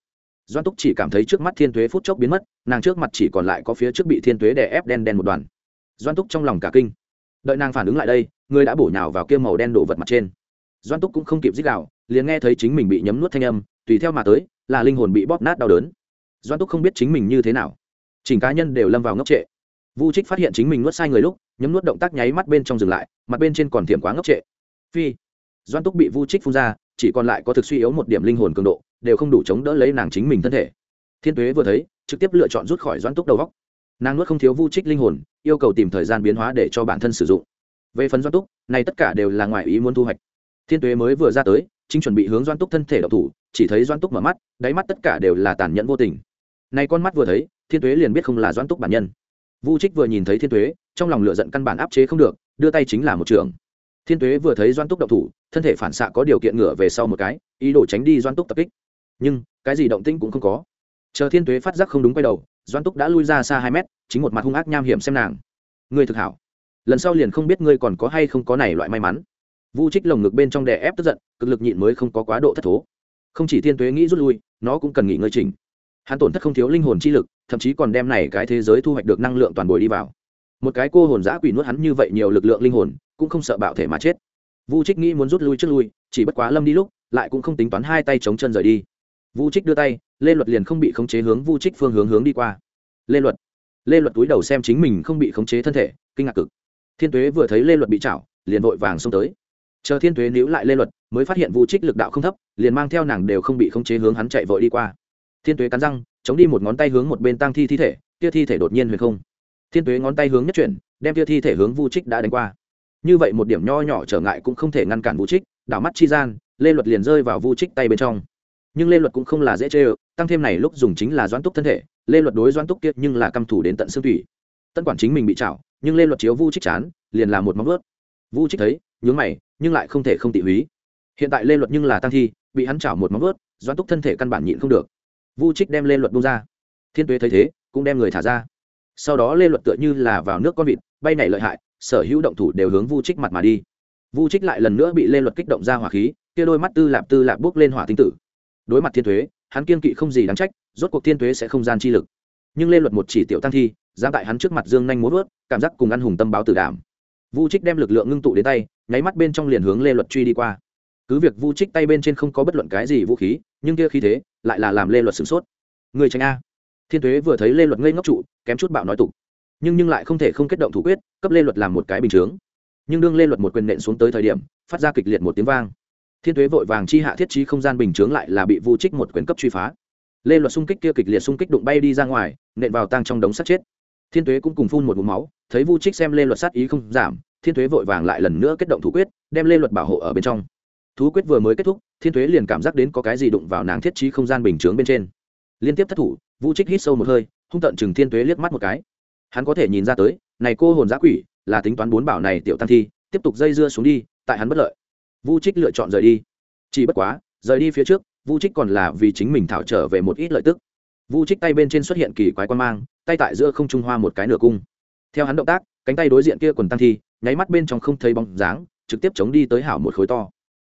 doan túc chỉ cảm thấy trước mắt thiên tuế phút chốc biến mất, nàng trước mặt chỉ còn lại có phía trước bị thiên tuế đè ép đen đen một đoàn. Doan túc trong lòng cả kinh. Đợi nàng phản ứng lại đây, người đã bổ nhào vào kia màu đen đổ vật mặt trên. Doan túc cũng không kịp dích đạo, liền nghe thấy chính mình bị nhấm nuốt thanh âm, tùy theo mà tới, là linh hồn bị bóp nát đau đớn. Doan túc không biết chính mình như thế nào. Chỉnh cá nhân đều lâm vào ngốc trệ. Vu trích phát hiện chính mình nuốt sai người lúc, nhấm nuốt động tác nháy mắt bên trong dừng lại, mặt bên trên còn thiểm quá ngốc trệ. Phi. Doan túc bị vu trích phun ra, chỉ còn lại có thực suy yếu một điểm linh hồn cường độ đều không đủ chống đỡ lấy nàng chính mình thân thể. Thiên tuế vừa thấy, trực tiếp lựa chọn rút khỏi doan túc đầu góc. Nàng nuốt không thiếu vu trích linh hồn, yêu cầu tìm thời gian biến hóa để cho bản thân sử dụng. Về phần doan túc, này tất cả đều là ngoài ý muốn thu hoạch. Thiên tuế mới vừa ra tới, chính chuẩn bị hướng doan túc thân thể đậu thủ, chỉ thấy doan túc mở mắt, đáy mắt tất cả đều là tàn nhẫn vô tình. Này con mắt vừa thấy, thiên tuế liền biết không là doan túc bản nhân. Vu trích vừa nhìn thấy thiên tuế, trong lòng lựa giận căn bản áp chế không được, đưa tay chính là một trường. Thiên tuế vừa thấy doan túc động thủ, thân thể phản xạ có điều kiện ngửa về sau một cái, ý đồ tránh đi doan túc tập kích nhưng cái gì động tĩnh cũng không có. Chờ thiên tuế phát giác không đúng quay đầu doan túc đã lui ra xa hai mét, chính một mặt hung ác nham hiểm xem nàng. Ngươi thực hảo. Lần sau liền không biết ngươi còn có hay không có này loại may mắn. Vu trích lồng ngực bên trong đè ép tức giận, cực lực nhịn mới không có quá độ thất thố. Không chỉ thiên tuế nghĩ rút lui, nó cũng cần nghỉ ngơi chỉnh. Hắn tổn thất không thiếu linh hồn chi lực, thậm chí còn đem này cái thế giới thu hoạch được năng lượng toàn bồi đi vào. Một cái cô hồn giã quỷ nuốt hắn như vậy nhiều lực lượng linh hồn, cũng không sợ bạo thể mà chết. Vu trích nghĩ muốn rút lui trước lui, chỉ bất quá lâm đi lúc, lại cũng không tính toán hai tay chống chân rời đi vu trích đưa tay, lê luật liền không bị khống chế hướng vu trích phương hướng hướng đi qua. Lê luật lê luật túi đầu xem chính mình không bị khống chế thân thể, kinh ngạc cực. Thiên tuế vừa thấy lê luật bị chảo, liền vội vàng xông tới. Chờ thiên tuế níu lại lê luật, mới phát hiện vu trích lực đạo không thấp, liền mang theo nàng đều không bị khống chế hướng hắn chạy vội đi qua. Thiên tuế cắn răng, chống đi một ngón tay hướng một bên tăng thi thi thể tia thi thể đột nhiên huyền không. Thiên tuế ngón tay hướng nhất chuyển, đem tia thi thể hướng vu trích đã đánh qua. Như vậy một điểm nho nhỏ trở ngại cũng không thể ngăn cản vu trích, đảo mắt chi gian, lê luật liền rơi vào vu trích tay bên trong nhưng lê luật cũng không là dễ chê ơ, tăng thêm này lúc dùng chính là doãn túc thân thể, lê luật đối doãn túc kiệt nhưng là căm thủ đến tận xương thủy tân quản chính mình bị chảo nhưng lê luật chiếu vu trích chán, liền là một móng ướt vu trích thấy, nhướng mày, nhưng lại không thể không tị húy. Hiện tại lê luật nhưng là tăng thi, bị hắn chảo một móng ướt doãn túc thân thể căn bản nhịn không được. Vu trích đem lê luật bung ra. Thiên tuế thấy thế, cũng đem người thả ra. Sau đó lê luật tựa như là vào nước con vịt, bay nảy lợi hại, sở hữu động thủ đều hướng vu trích mặt mà đi. Vu trích lại lần nữa bị lê luật kích động ra hỏa khí, kia đôi mắt tư lạp tư lạp bước lên hỏa tinh tử đối mặt thiên thuế, hắn kiên kỵ không gì đáng trách, rốt cuộc thiên thuế sẽ không gian chi lực. Nhưng lê luật một chỉ tiểu tăng thi, dám tại hắn trước mặt dương nhanh muốn vớt cảm giác cùng ăn hùng tâm báo tử đảm. Vu trích đem lực lượng ngưng tụ đến tay, nháy mắt bên trong liền hướng lê luật truy đi qua. Cứ việc vu trích tay bên trên không có bất luận cái gì vũ khí, nhưng kia khí thế lại là làm lê luật sửng sốt. Người tránh a. Thiên thuế vừa thấy lê luật ngây ngốc trụ, kém chút bạo nói tục. Nhưng nhưng lại không thể không kết động thủ quyết, cấp lê luật làm một cái bình chướng. Nhưng đương lê luật một quyền nện xuống tới thời điểm, phát ra kịch liệt một tiếng vang thiên thuế vội vàng chi hạ thiết trí không gian bình chướng lại là bị vu trích một quyền cấp truy phá. Lê luật xung kích kia kịch liệt xung kích đụng bay đi ra ngoài, nện vào tang trong đống sắt chết. Thiên tuế cũng cùng phun một mũ máu, thấy vu trích xem lê luật sát ý không giảm, thiên tuế vội vàng lại lần nữa kết động thủ quyết, đem lê luật bảo hộ ở bên trong. Thú quyết vừa mới kết thúc, thiên tuế liền cảm giác đến có cái gì đụng vào nàng thiết trí không gian bình chướng bên trên. Liên tiếp thất thủ, vu trích hít sâu một hơi, hung tận chừng thiên tuế liếc mắt một cái. Hắn có thể nhìn ra tới, này cô hồn giã quỷ, là tính toán bốn bảo này tiểu tăng thi, tiếp tục dây dưa xuống đi, tại hắn bất lợi vu trích lựa chọn rời đi. Chỉ bất quá, rời đi phía trước, vu trích còn là vì chính mình thảo trở về một ít lợi tức. Vu trích tay bên trên xuất hiện kỳ quái quan mang, tay tại giữa không trung hoa một cái nửa cung. Theo hắn động tác, cánh tay đối diện kia quần tăng thi, nháy mắt bên trong không thấy bóng dáng, trực tiếp chống đi tới hảo một khối to.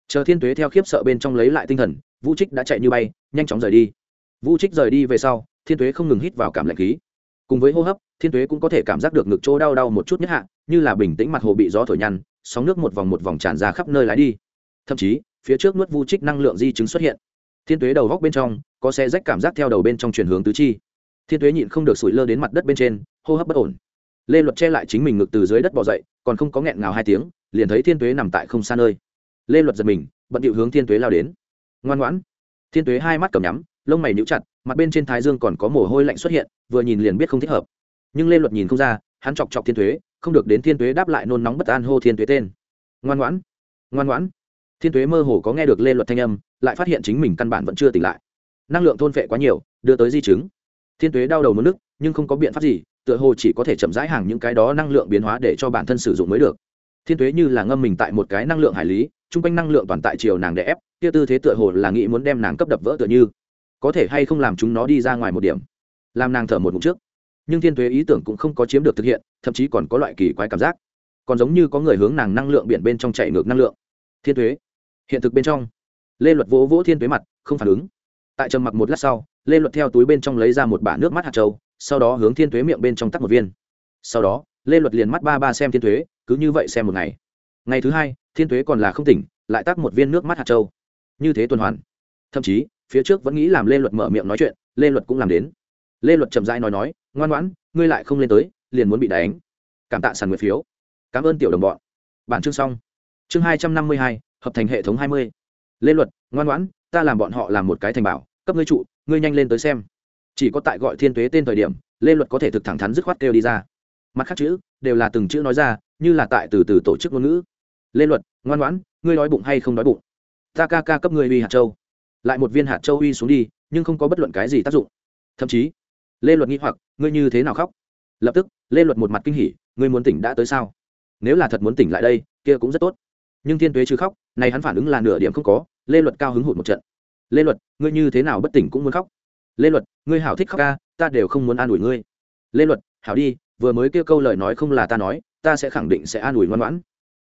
Chờ thiên tuế theo khiếp sợ bên trong lấy lại tinh thần, vu trích đã chạy như bay, nhanh chóng rời đi. Vu trích rời đi về sau, thiên tuế không ngừng hít vào cảm lạnh khí. Cùng với hô hấp, thiên tuế cũng có thể cảm giác được ngực chỗ đau đau một chút nhất hạ, như là bình tĩnh mặt hồ bị gió thổi nhăn sóng nước một vòng một vòng tràn ra khắp nơi lái đi. Thậm chí, phía trước nuốt vu trích năng lượng di chứng xuất hiện. Thiên tuế đầu góc bên trong, có xe rách cảm giác theo đầu bên trong chuyển hướng tứ chi. Thiên tuế nhịn không được sủi lơ đến mặt đất bên trên, hô hấp bất ổn. Lê luật che lại chính mình ngực từ dưới đất bỏ dậy, còn không có nghẹn ngào hai tiếng, liền thấy thiên tuế nằm tại không xa nơi. Lê luật giật mình, bận điệu hướng thiên tuế lao đến. Ngoan ngoãn. Thiên tuế hai mắt cầm nhắm, lông mày níu chặt, mặt bên trên thái dương còn có mồ hôi lạnh xuất hiện, vừa nhìn liền biết không thích hợp. Nhưng lê luật nhìn không ra, hắn chọc chọc thiên tuế không được đến thiên tuế đáp lại nôn nóng bất an hô thiên tuế tên. Ngoan ngoãn ngoan ngoãn. Thiên tuế mơ hồ có nghe được lê luật thanh âm, lại phát hiện chính mình căn bản vẫn chưa tỉnh lại. Năng lượng thôn phệ quá nhiều, đưa tới di chứng. Thiên tuế đau đầu mất nước nhưng không có biện pháp gì, tựa hồ chỉ có thể chậm rãi hàng những cái đó năng lượng biến hóa để cho bản thân sử dụng mới được. Thiên tuế như là ngâm mình tại một cái năng lượng hải lý, chung quanh năng lượng toàn tại chiều nàng để ép, kia tư thế tựa hồ là nghĩ muốn đem nàng cấp đập vỡ tựa như. Có thể hay không làm chúng nó đi ra ngoài một điểm? Làm nàng thở một ngụm trước nhưng thiên tuế ý tưởng cũng không có chiếm được thực hiện, thậm chí còn có loại kỳ quái cảm giác. Còn giống như có người hướng nàng năng lượng biển bên trong chạy ngược năng lượng. Thiên tuế, hiện thực bên trong, lê luật vỗ vỗ thiên tuế mặt, không phản ứng. Tại trầm mặc một lát sau, lê luật theo túi bên trong lấy ra một bả nước mắt hạt trâu sau đó hướng thiên tuế miệng bên trong tắt một viên. Sau đó, lê luật liền mắt ba ba xem thiên tuế, cứ như vậy xem một ngày. Ngày thứ hai, thiên tuế còn là không tỉnh, lại tắt một viên nước mắt hạt trâu như thế tuần hoàn. Thậm chí, phía trước vẫn nghĩ làm lê luật mở miệng nói chuyện, lê luật cũng làm đến. Lê luật chậm rãi nói nói ngoan ngoãn, ngươi lại không lên tới, liền muốn bị đánh. Cảm tạ sàn nguyện phiếu. Cảm ơn tiểu đồng bọn. Bản chương xong. Chương hai trăm năm mươi hai, hợp thành hệ thống hai mươi. Lên luật, ngoan ngoãn, ta làm bọn họ làm một cái thành bảo, cấp ngươi trụ, ngươi nhanh lên tới xem. Chỉ có tại gọi thiên tuế tên thời điểm lê luật có thể thực thẳng thắn dứt khoát kêu đi ra. Mặt khác chữ, đều là từng chữ nói ra, như là tại từ từ tổ chức ngôn ngữ. Lê luật, ngoan ngoãn, ngươi nói bụng hay không nói bụng? Ta ca ca cấp ngươi uy hạt châu. Lại một viên hạt châu uy xuống đi, nhưng không có bất luận cái gì tác dụng. Thậm chí lê luật nghĩ hoặc, ngươi như thế nào khóc? Lập tức, lê luật một mặt kinh hỉ, ngươi muốn tỉnh đã tới sao? Nếu là thật muốn tỉnh lại đây, kia cũng rất tốt. Nhưng thiên tuế chứ khóc, này hắn phản ứng là nửa điểm không có, lê luật cao hứng hụt một trận. Lê luật, ngươi như thế nào bất tỉnh cũng muốn khóc? Lê luật, ngươi hảo thích khóc ca, ta đều không muốn an ủi ngươi. Lê luật, hảo đi, vừa mới kêu câu lời nói không là ta nói, ta sẽ khẳng định sẽ an ủi ngoan ngoãn.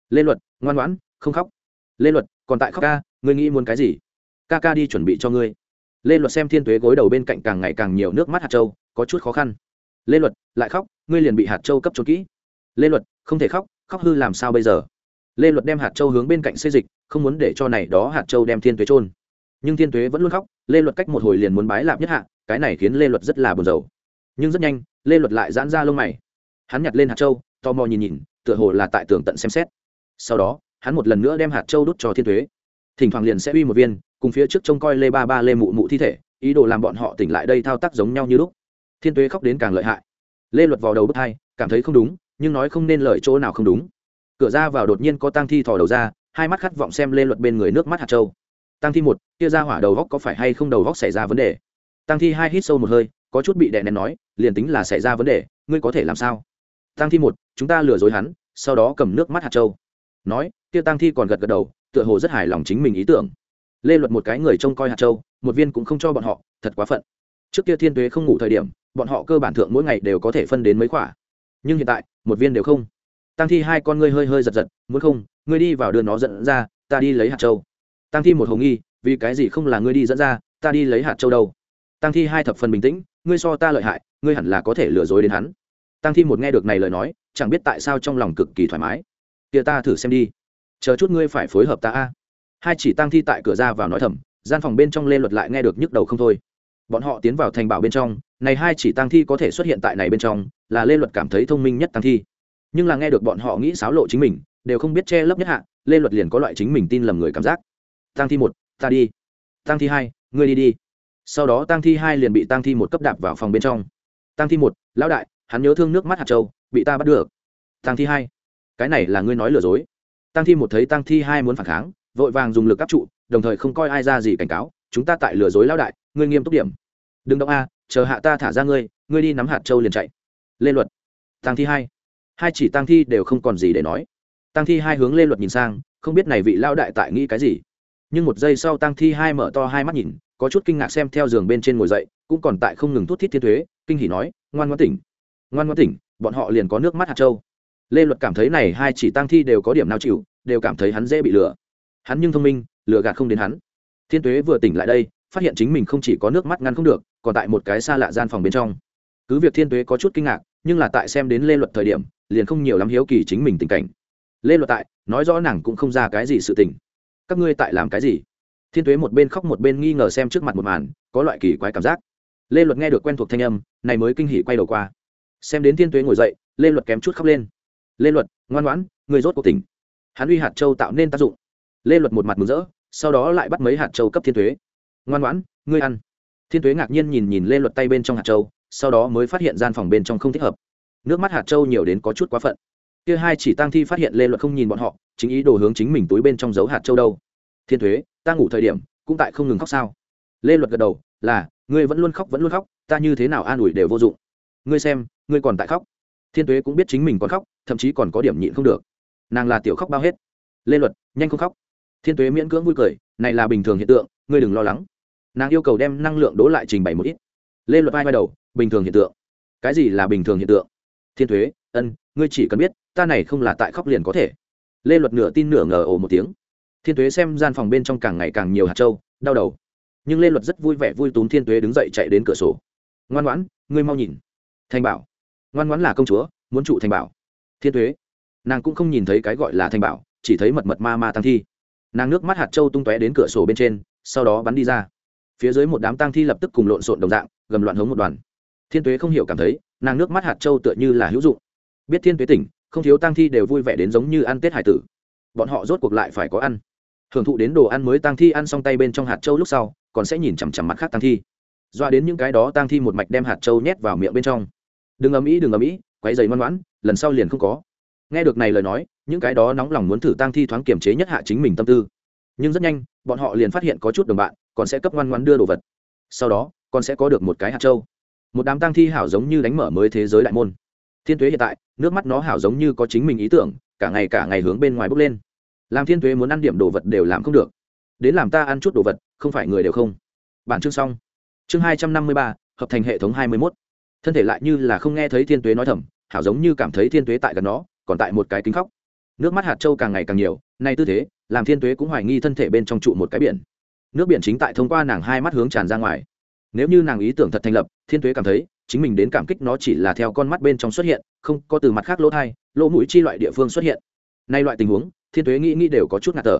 Lê luật, ngoan ngoãn, không khóc. Lê luật, còn tại khóc ca, ngươi nghĩ muốn cái gì? Ca ca đi chuẩn bị cho ngươi lê luật xem thiên tuế gối đầu bên cạnh càng ngày càng nhiều nước mắt hạt châu, có chút khó khăn. Lê luật, lại khóc, ngươi liền bị hạt châu cấp trốn kỹ. Lê luật, không thể khóc khóc hư làm sao bây giờ? Lê luật đem hạt châu hướng bên cạnh xây dịch, không muốn để cho này đó hạt châu đem thiên tuế trôn nhưng thiên tuế vẫn luôn khóc, lê luật cách một hồi liền muốn bái lạp nhất hạ, cái này khiến lê luật rất là buồn rầu. Nhưng rất nhanh, lê luật lại giãn ra lông mày. Hắn nhặt lên hạt châu, tò mò nhìn nhìn, tựa hồ là tại tường tận xem xét. Sau đó, hắn một lần nữa đem hạt châu đút cho thiên tuế. Thỉnh thoảng liền sẽ uy một viên cùng phía trước trông coi lê ba ba, lê mụ mụ thi thể, ý đồ làm bọn họ tỉnh lại đây thao tác giống nhau như lúc. Thiên tuế khóc đến càng lợi hại. Lê luật vào đầu bước hai, cảm thấy không đúng, nhưng nói không nên lời chỗ nào không đúng. Cửa ra vào đột nhiên có tang thi thò đầu ra, hai mắt khát vọng xem lê luật bên người nước mắt hạt châu. Tăng thi một, kia ra hỏa đầu góc có phải hay không đầu góc xảy ra vấn đề? Tăng thi hai hít sâu một hơi, có chút bị đè nén nói, liền tính là xảy ra vấn đề, ngươi có thể làm sao? Tăng thi một, chúng ta lừa dối hắn, sau đó cầm nước mắt hạt châu. Nói, kia tăng thi còn gật gật đầu, tựa hồ rất hài lòng chính mình ý tưởng lê luật một cái người trông coi hạt châu, một viên cũng không cho bọn họ, thật quá phận. Trước kia thiên tuế không ngủ thời điểm, bọn họ cơ bản thượng mỗi ngày đều có thể phân đến mấy quả. Nhưng hiện tại, một viên đều không. Tăng thi hai con ngươi hơi hơi giật giật, muốn không, ngươi đi vào đưa nó dẫn ra, ta đi lấy hạt châu. Tăng thi một hồng nghi, vì cái gì không là ngươi đi dẫn ra, ta đi lấy hạt châu đâu? Tăng thi hai thập phần bình tĩnh, ngươi so ta lợi hại, ngươi hẳn là có thể lừa dối đến hắn. Tăng thi một nghe được này lời nói, chẳng biết tại sao trong lòng cực kỳ thoải mái. Kia ta thử xem đi. Chờ chút ngươi phải phối hợp ta a hai chỉ tăng thi tại cửa ra vào nói thầm, gian phòng bên trong lê luật lại nghe được nhức đầu không thôi. Bọn họ tiến vào thành bảo bên trong, này hai chỉ tăng thi có thể xuất hiện tại này bên trong, là lê luật cảm thấy thông minh nhất tăng thi. Nhưng là nghe được bọn họ nghĩ xáo lộ chính mình, đều không biết che lấp nhất hạ, lê luật liền có loại chính mình tin lầm người cảm giác. Tăng thi một, ta đi. Tăng thi hai, ngươi đi đi. Sau đó tăng thi hai liền bị tăng thi một cấp đạp vào phòng bên trong. Tăng thi một, lão đại, hắn nhớ thương nước mắt hạt châu, bị ta bắt được. Tăng thi hai, cái này là ngươi nói lừa dối. Tăng thi một thấy tăng thi hai muốn phản kháng vội vàng dùng lực áp trụ, đồng thời không coi ai ra gì cảnh cáo, chúng ta tại lừa dối lao đại, ngươi nghiêm túc điểm. Đừng động a, chờ hạ ta thả ra ngươi ngươi đi nắm hạt châu liền chạy. Lê luật tăng thi hai. Hai chỉ tăng thi đều không còn gì để nói. Tăng thi hai hướng lê luật nhìn sang, không biết này vị lao đại tại nghĩ cái gì. Nhưng một giây sau tăng thi hai mở to hai mắt nhìn, có chút kinh ngạc xem theo giường bên trên ngồi dậy, cũng còn tại không ngừng thút thít thiên thuế, kinh hỉ nói, ngoan ngoan tỉnh, ngoan ngoan tỉnh, bọn họ liền có nước mắt hạt châu. Lê luật cảm thấy này hai chỉ tăng thi đều có điểm nào chịu, đều cảm thấy hắn dễ bị lừa hắn nhưng thông minh, lừa gạt không đến hắn. Thiên tuế vừa tỉnh lại đây, phát hiện chính mình không chỉ có nước mắt ngăn không được, còn tại một cái xa lạ gian phòng bên trong. Cứ việc thiên tuế có chút kinh ngạc, nhưng là tại xem đến lê luật thời điểm, liền không nhiều lắm hiếu kỳ chính mình tình cảnh. Lê luật tại, nói rõ nàng cũng không ra cái gì sự tình. Các ngươi tại làm cái gì? Thiên tuế một bên khóc một bên nghi ngờ xem trước mặt một màn, có loại kỳ quái cảm giác. Lê luật nghe được quen thuộc thanh âm, này mới kinh hỉ quay đầu qua. Xem đến thiên tuế ngồi dậy, lê luật kém chút khóc lên. Lê luật, ngoan ngoãn người rốt cuộc tỉnh. Hắn uy hạt châu tạo nên tác dụng lê luật một mặt mừng rỡ, sau đó lại bắt mấy hạt châu cấp thiên tuế ngoan ngoãn, ngươi ăn. Thiên tuế ngạc nhiên nhìn nhìn lê luật tay bên trong hạt châu, sau đó mới phát hiện gian phòng bên trong không thích hợp. Nước mắt hạt châu nhiều đến có chút quá phận. Kia hai chỉ tăng thi phát hiện lê luật không nhìn bọn họ, chính ý đồ hướng chính mình túi bên trong giấu hạt châu đâu. Thiên thuế, ta ngủ thời điểm, cũng tại không ngừng khóc sao. Lê luật gật đầu, là, ngươi vẫn luôn khóc vẫn luôn khóc, ta như thế nào an ủi đều vô dụng. Ngươi xem, ngươi còn tại khóc. Thiên tuế cũng biết chính mình còn khóc, thậm chí còn có điểm nhịn không được. Nàng là tiểu khóc bao hết. Lê luật, nhanh không khóc thiên tuế miễn cưỡng vui cười, này là bình thường hiện tượng, ngươi đừng lo lắng. Nàng yêu cầu đem năng lượng đố lại trình bày một ít. Lê luật vai vai đầu, bình thường hiện tượng. Cái gì là bình thường hiện tượng? Thiên thuế ân, ngươi chỉ cần biết, ta này không là tại khóc liền có thể. Lê luật nửa tin nửa ngờ ồ một tiếng. Thiên thuế xem gian phòng bên trong càng ngày càng nhiều hạt trâu đau đầu. Nhưng lê luật rất vui vẻ vui túm thiên thuế đứng dậy chạy đến cửa sổ. Ngoan ngoãn, ngươi mau nhìn. Thành bảo. Ngoan ngoãn là công chúa, muốn trụ thành bảo. Thiên thuế nàng cũng không nhìn thấy cái gọi là thành bảo, chỉ thấy mật mật ma ma tăng thi nàng nước mắt hạt trâu tung tóe đến cửa sổ bên trên, sau đó bắn đi ra. Phía dưới một đám tang thi lập tức cùng lộn xộn đồng dạng, gầm loạn hống một đoàn. Thiên tuế không hiểu cảm thấy, nàng nước mắt hạt châu tựa như là hữu dụng. Biết thiên tuế tỉnh, không thiếu tang thi đều vui vẻ đến giống như ăn tết hải tử. Bọn họ rốt cuộc lại phải có ăn. Hưởng thụ đến đồ ăn mới tang thi ăn xong tay bên trong hạt châu lúc sau, còn sẽ nhìn chằm chằm mặt khác tang thi. Doa đến những cái đó tang thi một mạch đem hạt châu nhét vào miệng bên trong. Đừng ầm ĩ, đừng ầm ĩ quáy giày ngoan ngoãn, lần sau liền không có nghe được này lời nói, những cái đó nóng lòng muốn thử tăng thi thoáng kiềm chế nhất hạ chính mình tâm tư. Nhưng rất nhanh, bọn họ liền phát hiện có chút đồng bạn, còn sẽ cấp ngoan ngoan đưa đồ vật. Sau đó, còn sẽ có được một cái hạt châu. Một đám tăng thi hảo giống như đánh mở mới thế giới đại môn. Thiên tuế hiện tại, nước mắt nó hảo giống như có chính mình ý tưởng, cả ngày cả ngày hướng bên ngoài bốc lên. Làm thiên tuế muốn ăn điểm đồ vật đều làm không được. Đến làm ta ăn chút đồ vật, không phải người đều không. Bản chương xong. Chương hai trăm năm mươi ba, hợp thành hệ thống hai mươi mốt. Thân thể lại như là không nghe thấy thiên tuế nói thầm, hảo giống như cảm thấy thiên tuế tại gần nó còn tại một cái kính khóc. Nước mắt hạt châu càng ngày càng nhiều, nay tư thế, làm thiên tuế cũng hoài nghi thân thể bên trong trụ một cái biển. Nước biển chính tại thông qua nàng hai mắt hướng tràn ra ngoài. Nếu như nàng ý tưởng thật thành lập, thiên tuế cảm thấy, chính mình đến cảm kích nó chỉ là theo con mắt bên trong xuất hiện, không có từ mặt khác lỗ thai, lỗ mũi chi loại địa phương xuất hiện. Nay loại tình huống, thiên tuế nghĩ nghĩ đều có chút ngạt tở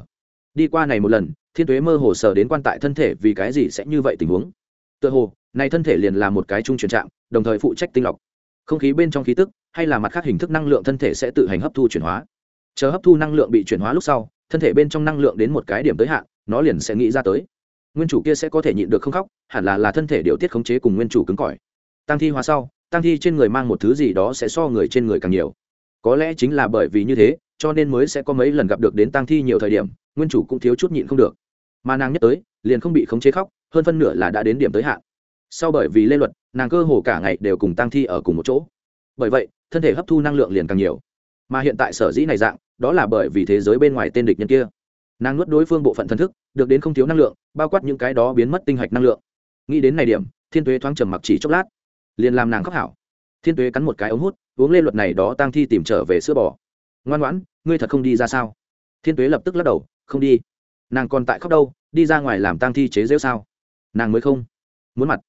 đi qua này một lần, thiên tuế mơ hồ sờ đến quan tại thân thể vì cái gì sẽ như vậy tình huống. Tựa hồ, này thân thể liền là một cái chung chuyển trạng đồng thời phụ trách tinh lọc không khí bên trong khí tức, hay là mặt khác hình thức năng lượng thân thể sẽ tự hành hấp thu chuyển hóa. Chờ hấp thu năng lượng bị chuyển hóa lúc sau, thân thể bên trong năng lượng đến một cái điểm tới hạn, nó liền sẽ nghĩ ra tới. Nguyên chủ kia sẽ có thể nhịn được không khóc, hẳn là là thân thể điều tiết khống chế cùng nguyên chủ cứng cỏi. Tăng thi hóa sau, tăng thi trên người mang một thứ gì đó sẽ so người trên người càng nhiều. Có lẽ chính là bởi vì như thế, cho nên mới sẽ có mấy lần gặp được đến tăng thi nhiều thời điểm, nguyên chủ cũng thiếu chút nhịn không được. Mà nàng nhất tới, liền không bị khống chế khóc, hơn phân nửa là đã đến điểm tới hạn sau bởi vì lê luật, nàng cơ hồ cả ngày đều cùng tăng thi ở cùng một chỗ. Bởi vậy, thân thể hấp thu năng lượng liền càng nhiều. Mà hiện tại sở dĩ này dạng, đó là bởi vì thế giới bên ngoài tên địch nhân kia. Nàng nuốt đối phương bộ phận thần thức, được đến không thiếu năng lượng, bao quát những cái đó biến mất tinh hạch năng lượng. Nghĩ đến này điểm, thiên tuế thoáng trầm mặc chỉ chốc lát, liền làm nàng khóc hảo. Thiên tuế cắn một cái ống hút, uống lên luật này đó tăng thi tìm trở về sữa bò. Ngoan ngoãn, ngươi thật không đi ra sao? Thiên tuế lập tức lắc đầu, không đi. Nàng còn tại khóc đâu, đi ra ngoài làm tăng thi chế rêu sao? Nàng mới không. Muốn mặt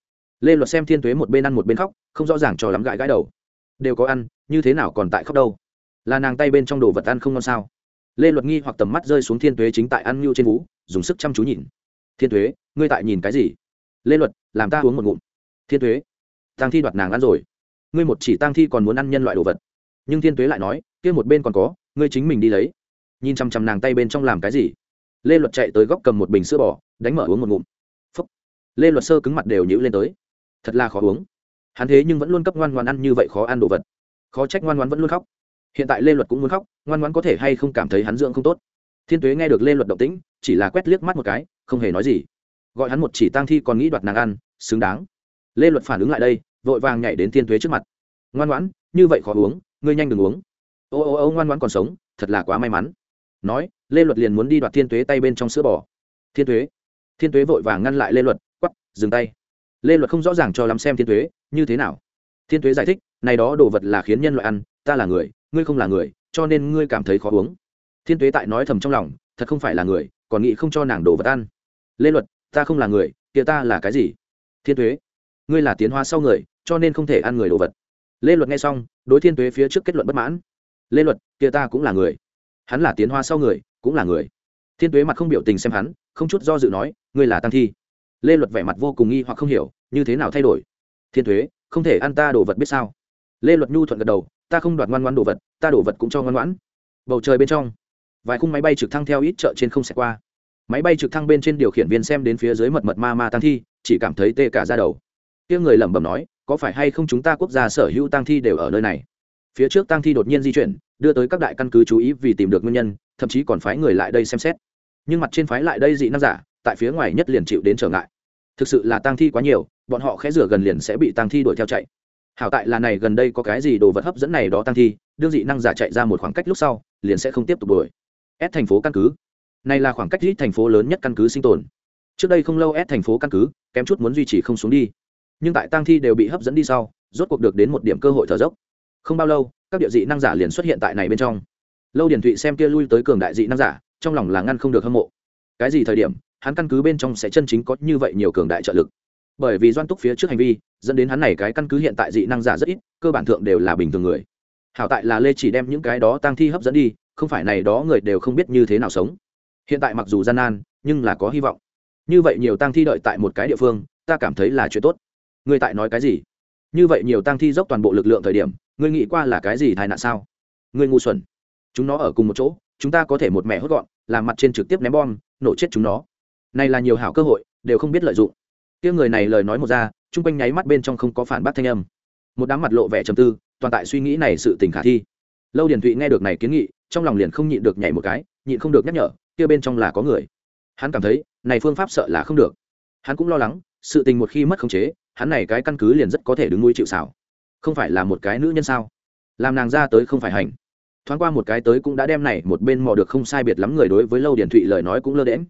lê luật xem thiên tuế một bên ăn một bên khóc, không rõ ràng cho lắm gãi gãi đầu. Đều có ăn, như thế nào còn tại khóc đâu? Là nàng tay bên trong đồ vật ăn không ngon sao? Lê luật nghi hoặc tầm mắt rơi xuống thiên tuế chính tại ăn nhu trên vú dùng sức chăm chú nhìn. Thiên tuế, ngươi tại nhìn cái gì? Lê luật, làm ta uống một ngụm. Thiên tuế tăng thi đoạt nàng ăn rồi. Ngươi một chỉ tăng thi còn muốn ăn nhân loại đồ vật. Nhưng thiên tuế lại nói, kia một bên còn có, ngươi chính mình đi lấy. Nhìn chằm chằm nàng tay bên trong làm cái gì? Lê luật chạy tới góc cầm một bình sữa bò, đánh mở uống một ngụm. Phúc. Lê luật sơ cứng mặt đều nhữ lên tới thật là khó uống. Hắn thế nhưng vẫn luôn cấp ngoan ngoan ăn như vậy khó ăn đồ vật. Khó trách ngoan ngoan vẫn luôn khóc. Hiện tại lê luật cũng muốn khóc, ngoan ngoan có thể hay không cảm thấy hắn dưỡng không tốt. Thiên tuế nghe được lê luật động tĩnh, chỉ là quét liếc mắt một cái, không hề nói gì. Gọi hắn một chỉ tang thi còn nghĩ đoạt nàng ăn, xứng đáng. Lê luật phản ứng lại đây, vội vàng nhảy đến thiên tuế trước mặt. Ngoan ngoãn, như vậy khó uống, ngươi nhanh đừng uống. Ô ô ô, ngoan ngoãn còn sống, thật là quá may mắn. Nói, lê luật liền muốn đi đoạt thiên tuế tay bên trong sữa bò. Thiên tuế. Thiên tuế vội vàng ngăn lại lê luật quắp dừng tay lê luật không rõ ràng cho lắm xem thiên tuế, như thế nào? Thiên tuế giải thích, này đó đồ vật là khiến nhân loại ăn, ta là người, ngươi không là người, cho nên ngươi cảm thấy khó uống. Thiên tuế tại nói thầm trong lòng, thật không phải là người, còn nghĩ không cho nàng đồ vật ăn. Lê luật, ta không là người, kia ta là cái gì? Thiên tuế, ngươi là tiến hóa sau người, cho nên không thể ăn người đồ vật. Lê luật nghe xong, đối thiên tuế phía trước kết luận bất mãn. Lê luật, kia ta cũng là người. Hắn là tiến hóa sau người, cũng là người. Thiên tuế mặt không biểu tình xem hắn, không chút do dự nói, ngươi là tăng thi lê luật vẻ mặt vô cùng nghi hoặc không hiểu, như thế nào thay đổi? Thiên thuế, không thể ăn ta đồ vật biết sao? Lê luật nhu thuận gật đầu, ta không đoạt ngoan ngoan đồ vật, ta đồ vật cũng cho ngoan ngoãn. Bầu trời bên trong, vài khung máy bay trực thăng theo ít chợ trên không xẹt qua. Máy bay trực thăng bên trên điều khiển viên xem đến phía dưới mật mật ma ma tăng thi, chỉ cảm thấy tê cả ra đầu. Kia người lẩm bẩm nói, có phải hay không chúng ta quốc gia sở hữu tăng thi đều ở nơi này? Phía trước tăng thi đột nhiên di chuyển, đưa tới các đại căn cứ chú ý vì tìm được nguyên nhân, thậm chí còn phái người lại đây xem xét. Nhưng mặt trên phái lại đây dị năng giả tại phía ngoài nhất liền chịu đến trở ngại. Thực sự là tăng thi quá nhiều, bọn họ khẽ rửa gần liền sẽ bị tăng thi đuổi theo chạy. Hảo tại là này gần đây có cái gì đồ vật hấp dẫn này đó tăng thi, đương dị năng giả chạy ra một khoảng cách lúc sau, liền sẽ không tiếp tục đuổi. S thành phố căn cứ. Này là khoảng cách ít thành phố lớn nhất căn cứ sinh tồn. Trước đây không lâu s thành phố căn cứ, kém chút muốn duy trì không xuống đi. Nhưng tại tăng thi đều bị hấp dẫn đi sau, rốt cuộc được đến một điểm cơ hội thở dốc. Không bao lâu, các địa dị năng giả liền xuất hiện tại này bên trong. Lâu điển thụy xem kia lui tới cường đại dị năng giả, trong lòng là ngăn không được hâm mộ. Cái gì thời điểm hắn căn cứ bên trong sẽ chân chính có như vậy nhiều cường đại trợ lực. Bởi vì doan túc phía trước hành vi, dẫn đến hắn này cái căn cứ hiện tại dị năng giả rất ít, cơ bản thượng đều là bình thường người. Hảo tại là lê chỉ đem những cái đó tăng thi hấp dẫn đi, không phải này đó người đều không biết như thế nào sống. Hiện tại mặc dù gian nan, nhưng là có hy vọng. Như vậy nhiều tăng thi đợi tại một cái địa phương, ta cảm thấy là chuyện tốt. Người tại nói cái gì? Như vậy nhiều tăng thi dốc toàn bộ lực lượng thời điểm, ngươi nghĩ qua là cái gì tai nạn sao? Ngươi ngu xuẩn. Chúng nó ở cùng một chỗ, chúng ta có thể một mẹ hốt gọn, làm mặt trên trực tiếp ném bom, nổ chết chúng nó này là nhiều hảo cơ hội, đều không biết lợi dụng. Tiếng người này lời nói một ra, chung quanh nháy mắt bên trong không có phản bác thanh âm. Một đám mặt lộ vẻ trầm tư, toàn tại suy nghĩ này sự tình khả thi. Lâu điền thụy nghe được này kiến nghị, trong lòng liền không nhịn được nhảy một cái, nhịn không được nhắc nhở, kia bên trong là có người. Hắn cảm thấy, này phương pháp sợ là không được. Hắn cũng lo lắng, sự tình một khi mất khống chế, hắn này cái căn cứ liền rất có thể đứng nuôi chịu xảo không phải là một cái nữ nhân sao? Làm nàng ra tới không phải hành. Thoáng qua một cái tới cũng đã đem này một bên mò được không sai biệt lắm người đối với lâu điển thụy lời nói cũng lơ đễm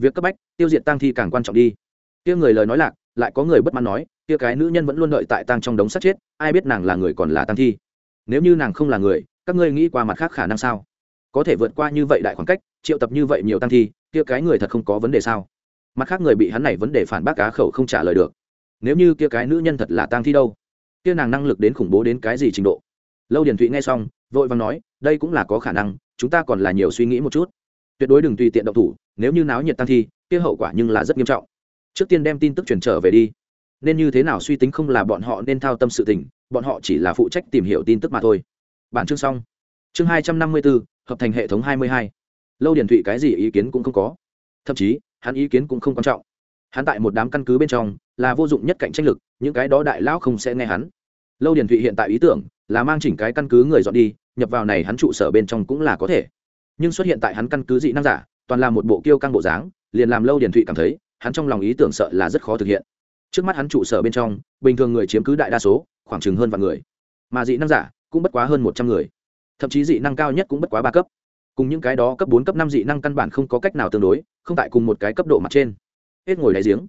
việc cấp bách, tiêu diệt tăng thi càng quan trọng đi. Kia người lời nói lạc, lại có người bất mãn nói, kia cái nữ nhân vẫn luôn đợi tại tăng trong đống sát chết, ai biết nàng là người còn là tăng thi. Nếu như nàng không là người, các ngươi nghĩ qua mặt khác khả năng sao? Có thể vượt qua như vậy đại khoảng cách, triệu tập như vậy nhiều tăng thi, kia cái người thật không có vấn đề sao? Mặt khác người bị hắn này vấn đề phản bác cá khẩu không trả lời được. Nếu như kia cái nữ nhân thật là tăng thi đâu? Kia nàng năng lực đến khủng bố đến cái gì trình độ? Lâu điển thụy nghe xong, vội vàng nói, đây cũng là có khả năng, chúng ta còn là nhiều suy nghĩ một chút tuyệt đối đừng tùy tiện động thủ, nếu như náo nhiệt tăng thi, kia hậu quả nhưng là rất nghiêm trọng. Trước tiên đem tin tức truyền trở về đi. Nên như thế nào suy tính không là bọn họ nên thao tâm sự tình, bọn họ chỉ là phụ trách tìm hiểu tin tức mà thôi. Bản chương xong. Chương hai trăm năm mươi bốn hợp thành hệ thống hai mươi hai. Lâu điển thụy cái gì ý kiến cũng không có. Thậm chí, hắn ý kiến cũng không quan trọng. Hắn tại một đám căn cứ bên trong là vô dụng nhất cạnh tranh lực, những cái đó đại lão không sẽ nghe hắn. Lâu điển thụy hiện tại ý tưởng là mang chỉnh cái căn cứ người dọn đi, nhập vào này hắn trụ sở bên trong cũng là có thể nhưng xuất hiện tại hắn căn cứ dị năng giả, toàn là một bộ kiêu căng bộ dáng, liền làm lâu điển thụy cảm thấy, hắn trong lòng ý tưởng sợ là rất khó thực hiện. Trước mắt hắn trụ sở bên trong, bình thường người chiếm cứ đại đa số, khoảng chừng hơn vạn người. Mà dị năng giả cũng bất quá hơn một trăm người. Thậm chí dị năng cao nhất cũng bất quá ba cấp. Cùng những cái đó cấp bốn, cấp năm dị năng căn bản không có cách nào tương đối, không tại cùng một cái cấp độ mặt trên. Hết ngồi đáy giếng.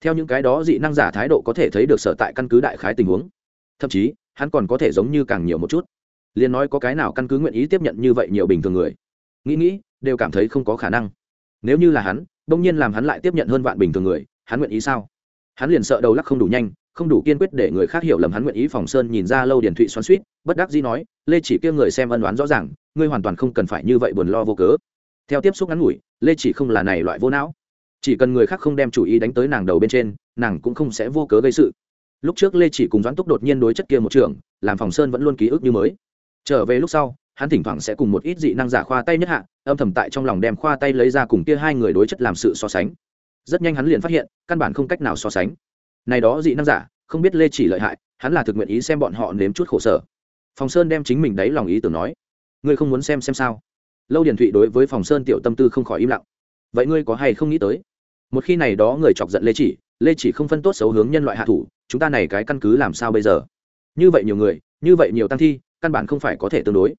Theo những cái đó dị năng giả thái độ có thể thấy được sở tại căn cứ đại khái tình huống. Thậm chí, hắn còn có thể giống như càng nhiều một chút. Liền nói có cái nào căn cứ nguyện ý tiếp nhận như vậy nhiều bình thường người nghĩ nghĩ, đều cảm thấy không có khả năng. Nếu như là hắn đông nhiên làm hắn lại tiếp nhận hơn vạn bình thường người, hắn nguyện ý sao? Hắn liền sợ đầu lắc không đủ nhanh, không đủ kiên quyết để người khác hiểu lầm hắn nguyện ý phòng sơn nhìn ra lâu điền thụy xoắn suýt bất đắc dĩ nói, lê chỉ kêu người xem ân đoán rõ ràng, ngươi hoàn toàn không cần phải như vậy buồn lo vô cớ. Theo tiếp xúc ngắn ngủi, lê chỉ không là này loại vô não. Chỉ cần người khác không đem chủ ý đánh tới nàng đầu bên trên, nàng cũng không sẽ vô cớ gây sự. Lúc trước lê chỉ cùng doãn túc đột nhiên đối chất kia một trường, làm phòng sơn vẫn luôn ký ức như mới. Trở về lúc sau hắn thỉnh thoảng sẽ cùng một ít dị năng giả khoa tay nhất hạ, âm thầm tại trong lòng đem khoa tay lấy ra cùng kia hai người đối chất làm sự so sánh. Rất nhanh hắn liền phát hiện, căn bản không cách nào so sánh. Này đó dị năng giả, không biết lê chỉ lợi hại, hắn là thực nguyện ý xem bọn họ nếm chút khổ sở. Phòng sơn đem chính mình đấy lòng ý tưởng nói, ngươi không muốn xem xem sao? Lâu điền thụy đối với phòng sơn tiểu tâm tư không khỏi im lặng. Vậy ngươi có hay không nghĩ tới? Một khi này đó người chọc giận lê chỉ lê chỉ không phân tốt xấu hướng nhân loại hạ thủ, chúng ta này cái căn cứ làm sao bây giờ? Như vậy nhiều người, như vậy nhiều tăng thi, căn bản không phải có thể tương đối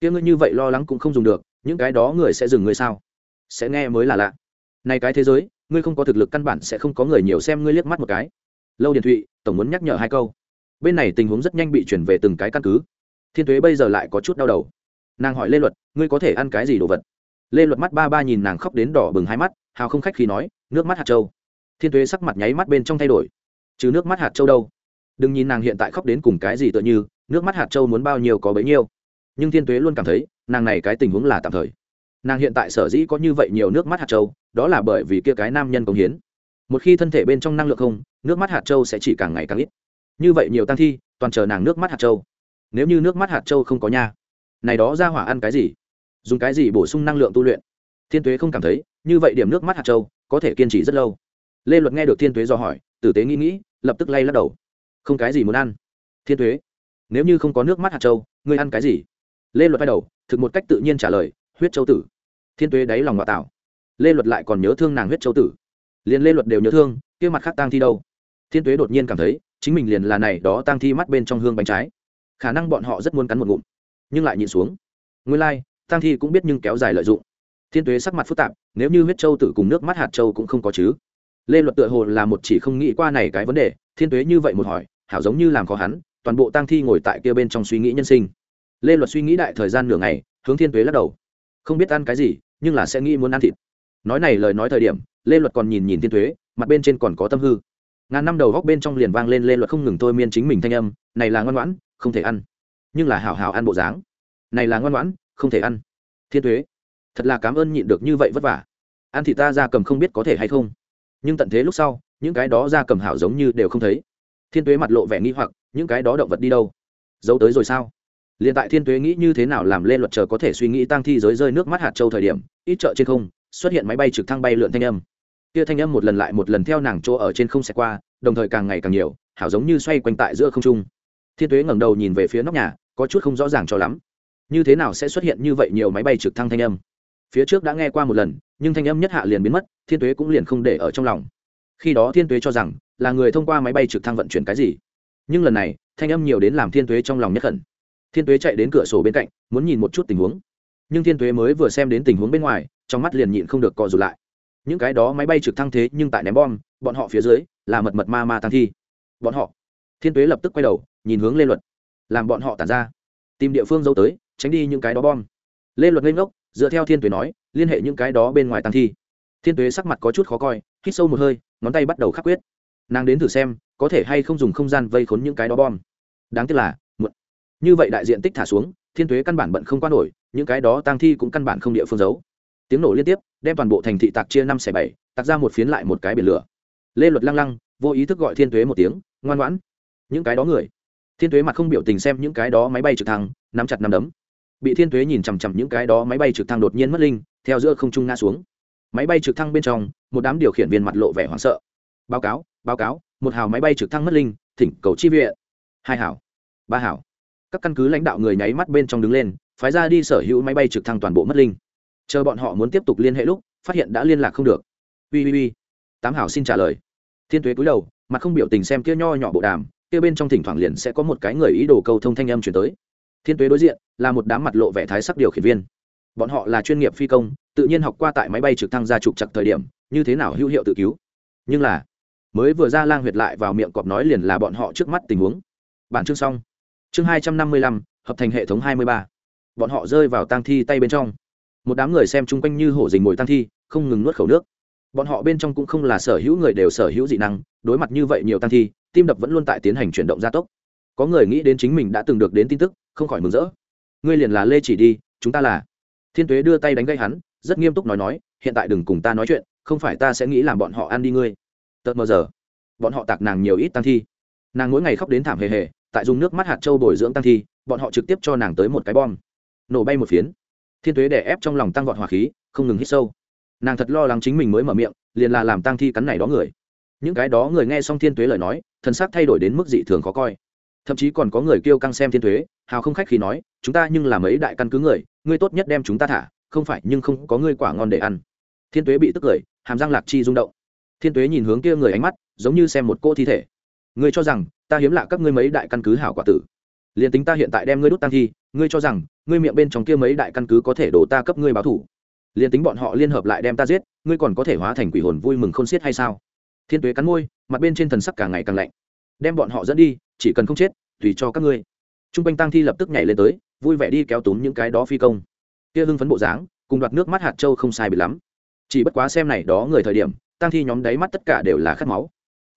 kia ngươi như vậy lo lắng cũng không dùng được, những cái đó người sẽ dừng ngươi sao? Sẽ nghe mới là lạ. Này cái thế giới, ngươi không có thực lực căn bản sẽ không có người nhiều xem ngươi liếc mắt một cái. Lâu điền thụy, tổng muốn nhắc nhở hai câu. Bên này tình huống rất nhanh bị chuyển về từng cái căn cứ. Thiên thuế bây giờ lại có chút đau đầu. Nàng hỏi lê luật, ngươi có thể ăn cái gì đồ vật? Lê luật mắt ba ba nhìn nàng khóc đến đỏ bừng hai mắt, hào không khách khi nói, nước mắt hạt châu. Thiên thuế sắc mặt nháy mắt bên trong thay đổi. Chứ nước mắt hạt châu đâu? Đừng nhìn nàng hiện tại khóc đến cùng cái gì tựa như, nước mắt hạt châu muốn bao nhiêu có bấy nhiêu nhưng thiên tuế luôn cảm thấy, nàng này cái tình huống là tạm thời. Nàng hiện tại sở dĩ có như vậy nhiều nước mắt hạt châu, đó là bởi vì kia cái nam nhân công hiến. Một khi thân thể bên trong năng lượng không, nước mắt hạt châu sẽ chỉ càng ngày càng ít. Như vậy nhiều tăng thi, toàn chờ nàng nước mắt hạt châu. Nếu như nước mắt hạt châu không có nha, này đó ra hỏa ăn cái gì? Dùng cái gì bổ sung năng lượng tu luyện? Thiên tuế không cảm thấy, như vậy điểm nước mắt hạt châu có thể kiên trì rất lâu. Lê luật nghe được thiên tuế do hỏi, tử tế nghĩ nghĩ, lập tức lay lắc đầu. Không cái gì muốn ăn. Thiên tuế, nếu như không có nước mắt hạt châu, ngươi ăn cái gì? Lê luật bay đầu thực một cách tự nhiên trả lời huyết châu tử. Thiên tuế đáy lòng ngoại tạo lê luật lại còn nhớ thương nàng huyết châu tử. Liền lê luật đều nhớ thương kia mặt khác tang thi đâu? Thiên tuế đột nhiên cảm thấy chính mình liền là này đó tang thi mắt bên trong hương bánh trái. Khả năng bọn họ rất muốn cắn một ngụm nhưng lại nhìn xuống. Nguyên lai、like, tang thi cũng biết nhưng kéo dài lợi dụng. Thiên tuế sắc mặt phức tạp nếu như huyết châu tử cùng nước mắt hạt châu cũng không có chứ. Lê luật tựa hồ là một chỉ không nghĩ qua này cái vấn đề thiên tuế như vậy một hỏi hảo giống như làm khó hắn toàn bộ tang thi ngồi tại kia bên trong suy nghĩ nhân sinh lê luật suy nghĩ đại thời gian nửa ngày, hướng thiên tuế lắc đầu. Không biết ăn cái gì, nhưng là sẽ nghĩ muốn ăn thịt. Nói này lời nói thời điểm, lê luật còn nhìn nhìn thiên tuế, mặt bên trên còn có tâm hư. Ngàn năm đầu góc bên trong liền vang lên lê luật không ngừng thôi miên chính mình thanh âm, này là ngoan ngoãn, không thể ăn. Nhưng là hảo hảo ăn bộ dáng. Này là ngoan ngoãn, không thể ăn. Thiên tuế, thật là cảm ơn nhịn được như vậy vất vả. Ăn thì ta ra cầm không biết có thể hay không. Nhưng tận thế lúc sau, những cái đó ra cầm hảo giống như đều không thấy. Thiên tuế mặt lộ vẻ nghi hoặc, những cái đó động vật đi đâu? Giấu tới rồi sao? Liền tại thiên tuế nghĩ như thế nào làm lên luật chờ có thể suy nghĩ tăng thi giới rơi nước mắt hạt châu thời điểm, ít chợ trên không, xuất hiện máy bay trực thăng bay lượn thanh âm. Kia thanh âm một lần lại một lần theo nàng chỗ ở trên không xẹt qua, đồng thời càng ngày càng nhiều, hảo giống như xoay quanh tại giữa không trung. Thiên tuế ngẩng đầu nhìn về phía nóc nhà, có chút không rõ ràng cho lắm. Như thế nào sẽ xuất hiện như vậy nhiều máy bay trực thăng thanh âm? Phía trước đã nghe qua một lần, nhưng thanh âm nhất hạ liền biến mất, thiên tuế cũng liền không để ở trong lòng. Khi đó thiên tuế cho rằng, là người thông qua máy bay trực thăng vận chuyển cái gì. Nhưng lần này, thanh âm nhiều đến làm thiên tuế trong lòng nhất khẩn thiên tuế chạy đến cửa sổ bên cạnh, muốn nhìn một chút tình huống. Nhưng thiên tuế mới vừa xem đến tình huống bên ngoài, trong mắt liền nhịn không được co rụt lại. Những cái đó máy bay trực thăng thế nhưng tại ném bom, bọn họ phía dưới là mật mật ma ma tăng thi. Bọn họ. Thiên tuế lập tức quay đầu, nhìn hướng lê luật. Làm bọn họ tản ra. Tìm địa phương dâu tới, tránh đi những cái đó bom. Lê luật lên ngốc, dựa theo thiên tuế nói, liên hệ những cái đó bên ngoài tăng thi. Thiên tuế sắc mặt có chút khó coi, hít sâu một hơi, ngón tay bắt đầu khắc quyết. Nàng đến thử xem, có thể hay không dùng không gian vây khốn những cái đó bom. Đáng tiếc là như vậy đại diện tích thả xuống, thiên tuế căn bản bận không qua nổi, những cái đó tăng thi cũng căn bản không địa phương giấu. Tiếng nổ liên tiếp, đem toàn bộ thành thị tạc chia năm xẻ bảy, tạc ra một phiến lại một cái biển lửa. Lê luật lăng lăng, vô ý thức gọi thiên tuế một tiếng, ngoan ngoãn. Những cái đó người. Thiên tuế mặt không biểu tình xem những cái đó máy bay trực thăng, nắm chặt nắm đấm. Bị thiên tuế nhìn chằm chằm những cái đó máy bay trực thăng đột nhiên mất linh, theo giữa không trung ngã xuống. Máy bay trực thăng bên trong, một đám điều khiển viên mặt lộ vẻ hoảng sợ. Báo cáo báo cáo, một hào máy bay trực thăng mất linh, thỉnh cầu chi viện. Hai hảo ba hảo các căn cứ lãnh đạo người nháy mắt bên trong đứng lên, phái ra đi sở hữu máy bay trực thăng toàn bộ mất linh. Chờ bọn họ muốn tiếp tục liên hệ lúc, phát hiện đã liên lạc không được. Ui ui ui tám hảo xin trả lời. Thiên tuế cúi đầu, mặt không biểu tình xem kia nho nhỏ bộ đàm, kia bên trong thỉnh thoảng liền sẽ có một cái người ý đồ câu thông thanh âm chuyển tới. Thiên tuế đối diện, là một đám mặt lộ vẻ thái sắc điều khiển viên. Bọn họ là chuyên nghiệp phi công, tự nhiên học qua tại máy bay trực thăng ra trục chặt thời điểm, như thế nào hữu hiệu tự cứu. Nhưng là, mới vừa ra lang huyệt lại vào miệng cọp nói liền là bọn họ trước mắt tình huống. Bản chương xong chương hai trăm năm mươi lăm, hợp thành hệ thống hai mươi ba. Bọn họ rơi vào tang thi tay bên trong. Một đám người xem chung quanh như hổ dình mồi tang thi, không ngừng nuốt khẩu nước. Bọn họ bên trong cũng không là sở hữu người đều sở hữu dị năng, đối mặt như vậy nhiều tang thi, tim đập vẫn luôn tại tiến hành chuyển động gia tốc. Có người nghĩ đến chính mình đã từng được đến tin tức, không khỏi mừng rỡ. Ngươi liền là lê chỉ đi, chúng ta là. Thiên tuế đưa tay đánh gây hắn, rất nghiêm túc nói nói, hiện tại đừng cùng ta nói chuyện, không phải ta sẽ nghĩ làm bọn họ ăn đi ngươi. Tật mờ giờ, bọn họ tạc nàng nhiều ít tăng thi. Nàng mỗi ngày khóc đến thảm hề hề tại dùng nước mắt hạt châu bồi dưỡng tăng thi, bọn họ trực tiếp cho nàng tới một cái bom. Nổ bay một phiến. Thiên tuế đè ép trong lòng tăng vọt hỏa khí, không ngừng hít sâu. Nàng thật lo lắng chính mình mới mở miệng, liền là làm tăng thi cắn này đó người. Những cái đó người nghe xong thiên tuế lời nói thân xác thay đổi đến mức dị thường khó coi. Thậm chí còn có người kêu căng xem thiên tuế, hào không khách khi nói, chúng ta nhưng là mấy đại căn cứ người, ngươi tốt nhất đem chúng ta thả, không phải nhưng không có ngươi quả ngon để ăn. Thiên tuế bị tức cười, hàm răng lạc chi rung động. Thiên tuế nhìn hướng kia người ánh mắt, giống như xem một cô thi thể. Ngươi cho rằng ta hiếm lạ các ngươi mấy đại căn cứ hảo quả tử. Liền tính ta hiện tại đem ngươi đút tăng thi, ngươi cho rằng, ngươi miệng bên trong kia mấy đại căn cứ có thể đổ ta cấp ngươi báo thủ. Liền tính bọn họ liên hợp lại đem ta giết, ngươi còn có thể hóa thành quỷ hồn vui mừng không xiết hay sao? Thiên tuế cắn môi, mặt bên trên thần sắc càng ngày càng lạnh. Đem bọn họ dẫn đi, chỉ cần không chết, tùy cho các ngươi. T r u n g quanh tăng thi lập tức nhảy lên tới, vui vẻ đi kéo túm những cái đó phi công. Kia hưng phấn bộ dáng, cùng đoạt nước mắt hạt châu không sai bị lắm. Chỉ bất quá xem này đó người thời điểm, tăng thi nhóm đáy mắt tất cả đều là khát máu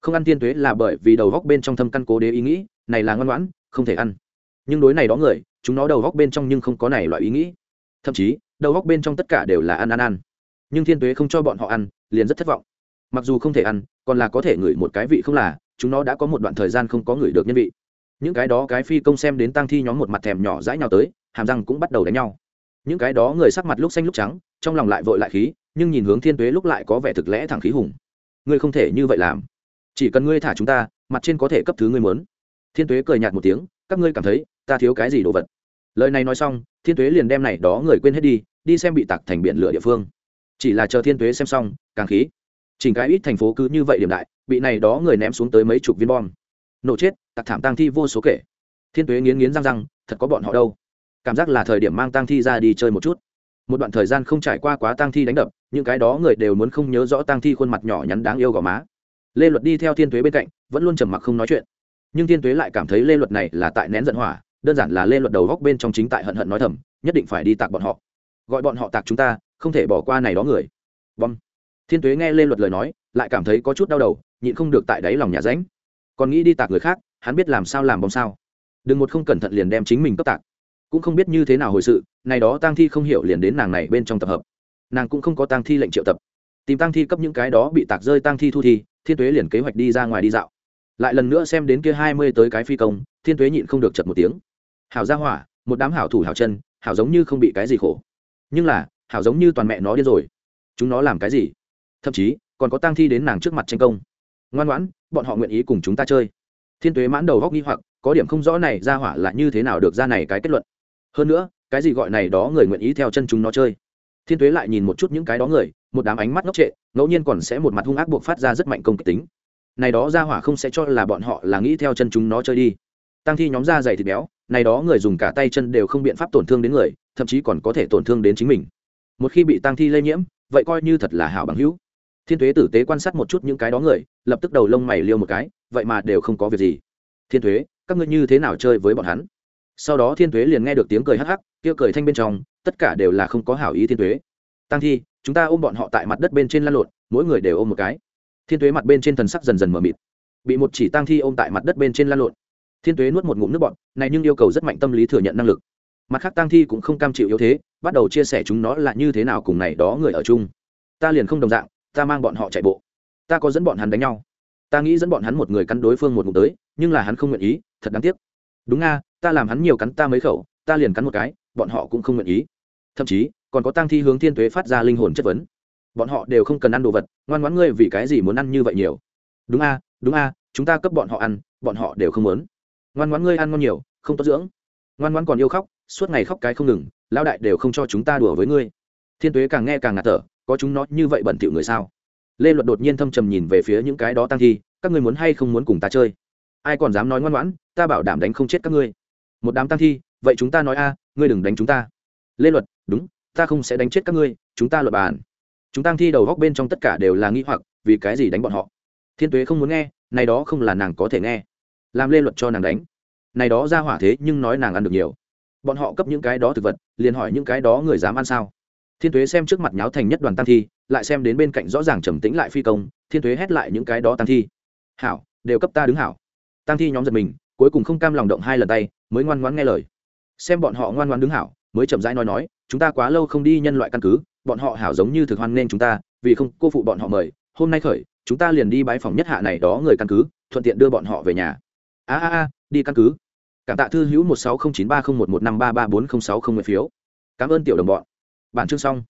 không ăn tiên tuế là bởi vì đầu góc bên trong thâm căn cố đế ý nghĩ, này là ngoan ngoãn, không thể ăn. Nhưng đối này đó người, chúng nó đầu góc bên trong nhưng không có này loại ý nghĩ. Thậm chí, đầu góc bên trong tất cả đều là ăn ăn ăn. Nhưng thiên tuế không cho bọn họ ăn, liền rất thất vọng. Mặc dù không thể ăn, còn là có thể ngửi một cái vị không là, chúng nó đã có một đoạn thời gian không có ngửi được nhân vị. Những cái đó cái phi công xem đến tăng thi nhóm một mặt thèm nhỏ dãi nhau tới, hàm răng cũng bắt đầu đánh nhau. Những cái đó người sắc mặt lúc xanh lúc trắng, trong lòng lại vội lại khí, nhưng nhìn hướng thiên tuế lúc lại có vẻ thực lẽ thẳng khí hùng. Ngươi không thể như vậy làm chỉ cần ngươi thả chúng ta, mặt trên có thể cấp thứ ngươi muốn. Thiên tuế cười nhạt một tiếng, các ngươi cảm thấy, ta thiếu cái gì đồ vật? Lời này nói xong, thiên tuế liền đem này đó người quên hết đi đi xem bị tặc thành biển lửa địa phương. Chỉ là chờ thiên tuế xem xong, càng khí. Chỉnh cái ít thành phố cứ như vậy điểm đại, bị này đó người ném xuống tới mấy chục viên bom. Nổ chết tặc thảm tang thi vô số kể. Thiên tuế nghiến nghiến răng răng, thật có bọn họ đâu? Cảm giác là thời điểm mang tang thi ra đi chơi một chút. Một đoạn thời gian không trải qua quá tang thi đánh đập, những cái đó người đều muốn không nhớ rõ tang thi khuôn mặt nhỏ nhắn đáng yêu gò má lê luật đi theo thiên tuế bên cạnh, vẫn luôn trầm mặc không nói chuyện. Nhưng thiên tuế lại cảm thấy lê luật này là tại nén giận hỏa, đơn giản là lê luật đầu góc bên trong chính tại hận hận nói thầm, nhất định phải đi tạc bọn họ. Gọi bọn họ tạc chúng ta, không thể bỏ qua này đó người. Bom. Thiên tuế nghe lê luật lời nói, lại cảm thấy có chút đau đầu, nhịn không được tại đáy lòng nhà ránh còn nghĩ đi tạc người khác, hắn biết làm sao làm bom sao. Đừng một không cẩn thận liền đem chính mình cấp tạc. Cũng không biết như thế nào hồi sự, này đó tang thi không hiểu liền đến nàng này bên trong tập hợp. Nàng cũng không có tang thi lệnh triệu tập. Tìm tang thi cấp những cái đó bị tạc rơi tang thi thu thi thiên tuế liền kế hoạch đi ra ngoài đi dạo. Lại lần nữa xem đến kia hai mươi tới cái phi công, thiên tuế nhịn không được chật một tiếng. Hảo ra hỏa, một đám hảo thủ hảo chân, hảo giống như không bị cái gì khổ. Nhưng là, hảo giống như toàn mẹ nó điên rồi. Chúng nó làm cái gì? Thậm chí, còn có tang thi đến nàng trước mặt tranh công. Ngoan ngoãn, bọn họ nguyện ý cùng chúng ta chơi. Thiên tuế mãn đầu góc nghi hoặc, có điểm không rõ này ra hỏa là như thế nào được ra này cái kết luận. Hơn nữa, cái gì gọi này đó người nguyện ý theo chân chúng nó chơi. Thiên tuế lại nhìn một chút những cái đó người, một đám ánh mắt ngốc trệ ngẫu nhiên còn sẽ một mặt hung ác buộc phát ra rất mạnh công kích tính. Này đó ra hỏa không sẽ cho là bọn họ là nghĩ theo chân chúng nó chơi đi. Tăng thi nhóm da dày thịt béo, này đó người dùng cả tay chân đều không biện pháp tổn thương đến người, thậm chí còn có thể tổn thương đến chính mình. Một khi bị tăng thi lây nhiễm, vậy coi như thật là hảo bằng hữu. Thiên thuế tử tế quan sát một chút những cái đó người, lập tức đầu lông mày liêu một cái, vậy mà đều không có việc gì. Thiên thuế các ngươi như thế nào chơi với bọn hắn? Sau đó thiên thuế liền nghe được tiếng cười hắc hắc, kia cười thanh bên trong, tất cả đều là không có hảo ý thiên thuế tăng thi chúng ta ôm bọn họ tại mặt đất bên trên lăn lộn, mỗi người đều ôm một cái. Thiên Tuế mặt bên trên thần sắc dần dần mờ mịt. Bị một chỉ tăng thi ôm tại mặt đất bên trên lăn lộn. Thiên tuế nuốt một ngụm nước bọt, này nhưng yêu cầu rất mạnh tâm lý thừa nhận năng lực. Mặt khác tăng thi cũng không cam chịu yếu thế, bắt đầu chia sẻ chúng nó là như thế nào cùng này đó người ở chung. Ta liền không đồng dạng, ta mang bọn họ chạy bộ. Ta có dẫn bọn hắn đánh nhau. Ta nghĩ dẫn bọn hắn một người cắn đối phương một ngụm tới, nhưng là hắn không nguyện ý, thật đáng tiếc. Đúng nga ta làm hắn nhiều cắn ta mấy khẩu, ta liền cắn một cái, bọn họ cũng không nguyện ý. Thậm chí còn có tăng thi hướng thiên tuế phát ra linh hồn chất vấn. Bọn họ đều không cần ăn đồ vật, ngoan ngoãn ngươi vì cái gì muốn ăn như vậy nhiều? Đúng a đúng a, chúng ta cấp bọn họ ăn, bọn họ đều không muốn. Ngoan ngoãn ngươi ăn ngon nhiều, không tốt dưỡng. Ngoan ngoãn còn yêu khóc, suốt ngày khóc cái không ngừng lao đại đều không cho chúng ta đùa với ngươi. Thiên tuế càng nghe càng ngạt thở, có chúng nó như vậy bẩn thỉu người sao? Lê luật đột nhiên thâm trầm nhìn về phía những cái đó tăng thi, các ngươi muốn hay không muốn cùng ta chơi? Ai còn dám nói ngoan ngoãn, ta bảo đảm đánh không chết các ngươi. Một đám tăng thi, vậy chúng ta nói a, ngươi đừng đánh chúng ta. Lê luật, đúng ta không sẽ đánh chết các ngươi, chúng ta luật bàn. Chúng tăng thi đầu góc bên trong tất cả đều là nghi hoặc, vì cái gì đánh bọn họ? Thiên tuế không muốn nghe, này đó không là nàng có thể nghe. Làm lê luật cho nàng đánh. Này đó ra hỏa thế nhưng nói nàng ăn được nhiều. Bọn họ cấp những cái đó thực vật, liền hỏi những cái đó người dám ăn sao? Thiên Tuế xem trước mặt nháo thành nhất đoàn tăng thi, lại xem đến bên cạnh rõ ràng trầm tĩnh lại phi công, thiên Tuế hét lại những cái đó tăng thi. Hảo, đều cấp ta đứng hảo. Tăng thi nhóm giật mình, cuối cùng không cam lòng động hai lần tay, mới ngoan ngoãn nghe lời. Xem bọn họ ngoan ngoãn đứng hảo, mới chậm rãi nói nói chúng ta quá lâu không đi nhân loại căn cứ, bọn họ hảo giống như thực hoan nên chúng ta, vì không cô phụ bọn họ mời, hôm nay khởi, chúng ta liền đi bãi phòng nhất hạ này đó người căn cứ, thuận tiện đưa bọn họ về nhà. A a a, đi căn cứ. Cảm tạ thư hữu một sáu không chín ba không một một năm ba ba bốn không sáu không nguyện phiếu. Cảm ơn tiểu đồng bọn. Bản chương xong.